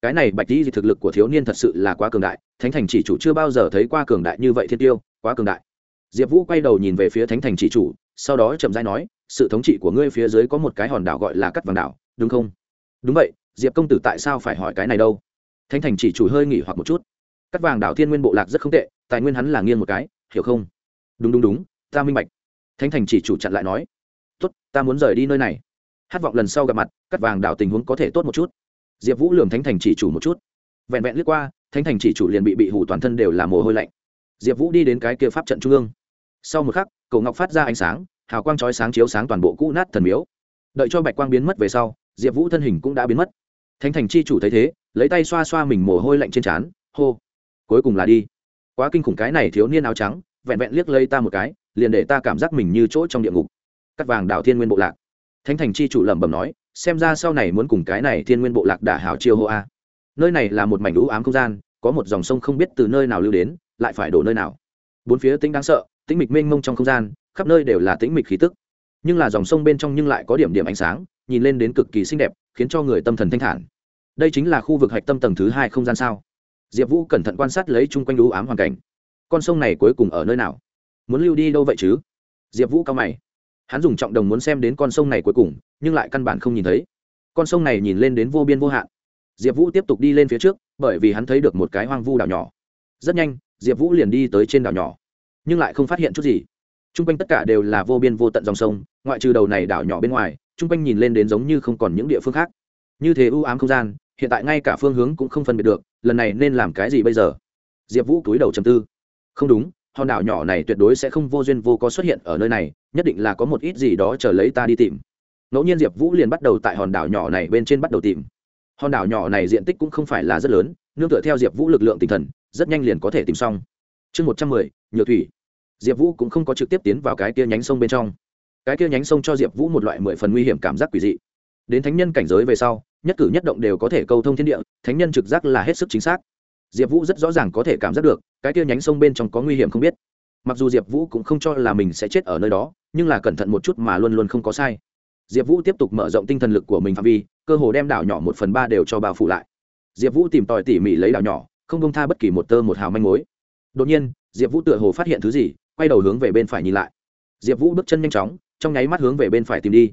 Cái này bạch di thực lực của thiếu niên thật sự là quá cường đại, thánh thành chỉ chủ chưa bao giờ thấy qua cường đại như vậy thiên tiêu, quá cường đại. Diệp vũ quay đầu nhìn về phía thánh thành chỉ chủ, sau đó chậm dai nói, sự thống trị của ngươi phía dưới có một cái hòn đảo gọi là cắt vàng đảo, đúng không? Đúng vậy, diệp công tử tại sao phải hỏi cái này đâu? Thánh thành chỉ chủ hơi nghỉ hoặc một chút. Cắt vàng đảo thiên nguyên bộ lạc rất không tệ, tài nguyên hắn là nghiêng một cái, hiểu không? Đúng đúng đúng, ta minh bạch. Thánh thành chỉ chủ chặn lại nói. Tốt, ta muốn rời đi nơi này. Hát vọng lần sau gặp mặt cắt vàng đảo tình huống có thể tốt một chút. Diệp vũ lường thánh thành chỉ chủ một chút. Vẹn vẹn lướt qua, thánh thành chỉ chủ liền bị bị hủ toàn thân đều là mồ hôi lạnh. Diệp vũ đi đến cái kia pháp trận trung ương. Sau một khắc cầu ngọc phát ra ánh sáng, hào quang chói sáng chiếu sáng toàn bộ cũ nát thần miếu. Đợi cho bạch quang biến mất về sau, diệp vũ thân hình cũng đã biến mất. Thánh thành chi chủ thấy thế lấy tay xoa xoa mình mồ hôi lạnh trên trán, hô, cuối cùng là đi. Quá kinh khủng cái này thiếu niên áo trắng, vẹn vẹn liếc lây ta một cái, liền để ta cảm giác mình như chỗ trong địa ngục. Cắt vàng đảo thiên nguyên bộ lạc. Thánh thành chi chủ lẩm bẩm nói, xem ra sau này muốn cùng cái này thiên nguyên bộ lạc đả hảo chiêu hô a. Nơi này là một mảnh lũ ám không gian, có một dòng sông không biết từ nơi nào lưu đến, lại phải đổ nơi nào. Bốn phía tĩnh đáng sợ, tĩnh mịch mênh mông trong không gian, khắp nơi đều là tĩnh mịch khí tức. Nhưng là dòng sông bên trong nhưng lại có điểm điểm ánh sáng, nhìn lên đến cực kỳ xinh đẹp, khiến cho người tâm thần thanh thản đây chính là khu vực hạch tâm tầng thứ hai không gian sao? Diệp vũ cẩn thận quan sát lấy chung quanh đũ ám hoàn cảnh. Con sông này cuối cùng ở nơi nào? Muốn lưu đi đâu vậy chứ? Diệp vũ cao mày. Hắn dùng trọng đồng muốn xem đến con sông này cuối cùng, nhưng lại căn bản không nhìn thấy. Con sông này nhìn lên đến vô biên vô hạn. Diệp vũ tiếp tục đi lên phía trước, bởi vì hắn thấy được một cái hoang vu đảo nhỏ. Rất nhanh, diệp vũ liền đi tới trên đảo nhỏ, nhưng lại không phát hiện chút gì. T r u n g quanh tất cả đều là vô biên vô tận dòng sông, ngoại trừ đầu này đảo nhỏ bên ngoài t r u n g quanh nhìn lên đến giống như không còn những địa phương khác. Như thế ưu ám không gian hiện tại ngay cả phương hướng cũng không phân biệt được, lần này nên làm cái gì bây giờ? Diệp vũ cúi đầu chầm tư. Không đúng, hòn đảo nhỏ này tuyệt đối sẽ không vô duyên vô có xuất hiện ở nơi này, nhất định là có một ít gì đó chờ lấy ta đi tìm. Ngẫu nhiên diệp vũ liền bắt đầu tại hòn đảo nhỏ này bên trên bắt đầu tìm. Hòn đảo nhỏ này diện tích cũng không phải là rất lớn, nương tựa theo diệp vũ lực lượng tinh thần, rất nhanh liền có thể tìm xong. Chương một trăm mười, nhược thủy. Diệp vũ cũng không có trực tiếp tiến vào cái kia nhánh sông bên trong. Cái kia nhánh sông cho diệp vũ một loại mười phần nguy hiểm cảm giác quỷ dị. Đến thánh nhân cảnh giới về sau nhất cử nhất động đều có thể câu thông thiên địa, thánh nhân trực giác là hết sức chính xác. Diệp vũ rất rõ ràng có thể cảm giác được, cái kia nhánh sông bên trong có nguy hiểm không biết. Mặc dù diệp vũ cũng không cho là mình sẽ chết ở nơi đó, nhưng là cẩn thận một chút mà luôn luôn không có sai. Diệp vũ tiếp tục mở rộng tinh thần lực của mình phạm vi, cơ hồ đem đảo nhỏ một phần ba đều cho bao phủ lại. Diệp vũ tìm tòi tỉ mỉ lấy đảo nhỏ, không công tha bất kỳ một tơ một hào manh mối. Đột nhiên, diệp vũ tựa hồ phát hiện thứ gì, quay đầu hướng về bên phải nhìn lại. Diệp vũ bước chân nhanh chóng, trong nháy mắt hướng về bên phải tìm đi.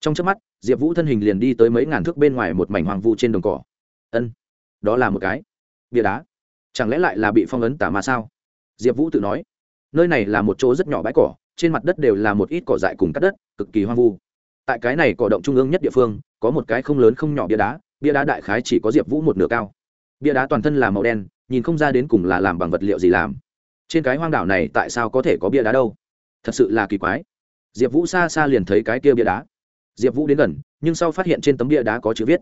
Trong trước mắt diệp vũ thân hình liền đi tới mấy ngàn thước bên ngoài một mảnh hoàng vu trên đồng cỏ. Ân, đó là một cái bia đá. Chẳng lẽ lại là bị phong ấn tả mà sao? Diệp vũ tự nói. Nơi này là một chỗ rất nhỏ bãi cỏ, trên mặt đất đều là một ít cỏ dại cùng cắt đất, cực kỳ hoang vu. Tại cái này cỏ động trung ương nhất địa phương, có một cái không lớn không nhỏ bia đá bia đá đại khái chỉ có diệp vũ một nửa cao. Bia đá toàn thân là màu đen, nhìn không ra đến cùng là làm bằng vật liệu gì làm. Trên cái hoang đảo này tại sao có thể có bia đá đâu? Thật sự là kỳ quái. Diệp vũ xa xa liền thấy cái kia bia đá diệp vũ đến gần, nhưng sau phát hiện trên tấm bia đá có chữ viết.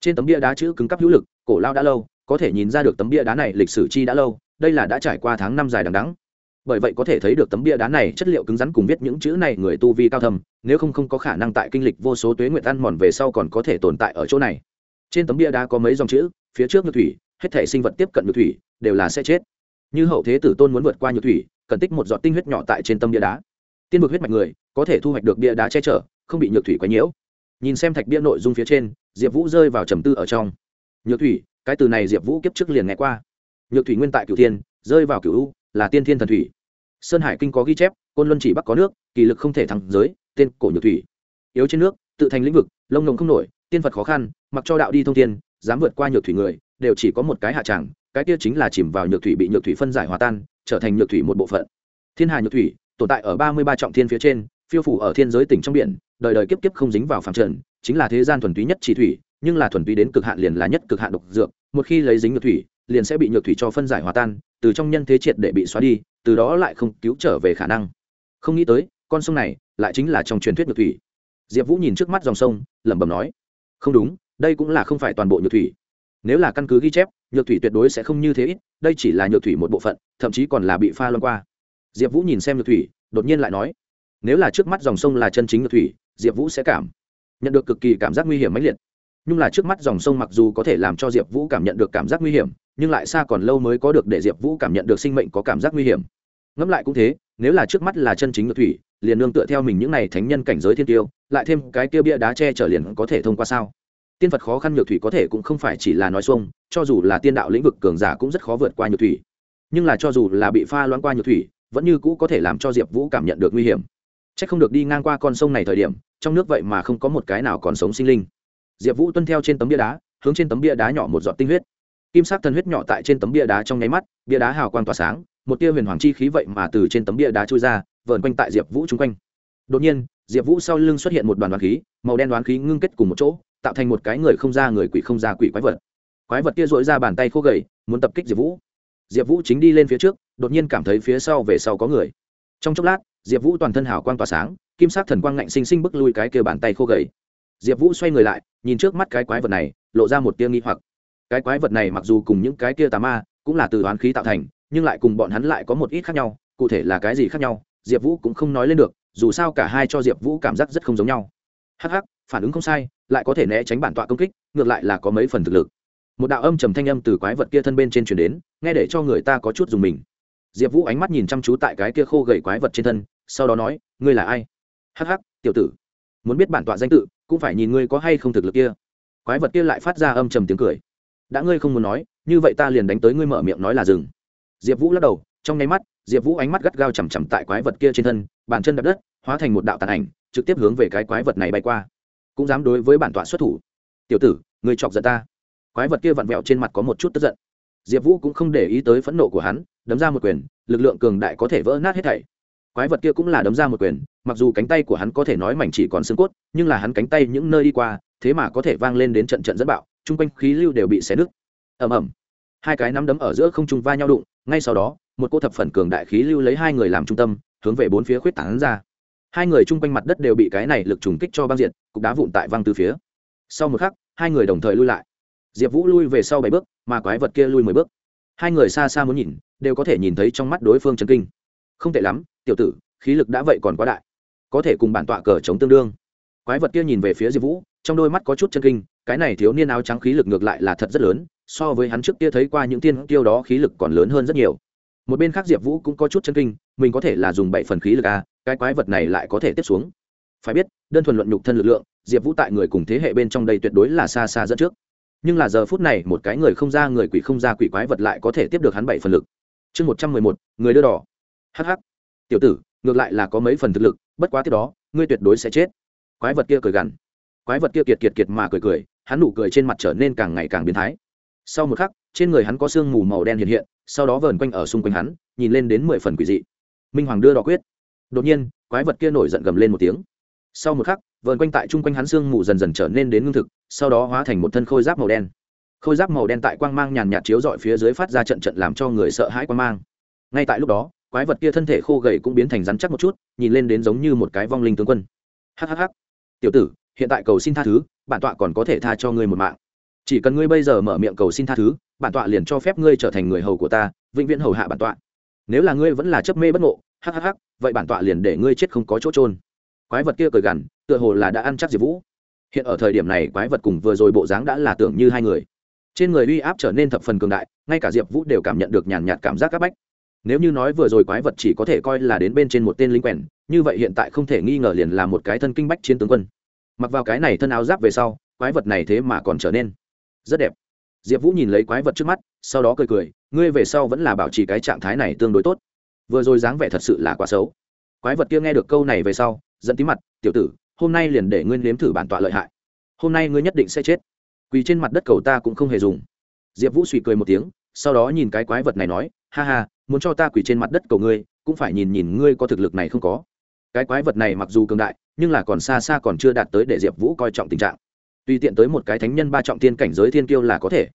Trên tấm bia đá chữ cứng cắp hữu lực, cổ lao đã lâu, có thể nhìn ra được tấm bia đá này lịch sử chi đã lâu, đây là đã trải qua tháng năm dài đằng đắng bởi vậy có thể thấy được tấm bia đá này chất liệu cứng rắn cùng viết những chữ này người tu vi cao thầm nếu không không có khả năng tại kinh lịch vô số tuế nguyện ăn mòn về sau còn có thể tồn tại ở chỗ này. Trên tấm bia đá có mấy dòng chữ, phía trước nhược thủy, hết thể sinh vật tiếp cận nhược thủy, đều là sẽ chết. Như hậu thế tử tôn muốn vượt qua nhược thủy, cần tích một giọt tinh huyết nhỏ tại trên tâm bia đá. Tiên vực huyết mạch người, có thể thu hoạch được bia đá che chở không bị nhược thủy quấy nhiễu. Nhìn xem thạch bia nội dung phía trên, diệp vũ rơi vào trầm tư ở trong. Nhược thủy, cái từ này diệp vũ kiếp trước liền nghe qua. Nhược thủy nguyên tại cửu thiên, rơi vào cửu u, là tiên thiên thần thủy. Sơn hải kinh có ghi chép, côn luân chỉ bắc có nước, kỳ lực không thể thắng giới, tên cổ nhược thủy. Yếu trên nước, tự thành lĩnh vực, lông ngồng không nổi, tiên phật khó khăn, mặc cho đạo đi thông tiên dám vượt qua nhược thủy người, đều chỉ có một cái hạ tràng cái kia chính là chìm vào nhược thủy bị nhược thủy phân giải hòa tan, trở thành nhược thủy một bộ phận. Thiên hà nhược thủy, tồn tại ở ba mươi ba trọng thiên phía trên, phiêu phủ ở thiên giới tỉnh trong biển đời đời kiếp kiếp không dính vào phàm trần, chính là thế gian thuần túy nhất chỉ thủy, nhưng là thuần túy đến cực hạn liền là nhất cực hạn độc dược, một khi lấy dính nhược thủy, liền sẽ bị nhược thủy cho phân giải hòa tan, từ trong nhân thế triệt để bị xóa đi, từ đó lại không cứu trở về khả năng. Không nghĩ tới, con sông này lại chính là trong truyền thuyết nhược thủy. Diệp vũ nhìn trước mắt dòng sông, lẩm bẩm nói, không đúng, đây cũng là không phải toàn bộ nhược thủy. Nếu là căn cứ ghi chép, nhược thủy tuyệt đối sẽ không như thế ít, đây chỉ là nhược thủy một bộ phận, thậm chí còn là bị pha loan qua. Diệp vũ nhìn xem nhược thủy, đột nhiên lại nói, nếu là trước mắt dòng sông là chân chính nhược thủy diệp vũ sẽ cảm nhận được cực kỳ cảm giác nguy hiểm mãnh liệt. Nhưng là trước mắt dòng sông mặc dù có thể làm cho diệp vũ cảm nhận được cảm giác nguy hiểm, nhưng lại xa còn lâu mới có được để diệp vũ cảm nhận được sinh mệnh có cảm giác nguy hiểm. Ngẫm lại cũng thế, nếu là trước mắt là chân chính ngược thủy, liền nương tựa theo mình những n à y thánh nhân cảnh giới thiên tiêu, lại thêm cái kia bia đá che trở liền có thể thông qua sao? Tiên phật khó khăn nhược thủy có thể cũng không phải chỉ là nói xuông, cho dù là tiên đạo lĩnh vực cường giả cũng rất khó vượt qua nhược thủy. Nhưng là cho dù là bị pha loãng qua nhược thủy, vẫn như cũ có thể làm cho diệp vũ cảm nhận được nguy hiểm c h ắ c không được đi ngang qua con sông này thời điểm, trong nước vậy mà không có một cái nào còn sống sinh linh. Diệp vũ tuân theo trên tấm bia đá, hướng trên tấm bia đá nhỏ một giọt tinh huyết. Kim sắc thần huyết nhỏ tại trên tấm bia đá trong nháy mắt, bia đá hào quang tỏa sáng, một tia huyền hoàng chi khí vậy mà từ trên tấm bia đá trôi ra vợn quanh tại diệp vũ chung quanh. Đột nhiên, diệp vũ sau lưng xuất hiện một đoàn đoán khí, màu đen đoán khí ngưng kết cùng một chỗ, tạo thành một cái người không ra người quỷ không ra quỷ quái vật. Quái vật kia dội ra bàn tay khô gầy, muốn tập kích diệp vũ. Diệp vũ chính đi lên phía trước, đột nhiên cảm thấy phía sau về sau có người. Trong chốc lát diệp vũ toàn thân hào quang tỏa sáng, kim sắc thần quang ngạnh xinh xinh bức lui cái kia bàn tay khô gầy. Diệp vũ xoay người lại, nhìn trước mắt cái quái vật này, lộ ra một tia nghi hoặc. Cái quái vật này mặc dù cùng những cái kia tà ma cũng là từ đoán khí tạo thành, nhưng lại cùng bọn hắn lại có một ít khác nhau, cụ thể là cái gì khác nhau, diệp vũ cũng không nói lên được, dù sao cả hai cho diệp vũ cảm giác rất không giống nhau. Hh phản ứng không sai, lại có thể né tránh bản tọa công kích, ngược lại là có mấy phần thực lực. Một đạo âm trầm thanh âm từ quái vật kia thân bên trên chuyển đến, nghe để cho người ta có chút dùng mình. Diệp vũ ánh mắt nhìn chăm chú tại cái kia khô gầy quái vật trên thân sau đó nói, ngươi là ai? Hắc hắc, tiểu tử. Muốn biết bản tọa danh tự, cũng phải nhìn ngươi có hay không thực lực kia. Quái vật kia lại phát ra âm trầm tiếng cười. Đã ngươi không muốn nói, như vậy ta liền đánh tới ngươi mở miệng nói là dừng. Diệp vũ lắc đầu, trong nháy mắt, diệp vũ ánh mắt gắt gao chằm chằm tại quái vật kia trên thân, bàn chân đập đất, hóa thành một đạo tàn ảnh, trực tiếp hướng về cái quái vật này bay qua. Cũng dám đối với bản tọa xuất thủ. Tiểu tử người chọc giận ta. Quái vật kia vặn vẹo trên mặt có một chút tức giận. Diệp vũ cũng không để ý tới phẫn nộ của hắn, đấm ra một quyền, lực lượng cường đại có thể vỡ nát hết thảy quái vật kia cũng là đấm ra một quyền, mặc dù cánh tay của hắn có thể nói mảnh chỉ còn xương cốt, nhưng là hắn cánh tay những nơi đi qua, thế mà có thể vang lên đến trận trận dẫn bạo, chung quanh khí lưu đều bị xé nứt. Ầm ầm. Hai cái nắm đấm ở giữa không trung va nhau đụng, ngay sau đó, một cô thập phần cường đại khí lưu lấy hai người làm trung tâm, hướng về bốn phía khuyết tảng ra. Hai người chung quanh mặt đất đều bị cái này lực trùng kích cho băng diện cục đá vụn tại văng từ phía. Sau một khắc, hai người đồng thời lui lại. Diệp vũ lui về sau bảy bước, mà quái vật kia lui mười bước. Hai người xa xa muốn nhìn, đều có thể nhìn thấy trong mắt đối phương chân kinh. Không tệ lắm tiểu tử khí lực đã vậy còn quá đại có thể cùng bản tọa cờ chống tương đương. Quái vật kia nhìn về phía diệp vũ trong đôi mắt có chút chân kinh cái này thiếu niên áo trắng khí lực ngược lại là thật rất lớn so với hắn trước kia thấy qua những tiên tiêu đó khí lực còn lớn hơn rất nhiều. Một bên khác diệp vũ cũng có chút chân kinh mình có thể là dùng bảy phần khí lực à, cái quái vật này lại có thể tiếp xuống. Phải biết đơn thuần luận nhục thân lực lượng diệp vũ tại người cùng thế hệ bên trong đây tuyệt đối là xa xa dẫn trước. Nhưng là giờ phút này một cái người không ra người quỷ không ra quỷ quái vật lại có thể tiếp được hắn bảy phần lực. Chương một trăm mười một người đưa đỏ. Hh tiểu tử, ngược lại là có mấy phần thực lực, bất quá tiếp đó, ngươi tuyệt đối sẽ chết. Quái vật kia cười gằn. Quái vật kia kiệt kiệt kiệt mà cười cười, hắn nụ cười trên mặt trở nên càng ngày càng biến thái. Sau một khắc, trên người hắn có sương mù màu đen hiện hiện, sau đó vờn quanh ở xung quanh hắn, nhìn lên đến mười phần quỷ dị. Minh hoàng đưa đỏ quyết. Đột nhiên, quái vật kia nổi giận gầm lên một tiếng. Sau một khắc, vờn quanh tại chung quanh hắn sương mù dần dần trở nên đến ngưng thực, sau đó hóa thành một thân khôi giáp màu đen. Khôi giáp màu đen tại quang mang nhàn nhạt chiếu dọi phía dưới phát ra trận trận làm cho người sợ hãi quang mang. Ngay tại lúc đó quái vật kia thân thể khô gầy cũng biến thành rắn chắc một chút, nhìn lên đến giống như một cái vong linh tướng quân. Hhh tiểu tử, hiện tại cầu xin tha thứ, bản tọa còn có thể tha cho ngươi một mạng. Chỉ cần ngươi bây giờ mở miệng cầu xin tha thứ, bản tọa liền cho phép ngươi trở thành người hầu của ta, vĩnh viễn hầu hạ bản tọa. Nếu là ngươi vẫn là chấp mê bất ngộ hhh vậy bản tọa liền để ngươi chết không có chỗ trôn quái vật kia cười gằn, tựa hồ là đã ăn chắc diệp vũ. Hiện ở thời điểm này, quái vật cùng vừa rồi bộ dáng đã là tưởng như hai người. Trên người uy áp trở nên thập phần cường đại, ngay cả diệp vũ đều cảm nhận được nhàn nhạt cảm giác áp bách nếu như nói vừa rồi quái vật chỉ có thể coi là đến bên trên một tên lính quèn, như vậy hiện tại không thể nghi ngờ liền là một cái thân kinh bách chiến tướng quân. Mặc vào cái này thân áo giáp về sau, quái vật này thế mà còn trở nên rất đẹp. Diệp vũ nhìn lấy quái vật trước mắt, sau đó cười cười, ngươi về sau vẫn là bảo trì cái trạng thái này tương đối tốt. Vừa rồi dáng vẻ thật sự là quá xấu. Quái vật kia nghe được câu này về sau dẫn tí mặt, tiểu tử, hôm nay liền để ngươi nếm thử bản tọa lợi hại. Hôm nay ngươi nhất định sẽ chết. Quỳ trên mặt đất cầu ta cũng không hề dùng. Diệp vũ suy cười một tiếng, sau đó nhìn cái quái vật này nói ha ha, muốn cho ta quỳ trên mặt đất cầu ngươi, cũng phải nhìn nhìn ngươi có thực lực này không có. Cái quái vật này mặc dù cường đại, nhưng là còn xa xa còn chưa đạt tới để diệp vũ coi trọng tình trạng. Tùy tiện tới một cái thánh nhân ba trọng tiên cảnh giới thiên kiêu là có thể.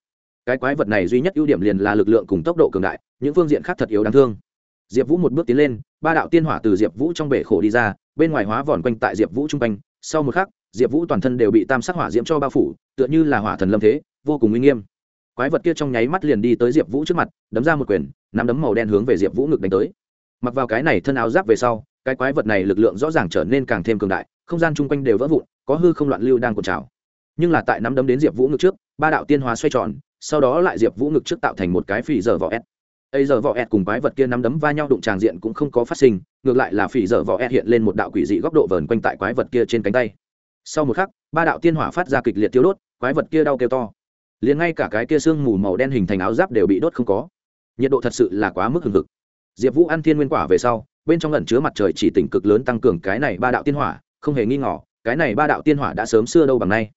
Cái quái vật này duy nhất ưu điểm liền là lực lượng cùng tốc độ cường đại, những phương diện khác thật yếu đáng thương. Diệp vũ một bước tiến lên, ba đạo tiên hỏa từ diệp vũ trong bể khổ đi ra, bên ngoài hóa vòn quanh tại diệp vũ chung quanh. Sau một khắc, diệp vũ toàn thân đều bị tam sắc hỏa diễm cho bao phủ, tựa như là hỏa thần lâm thế, vô cùng uy nghiêm quái vật kia trong nháy mắt liền đi tới diệp vũ trước mặt, đấm ra một quyền, nắm đấm màu đen hướng về diệp vũ ngực đánh tới. Mặc vào cái này thân áo giáp về sau, cái quái vật này lực lượng rõ ràng trở nên càng thêm cường đại, không gian chung quanh đều vỡ vụn, có hư không loạn lưu đang cột trào. Nhưng là tại nắm đấm đến diệp vũ ngực trước, ba đạo tiên hóa xoay tròn, sau đó lại diệp vũ ngực trước tạo thành một cái phỉ dở vỏ s ấy giờ vỏ s cùng quái vật kia nắm đấm va nhau đụng tràng diện cũng không có phát sinh, ngược lại là phỉ dở vỏ s hiện lên một đạo quỷ dị góc độ vờn quanh tại quái vật kia trên cánh tay. Sau một khắc, ba đạo tiên hỏa phát ra kịch liệt tiêu đốt, quái vật kia đau kêu to liền ngay cả cái kia sương mù màu đen hình thành áo giáp đều bị đốt không có. Nhiệt độ thật sự là quá mức hừng hực. Diệp vũ ăn thiên nguyên quả về sau, bên trong lần chứa mặt trời chỉ tỉnh cực lớn tăng cường cái này ba đạo tiên hỏa, không hề nghi ngỏ cái này ba đạo tiên hỏa đã sớm xưa đâu bằng nay.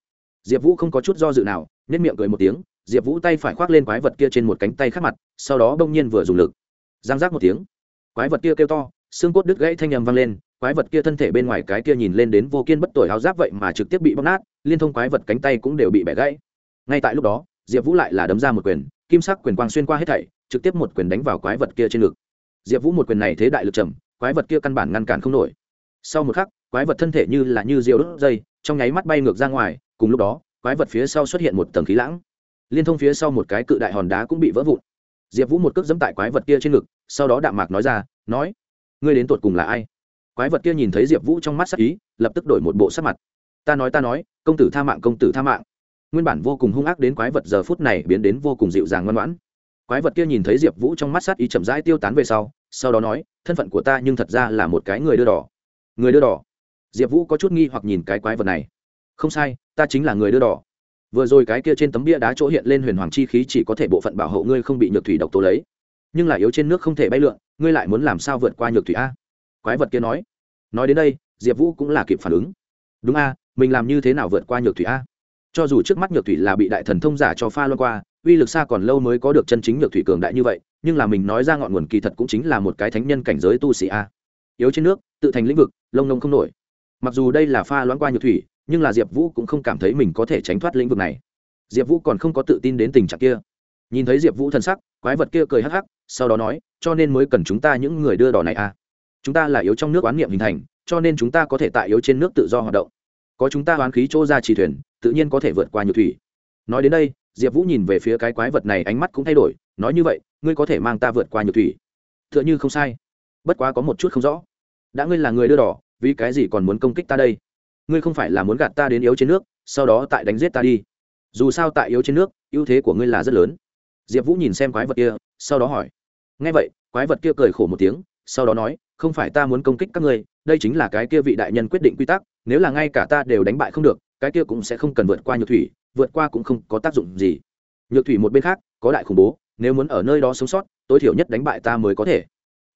Diệp vũ không có chút do dự nào nên miệng cười một tiếng, diệp vũ tay phải khoác lên quái vật kia trên một cánh tay khác mặt, sau đó bỗng nhiên vừa dùng lực. Giang giác một tiếng. Quái vật kia kêu to, xương cốt đứt gãy thanh nhầm vang lên, quái vật kia thân thể bên ngoài cái kia nhìn lên đến vô kiên bất tội áo giáp vậy mà trực tiếp bị bóc nát, liên thông quái vật cánh tay cũng đều bị bẻ gãy ngay tại lúc đó, diệp vũ lại là đấm ra một quyền, kim sắc quyền quang xuyên qua hết thảy, trực tiếp một quyền đánh vào quái vật kia trên ngực. Diệp vũ một quyền này thế đại lực trầm, quái vật kia căn bản ngăn cản không nổi. Sau một khắc, quái vật thân thể như là như rượu đốt dây, trong nháy mắt bay ngược ra ngoài, cùng lúc đó, quái vật phía sau xuất hiện một tầng khí lãng. Liên thông phía sau một cái cự đại hòn đá cũng bị vỡ vụn. Diệp vũ một cước dẫm tại quái vật kia trên ngực, sau đó đạm mạc nói ra, nói, ngươi đến tột cùng là ai? Quái vật kia nhìn thấy diệp vũ trong mắt sắc ý, lập tức đổi một bộ sắc mặt. Ta nói ta nói, công tử tha mạng, công tử tha mạng nguyên bản vô cùng hung ác đến quái vật giờ phút này biến đến vô cùng dịu dàng ngoan ngoãn. Quái vật kia nhìn thấy diệp vũ trong mắt sát ý chậm rãi tiêu tán về sau sau đó nói, thân phận của ta nhưng thật ra là một cái người đưa đỏ. Người đưa đỏ? Diệp vũ có chút nghi hoặc nhìn cái quái vật này. Không sai, ta chính là người đưa đỏ. Vừa rồi cái kia trên tấm bia đá chỗ hiện lên huyền hoàng chi khí chỉ có thể bộ phận bảo hộ ngươi không bị nhược thủy độc tố lấy. Nhưng là yếu trên nước không thể bay lượn, ngươi lại muốn làm sao vượt qua nhược thủy a? Quái vật kia nói. Nói đến đây, diệp vũ cũng là kịp phản ứng. Đúng a, mình làm như thế nào vượt qua nhược thủy a? Cho dù trước mắt nhược thủy là bị đại thần thông giả cho pha loan qua, uy lực xa còn lâu mới có được chân chính nhược thủy cường đại như vậy, nhưng là mình nói ra ngọn nguồn kỳ thật cũng chính là một cái thánh nhân cảnh giới tu sĩ a. Yếu trên nước, tự thành lĩnh vực, lông nông không nổi. Mặc dù đây là pha loãng qua nhược thủy, nhưng là diệp vũ cũng không cảm thấy mình có thể tránh thoát lĩnh vực này. Diệp vũ còn không có tự tin đến tình trạng kia. Nhìn thấy diệp vũ thân sắc, quái vật kia cười hắc hắc, sau đó nói, cho nên mới cần chúng ta những người đưa đỏ này à chúng ta là yếu trong nước oán niệm hình thành, cho nên chúng ta có thể tại yếu trên nước tự do hoạt động có chúng ta oán khí chỗ ra trì thuyền, tự nhiên có thể vượt qua nhược thủy. Nói đến đây, diệp vũ nhìn về phía cái quái vật này, ánh mắt cũng thay đổi, nói như vậy, ngươi có thể mang ta vượt qua nhược thủy. T h ư ợ n h ư không sai. Bất quá có một chút không rõ. Đã ngươi là người đưa đỏ, vì cái gì còn muốn công kích ta đây? Ngươi không phải là muốn gạt ta đến yếu trên nước, sau đó tại đánh giết ta đi. Dù sao tại yếu trên nước, ưu thế của ngươi là rất lớn. Diệp vũ nhìn xem quái vật kia, sau đó hỏi. Ngay vậy, quái vật kia cười khổ một tiếng, sau đó nói, không phải ta muốn công kích các ngươi, đây chính là cái kia vị đại nhân quyết định quy tắc nếu là ngay cả ta đều đánh bại không được, cái kia cũng sẽ không cần vượt qua nhược thủy, vượt qua cũng không có tác dụng gì. Nhược thủy một bên khác, có đại khủng bố, nếu muốn ở nơi đó sống sót, tối thiểu nhất đánh bại ta mới có thể.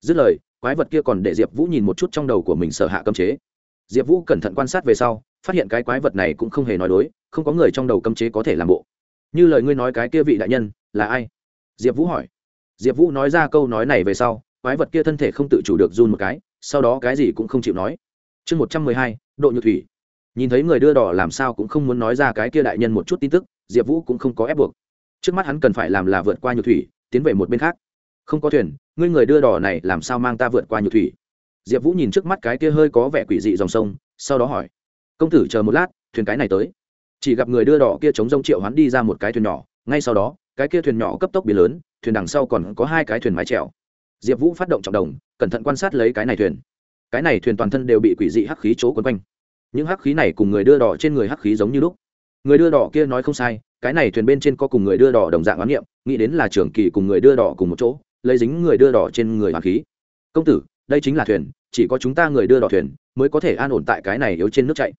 Dứt lời, quái vật kia còn để diệp vũ nhìn một chút trong đầu của mình sở hạ cấm chế. Diệp vũ cẩn thận quan sát về sau, phát hiện cái quái vật này cũng không hề nói đối không có người trong đầu cấm chế có thể làm bộ. Như lời ngươi nói cái kia vị đại nhân, là ai? Diệp vũ hỏi. Diệp vũ nói ra câu nói này về sau, quái vật kia thân thể không tự chủ được run một cái, sau đó cái gì cũng không chịu nói. Chương một trăm mười hai độ nhược thủy. Nhìn thấy người đưa đỏ làm sao cũng không muốn nói ra cái kia đại nhân một chút tin tức, diệp vũ cũng không có ép buộc. Trước mắt hắn cần phải làm là vượt qua nhược thủy, tiến về một bên khác. Không có thuyền, ngươi người đưa đỏ này làm sao mang ta vượt qua nhược thủy? Diệp vũ nhìn trước mắt cái kia hơi có vẻ quỷ dị dòng sông, sau đó hỏi. Công tử chờ một lát, thuyền cái này tới. Chỉ gặp người đưa đỏ kia chống rông triệu hắn đi ra một cái thuyền nhỏ, ngay sau đó, cái kia thuyền nhỏ cấp tốc biến lớn, thuyền đằng sau còn có hai cái thuyền mái trèo. Diệp vũ phát động trọng đồng, cẩn thận quan sát lấy cái này thuyền cái này thuyền toàn thân đều bị quỷ dị hắc khí chỗ quấn quanh. Những hắc khí này cùng người đưa đỏ trên người hắc khí giống như lúc. Người đưa đỏ kia nói không sai, cái này thuyền bên trên có cùng người đưa đỏ đồng dạng oán niệm, nghĩ đến là trưởng kỳ cùng người đưa đỏ cùng một chỗ, lấy dính người đưa đỏ trên người hoàng khí. Công tử, đây chính là thuyền, chỉ có chúng ta người đưa đỏ thuyền mới có thể an ổn tại cái này yếu trên nước chạy.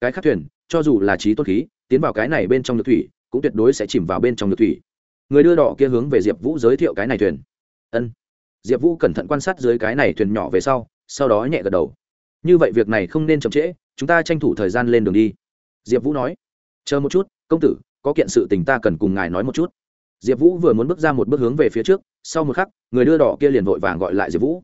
Cái khác thuyền, cho dù là trí tôn khí, tiến vào cái này bên trong nước thủy, cũng tuyệt đối sẽ chìm vào bên trong nước thủy. Người đưa đỏ kia hướng về diệp vũ giới thiệu cái này thuyền. Ân. Diệp vũ cẩn thận quan sát dưới cái này thuyền nhỏ về sau sau đó nhẹ gật đầu. Như vậy việc này không nên chậm trễ, chúng ta tranh thủ thời gian lên đường đi. Diệp vũ nói. Chờ một chút, công tử, có kiện sự tình ta cần cùng ngài nói một chút. Diệp vũ vừa muốn bước ra một bước hướng về phía trước, sau một khắc, người đưa đỏ kia liền vội vàng gọi lại diệp vũ.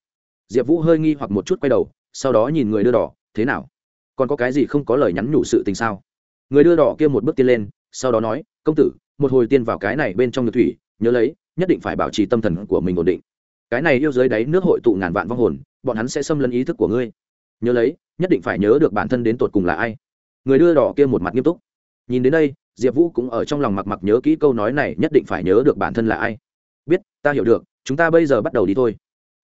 Diệp vũ hơi nghi hoặc một chút quay đầu, sau đó nhìn người đưa đỏ, thế nào? Còn có cái gì không có lời nhắn nhủ sự tình sao? Người đưa đỏ kia một bước tiên lên, sau đó nói, công tử, một hồi tiên vào cái này bên trong nhược thủy, nhớ lấy, nhất định phải bảo trì tâm thần của mình ổn định cái này yêu dưới đáy nước hội tụ ngàn vạn vong hồn, bọn hắn sẽ xâm lấn ý thức của ngươi. Nhớ lấy, nhất định phải nhớ được bản thân đến tột cùng là ai. Người đưa đỏ kia một mặt nghiêm túc. Nhìn đến đây, diệp vũ cũng ở trong lòng mặc mặc nhớ kỹ câu nói này, nhất định phải nhớ được bản thân là ai. Biết, ta hiểu được, chúng ta bây giờ bắt đầu đi thôi.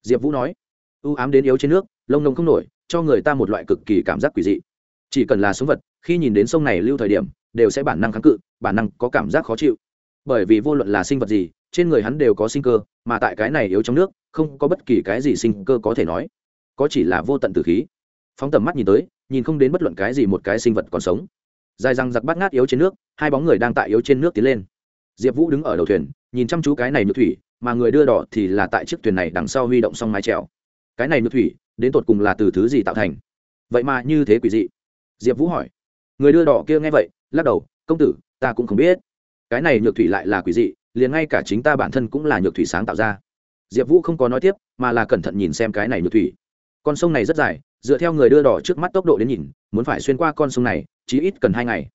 Diệp vũ nói. U ám đến yếu trên nước, lông nông không nổi, cho người ta một loại cực kỳ cảm giác quỷ dị. Chỉ cần là sống vật, khi nhìn đến sông này lưu thời điểm, đều sẽ bản năng kháng cự, bản năng có cảm giác khó chịu bởi vì vô luận là sinh vật gì, trên người hắn đều có sinh cơ, mà tại cái này yếu trong nước, không có bất kỳ cái gì sinh cơ có thể nói. Có chỉ là vô tận từ khí. Phóng tầm mắt nhìn tới, nhìn không đến bất luận cái gì một cái sinh vật còn sống. Dài răng giặc bắt ngát yếu trên nước, hai bóng người đang tại yếu trên nước tiến lên. Diệp vũ đứng ở đầu thuyền, nhìn chăm chú cái này nhược thủy, mà người đưa đỏ thì là tại chiếc thuyền này đằng sau huy động xong mái trèo cái này nhược thủy, đến tột cùng là từ thứ gì tạo thành? Vậy mà như thế quỷ dị. Diệp vũ hỏi. Người đưa đỏ kia nghe vậy, lắc đầu, công tử, ta cũng không biết cái này nhược thủy lại là quỷ dị, liền ngay cả chính ta bản thân cũng là nhược thủy sáng tạo ra. Diệp vũ không có nói tiếp, mà là cẩn thận nhìn xem cái này nhược thủy. Con sông này rất dài, dựa theo người đưa đỏ trước mắt tốc độ đến nhìn, muốn phải xuyên qua con sông này, chí ít cần hai ngày.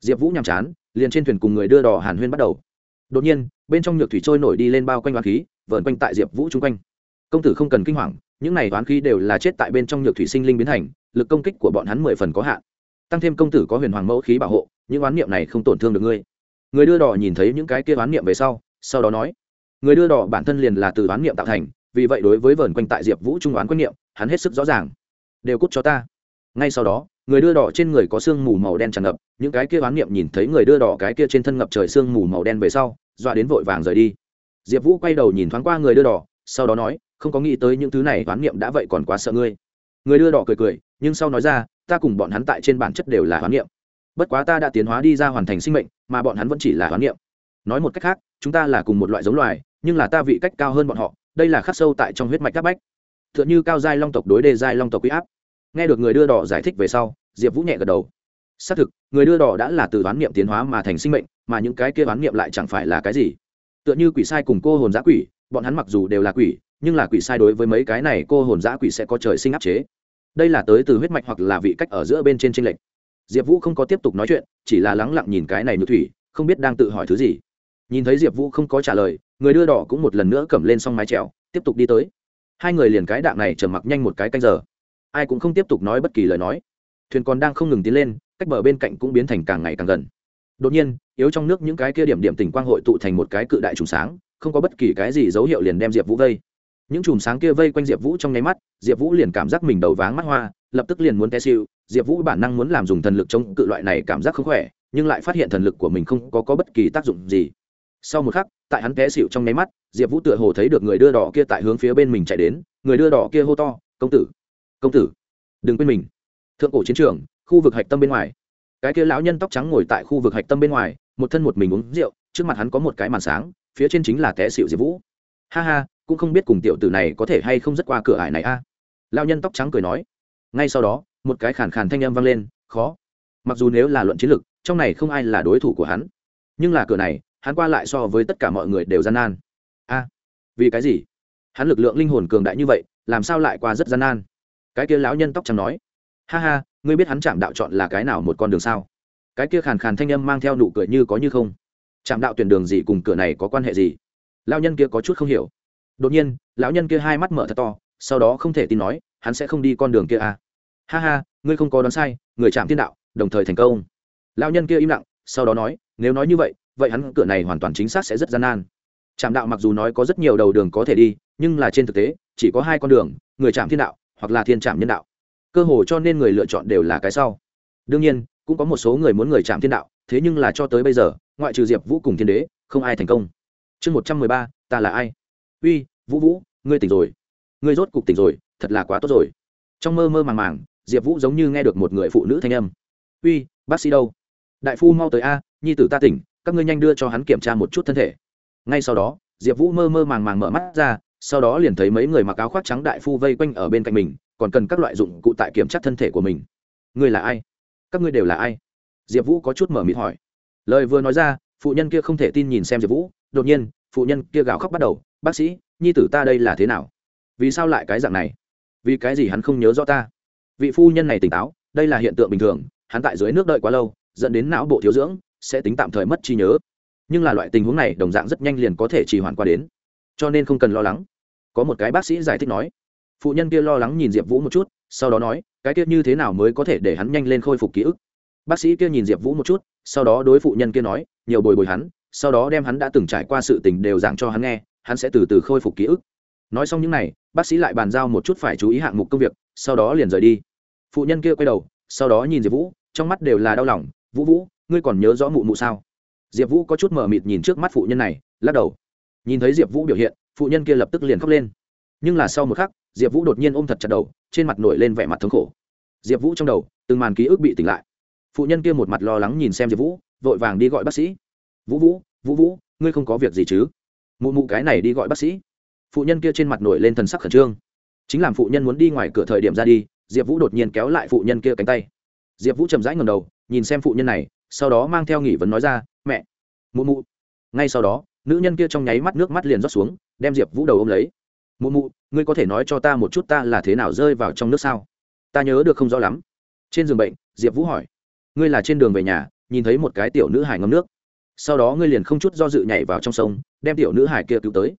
Diệp vũ nhàm chán, liền trên thuyền cùng người đưa đỏ hàn huyên bắt đầu. Đột nhiên, bên trong nhược thủy trôi nổi đi lên bao quanh oán khí vợn quanh tại diệp vũ chung quanh. Công tử không cần kinh hoàng, những này oán khí đều là chết tại bên trong nhược thủy sinh linh biến thành, lực công kích của bọn hắn mười phần có hạn. Tăng thêm công tử có huyền hoàng mẫu khí bảo hộ, những oán niệm này không tổn thương được ngươi người đưa đỏ nhìn thấy những cái kia oán niệm về sau sau đó nói, người đưa đỏ bản thân liền là từ oán niệm tạo thành, vì vậy đối với vờn quanh tại diệp vũ trung oán quan niệm, hắn hết sức rõ ràng. Đều cút cho ta. Ngay sau đó, người đưa đỏ trên người có sương mù màu đen tràn ngập, những cái kia oán niệm nhìn thấy người đưa đỏ cái kia trên thân ngập trời sương mù màu đen về sau, dọa đến vội vàng rời đi. Diệp vũ quay đầu nhìn thoáng qua người đưa đỏ, sau đó nói, không có nghĩ tới những thứ này oán niệm đã vậy còn quá sợ ngươi. Người đưa đỏ cười cười, nhưng sau nói ra, ta cùng bọn hắn tại trên bản chất đều là oán niệm bất quá ta đã tiến hóa đi ra hoàn thành sinh mệnh, mà bọn hắn vẫn chỉ là hoán niệm. Nói một cách khác, chúng ta là cùng một loại giống loài, nhưng là ta vị cách cao hơn bọn họ, đây là khắc sâu tại trong huyết mạch các bách. T h ư ợ n h ư cao giai long tộc đối đê giai long tộc huy áp. Nghe được người đưa đỏ giải thích về sau, diệp vũ nhẹ gật đầu. Xác thực, người đưa đỏ đã là từ đoán niệm tiến hóa mà thành sinh mệnh, mà những cái kia đoán niệm lại chẳng phải là cái gì. Tựa như quỷ sai cùng cô hồn giã quỷ, bọn hắn mặc dù đều là quỷ, nhưng là quỷ sai đối với mấy cái này cô hồn giã quỷ sẽ có trời sinh áp chế. Đây là tới từ huyết mạch hoặc là vị cách ở giữa bên trên tranh lệch diệp vũ không có tiếp tục nói chuyện, chỉ là lắng lặng nhìn cái này nhược thủy, không biết đang tự hỏi thứ gì. Nhìn thấy diệp vũ không có trả lời, người đưa đỏ cũng một lần nữa cầm lên xong mái trèo tiếp tục đi tới. Hai người liền cái đạm này trầm mặc nhanh một cái canh giờ. Ai cũng không tiếp tục nói bất kỳ lời nói. Thuyền còn đang không ngừng tiến lên, cách bờ bên cạnh cũng biến thành càng ngày càng gần. Đột nhiên, yếu trong nước những cái kia điểm điểm tỉnh quang hội tụ thành một cái cự đại trùng sáng, không có bất kỳ cái gì dấu hiệu liền đem diệp vũ vây. Những chùm sáng kia vây quanh diệp vũ trong nháy mắt, diệp vũ liền cảm giác mình đầu váng mắt hoa, lập tức liền muốn té xịu diệp vũ bản năng muốn làm dùng thần lực chống cự loại này cảm giác không khỏe nhưng lại phát hiện thần lực của mình không có, có bất kỳ tác dụng gì. Sau một khắc tại hắn té xịu trong nháy mắt diệp vũ tựa hồ thấy được người đưa đỏ kia tại hướng phía bên mình chạy đến người đưa đỏ kia hô to công tử! Công tử! Đừng quên mình! Thượng cổ chiến trường khu vực hạch tâm bên ngoài. Cái kia lão nhân tóc trắng ngồi tại khu vực hạch tâm bên ngoài một thân một mình uống rượu trước mặt hắn có một cái màn sáng phía trên chính là té xịu diệp vũ. Ha ha cũng không biết cùng tiểu tử này có thể hay không rất qua cửa ải này a. À. lão nhân tóc trắng cười nói. Ngay sau đó một cái khàn khàn thanh âm vang lên, khó. Mặc dù nếu là luận chiến lược, trong này không ai là đối thủ của hắn. Nhưng là cửa này, hắn qua lại so với tất cả mọi người đều gian nan. A, vì cái gì? Hắn lực lượng linh hồn cường đại như vậy, làm sao lại qua rất gian nan? Cái kia lão nhân tóc trắng nói. Ha ha, ngươi biết hắn chạm đạo chọn là cái nào một con đường sao? Cái kia khàn khàn thanh âm mang theo nụ cười như có như không. Chạm đạo tuyển đường gì cùng cửa này có quan hệ gì? Lão nhân kia có chút không hiểu. Đột nhiên, lão nhân kia hai mắt mở thật to, sau đó không thể tin nói, hắn sẽ không đi con đường kia à? Ha ha, ngươi không có đoán sai, người chạm thiên đạo, đồng thời thành công. Lão nhân kia im lặng, sau đó nói, nếu nói như vậy vậy hắn cửa này hoàn toàn chính xác sẽ rất gian nan. Trạm đạo mặc dù nói có rất nhiều đầu đường có thể đi, nhưng là trên thực tế, chỉ có hai con đường, người chạm thiên đạo, hoặc là thiên trạm nhân đạo. Cơ hồ cho nên người lựa chọn đều là cái sau. Đương nhiên, cũng có một số người muốn người chạm thiên đạo, thế nhưng là cho tới bây giờ, ngoại trừ diệp vũ cùng thiên đế, không ai thành công. Chương một trăm mười ba, ta là ai? Uy, vũ vũ, ngươi tỉnh rồi. Ngươi rốt cục tỉnh rồi, thật là quá tốt rồi. Trong mơ mơ màng màng diệp vũ giống như nghe được một người phụ nữ thanh âm. Uy, bác sĩ đâu? Đại phu mau tới a, nhi tử ta tỉnh, các ngươi nhanh đưa cho hắn kiểm tra một chút thân thể. Ngay sau đó, diệp vũ mơ mơ màng màng mở mắt ra, sau đó liền thấy mấy người mặc áo khoác trắng đại phu vây quanh ở bên cạnh mình, còn cần các loại dụng cụ tại kiểm tra thân thể của mình. Ngươi là ai? Các ngươi đều là ai? Diệp vũ có chút mở mịt hỏi. Lời vừa nói ra, phụ nhân kia không thể tin nhìn xem diệp vũ, đột nhiên, phụ nhân kia gào khóc bắt đầu, bác sĩ, nhi tử ta đây là thế nào? Vì sao lại cái dạng này? Vì cái gì hắn không nhớ rõ ta? Vị phu nhân này tỉnh táo, đây là hiện tượng bình thường, hắn tại dưới nước đợi quá lâu, dẫn đến não bộ thiếu dưỡng, sẽ tính tạm thời mất trí nhớ. Nhưng là loại tình huống này, đồng dạng rất nhanh liền có thể trì hoãn qua đến. Cho nên không cần lo lắng. Có một cái bác sĩ giải thích nói. Phụ nhân kia lo lắng nhìn diệp vũ một chút, sau đó nói, cái kia như thế nào mới có thể để hắn nhanh lên khôi phục ký ức? Bác sĩ kia nhìn diệp vũ một chút, sau đó đối phụ nhân kia nói, nhiều bồi bồi hắn, sau đó đem hắn đã từng trải qua sự tình đều giảng cho hắn nghe, hắn sẽ từ từ khôi phục ký ức. Nói xong những n à y bác sĩ lại bàn giao một chút phải chú ý hạng mục công việc sau đó liền rời đi. Phụ nhân kia quay đầu, sau đó nhìn diệp vũ, trong mắt đều là đau lòng, vũ vũ, ngươi còn nhớ rõ mụ mụ sao? Diệp vũ có chút mờ mịt nhìn trước mắt phụ nhân này, lắc đầu. Nhìn thấy diệp vũ biểu hiện, phụ nhân kia lập tức liền khóc lên. Nhưng là sau một khắc, diệp vũ đột nhiên ôm thật chặt đầu, trên mặt nổi lên vẻ mặt thống khổ. Diệp vũ trong đầu, từng màn ký ức bị tỉnh lại. Phụ nhân kia một mặt lo lắng nhìn xem diệp vũ, vội vàng đi gọi bác sĩ. Vũ vũ vũ vũ, ngươi không có việc gì chứ? Mụ mụ cái này đi gọi bác sĩ. Phụ nhân kia trên mặt nổi lên thần sắc khẩn trương chính làm phụ nhân muốn đi ngoài cửa thời điểm ra đi, diệp vũ đột nhiên kéo lại phụ nhân kia cánh tay. Diệp vũ chậm rãi ngầm đầu, nhìn xem phụ nhân này, sau đó mang theo nghỉ vấn nói ra, mẹ, mụ mụ. Ngay sau đó, nữ nhân kia trong nháy mắt nước mắt liền rót xuống, đem diệp vũ đầu ôm lấy. Mụ mụ, ngươi có thể nói cho ta một chút ta là thế nào rơi vào trong nước sao? Ta nhớ được không rõ lắm. Trên giường bệnh, diệp vũ hỏi, ngươi là trên đường về nhà, nhìn thấy một cái tiểu nữ hải ngâm nước. Sau đó ngươi liền không chút do dự nhảy vào trong sông, đem tiểu nữ hải kia cứu tới.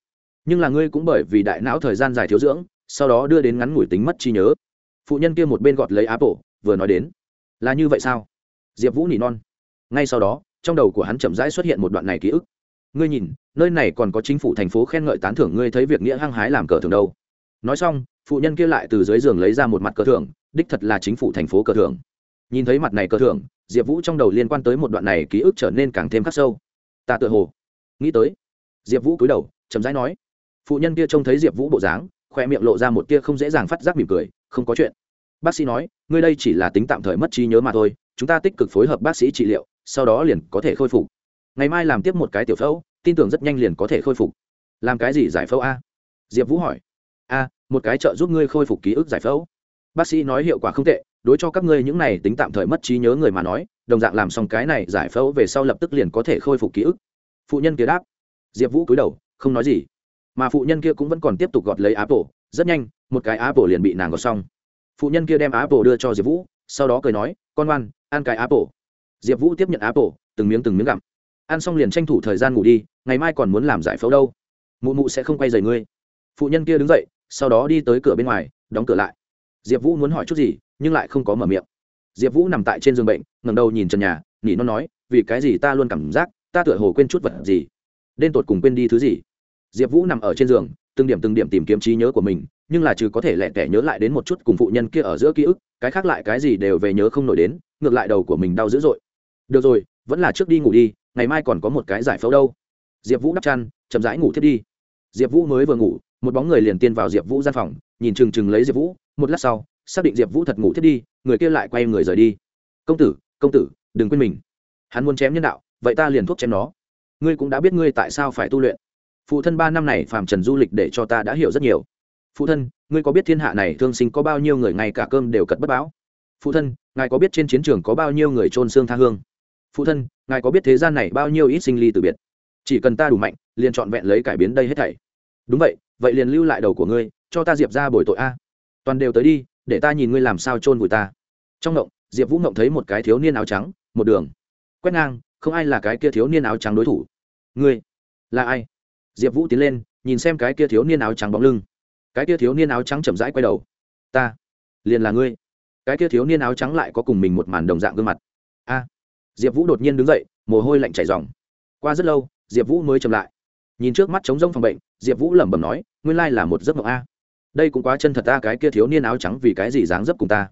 Nhưng là ngươi cũng bởi vì đại não thời gian dài thiếu dưỡng sau đó đưa đến ngắn ngủi tính mất trí nhớ. Phụ nhân kia một bên gọt lấy áp bộ vừa nói đến, là như vậy sao? Diệp vũ nỉ non. Ngay sau đó, trong đầu của hắn chậm rãi xuất hiện một đoạn này ký ức. Ngươi nhìn, nơi này còn có chính phủ thành phố khen ngợi tán thưởng ngươi thấy việc nghĩa hăng hái làm cờ thường đâu. Nói xong, phụ nhân kia lại từ dưới giường lấy ra một mặt cờ thưởng, đích thật là chính phủ thành phố cờ thưởng. Nhìn thấy mặt này cờ thưởng, diệp vũ trong đầu liên quan tới một đoạn này ký ức trở nên càng thêm khắc sâu. Ta tự hồ. Nghĩ tới, diệp vũ cúi đầu, chậm rãi nói, phụ nhân kia trông thấy diệp vũ bộ dáng khoe miệng lộ ra một tia không dễ dàng phát giác mỉm cười, không có chuyện. Bác sĩ nói, ngươi đây chỉ là tính tạm thời mất trí nhớ mà thôi, chúng ta tích cực phối hợp bác sĩ trị liệu, sau đó liền có thể khôi phục. Ngày mai làm tiếp một cái tiểu phẫu, tin tưởng rất nhanh liền có thể khôi phục. Làm cái gì giải phẫu a? Diệp vũ hỏi. A, một cái trợ giúp ngươi khôi phục ký ức giải phẫu. Bác sĩ nói hiệu quả không tệ, đối cho các ngươi những này tính tạm thời mất trí nhớ người mà nói, đồng dạng làm xong cái này giải phẫu về sau lập tức liền có thể khôi phục ký ức. Phụ nhân kia đáp. Diệp vũ cúi đầu, không nói gì mà phụ nhân kia cũng vẫn còn tiếp tục gọt lấy apple. Rất nhanh, một cái apple liền bị nàng gọt xong. Phụ nhân kia đem apple đưa cho diệp vũ, sau đó cười nói, con ngoan, ăn cái apple. Diệp vũ tiếp nhận apple, từng miếng từng miếng gặm. Ăn xong liền tranh thủ thời gian ngủ đi, ngày mai còn muốn làm giải phẫu đâu. Mụ mụ sẽ không quay dày ngươi. Phụ nhân kia đứng dậy, sau đó đi tới cửa bên ngoài, đóng cửa lại. Diệp vũ muốn hỏi chút gì, nhưng lại không có mở miệng. Diệp vũ nằm tại trên giường bệnh ngầm đầu nhìn trần nhà nhỉ nó nói, vì cái gì ta luôn cảm giác, ta tựa hồ quên chút vật gì? Đen tột cùng quên đi thứ gì? Diệp vũ nằm ở trên giường, từng điểm từng điểm tìm kiếm trí nhớ của mình, nhưng là trừ có thể lẹ tẻ nhớ lại đến một chút cùng phụ nhân kia ở giữa ký ức, cái khác lại cái gì đều về nhớ không nổi đến, ngược lại đầu của mình đau dữ dội. Được rồi, vẫn là trước đi ngủ đi, ngày mai còn có một cái giải phẫu đâu. Diệp vũ đắp chăn, chậm rãi ngủ thiết đi. Diệp vũ mới vừa ngủ, một bóng người liền tiên vào diệp vũ gian phòng, nhìn chừng chừng lấy diệp vũ, một lát sau, xác định diệp vũ thật ngủ thiết đi, người kia lại quay người rời đi. Công tử công tử, đừng quên mình. Hắn muốn chém nhân đạo, vậy ta liền thuốc chém nó. Ngươi cũng đã biết ngươi tại sao phải tu luyện phụ thân ba năm này phàm trần du lịch để cho ta đã hiểu rất nhiều. Phụ thân, ngươi có biết thiên hạ này thương sinh có bao nhiêu người ngay cả cơm đều cật bất báo? Phụ thân, ngài có biết trên chiến trường có bao nhiêu người trôn xương tha hương? Phụ thân, ngài có biết thế gian này bao nhiêu ít sinh ly từ biệt? Chỉ cần ta đủ mạnh, liền trọn vẹn lấy cải biến đây hết thảy. Đúng vậy vậy liền lưu lại đầu của ngươi, cho ta diệp ra bồi tội a. Toàn đều tới đi, để ta nhìn ngươi làm sao chôn vùi ta. Trong ngộng, diệp vũ ngộng thấy một cái thiếu niên áo trắng, một đường. Quét ngang, không ai là cái kia thiếu niên áo trắng đối thủ. Ngươi, là ai? Diệp vũ tiến lên, nhìn xem cái kia thiếu niên áo trắng bóng lưng. Cái kia thiếu niên áo trắng chậm rãi quay đầu. Ta, liền là ngươi. Cái kia thiếu niên áo trắng lại có cùng mình một màn đồng dạng gương mặt. A. Diệp vũ đột nhiên đứng dậy, mồ hôi lạnh chảy dòng qua rất lâu, diệp vũ mới chậm lại. Nhìn trước mắt trống rông phòng bệnh, diệp vũ lẩm bẩm nói, nguyên lai là một giấc mộng a. Đây cũng quá chân thật ta, cái kia thiếu niên áo trắng vì cái gì dáng dấp cùng ta?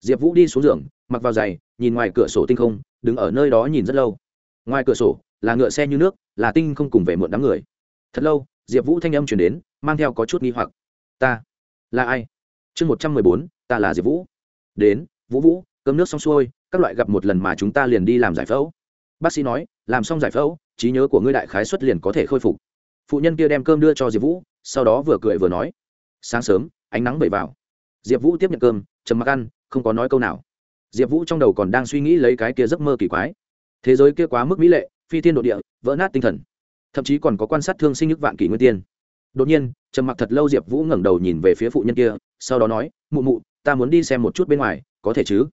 Diệp vũ đi xuống giường, mặc vào giày, nhìn ngoài cửa sổ tinh không, đứng ở nơi đó nhìn rất lâu. Ngoài cửa sổ là ngựa xe như nước, là tinh không cùng về muộn đám người thật lâu, diệp vũ thanh âm chuyển đến, mang theo có chút nghi hoặc. Ta là ai? Chương một trăm mười bốn, ta là diệp vũ. Đến, vũ vũ, cơm nước xong xuôi, các loại gặp một lần mà chúng ta liền đi làm giải phẫu. Bác sĩ nói, làm xong giải phẫu, trí nhớ của ngươi đại khái xuất liền có thể khôi phục. Phụ nhân kia đem cơm đưa cho diệp vũ, sau đó vừa cười vừa nói, sáng sớm, ánh nắng bẩy vào. Diệp vũ tiếp nhận cơm chầm mặc ăn, không có nói câu nào. Diệp vũ trong đầu còn đang suy nghĩ lấy cái kia giấc mơ kỳ quái. Thế giới kia quá mức mỹ lệ, phi thiên độ địa, vỡ nát tinh thần thậm chí còn có quan sát thương sinh nhức vạn kỷ nguyên tiên. Đột nhiên, trầm mặc thật lâu diệp vũ ngẩng đầu nhìn về phía phụ nhân kia, sau đó nói, mụ mụ, ta muốn đi xem một chút bên ngoài, có thể chứ?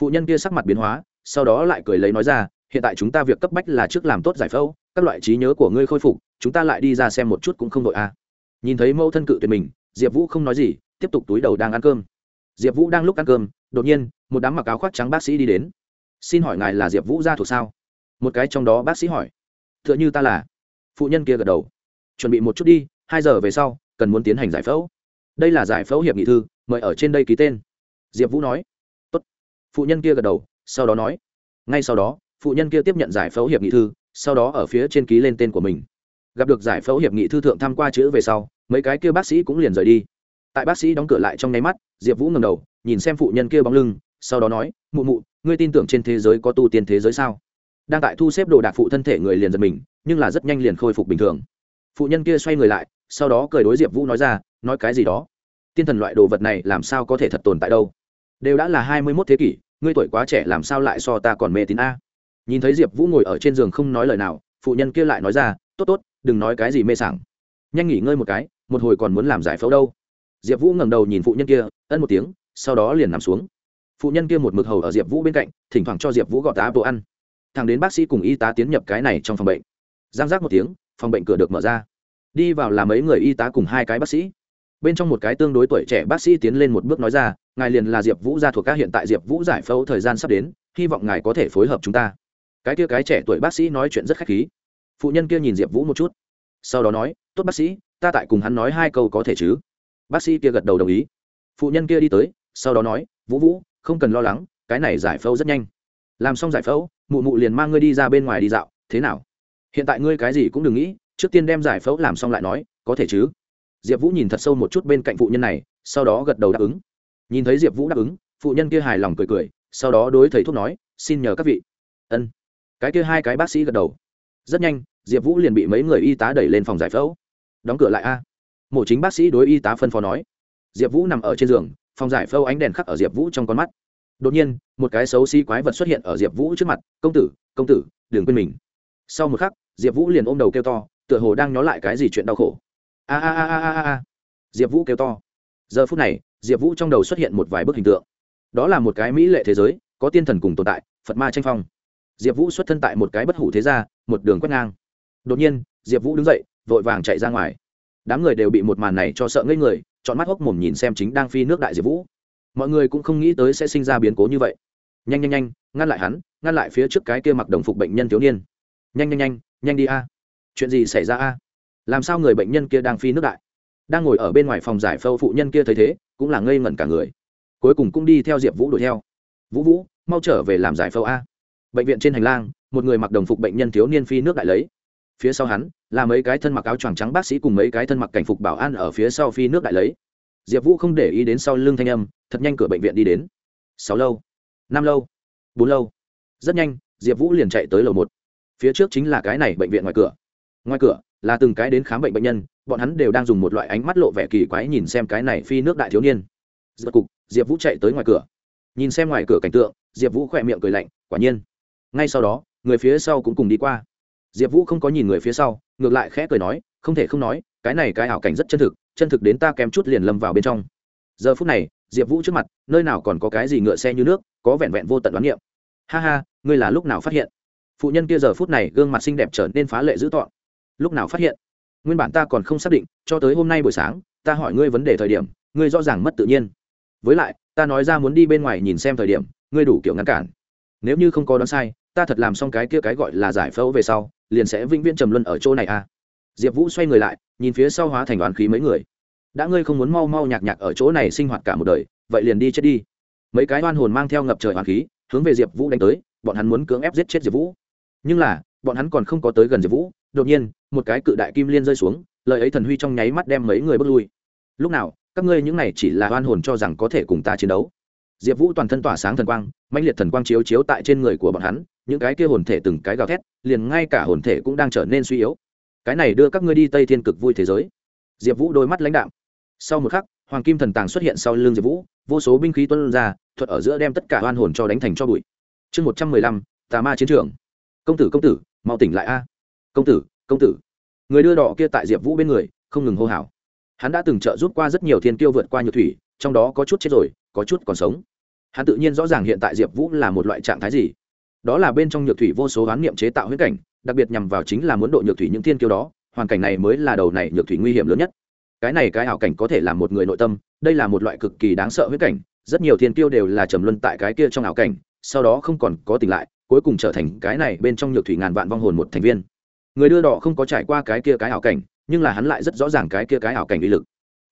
Phụ nhân kia sắc mặt biến hóa, sau đó lại cười lấy nói ra, hiện tại chúng ta việc cấp bách là trước làm tốt giải phẫu, các loại trí nhớ của ngươi khôi phục, chúng ta lại đi ra xem một chút cũng không đội a. À. nhìn thấy mẫu thân cự tuyệt mình, diệp vũ không nói gì, tiếp tục túi đầu đang ăn cơm. Diệp vũ đang lúc ăn cơm, đột nhiên, một đám mặc áo khoác trắng bác sĩ đi đến. Xin hỏi ngài là diệp vũ gia thuộc sao? Một cái trong đó bác sĩ hỏi. T h ư ợ n h ư ta là phụ nhân kia gật đầu. Chuẩn bị một chút đi, hai giờ về sau, cần muốn tiến hành giải phẫu. Đây là giải phẫu hiệp nghị thư, mời ở trên đây ký tên. Diệp vũ nói. Tốt. phụ nhân kia gật đầu, sau đó nói. Ngay sau đó, phụ nhân kia tiếp nhận giải phẫu hiệp nghị thư, sau đó ở phía trên ký lên tên của mình. Gặp được giải phẫu hiệp nghị thư thượng tham qua chữ về sau, mấy cái kia bác sĩ cũng liền rời đi. Tại bác sĩ đóng cửa lại trong nháy mắt, diệp vũ ngầm đầu, nhìn xem phụ nhân kia bóng lưng, sau đó nói, mụ mụ, ngươi tin tưởng trên thế giới có tu tiên thế giới sao? Đang tại thu xếp đồ đạc phụ thân thể người liền giật mình, nhưng là rất nhanh liền khôi phục bình thường. Phụ nhân kia xoay người lại, sau đó cười đối diệp vũ nói ra, nói cái gì đó? Tiên thần loại đồ vật này làm sao có thể thật tồn tại đâu? Đều đã là hai mươi mốt thế kỷ, ngươi tuổi quá trẻ làm sao lại so ta còn mê tín a? Nhìn thấy diệp vũ ngồi ở trên giường không nói lời nào, phụ nhân kia lại nói ra, tốt tốt, đừng nói cái gì mê sảng. Nhanh nghỉ ngơi một cái, một hồi còn muốn làm giải phẫu đâu. Diệp vũ ngẩng đầu nhìn phụ nhân kia, ân một tiếng, sau đó liền nằm xuống. Phụ nhân kia một mực hầu ở diệp vũ bên cạnh, thỉnh thoảng cho diệp vũ gọt tá đồ ăn thẳng đến bác sĩ cùng y tá tiến nhập cái này trong phòng bệnh. Giang giác một tiếng, phòng bệnh cửa được mở ra. Đi vào là mấy người y tá cùng hai cái bác sĩ. Bên trong một cái tương đối tuổi trẻ bác sĩ tiến lên một bước nói ra, ngài liền là diệp vũ gia thuộc các hiện tại diệp vũ giải phẫu thời gian sắp đến, hy vọng ngài có thể phối hợp chúng ta. Cái kia cái trẻ tuổi bác sĩ nói chuyện rất khách khí. Phụ nhân kia nhìn diệp vũ một chút. Sau đó nói, tốt bác sĩ, ta tại cùng hắn nói hai câu có thể chứ? Bác sĩ kia gật đầu đồng ý. Phụ nhân kia đi tới, sau đó nói, vũ vũ, không cần lo lắng, cái này giải phẫu rất nhanh làm xong giải phẫu, mụ mụ liền mang ngươi đi ra bên ngoài đi dạo, thế nào? Hiện tại ngươi cái gì cũng đừng nghĩ, trước tiên đem giải phẫu làm xong lại nói, có thể chứ? Diệp vũ nhìn thật sâu một chút bên cạnh phụ nhân này, sau đó gật đầu đáp ứng. Nhìn thấy diệp vũ đáp ứng, phụ nhân kia hài lòng cười cười, sau đó đối thầy thuốc nói, xin nhờ các vị. Ân. Cái kia hai cái bác sĩ gật đầu. Rất nhanh, diệp vũ liền bị mấy người y tá đẩy lên phòng giải phẫu. Đóng cửa lại a. Mổ chính bác sĩ đối y tá phân phó nói. Diệp vũ nằm ở trên giường, phòng giải phẫu ánh đèn khắc ở diệp vũ trong con mắt đột nhiên, một cái xấu xí quái vật xuất hiện ở diệp vũ trước mặt, công tử công tử, đừng quên mình. Sau một khắc, diệp vũ liền ôm đầu kêu to, tựa hồ đang nhó lại cái gì chuyện đau khổ. A a a a a a diệp vũ kêu to. Giờ phút này, diệp vũ trong đầu xuất hiện một vài bức hình tượng. Đó là một cái mỹ lệ thế giới, có tiên thần cùng tồn tại, phật ma tranh phong. Diệp vũ xuất thân tại một cái bất hủ thế gia, một đường quét ngang. Đột nhiên, diệp vũ đứng dậy, vội vàng chạy ra ngoài. Đám người đều bị một màn này cho sợ ngây người chọn mắt hốc mồm nhìn xem chính đang phi nước đại diệp vũ mọi người cũng không nghĩ tới sẽ sinh ra biến cố như vậy. Nhanh nhanh nhanh, ngăn lại hắn, ngăn lại phía trước cái kia mặc đồng phục bệnh nhân thiếu niên. Nhanh nhanh nhanh nhanh đi a. Chuyện gì xảy ra a? Làm sao người bệnh nhân kia đang phi nước đại? Đang ngồi ở bên ngoài phòng giải phẫu phụ nhân kia thấy thế, cũng là ngây ngẩn cả người. Cuối cùng cũng đi theo diệp vũ đuổi theo. Vũ vũ, mau trở về làm giải phẫu a. Bệnh viện trên hành lang, một người mặc đồng phục bệnh nhân thiếu niên phi nước đại lấy. Phía sau hắn, là mấy cái thân mặc áo choàng trắng bác sĩ cùng mấy cái thân mặc cảnh phục bảo an ở phía sau phi nước đại lấy diệp vũ không để ý đến sau lưng thanh âm, thật nhanh cửa bệnh viện đi đến. Sáu lâu, năm lâu, bốn lâu. Rất nhanh, diệp vũ liền chạy tới lầu một. Phía trước chính là cái này bệnh viện ngoài cửa. Ngoài cửa là từng cái đến khám bệnh bệnh nhân, bọn hắn đều đang dùng một loại ánh mắt lộ vẻ kỳ quái nhìn xem cái này phi nước đại thiếu niên. Giật cục, diệp vũ chạy tới ngoài cửa. Nhìn xem ngoài cửa cảnh tượng, diệp vũ khỏe miệng cười lạnh, quả nhiên. Ngay sau đó, người phía sau cũng cùng đi qua. Diệp vũ không có nhìn người phía sau, ngược lại khẽ cười nói, không thể không nói cái này cái ảo cảnh rất chân thực chân thực đến ta kém chút liền lâm vào bên trong. Giờ phút này, diệp vũ trước mặt, nơi nào còn có cái gì ngựa xe như nước, có vẹn vẹn vô tận đoán niệm. Ha ha, ngươi là lúc nào phát hiện? Phụ nhân kia giờ phút này gương mặt xinh đẹp trở nên phá lệ dữ tọn lúc nào phát hiện? Nguyên bản ta còn không xác định, cho tới hôm nay buổi sáng, ta hỏi ngươi vấn đề thời điểm, ngươi rõ ràng mất tự nhiên. Với lại, ta nói ra muốn đi bên ngoài nhìn xem thời điểm, ngươi đủ kiểu ngăn cản. Nếu như không có đoán sai, ta thật làm xong cái kia cái gọi là giải phẫu về sau, liền sẽ vĩnh viễn trầm luân ở chỗ này à diệp vũ xoay người lại, nhìn phía sau hóa thành đoàn khí mấy người. Đã ngươi không muốn mau mau nhạc nhạc ở chỗ này sinh hoạt cả một đời, vậy liền đi chết đi. Mấy cái oan hồn mang theo ngập trời hoàn khí, hướng về diệp vũ đánh tới, bọn hắn muốn cưỡng ép giết chết diệp vũ. Nhưng là, bọn hắn còn không có tới gần diệp vũ, đột nhiên, một cái cự đại kim liên rơi xuống, lời ấy thần huy trong nháy mắt đem mấy người bước lui. Lúc nào, các ngươi những này chỉ là oan hồn cho rằng có thể cùng ta chiến đấu. Diệp vũ toàn thân tỏa sáng thần quang mạnh liệt thần quang chiếu chiếu tại trên người của bọn hắn, những cái kia hồn thể từng cái gào thét, liền ngay cả hồn thể cũng đang trở nên suy yếu cái này đưa các ngươi đi tây thiên cực vui thế giới. Diệp vũ đôi mắt lãnh đạm. Sau một khắc, hoàng kim thần tàng xuất hiện sau l ư n g diệp vũ, vô số binh khí tuân ra, thuật ở giữa đem tất cả oan hồn cho đánh thành cho bụi. Chương một trăm mười lăm, tà ma chiến trường. Công tử công tử, mau tỉnh lại a. Công tử công tử. Người đưa đỏ kia tại diệp vũ bên người, không ngừng hô hào. Hắn đã từng trợ giúp qua rất nhiều thiên tiêu vượt qua nhược thủy, trong đó có chút chết rồi, có chút còn sống. Hắn tự nhiên rõ ràng hiện tại diệp vũ là một loại trạng thái gì. Đó là bên trong nhược thủy vô số oán niệm chế tạo huyết cảnh đặc biệt nhằm vào chính là muốn độ nhược thủy những thiên kiêu đó, hoàn cảnh này mới là đầu này nhược thủy nguy hiểm lớn nhất. Cái này cái ảo cảnh có thể là một người nội tâm, đây là một loại cực kỳ đáng sợ huyết cảnh, rất nhiều thiên kiêu đều là trầm luân tại cái kia trong ảo cảnh, sau đó không còn có tỉnh lại, cuối cùng trở thành cái này bên trong nhược thủy ngàn vạn vong hồn một thành viên. Người đưa đỏ không có trải qua cái kia cái ảo cảnh, nhưng là hắn lại rất rõ ràng cái kia cái ảo cảnh uy lực.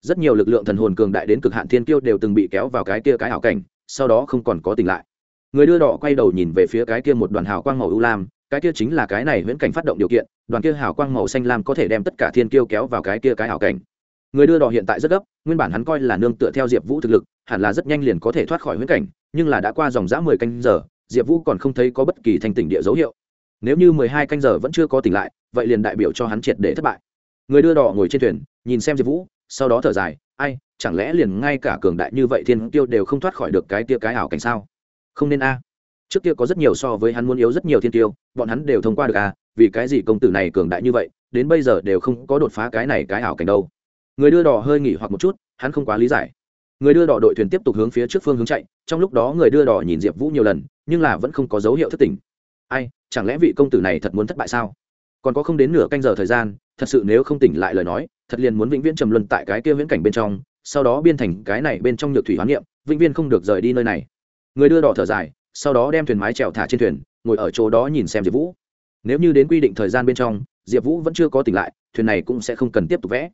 Rất nhiều lực lượng thần hồn cường đại đến cực hạn thiên kiêu đều từng bị kéo vào cái kia cái ảo cảnh, sau đó không còn có tỉnh lại. Người đưa đỏ quay đầu nhìn về phía cái kia một đoàn hào quang màu u lam cái kia chính là cái này viễn cảnh phát động điều kiện, đoàn kia hào quang màu xanh lam có thể đem tất cả thiên kiêu kéo vào cái kia cái Hảo cảnh. Người đưa đò hiện tại rất gấp, nguyên bản hắn coi là nương tựa theo diệp vũ thực lực, hẳn là rất nhanh liền có thể thoát khỏi huyễn cảnh, nhưng là đã qua dòng dã mười canh giờ, diệp vũ còn không thấy có bất kỳ thành tỉnh địa dấu hiệu. Nếu như mười hai canh giờ vẫn chưa có tỉnh lại, vậy liền đại biểu cho hắn triệt để thất bại. Người đưa đò ngồi trên thuyền, nhìn xem diệp vũ, sau đó thở dài, ai, chẳng lẽ liền ngay cả cường đại như vậy thiên tiêu đều không thoát khỏi được cái tia cái ảo cảnh sao? Không nên a trước kia có rất nhiều so với hắn muốn yếu rất nhiều thiên tiêu, bọn hắn đều thông qua được à? vì cái gì công tử này cường đại như vậy, đến bây giờ đều không có đột phá cái này cái ảo cảnh đâu. Người đưa đỏ hơi nghỉ hoặc một chút, hắn không quá lý giải. Người đưa đỏ đội thuyền tiếp tục hướng phía trước phương hướng chạy, trong lúc đó người đưa đỏ nhìn diệp vũ nhiều lần, nhưng là vẫn không có dấu hiệu thất tỉnh ai, chẳng lẽ vị công tử này thật muốn thất bại sao? Còn có không đến nửa canh giờ thời gian, thật sự nếu không tỉnh lại lời nói, thật liền muốn vĩnh viễn trầm luân tại cái kia viễn cảnh bên trong, sau đó biên thành cái này bên trong nhược thủy hoán niệm, vĩnh viễn không được rời đi nơi này. Người đưa đỏ thở dài sau đó đem thuyền mái trèo thả trên thuyền, ngồi ở chỗ đó nhìn xem diệp vũ. Nếu như đến quy định thời gian bên trong, diệp vũ vẫn chưa có tỉnh lại, thuyền này cũng sẽ không cần tiếp tục vẽ.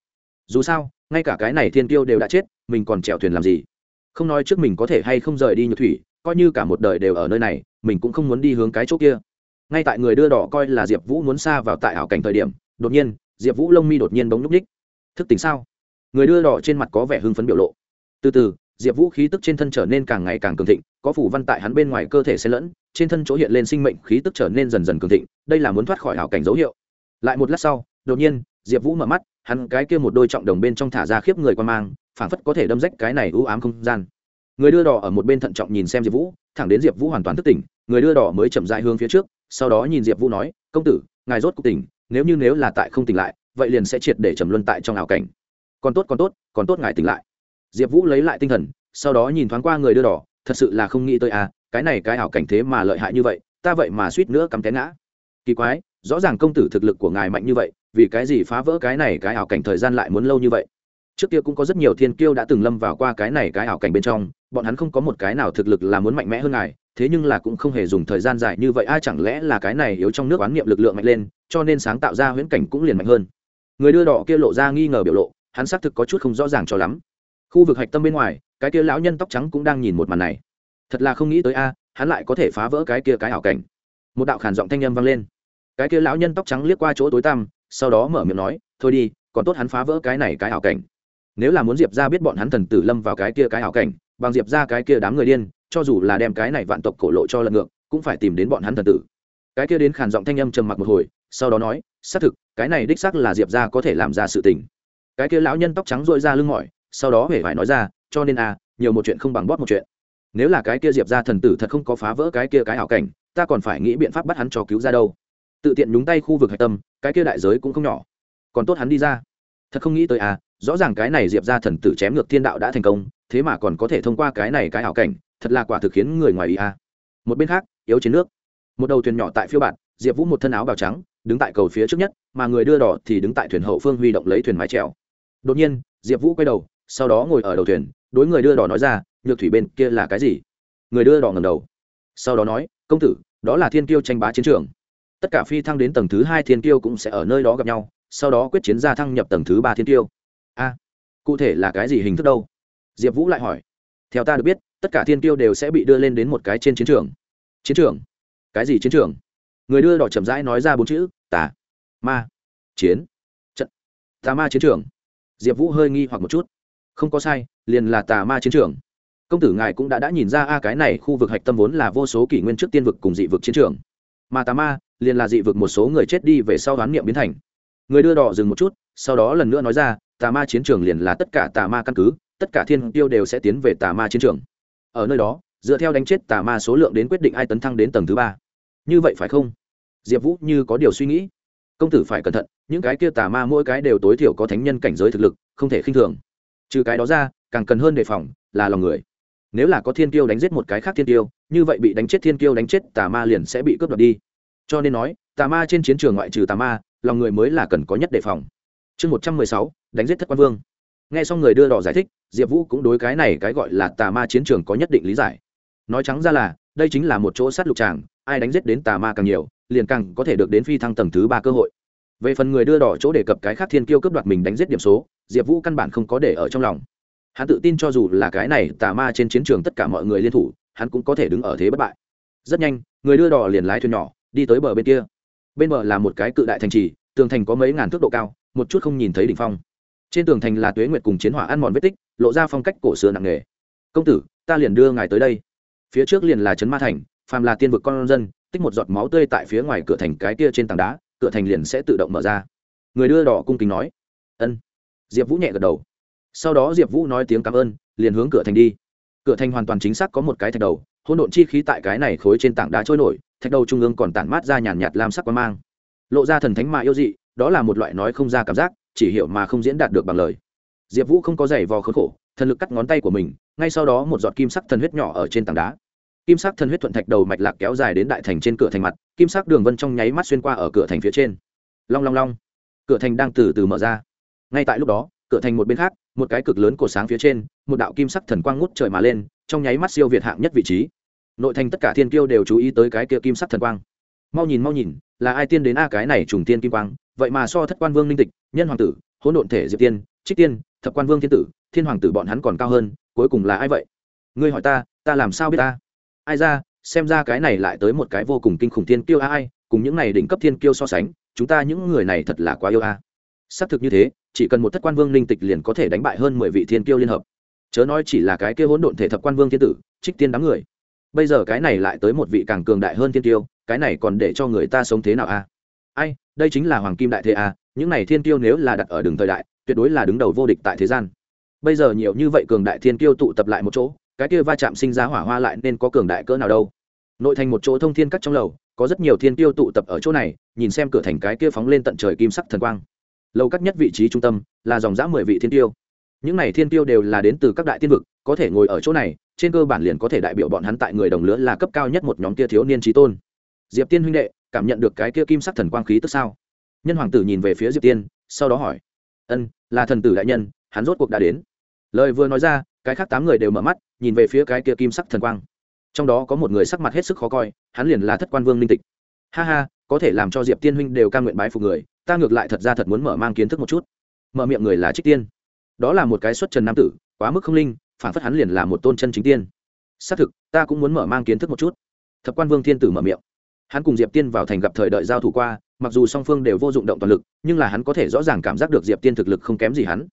Dù sao, ngay cả cái này thiên tiêu đều đã chết, mình còn trèo thuyền làm gì? Không nói trước mình có thể hay không rời đi nhược thủy, coi như cả một đời đều ở nơi này, mình cũng không muốn đi hướng cái chỗ kia. Ngay tại người đưa đỏ coi là diệp vũ muốn xa vào tại ảo cảnh thời điểm, đột nhiên, diệp vũ lông mi đột nhiên bóng nhúc ních thức tính sao? Người đưa đỏ trên mặt có vẻ hưng phấn biểu lộ. Từ từ diệp vũ khí tức trên thân trở nên càng ngày càng cường thịnh, có phủ văn tại hắn bên ngoài cơ thể xen lẫn, trên thân chỗ hiện lên sinh mệnh khí tức trở nên dần dần cường thịnh, đây là muốn thoát khỏi ảo cảnh dấu hiệu. Lại một lát sau, đột nhiên, diệp vũ mở mắt, hắn cái kia một đôi trọng đồng bên trong thả ra khiếp người quan mang, phảng phất có thể đâm rách cái này ưu ám không gian. Người đưa đỏ ở một bên thận trọng nhìn xem diệp vũ, thẳng đến diệp vũ hoàn toàn thức tỉnh, người đưa đỏ mới chậm dại hướng phía trước, sau đó nhìn diệp vũ nói, công tử, ngài rốt cuộc tỉnh, nếu như nếu là tại không tỉnh lại, vậy liền sẽ triệt để trầm luân tại trong ảo cảnh. Còn tốt còn tốt còn tốt ngài tỉnh lại diệp vũ lấy lại tinh thần, sau đó nhìn thoáng qua người đưa đỏ, thật sự là không nghĩ tới à cái này cái ảo cảnh thế mà lợi hại như vậy, ta vậy mà suýt nữa cắm té ngã. Kỳ quái, rõ ràng công tử thực lực của ngài mạnh như vậy, vì cái gì phá vỡ cái này cái ảo cảnh thời gian lại muốn lâu như vậy? Trước kia cũng có rất nhiều thiên kiêu đã từng lâm vào qua cái này cái ảo cảnh bên trong, bọn hắn không có một cái nào thực lực là muốn mạnh mẽ hơn ngài, thế nhưng là cũng không hề dùng thời gian dài như vậy, ai chẳng lẽ là cái này yếu trong nước oán niệm lực lượng mạnh lên, cho nên sáng tạo ra huyễn cảnh cũng liền mạnh hơn. Người đưa đỏ kia lộ ra nghi ngờ biểu lộ, hắn xác thực có chút không rõ ràng cho lắm khu vực hạch tâm bên ngoài, cái kia lão nhân tóc trắng cũng đang nhìn một màn này. Thật là không nghĩ tới a, hắn lại có thể phá vỡ cái kia cái ảo cảnh. Một đạo khản giọng thanh â m vang lên. Cái kia lão nhân tóc trắng liếc qua chỗ tối tăm, sau đó mở miệng nói, thôi đi, còn tốt hắn phá vỡ cái này cái ảo cảnh. Nếu là muốn diệp ra biết bọn hắn thần tử lâm vào cái kia cái ảo cảnh, bằng diệp ra cái kia đám người điên, cho dù là đem cái này vạn tộc cổ lộ cho lật ngược, cũng phải tìm đến bọn hắn thần tử. Cái kia đến khản giọng thanh âm trầm mặc một hồi, sau đó nói, xác thực, cái này đích xác là diệp ra có thể làm ra sự tình. Cái kia lão nhân tóc trắng dội ra lưng mỏi sau đó hề phải nói ra cho nên à nhiều một chuyện không bằng bóp một chuyện. Nếu là cái kia diệp ra thần tử thật không có phá vỡ cái kia cái ảo cảnh ta còn phải nghĩ biện pháp bắt hắn cho cứu ra đâu. Tự tiện nhúng tay khu vực hạch tâm cái kia đại giới cũng không nhỏ. Còn tốt hắn đi ra. Thật không nghĩ tới à rõ ràng cái này diệp ra thần tử chém ngược thiên đạo đã thành công thế mà còn có thể thông qua cái này cái ảo cảnh thật là quả thực khiến người ngoài ý à. Một bên khác yếu chiến nước. Một đầu thuyền nhỏ tại phiêu bạt, diệp vũ một thân áo bào trắng đứng tại cầu phía trước nhất mà người đưa đỏ thì đứng tại thuyền hậu phương huy động lấy thuyền mái trèo đột nhiên diệp vũ quay đầu sau đó ngồi ở đầu thuyền, đối người đưa đỏ nói ra, nhược thủy bên kia là cái gì? Người đưa đỏ ngầm đầu. Sau đó nói, công tử, đó là thiên kiêu tranh bá chiến trường. Tất cả phi thăng đến tầng thứ hai thiên kiêu cũng sẽ ở nơi đó gặp nhau, sau đó quyết chiến gia thăng nhập tầng thứ ba thiên kiêu. A, cụ thể là cái gì hình thức đâu? Diệp vũ lại hỏi. Theo ta được biết, tất cả thiên kiêu đều sẽ bị đưa lên đến một cái trên chiến trường. Chiến trường? Cái gì chiến trường? Người đưa đỏ chậm rãi nói ra bốn chữ, tà ma. Chiến. Trận. Tà ma chiến trường. Diệp vũ hơi nghi hoặc một chút không có sai, liền là tà ma chiến trường. Công tử ngài cũng đã đã nhìn ra a, cái này khu vực hạch tâm vốn là vô số kỷ nguyên trước tiên vực cùng dị vực chiến trường. Mà tà ma, liền là dị vực một số người chết đi về sau đoán niệm biến thành. Người đưa đỏ dừng một chút, sau đó lần nữa nói ra, tà ma chiến trường liền là tất cả tà ma căn cứ, tất cả thiên tiêu đều sẽ tiến về tà ma chiến trường. Ở nơi đó, dựa theo đánh chết tà ma số lượng đến quyết định ai tấn thăng đến tầng thứ ba. Như vậy phải không? Diệp vũ như có điều suy nghĩ. Công tử phải cẩn thận, những cái kia tà ma mỗi cái đều tối thiểu có thánh nhân cảnh giới thực lực, không thể khinh thường trừ cái đó ra, càng cần hơn đề phòng là lòng người. Nếu là có thiên tiêu đánh giết một cái khác thiên tiêu như vậy bị đánh chết thiên tiêu đánh chết tà ma liền sẽ bị cướp đoạt đi. Cho nên nói, tà ma trên chiến trường ngoại trừ tà ma, lòng người mới là cần có nhất đề phòng. Chương một trăm mười sáu, đánh giết thất quan vương. Nghe xong người đưa đỏ giải thích, diệp vũ cũng đối cái này cái gọi là tà ma chiến trường có nhất định lý giải. Nói trắng ra là, đây chính là một chỗ sát lục tràng, ai đánh giết đến tà ma càng nhiều, liền càng có thể được đến phi thăng tầng thứ ba cơ hội về phần người đưa đỏ chỗ đề cập cái khác thiên kiêu cướp đoạt mình đánh giết điểm số, diệp vũ căn bản không có để ở trong lòng. Hắn tự tin cho dù là cái này tà ma trên chiến trường tất cả mọi người liên thủ, hắn cũng có thể đứng ở thế bất bại. Rất nhanh, người đưa đỏ liền lái thuyền nhỏ, đi tới bờ bên kia. Bên bờ là một cái cự đại thành trì, tường thành có mấy ngàn thước độ cao, một chút không nhìn thấy đỉnh phong. Trên tường thành là tuế nguyệt cùng chiến hỏa ăn mòn vết tích, lộ ra phong cách cổ xưa nặng nề. Công tử, ta liền đưa ngài tới đây. Phía trước liền là trấn ma thành, phàm là tiên vực con dân, tích một giọt máu tươi tại phía ngoài cửa thành cái kia trên tảng đá cửa thành liền sẽ tự động mở ra. Người đưa đỏ cung kính nói, ân. Diệp vũ nhẹ gật đầu. Sau đó diệp vũ nói tiếng cảm ơn, liền hướng cửa thành đi. Cửa thành hoàn toàn chính xác có một cái thạch đầu, hỗn độn chi khí tại cái này khối trên tảng đá trôi nổi, thạch đầu trung ương còn tản mát ra nhàn nhạt lam sắc quang mang. Lộ ra thần thánh mà yêu dị, đó là một loại nói không ra cảm giác, chỉ hiểu mà không diễn đạt được bằng lời. Diệp vũ không có giày vò khốn khổ, thần lực cắt ngón tay của mình, ngay sau đó một giọt kim sắc thần huyết nhỏ ở trên tảng đá. Kim sắc thần huyết thuận thạch đầu mạch lạc kéo dài đến đại thành trên cửa thành mặt kim sắc đường vân trong nháy mắt xuyên qua ở cửa thành phía trên. Long long long. Cửa thành đang từ từ mở ra. Ngay tại lúc đó, cửa thành một bên khác, một cái cực lớn của sáng phía trên, một đạo kim sắc thần quang ngút trời mà lên, trong nháy mắt siêu việt hạng nhất vị trí. Nội thành tất cả thiên kiêu đều chú ý tới cái kia kim sắc thần quang. Mau nhìn mau nhìn, là ai tiên đến a, cái này trùng tiên kim quang. Vậy mà so thất quan vương linh tịch, nhân hoàng tử, hỗn độn thể diệp tiên, trích tiên, thập quan vương thiên tử, thiên hoàng tử bọn hắn còn cao hơn, cuối cùng là ai vậy? Ngươi hỏi ta ta làm sao biết ta? Ai ra xem ra cái này lại tới một cái vô cùng kinh khủng thiên kiêu a ai, cùng những này đỉnh cấp thiên kiêu so sánh, chúng ta những người này thật là quá yêu a. Xác thực như thế, chỉ cần một thất quan vương linh tịch liền có thể đánh bại hơn mười vị thiên kiêu liên hợp. Chớ nói chỉ là cái kia hỗn độn thể thập quan vương thiên tử, trích tiên đám người. Bây giờ cái này lại tới một vị càng cường đại hơn thiên tiêu cái này còn để cho người ta sống thế nào a? Ai, đây chính là hoàng kim đại thế a, những này thiên tiêu nếu là đặt ở đường thời đại, tuyệt đối là đứng đầu vô địch tại thế gian. Bây giờ nhiều như vậy cường đại thiên tiêu tụ tập lại một chỗ cái kia va chạm sinh ra hỏa hoa lại nên có cường đại cỡ nào đâu. Nội thành một chỗ thông thiên cắt trong lầu, có rất nhiều thiên tiêu tụ tập ở chỗ này, nhìn xem cửa thành cái kia phóng lên tận trời kim sắc thần quang. Lầu cắt nhất vị trí trung tâm, là dòng dã mười vị thiên tiêu những này thiên tiêu đều là đến từ các đại tiên vực, có thể ngồi ở chỗ này, trên cơ bản liền có thể đại biểu bọn hắn tại người đồng lứa là cấp cao nhất một nhóm kia thiếu niên trí tôn. Diệp tiên huynh đệ, cảm nhận được cái kia kim sắc thần quang khí tức sao? Nhân hoàng tử nhìn về phía diệp tiên, sau đó hỏi. Ân, là thần tử đại nhân, hắn rốt cuộc đã đến. Lời vừa nói ra, cái khác tám người đều mở mắt nhìn về phía cái kia kim sắc thần quang. Trong đó có một người sắc mặt hết sức khó coi, hắn liền là thất quan vương linh tịch. Ha ha, có thể làm cho diệp tiên huynh đều ca nguyện bái phục người, ta ngược lại thật ra thật muốn mở mang kiến thức một chút. Mở miệng người là trích tiên. Đó là một cái xuất trần nam tử, quá mức không linh, phản phất hắn liền là một tôn chân chính tiên. Xác thực, ta cũng muốn mở mang kiến thức một chút. Thập quan vương thiên tử mở miệng. Hắn cùng diệp tiên vào thành gặp thời đợi giao thủ qua, mặc dù song phương đều vô dụng động toàn lực, nhưng là hắn có thể rõ ràng cảm giác được diệp tiên thực lực không kém gì hắn.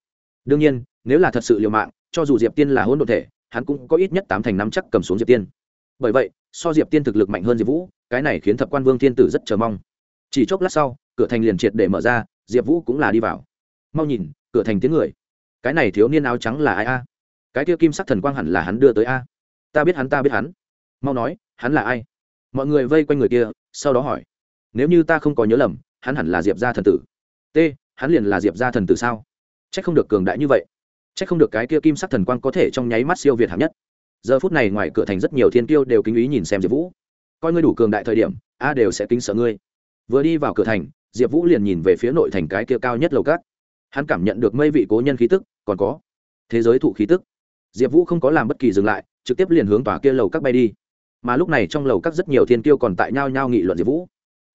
Đương nhiên, nếu là thật sự liều mạng, cho dù diệp tiên là hôn đ ộ thể hắn cũng có ít nhất tám thành năm chắc cầm xuống diệp tiên. Bởi vậy, so diệp tiên thực lực mạnh hơn diệp vũ, cái này khiến thập quan vương thiên tử rất chờ mong. Chỉ chốc lát sau, cửa thành liền triệt để mở ra, diệp vũ cũng là đi vào. Mau nhìn, cửa thành tiếng người. Cái này thiếu niên áo trắng là ai a? Cái kia kim sắc thần quang hẳn là hắn đưa tới a? Ta biết hắn, ta biết hắn. Mau nói, hắn là ai? Mọi người vây quanh người kia, sau đó hỏi. Nếu như ta không có nhớ lầm, hắn hẳn là diệp gia thần tử. T, hắn liền là diệp gia thần tử sao? C h ắ c không được cường đại như vậy chắc không được cái kia kim sắc thần quang có thể trong nháy mắt siêu việt hạng nhất. Giờ phút này ngoài cửa thành rất nhiều thiên tiêu đều kính ý nhìn xem diệp vũ. Coi ngươi đủ cường đại thời điểm, a đều sẽ kính sợ ngươi. Vừa đi vào cửa thành, diệp vũ liền nhìn về phía nội thành cái kia cao nhất lầu cát hắn cảm nhận được mây vị cố nhân khí tức, còn có thế giới thụ khí tức. Diệp vũ không có làm bất kỳ dừng lại, trực tiếp liền hướng tòa kia lầu các bay đi. Mà lúc này trong lầu các rất nhiều thiên tiêu còn tại nhau nhau nghị luận diệp vũ.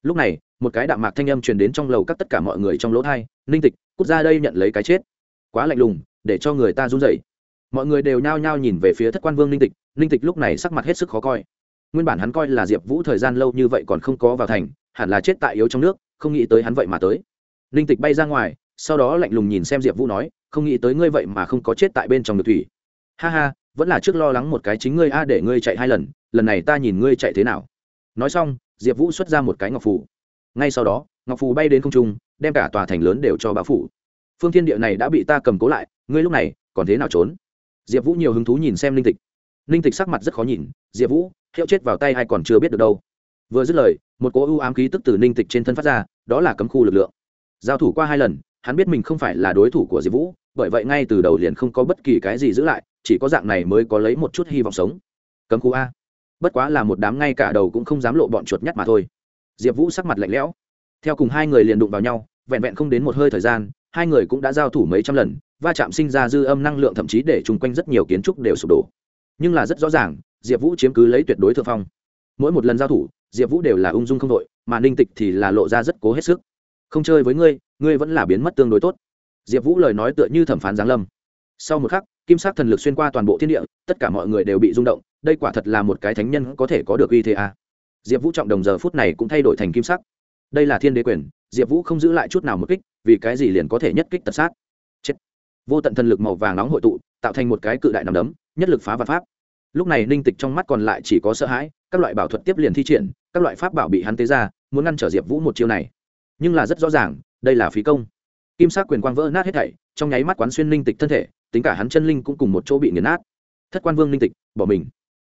Lúc này, một cái đạm mạc thanh âm truyền đến trong lầu các tất cả mọi người trong lỗ thai, ninh tịch, cút ra đây nhận lấy cái chết. Quá lạnh lùng để cho người ta run rẩy. Mọi người đều nhao nhao nhìn về phía thất quan vương ninh tịch ninh tịch lúc này sắc mặt hết sức khó coi. Nguyên bản hắn coi là diệp vũ thời gian lâu như vậy còn không có vào thành, hẳn là chết tại yếu trong nước, không nghĩ tới hắn vậy mà tới. Ninh tịch bay ra ngoài, sau đó lạnh lùng nhìn xem diệp vũ nói, không nghĩ tới ngươi vậy mà không có chết tại bên trong được thủy. Ha ha, vẫn là trước lo lắng một cái chính ngươi a để ngươi chạy hai lần lần này ta nhìn ngươi chạy thế nào. Nói xong, diệp vũ xuất ra một cái ngọc phù. Ngay sau đó, ngọc phù bay đến không trung, đem cả tòa thành lớn đều cho bão phủ. Phương thiên địa này đã bị ta cầm cố lại ngươi lúc này còn thế nào trốn? Diệp vũ nhiều hứng thú nhìn xem linh tịch. Linh tịch sắc mặt rất khó nhìn, diệp vũ, hiệu chết vào tay hay còn chưa biết được đâu. Vừa dứt lời, một cỗ ưu ám khí tức từ Linh tịch trên thân phát ra, đó là cấm khu lực lượng. Giao thủ qua hai lần, hắn biết mình không phải là đối thủ của diệp vũ, bởi vậy ngay từ đầu liền không có bất kỳ cái gì giữ lại, chỉ có dạng này mới có lấy một chút hy vọng sống. Cấm khu a. Bất quá là một đám ngay cả đầu cũng không dám lộ bọn chuột nhắt mà thôi. Diệp vũ sắc mặt lạnh lẽo. Theo cùng hai người liền đụng vào nhau, vẹn vẹn không đến một hơi thời gian, hai người cũng đã giao thủ mấy trăm lần va chạm sinh ra dư âm năng lượng thậm chí để chung quanh rất nhiều kiến trúc đều sụp đổ. Nhưng là rất rõ ràng, diệp vũ chiếm cứ lấy tuyệt đối thượng phong. Mỗi một lần giao thủ, diệp vũ đều là ung dung không đội, mà ninh tịch thì là lộ ra rất cố hết sức. Không chơi với ngươi ngươi vẫn là biến mất tương đối tốt. Diệp vũ lời nói tựa như thẩm phán giáng lâm. Sau một khắc, kim sắc thần lực xuyên qua toàn bộ thiên địa, tất cả mọi người đều bị rung động, đây quả thật là một cái thánh nhân có thể có được uy thế a. À. diệp vũ trọng đồng giờ phút này cũng thay đổi thành kim sắc. Đây là thiên đế quyền, diệp vũ không giữ lại chút nào một kích, vì cái gì liền có thể nhất kích tật sát vô tận thần lực màu vàng nóng hội tụ, tạo thành một cái cự đại nằm đấm, nhất lực phá và pháp. Lúc này ninh tịch trong mắt còn lại chỉ có sợ hãi, các loại bảo thuật tiếp liền thi triển, các loại pháp bảo bị hắn tế ra, muốn ngăn trở diệp vũ một chiêu này. Nhưng là rất rõ ràng, đây là phí công. Kim sắc quyền quang vỡ nát hết thảy, trong nháy mắt quán xuyên linh tịch thân thể, tính cả hắn chân linh cũng cùng một chỗ bị nghiền nát. Thất quan vương linh tịch, bỏ mình.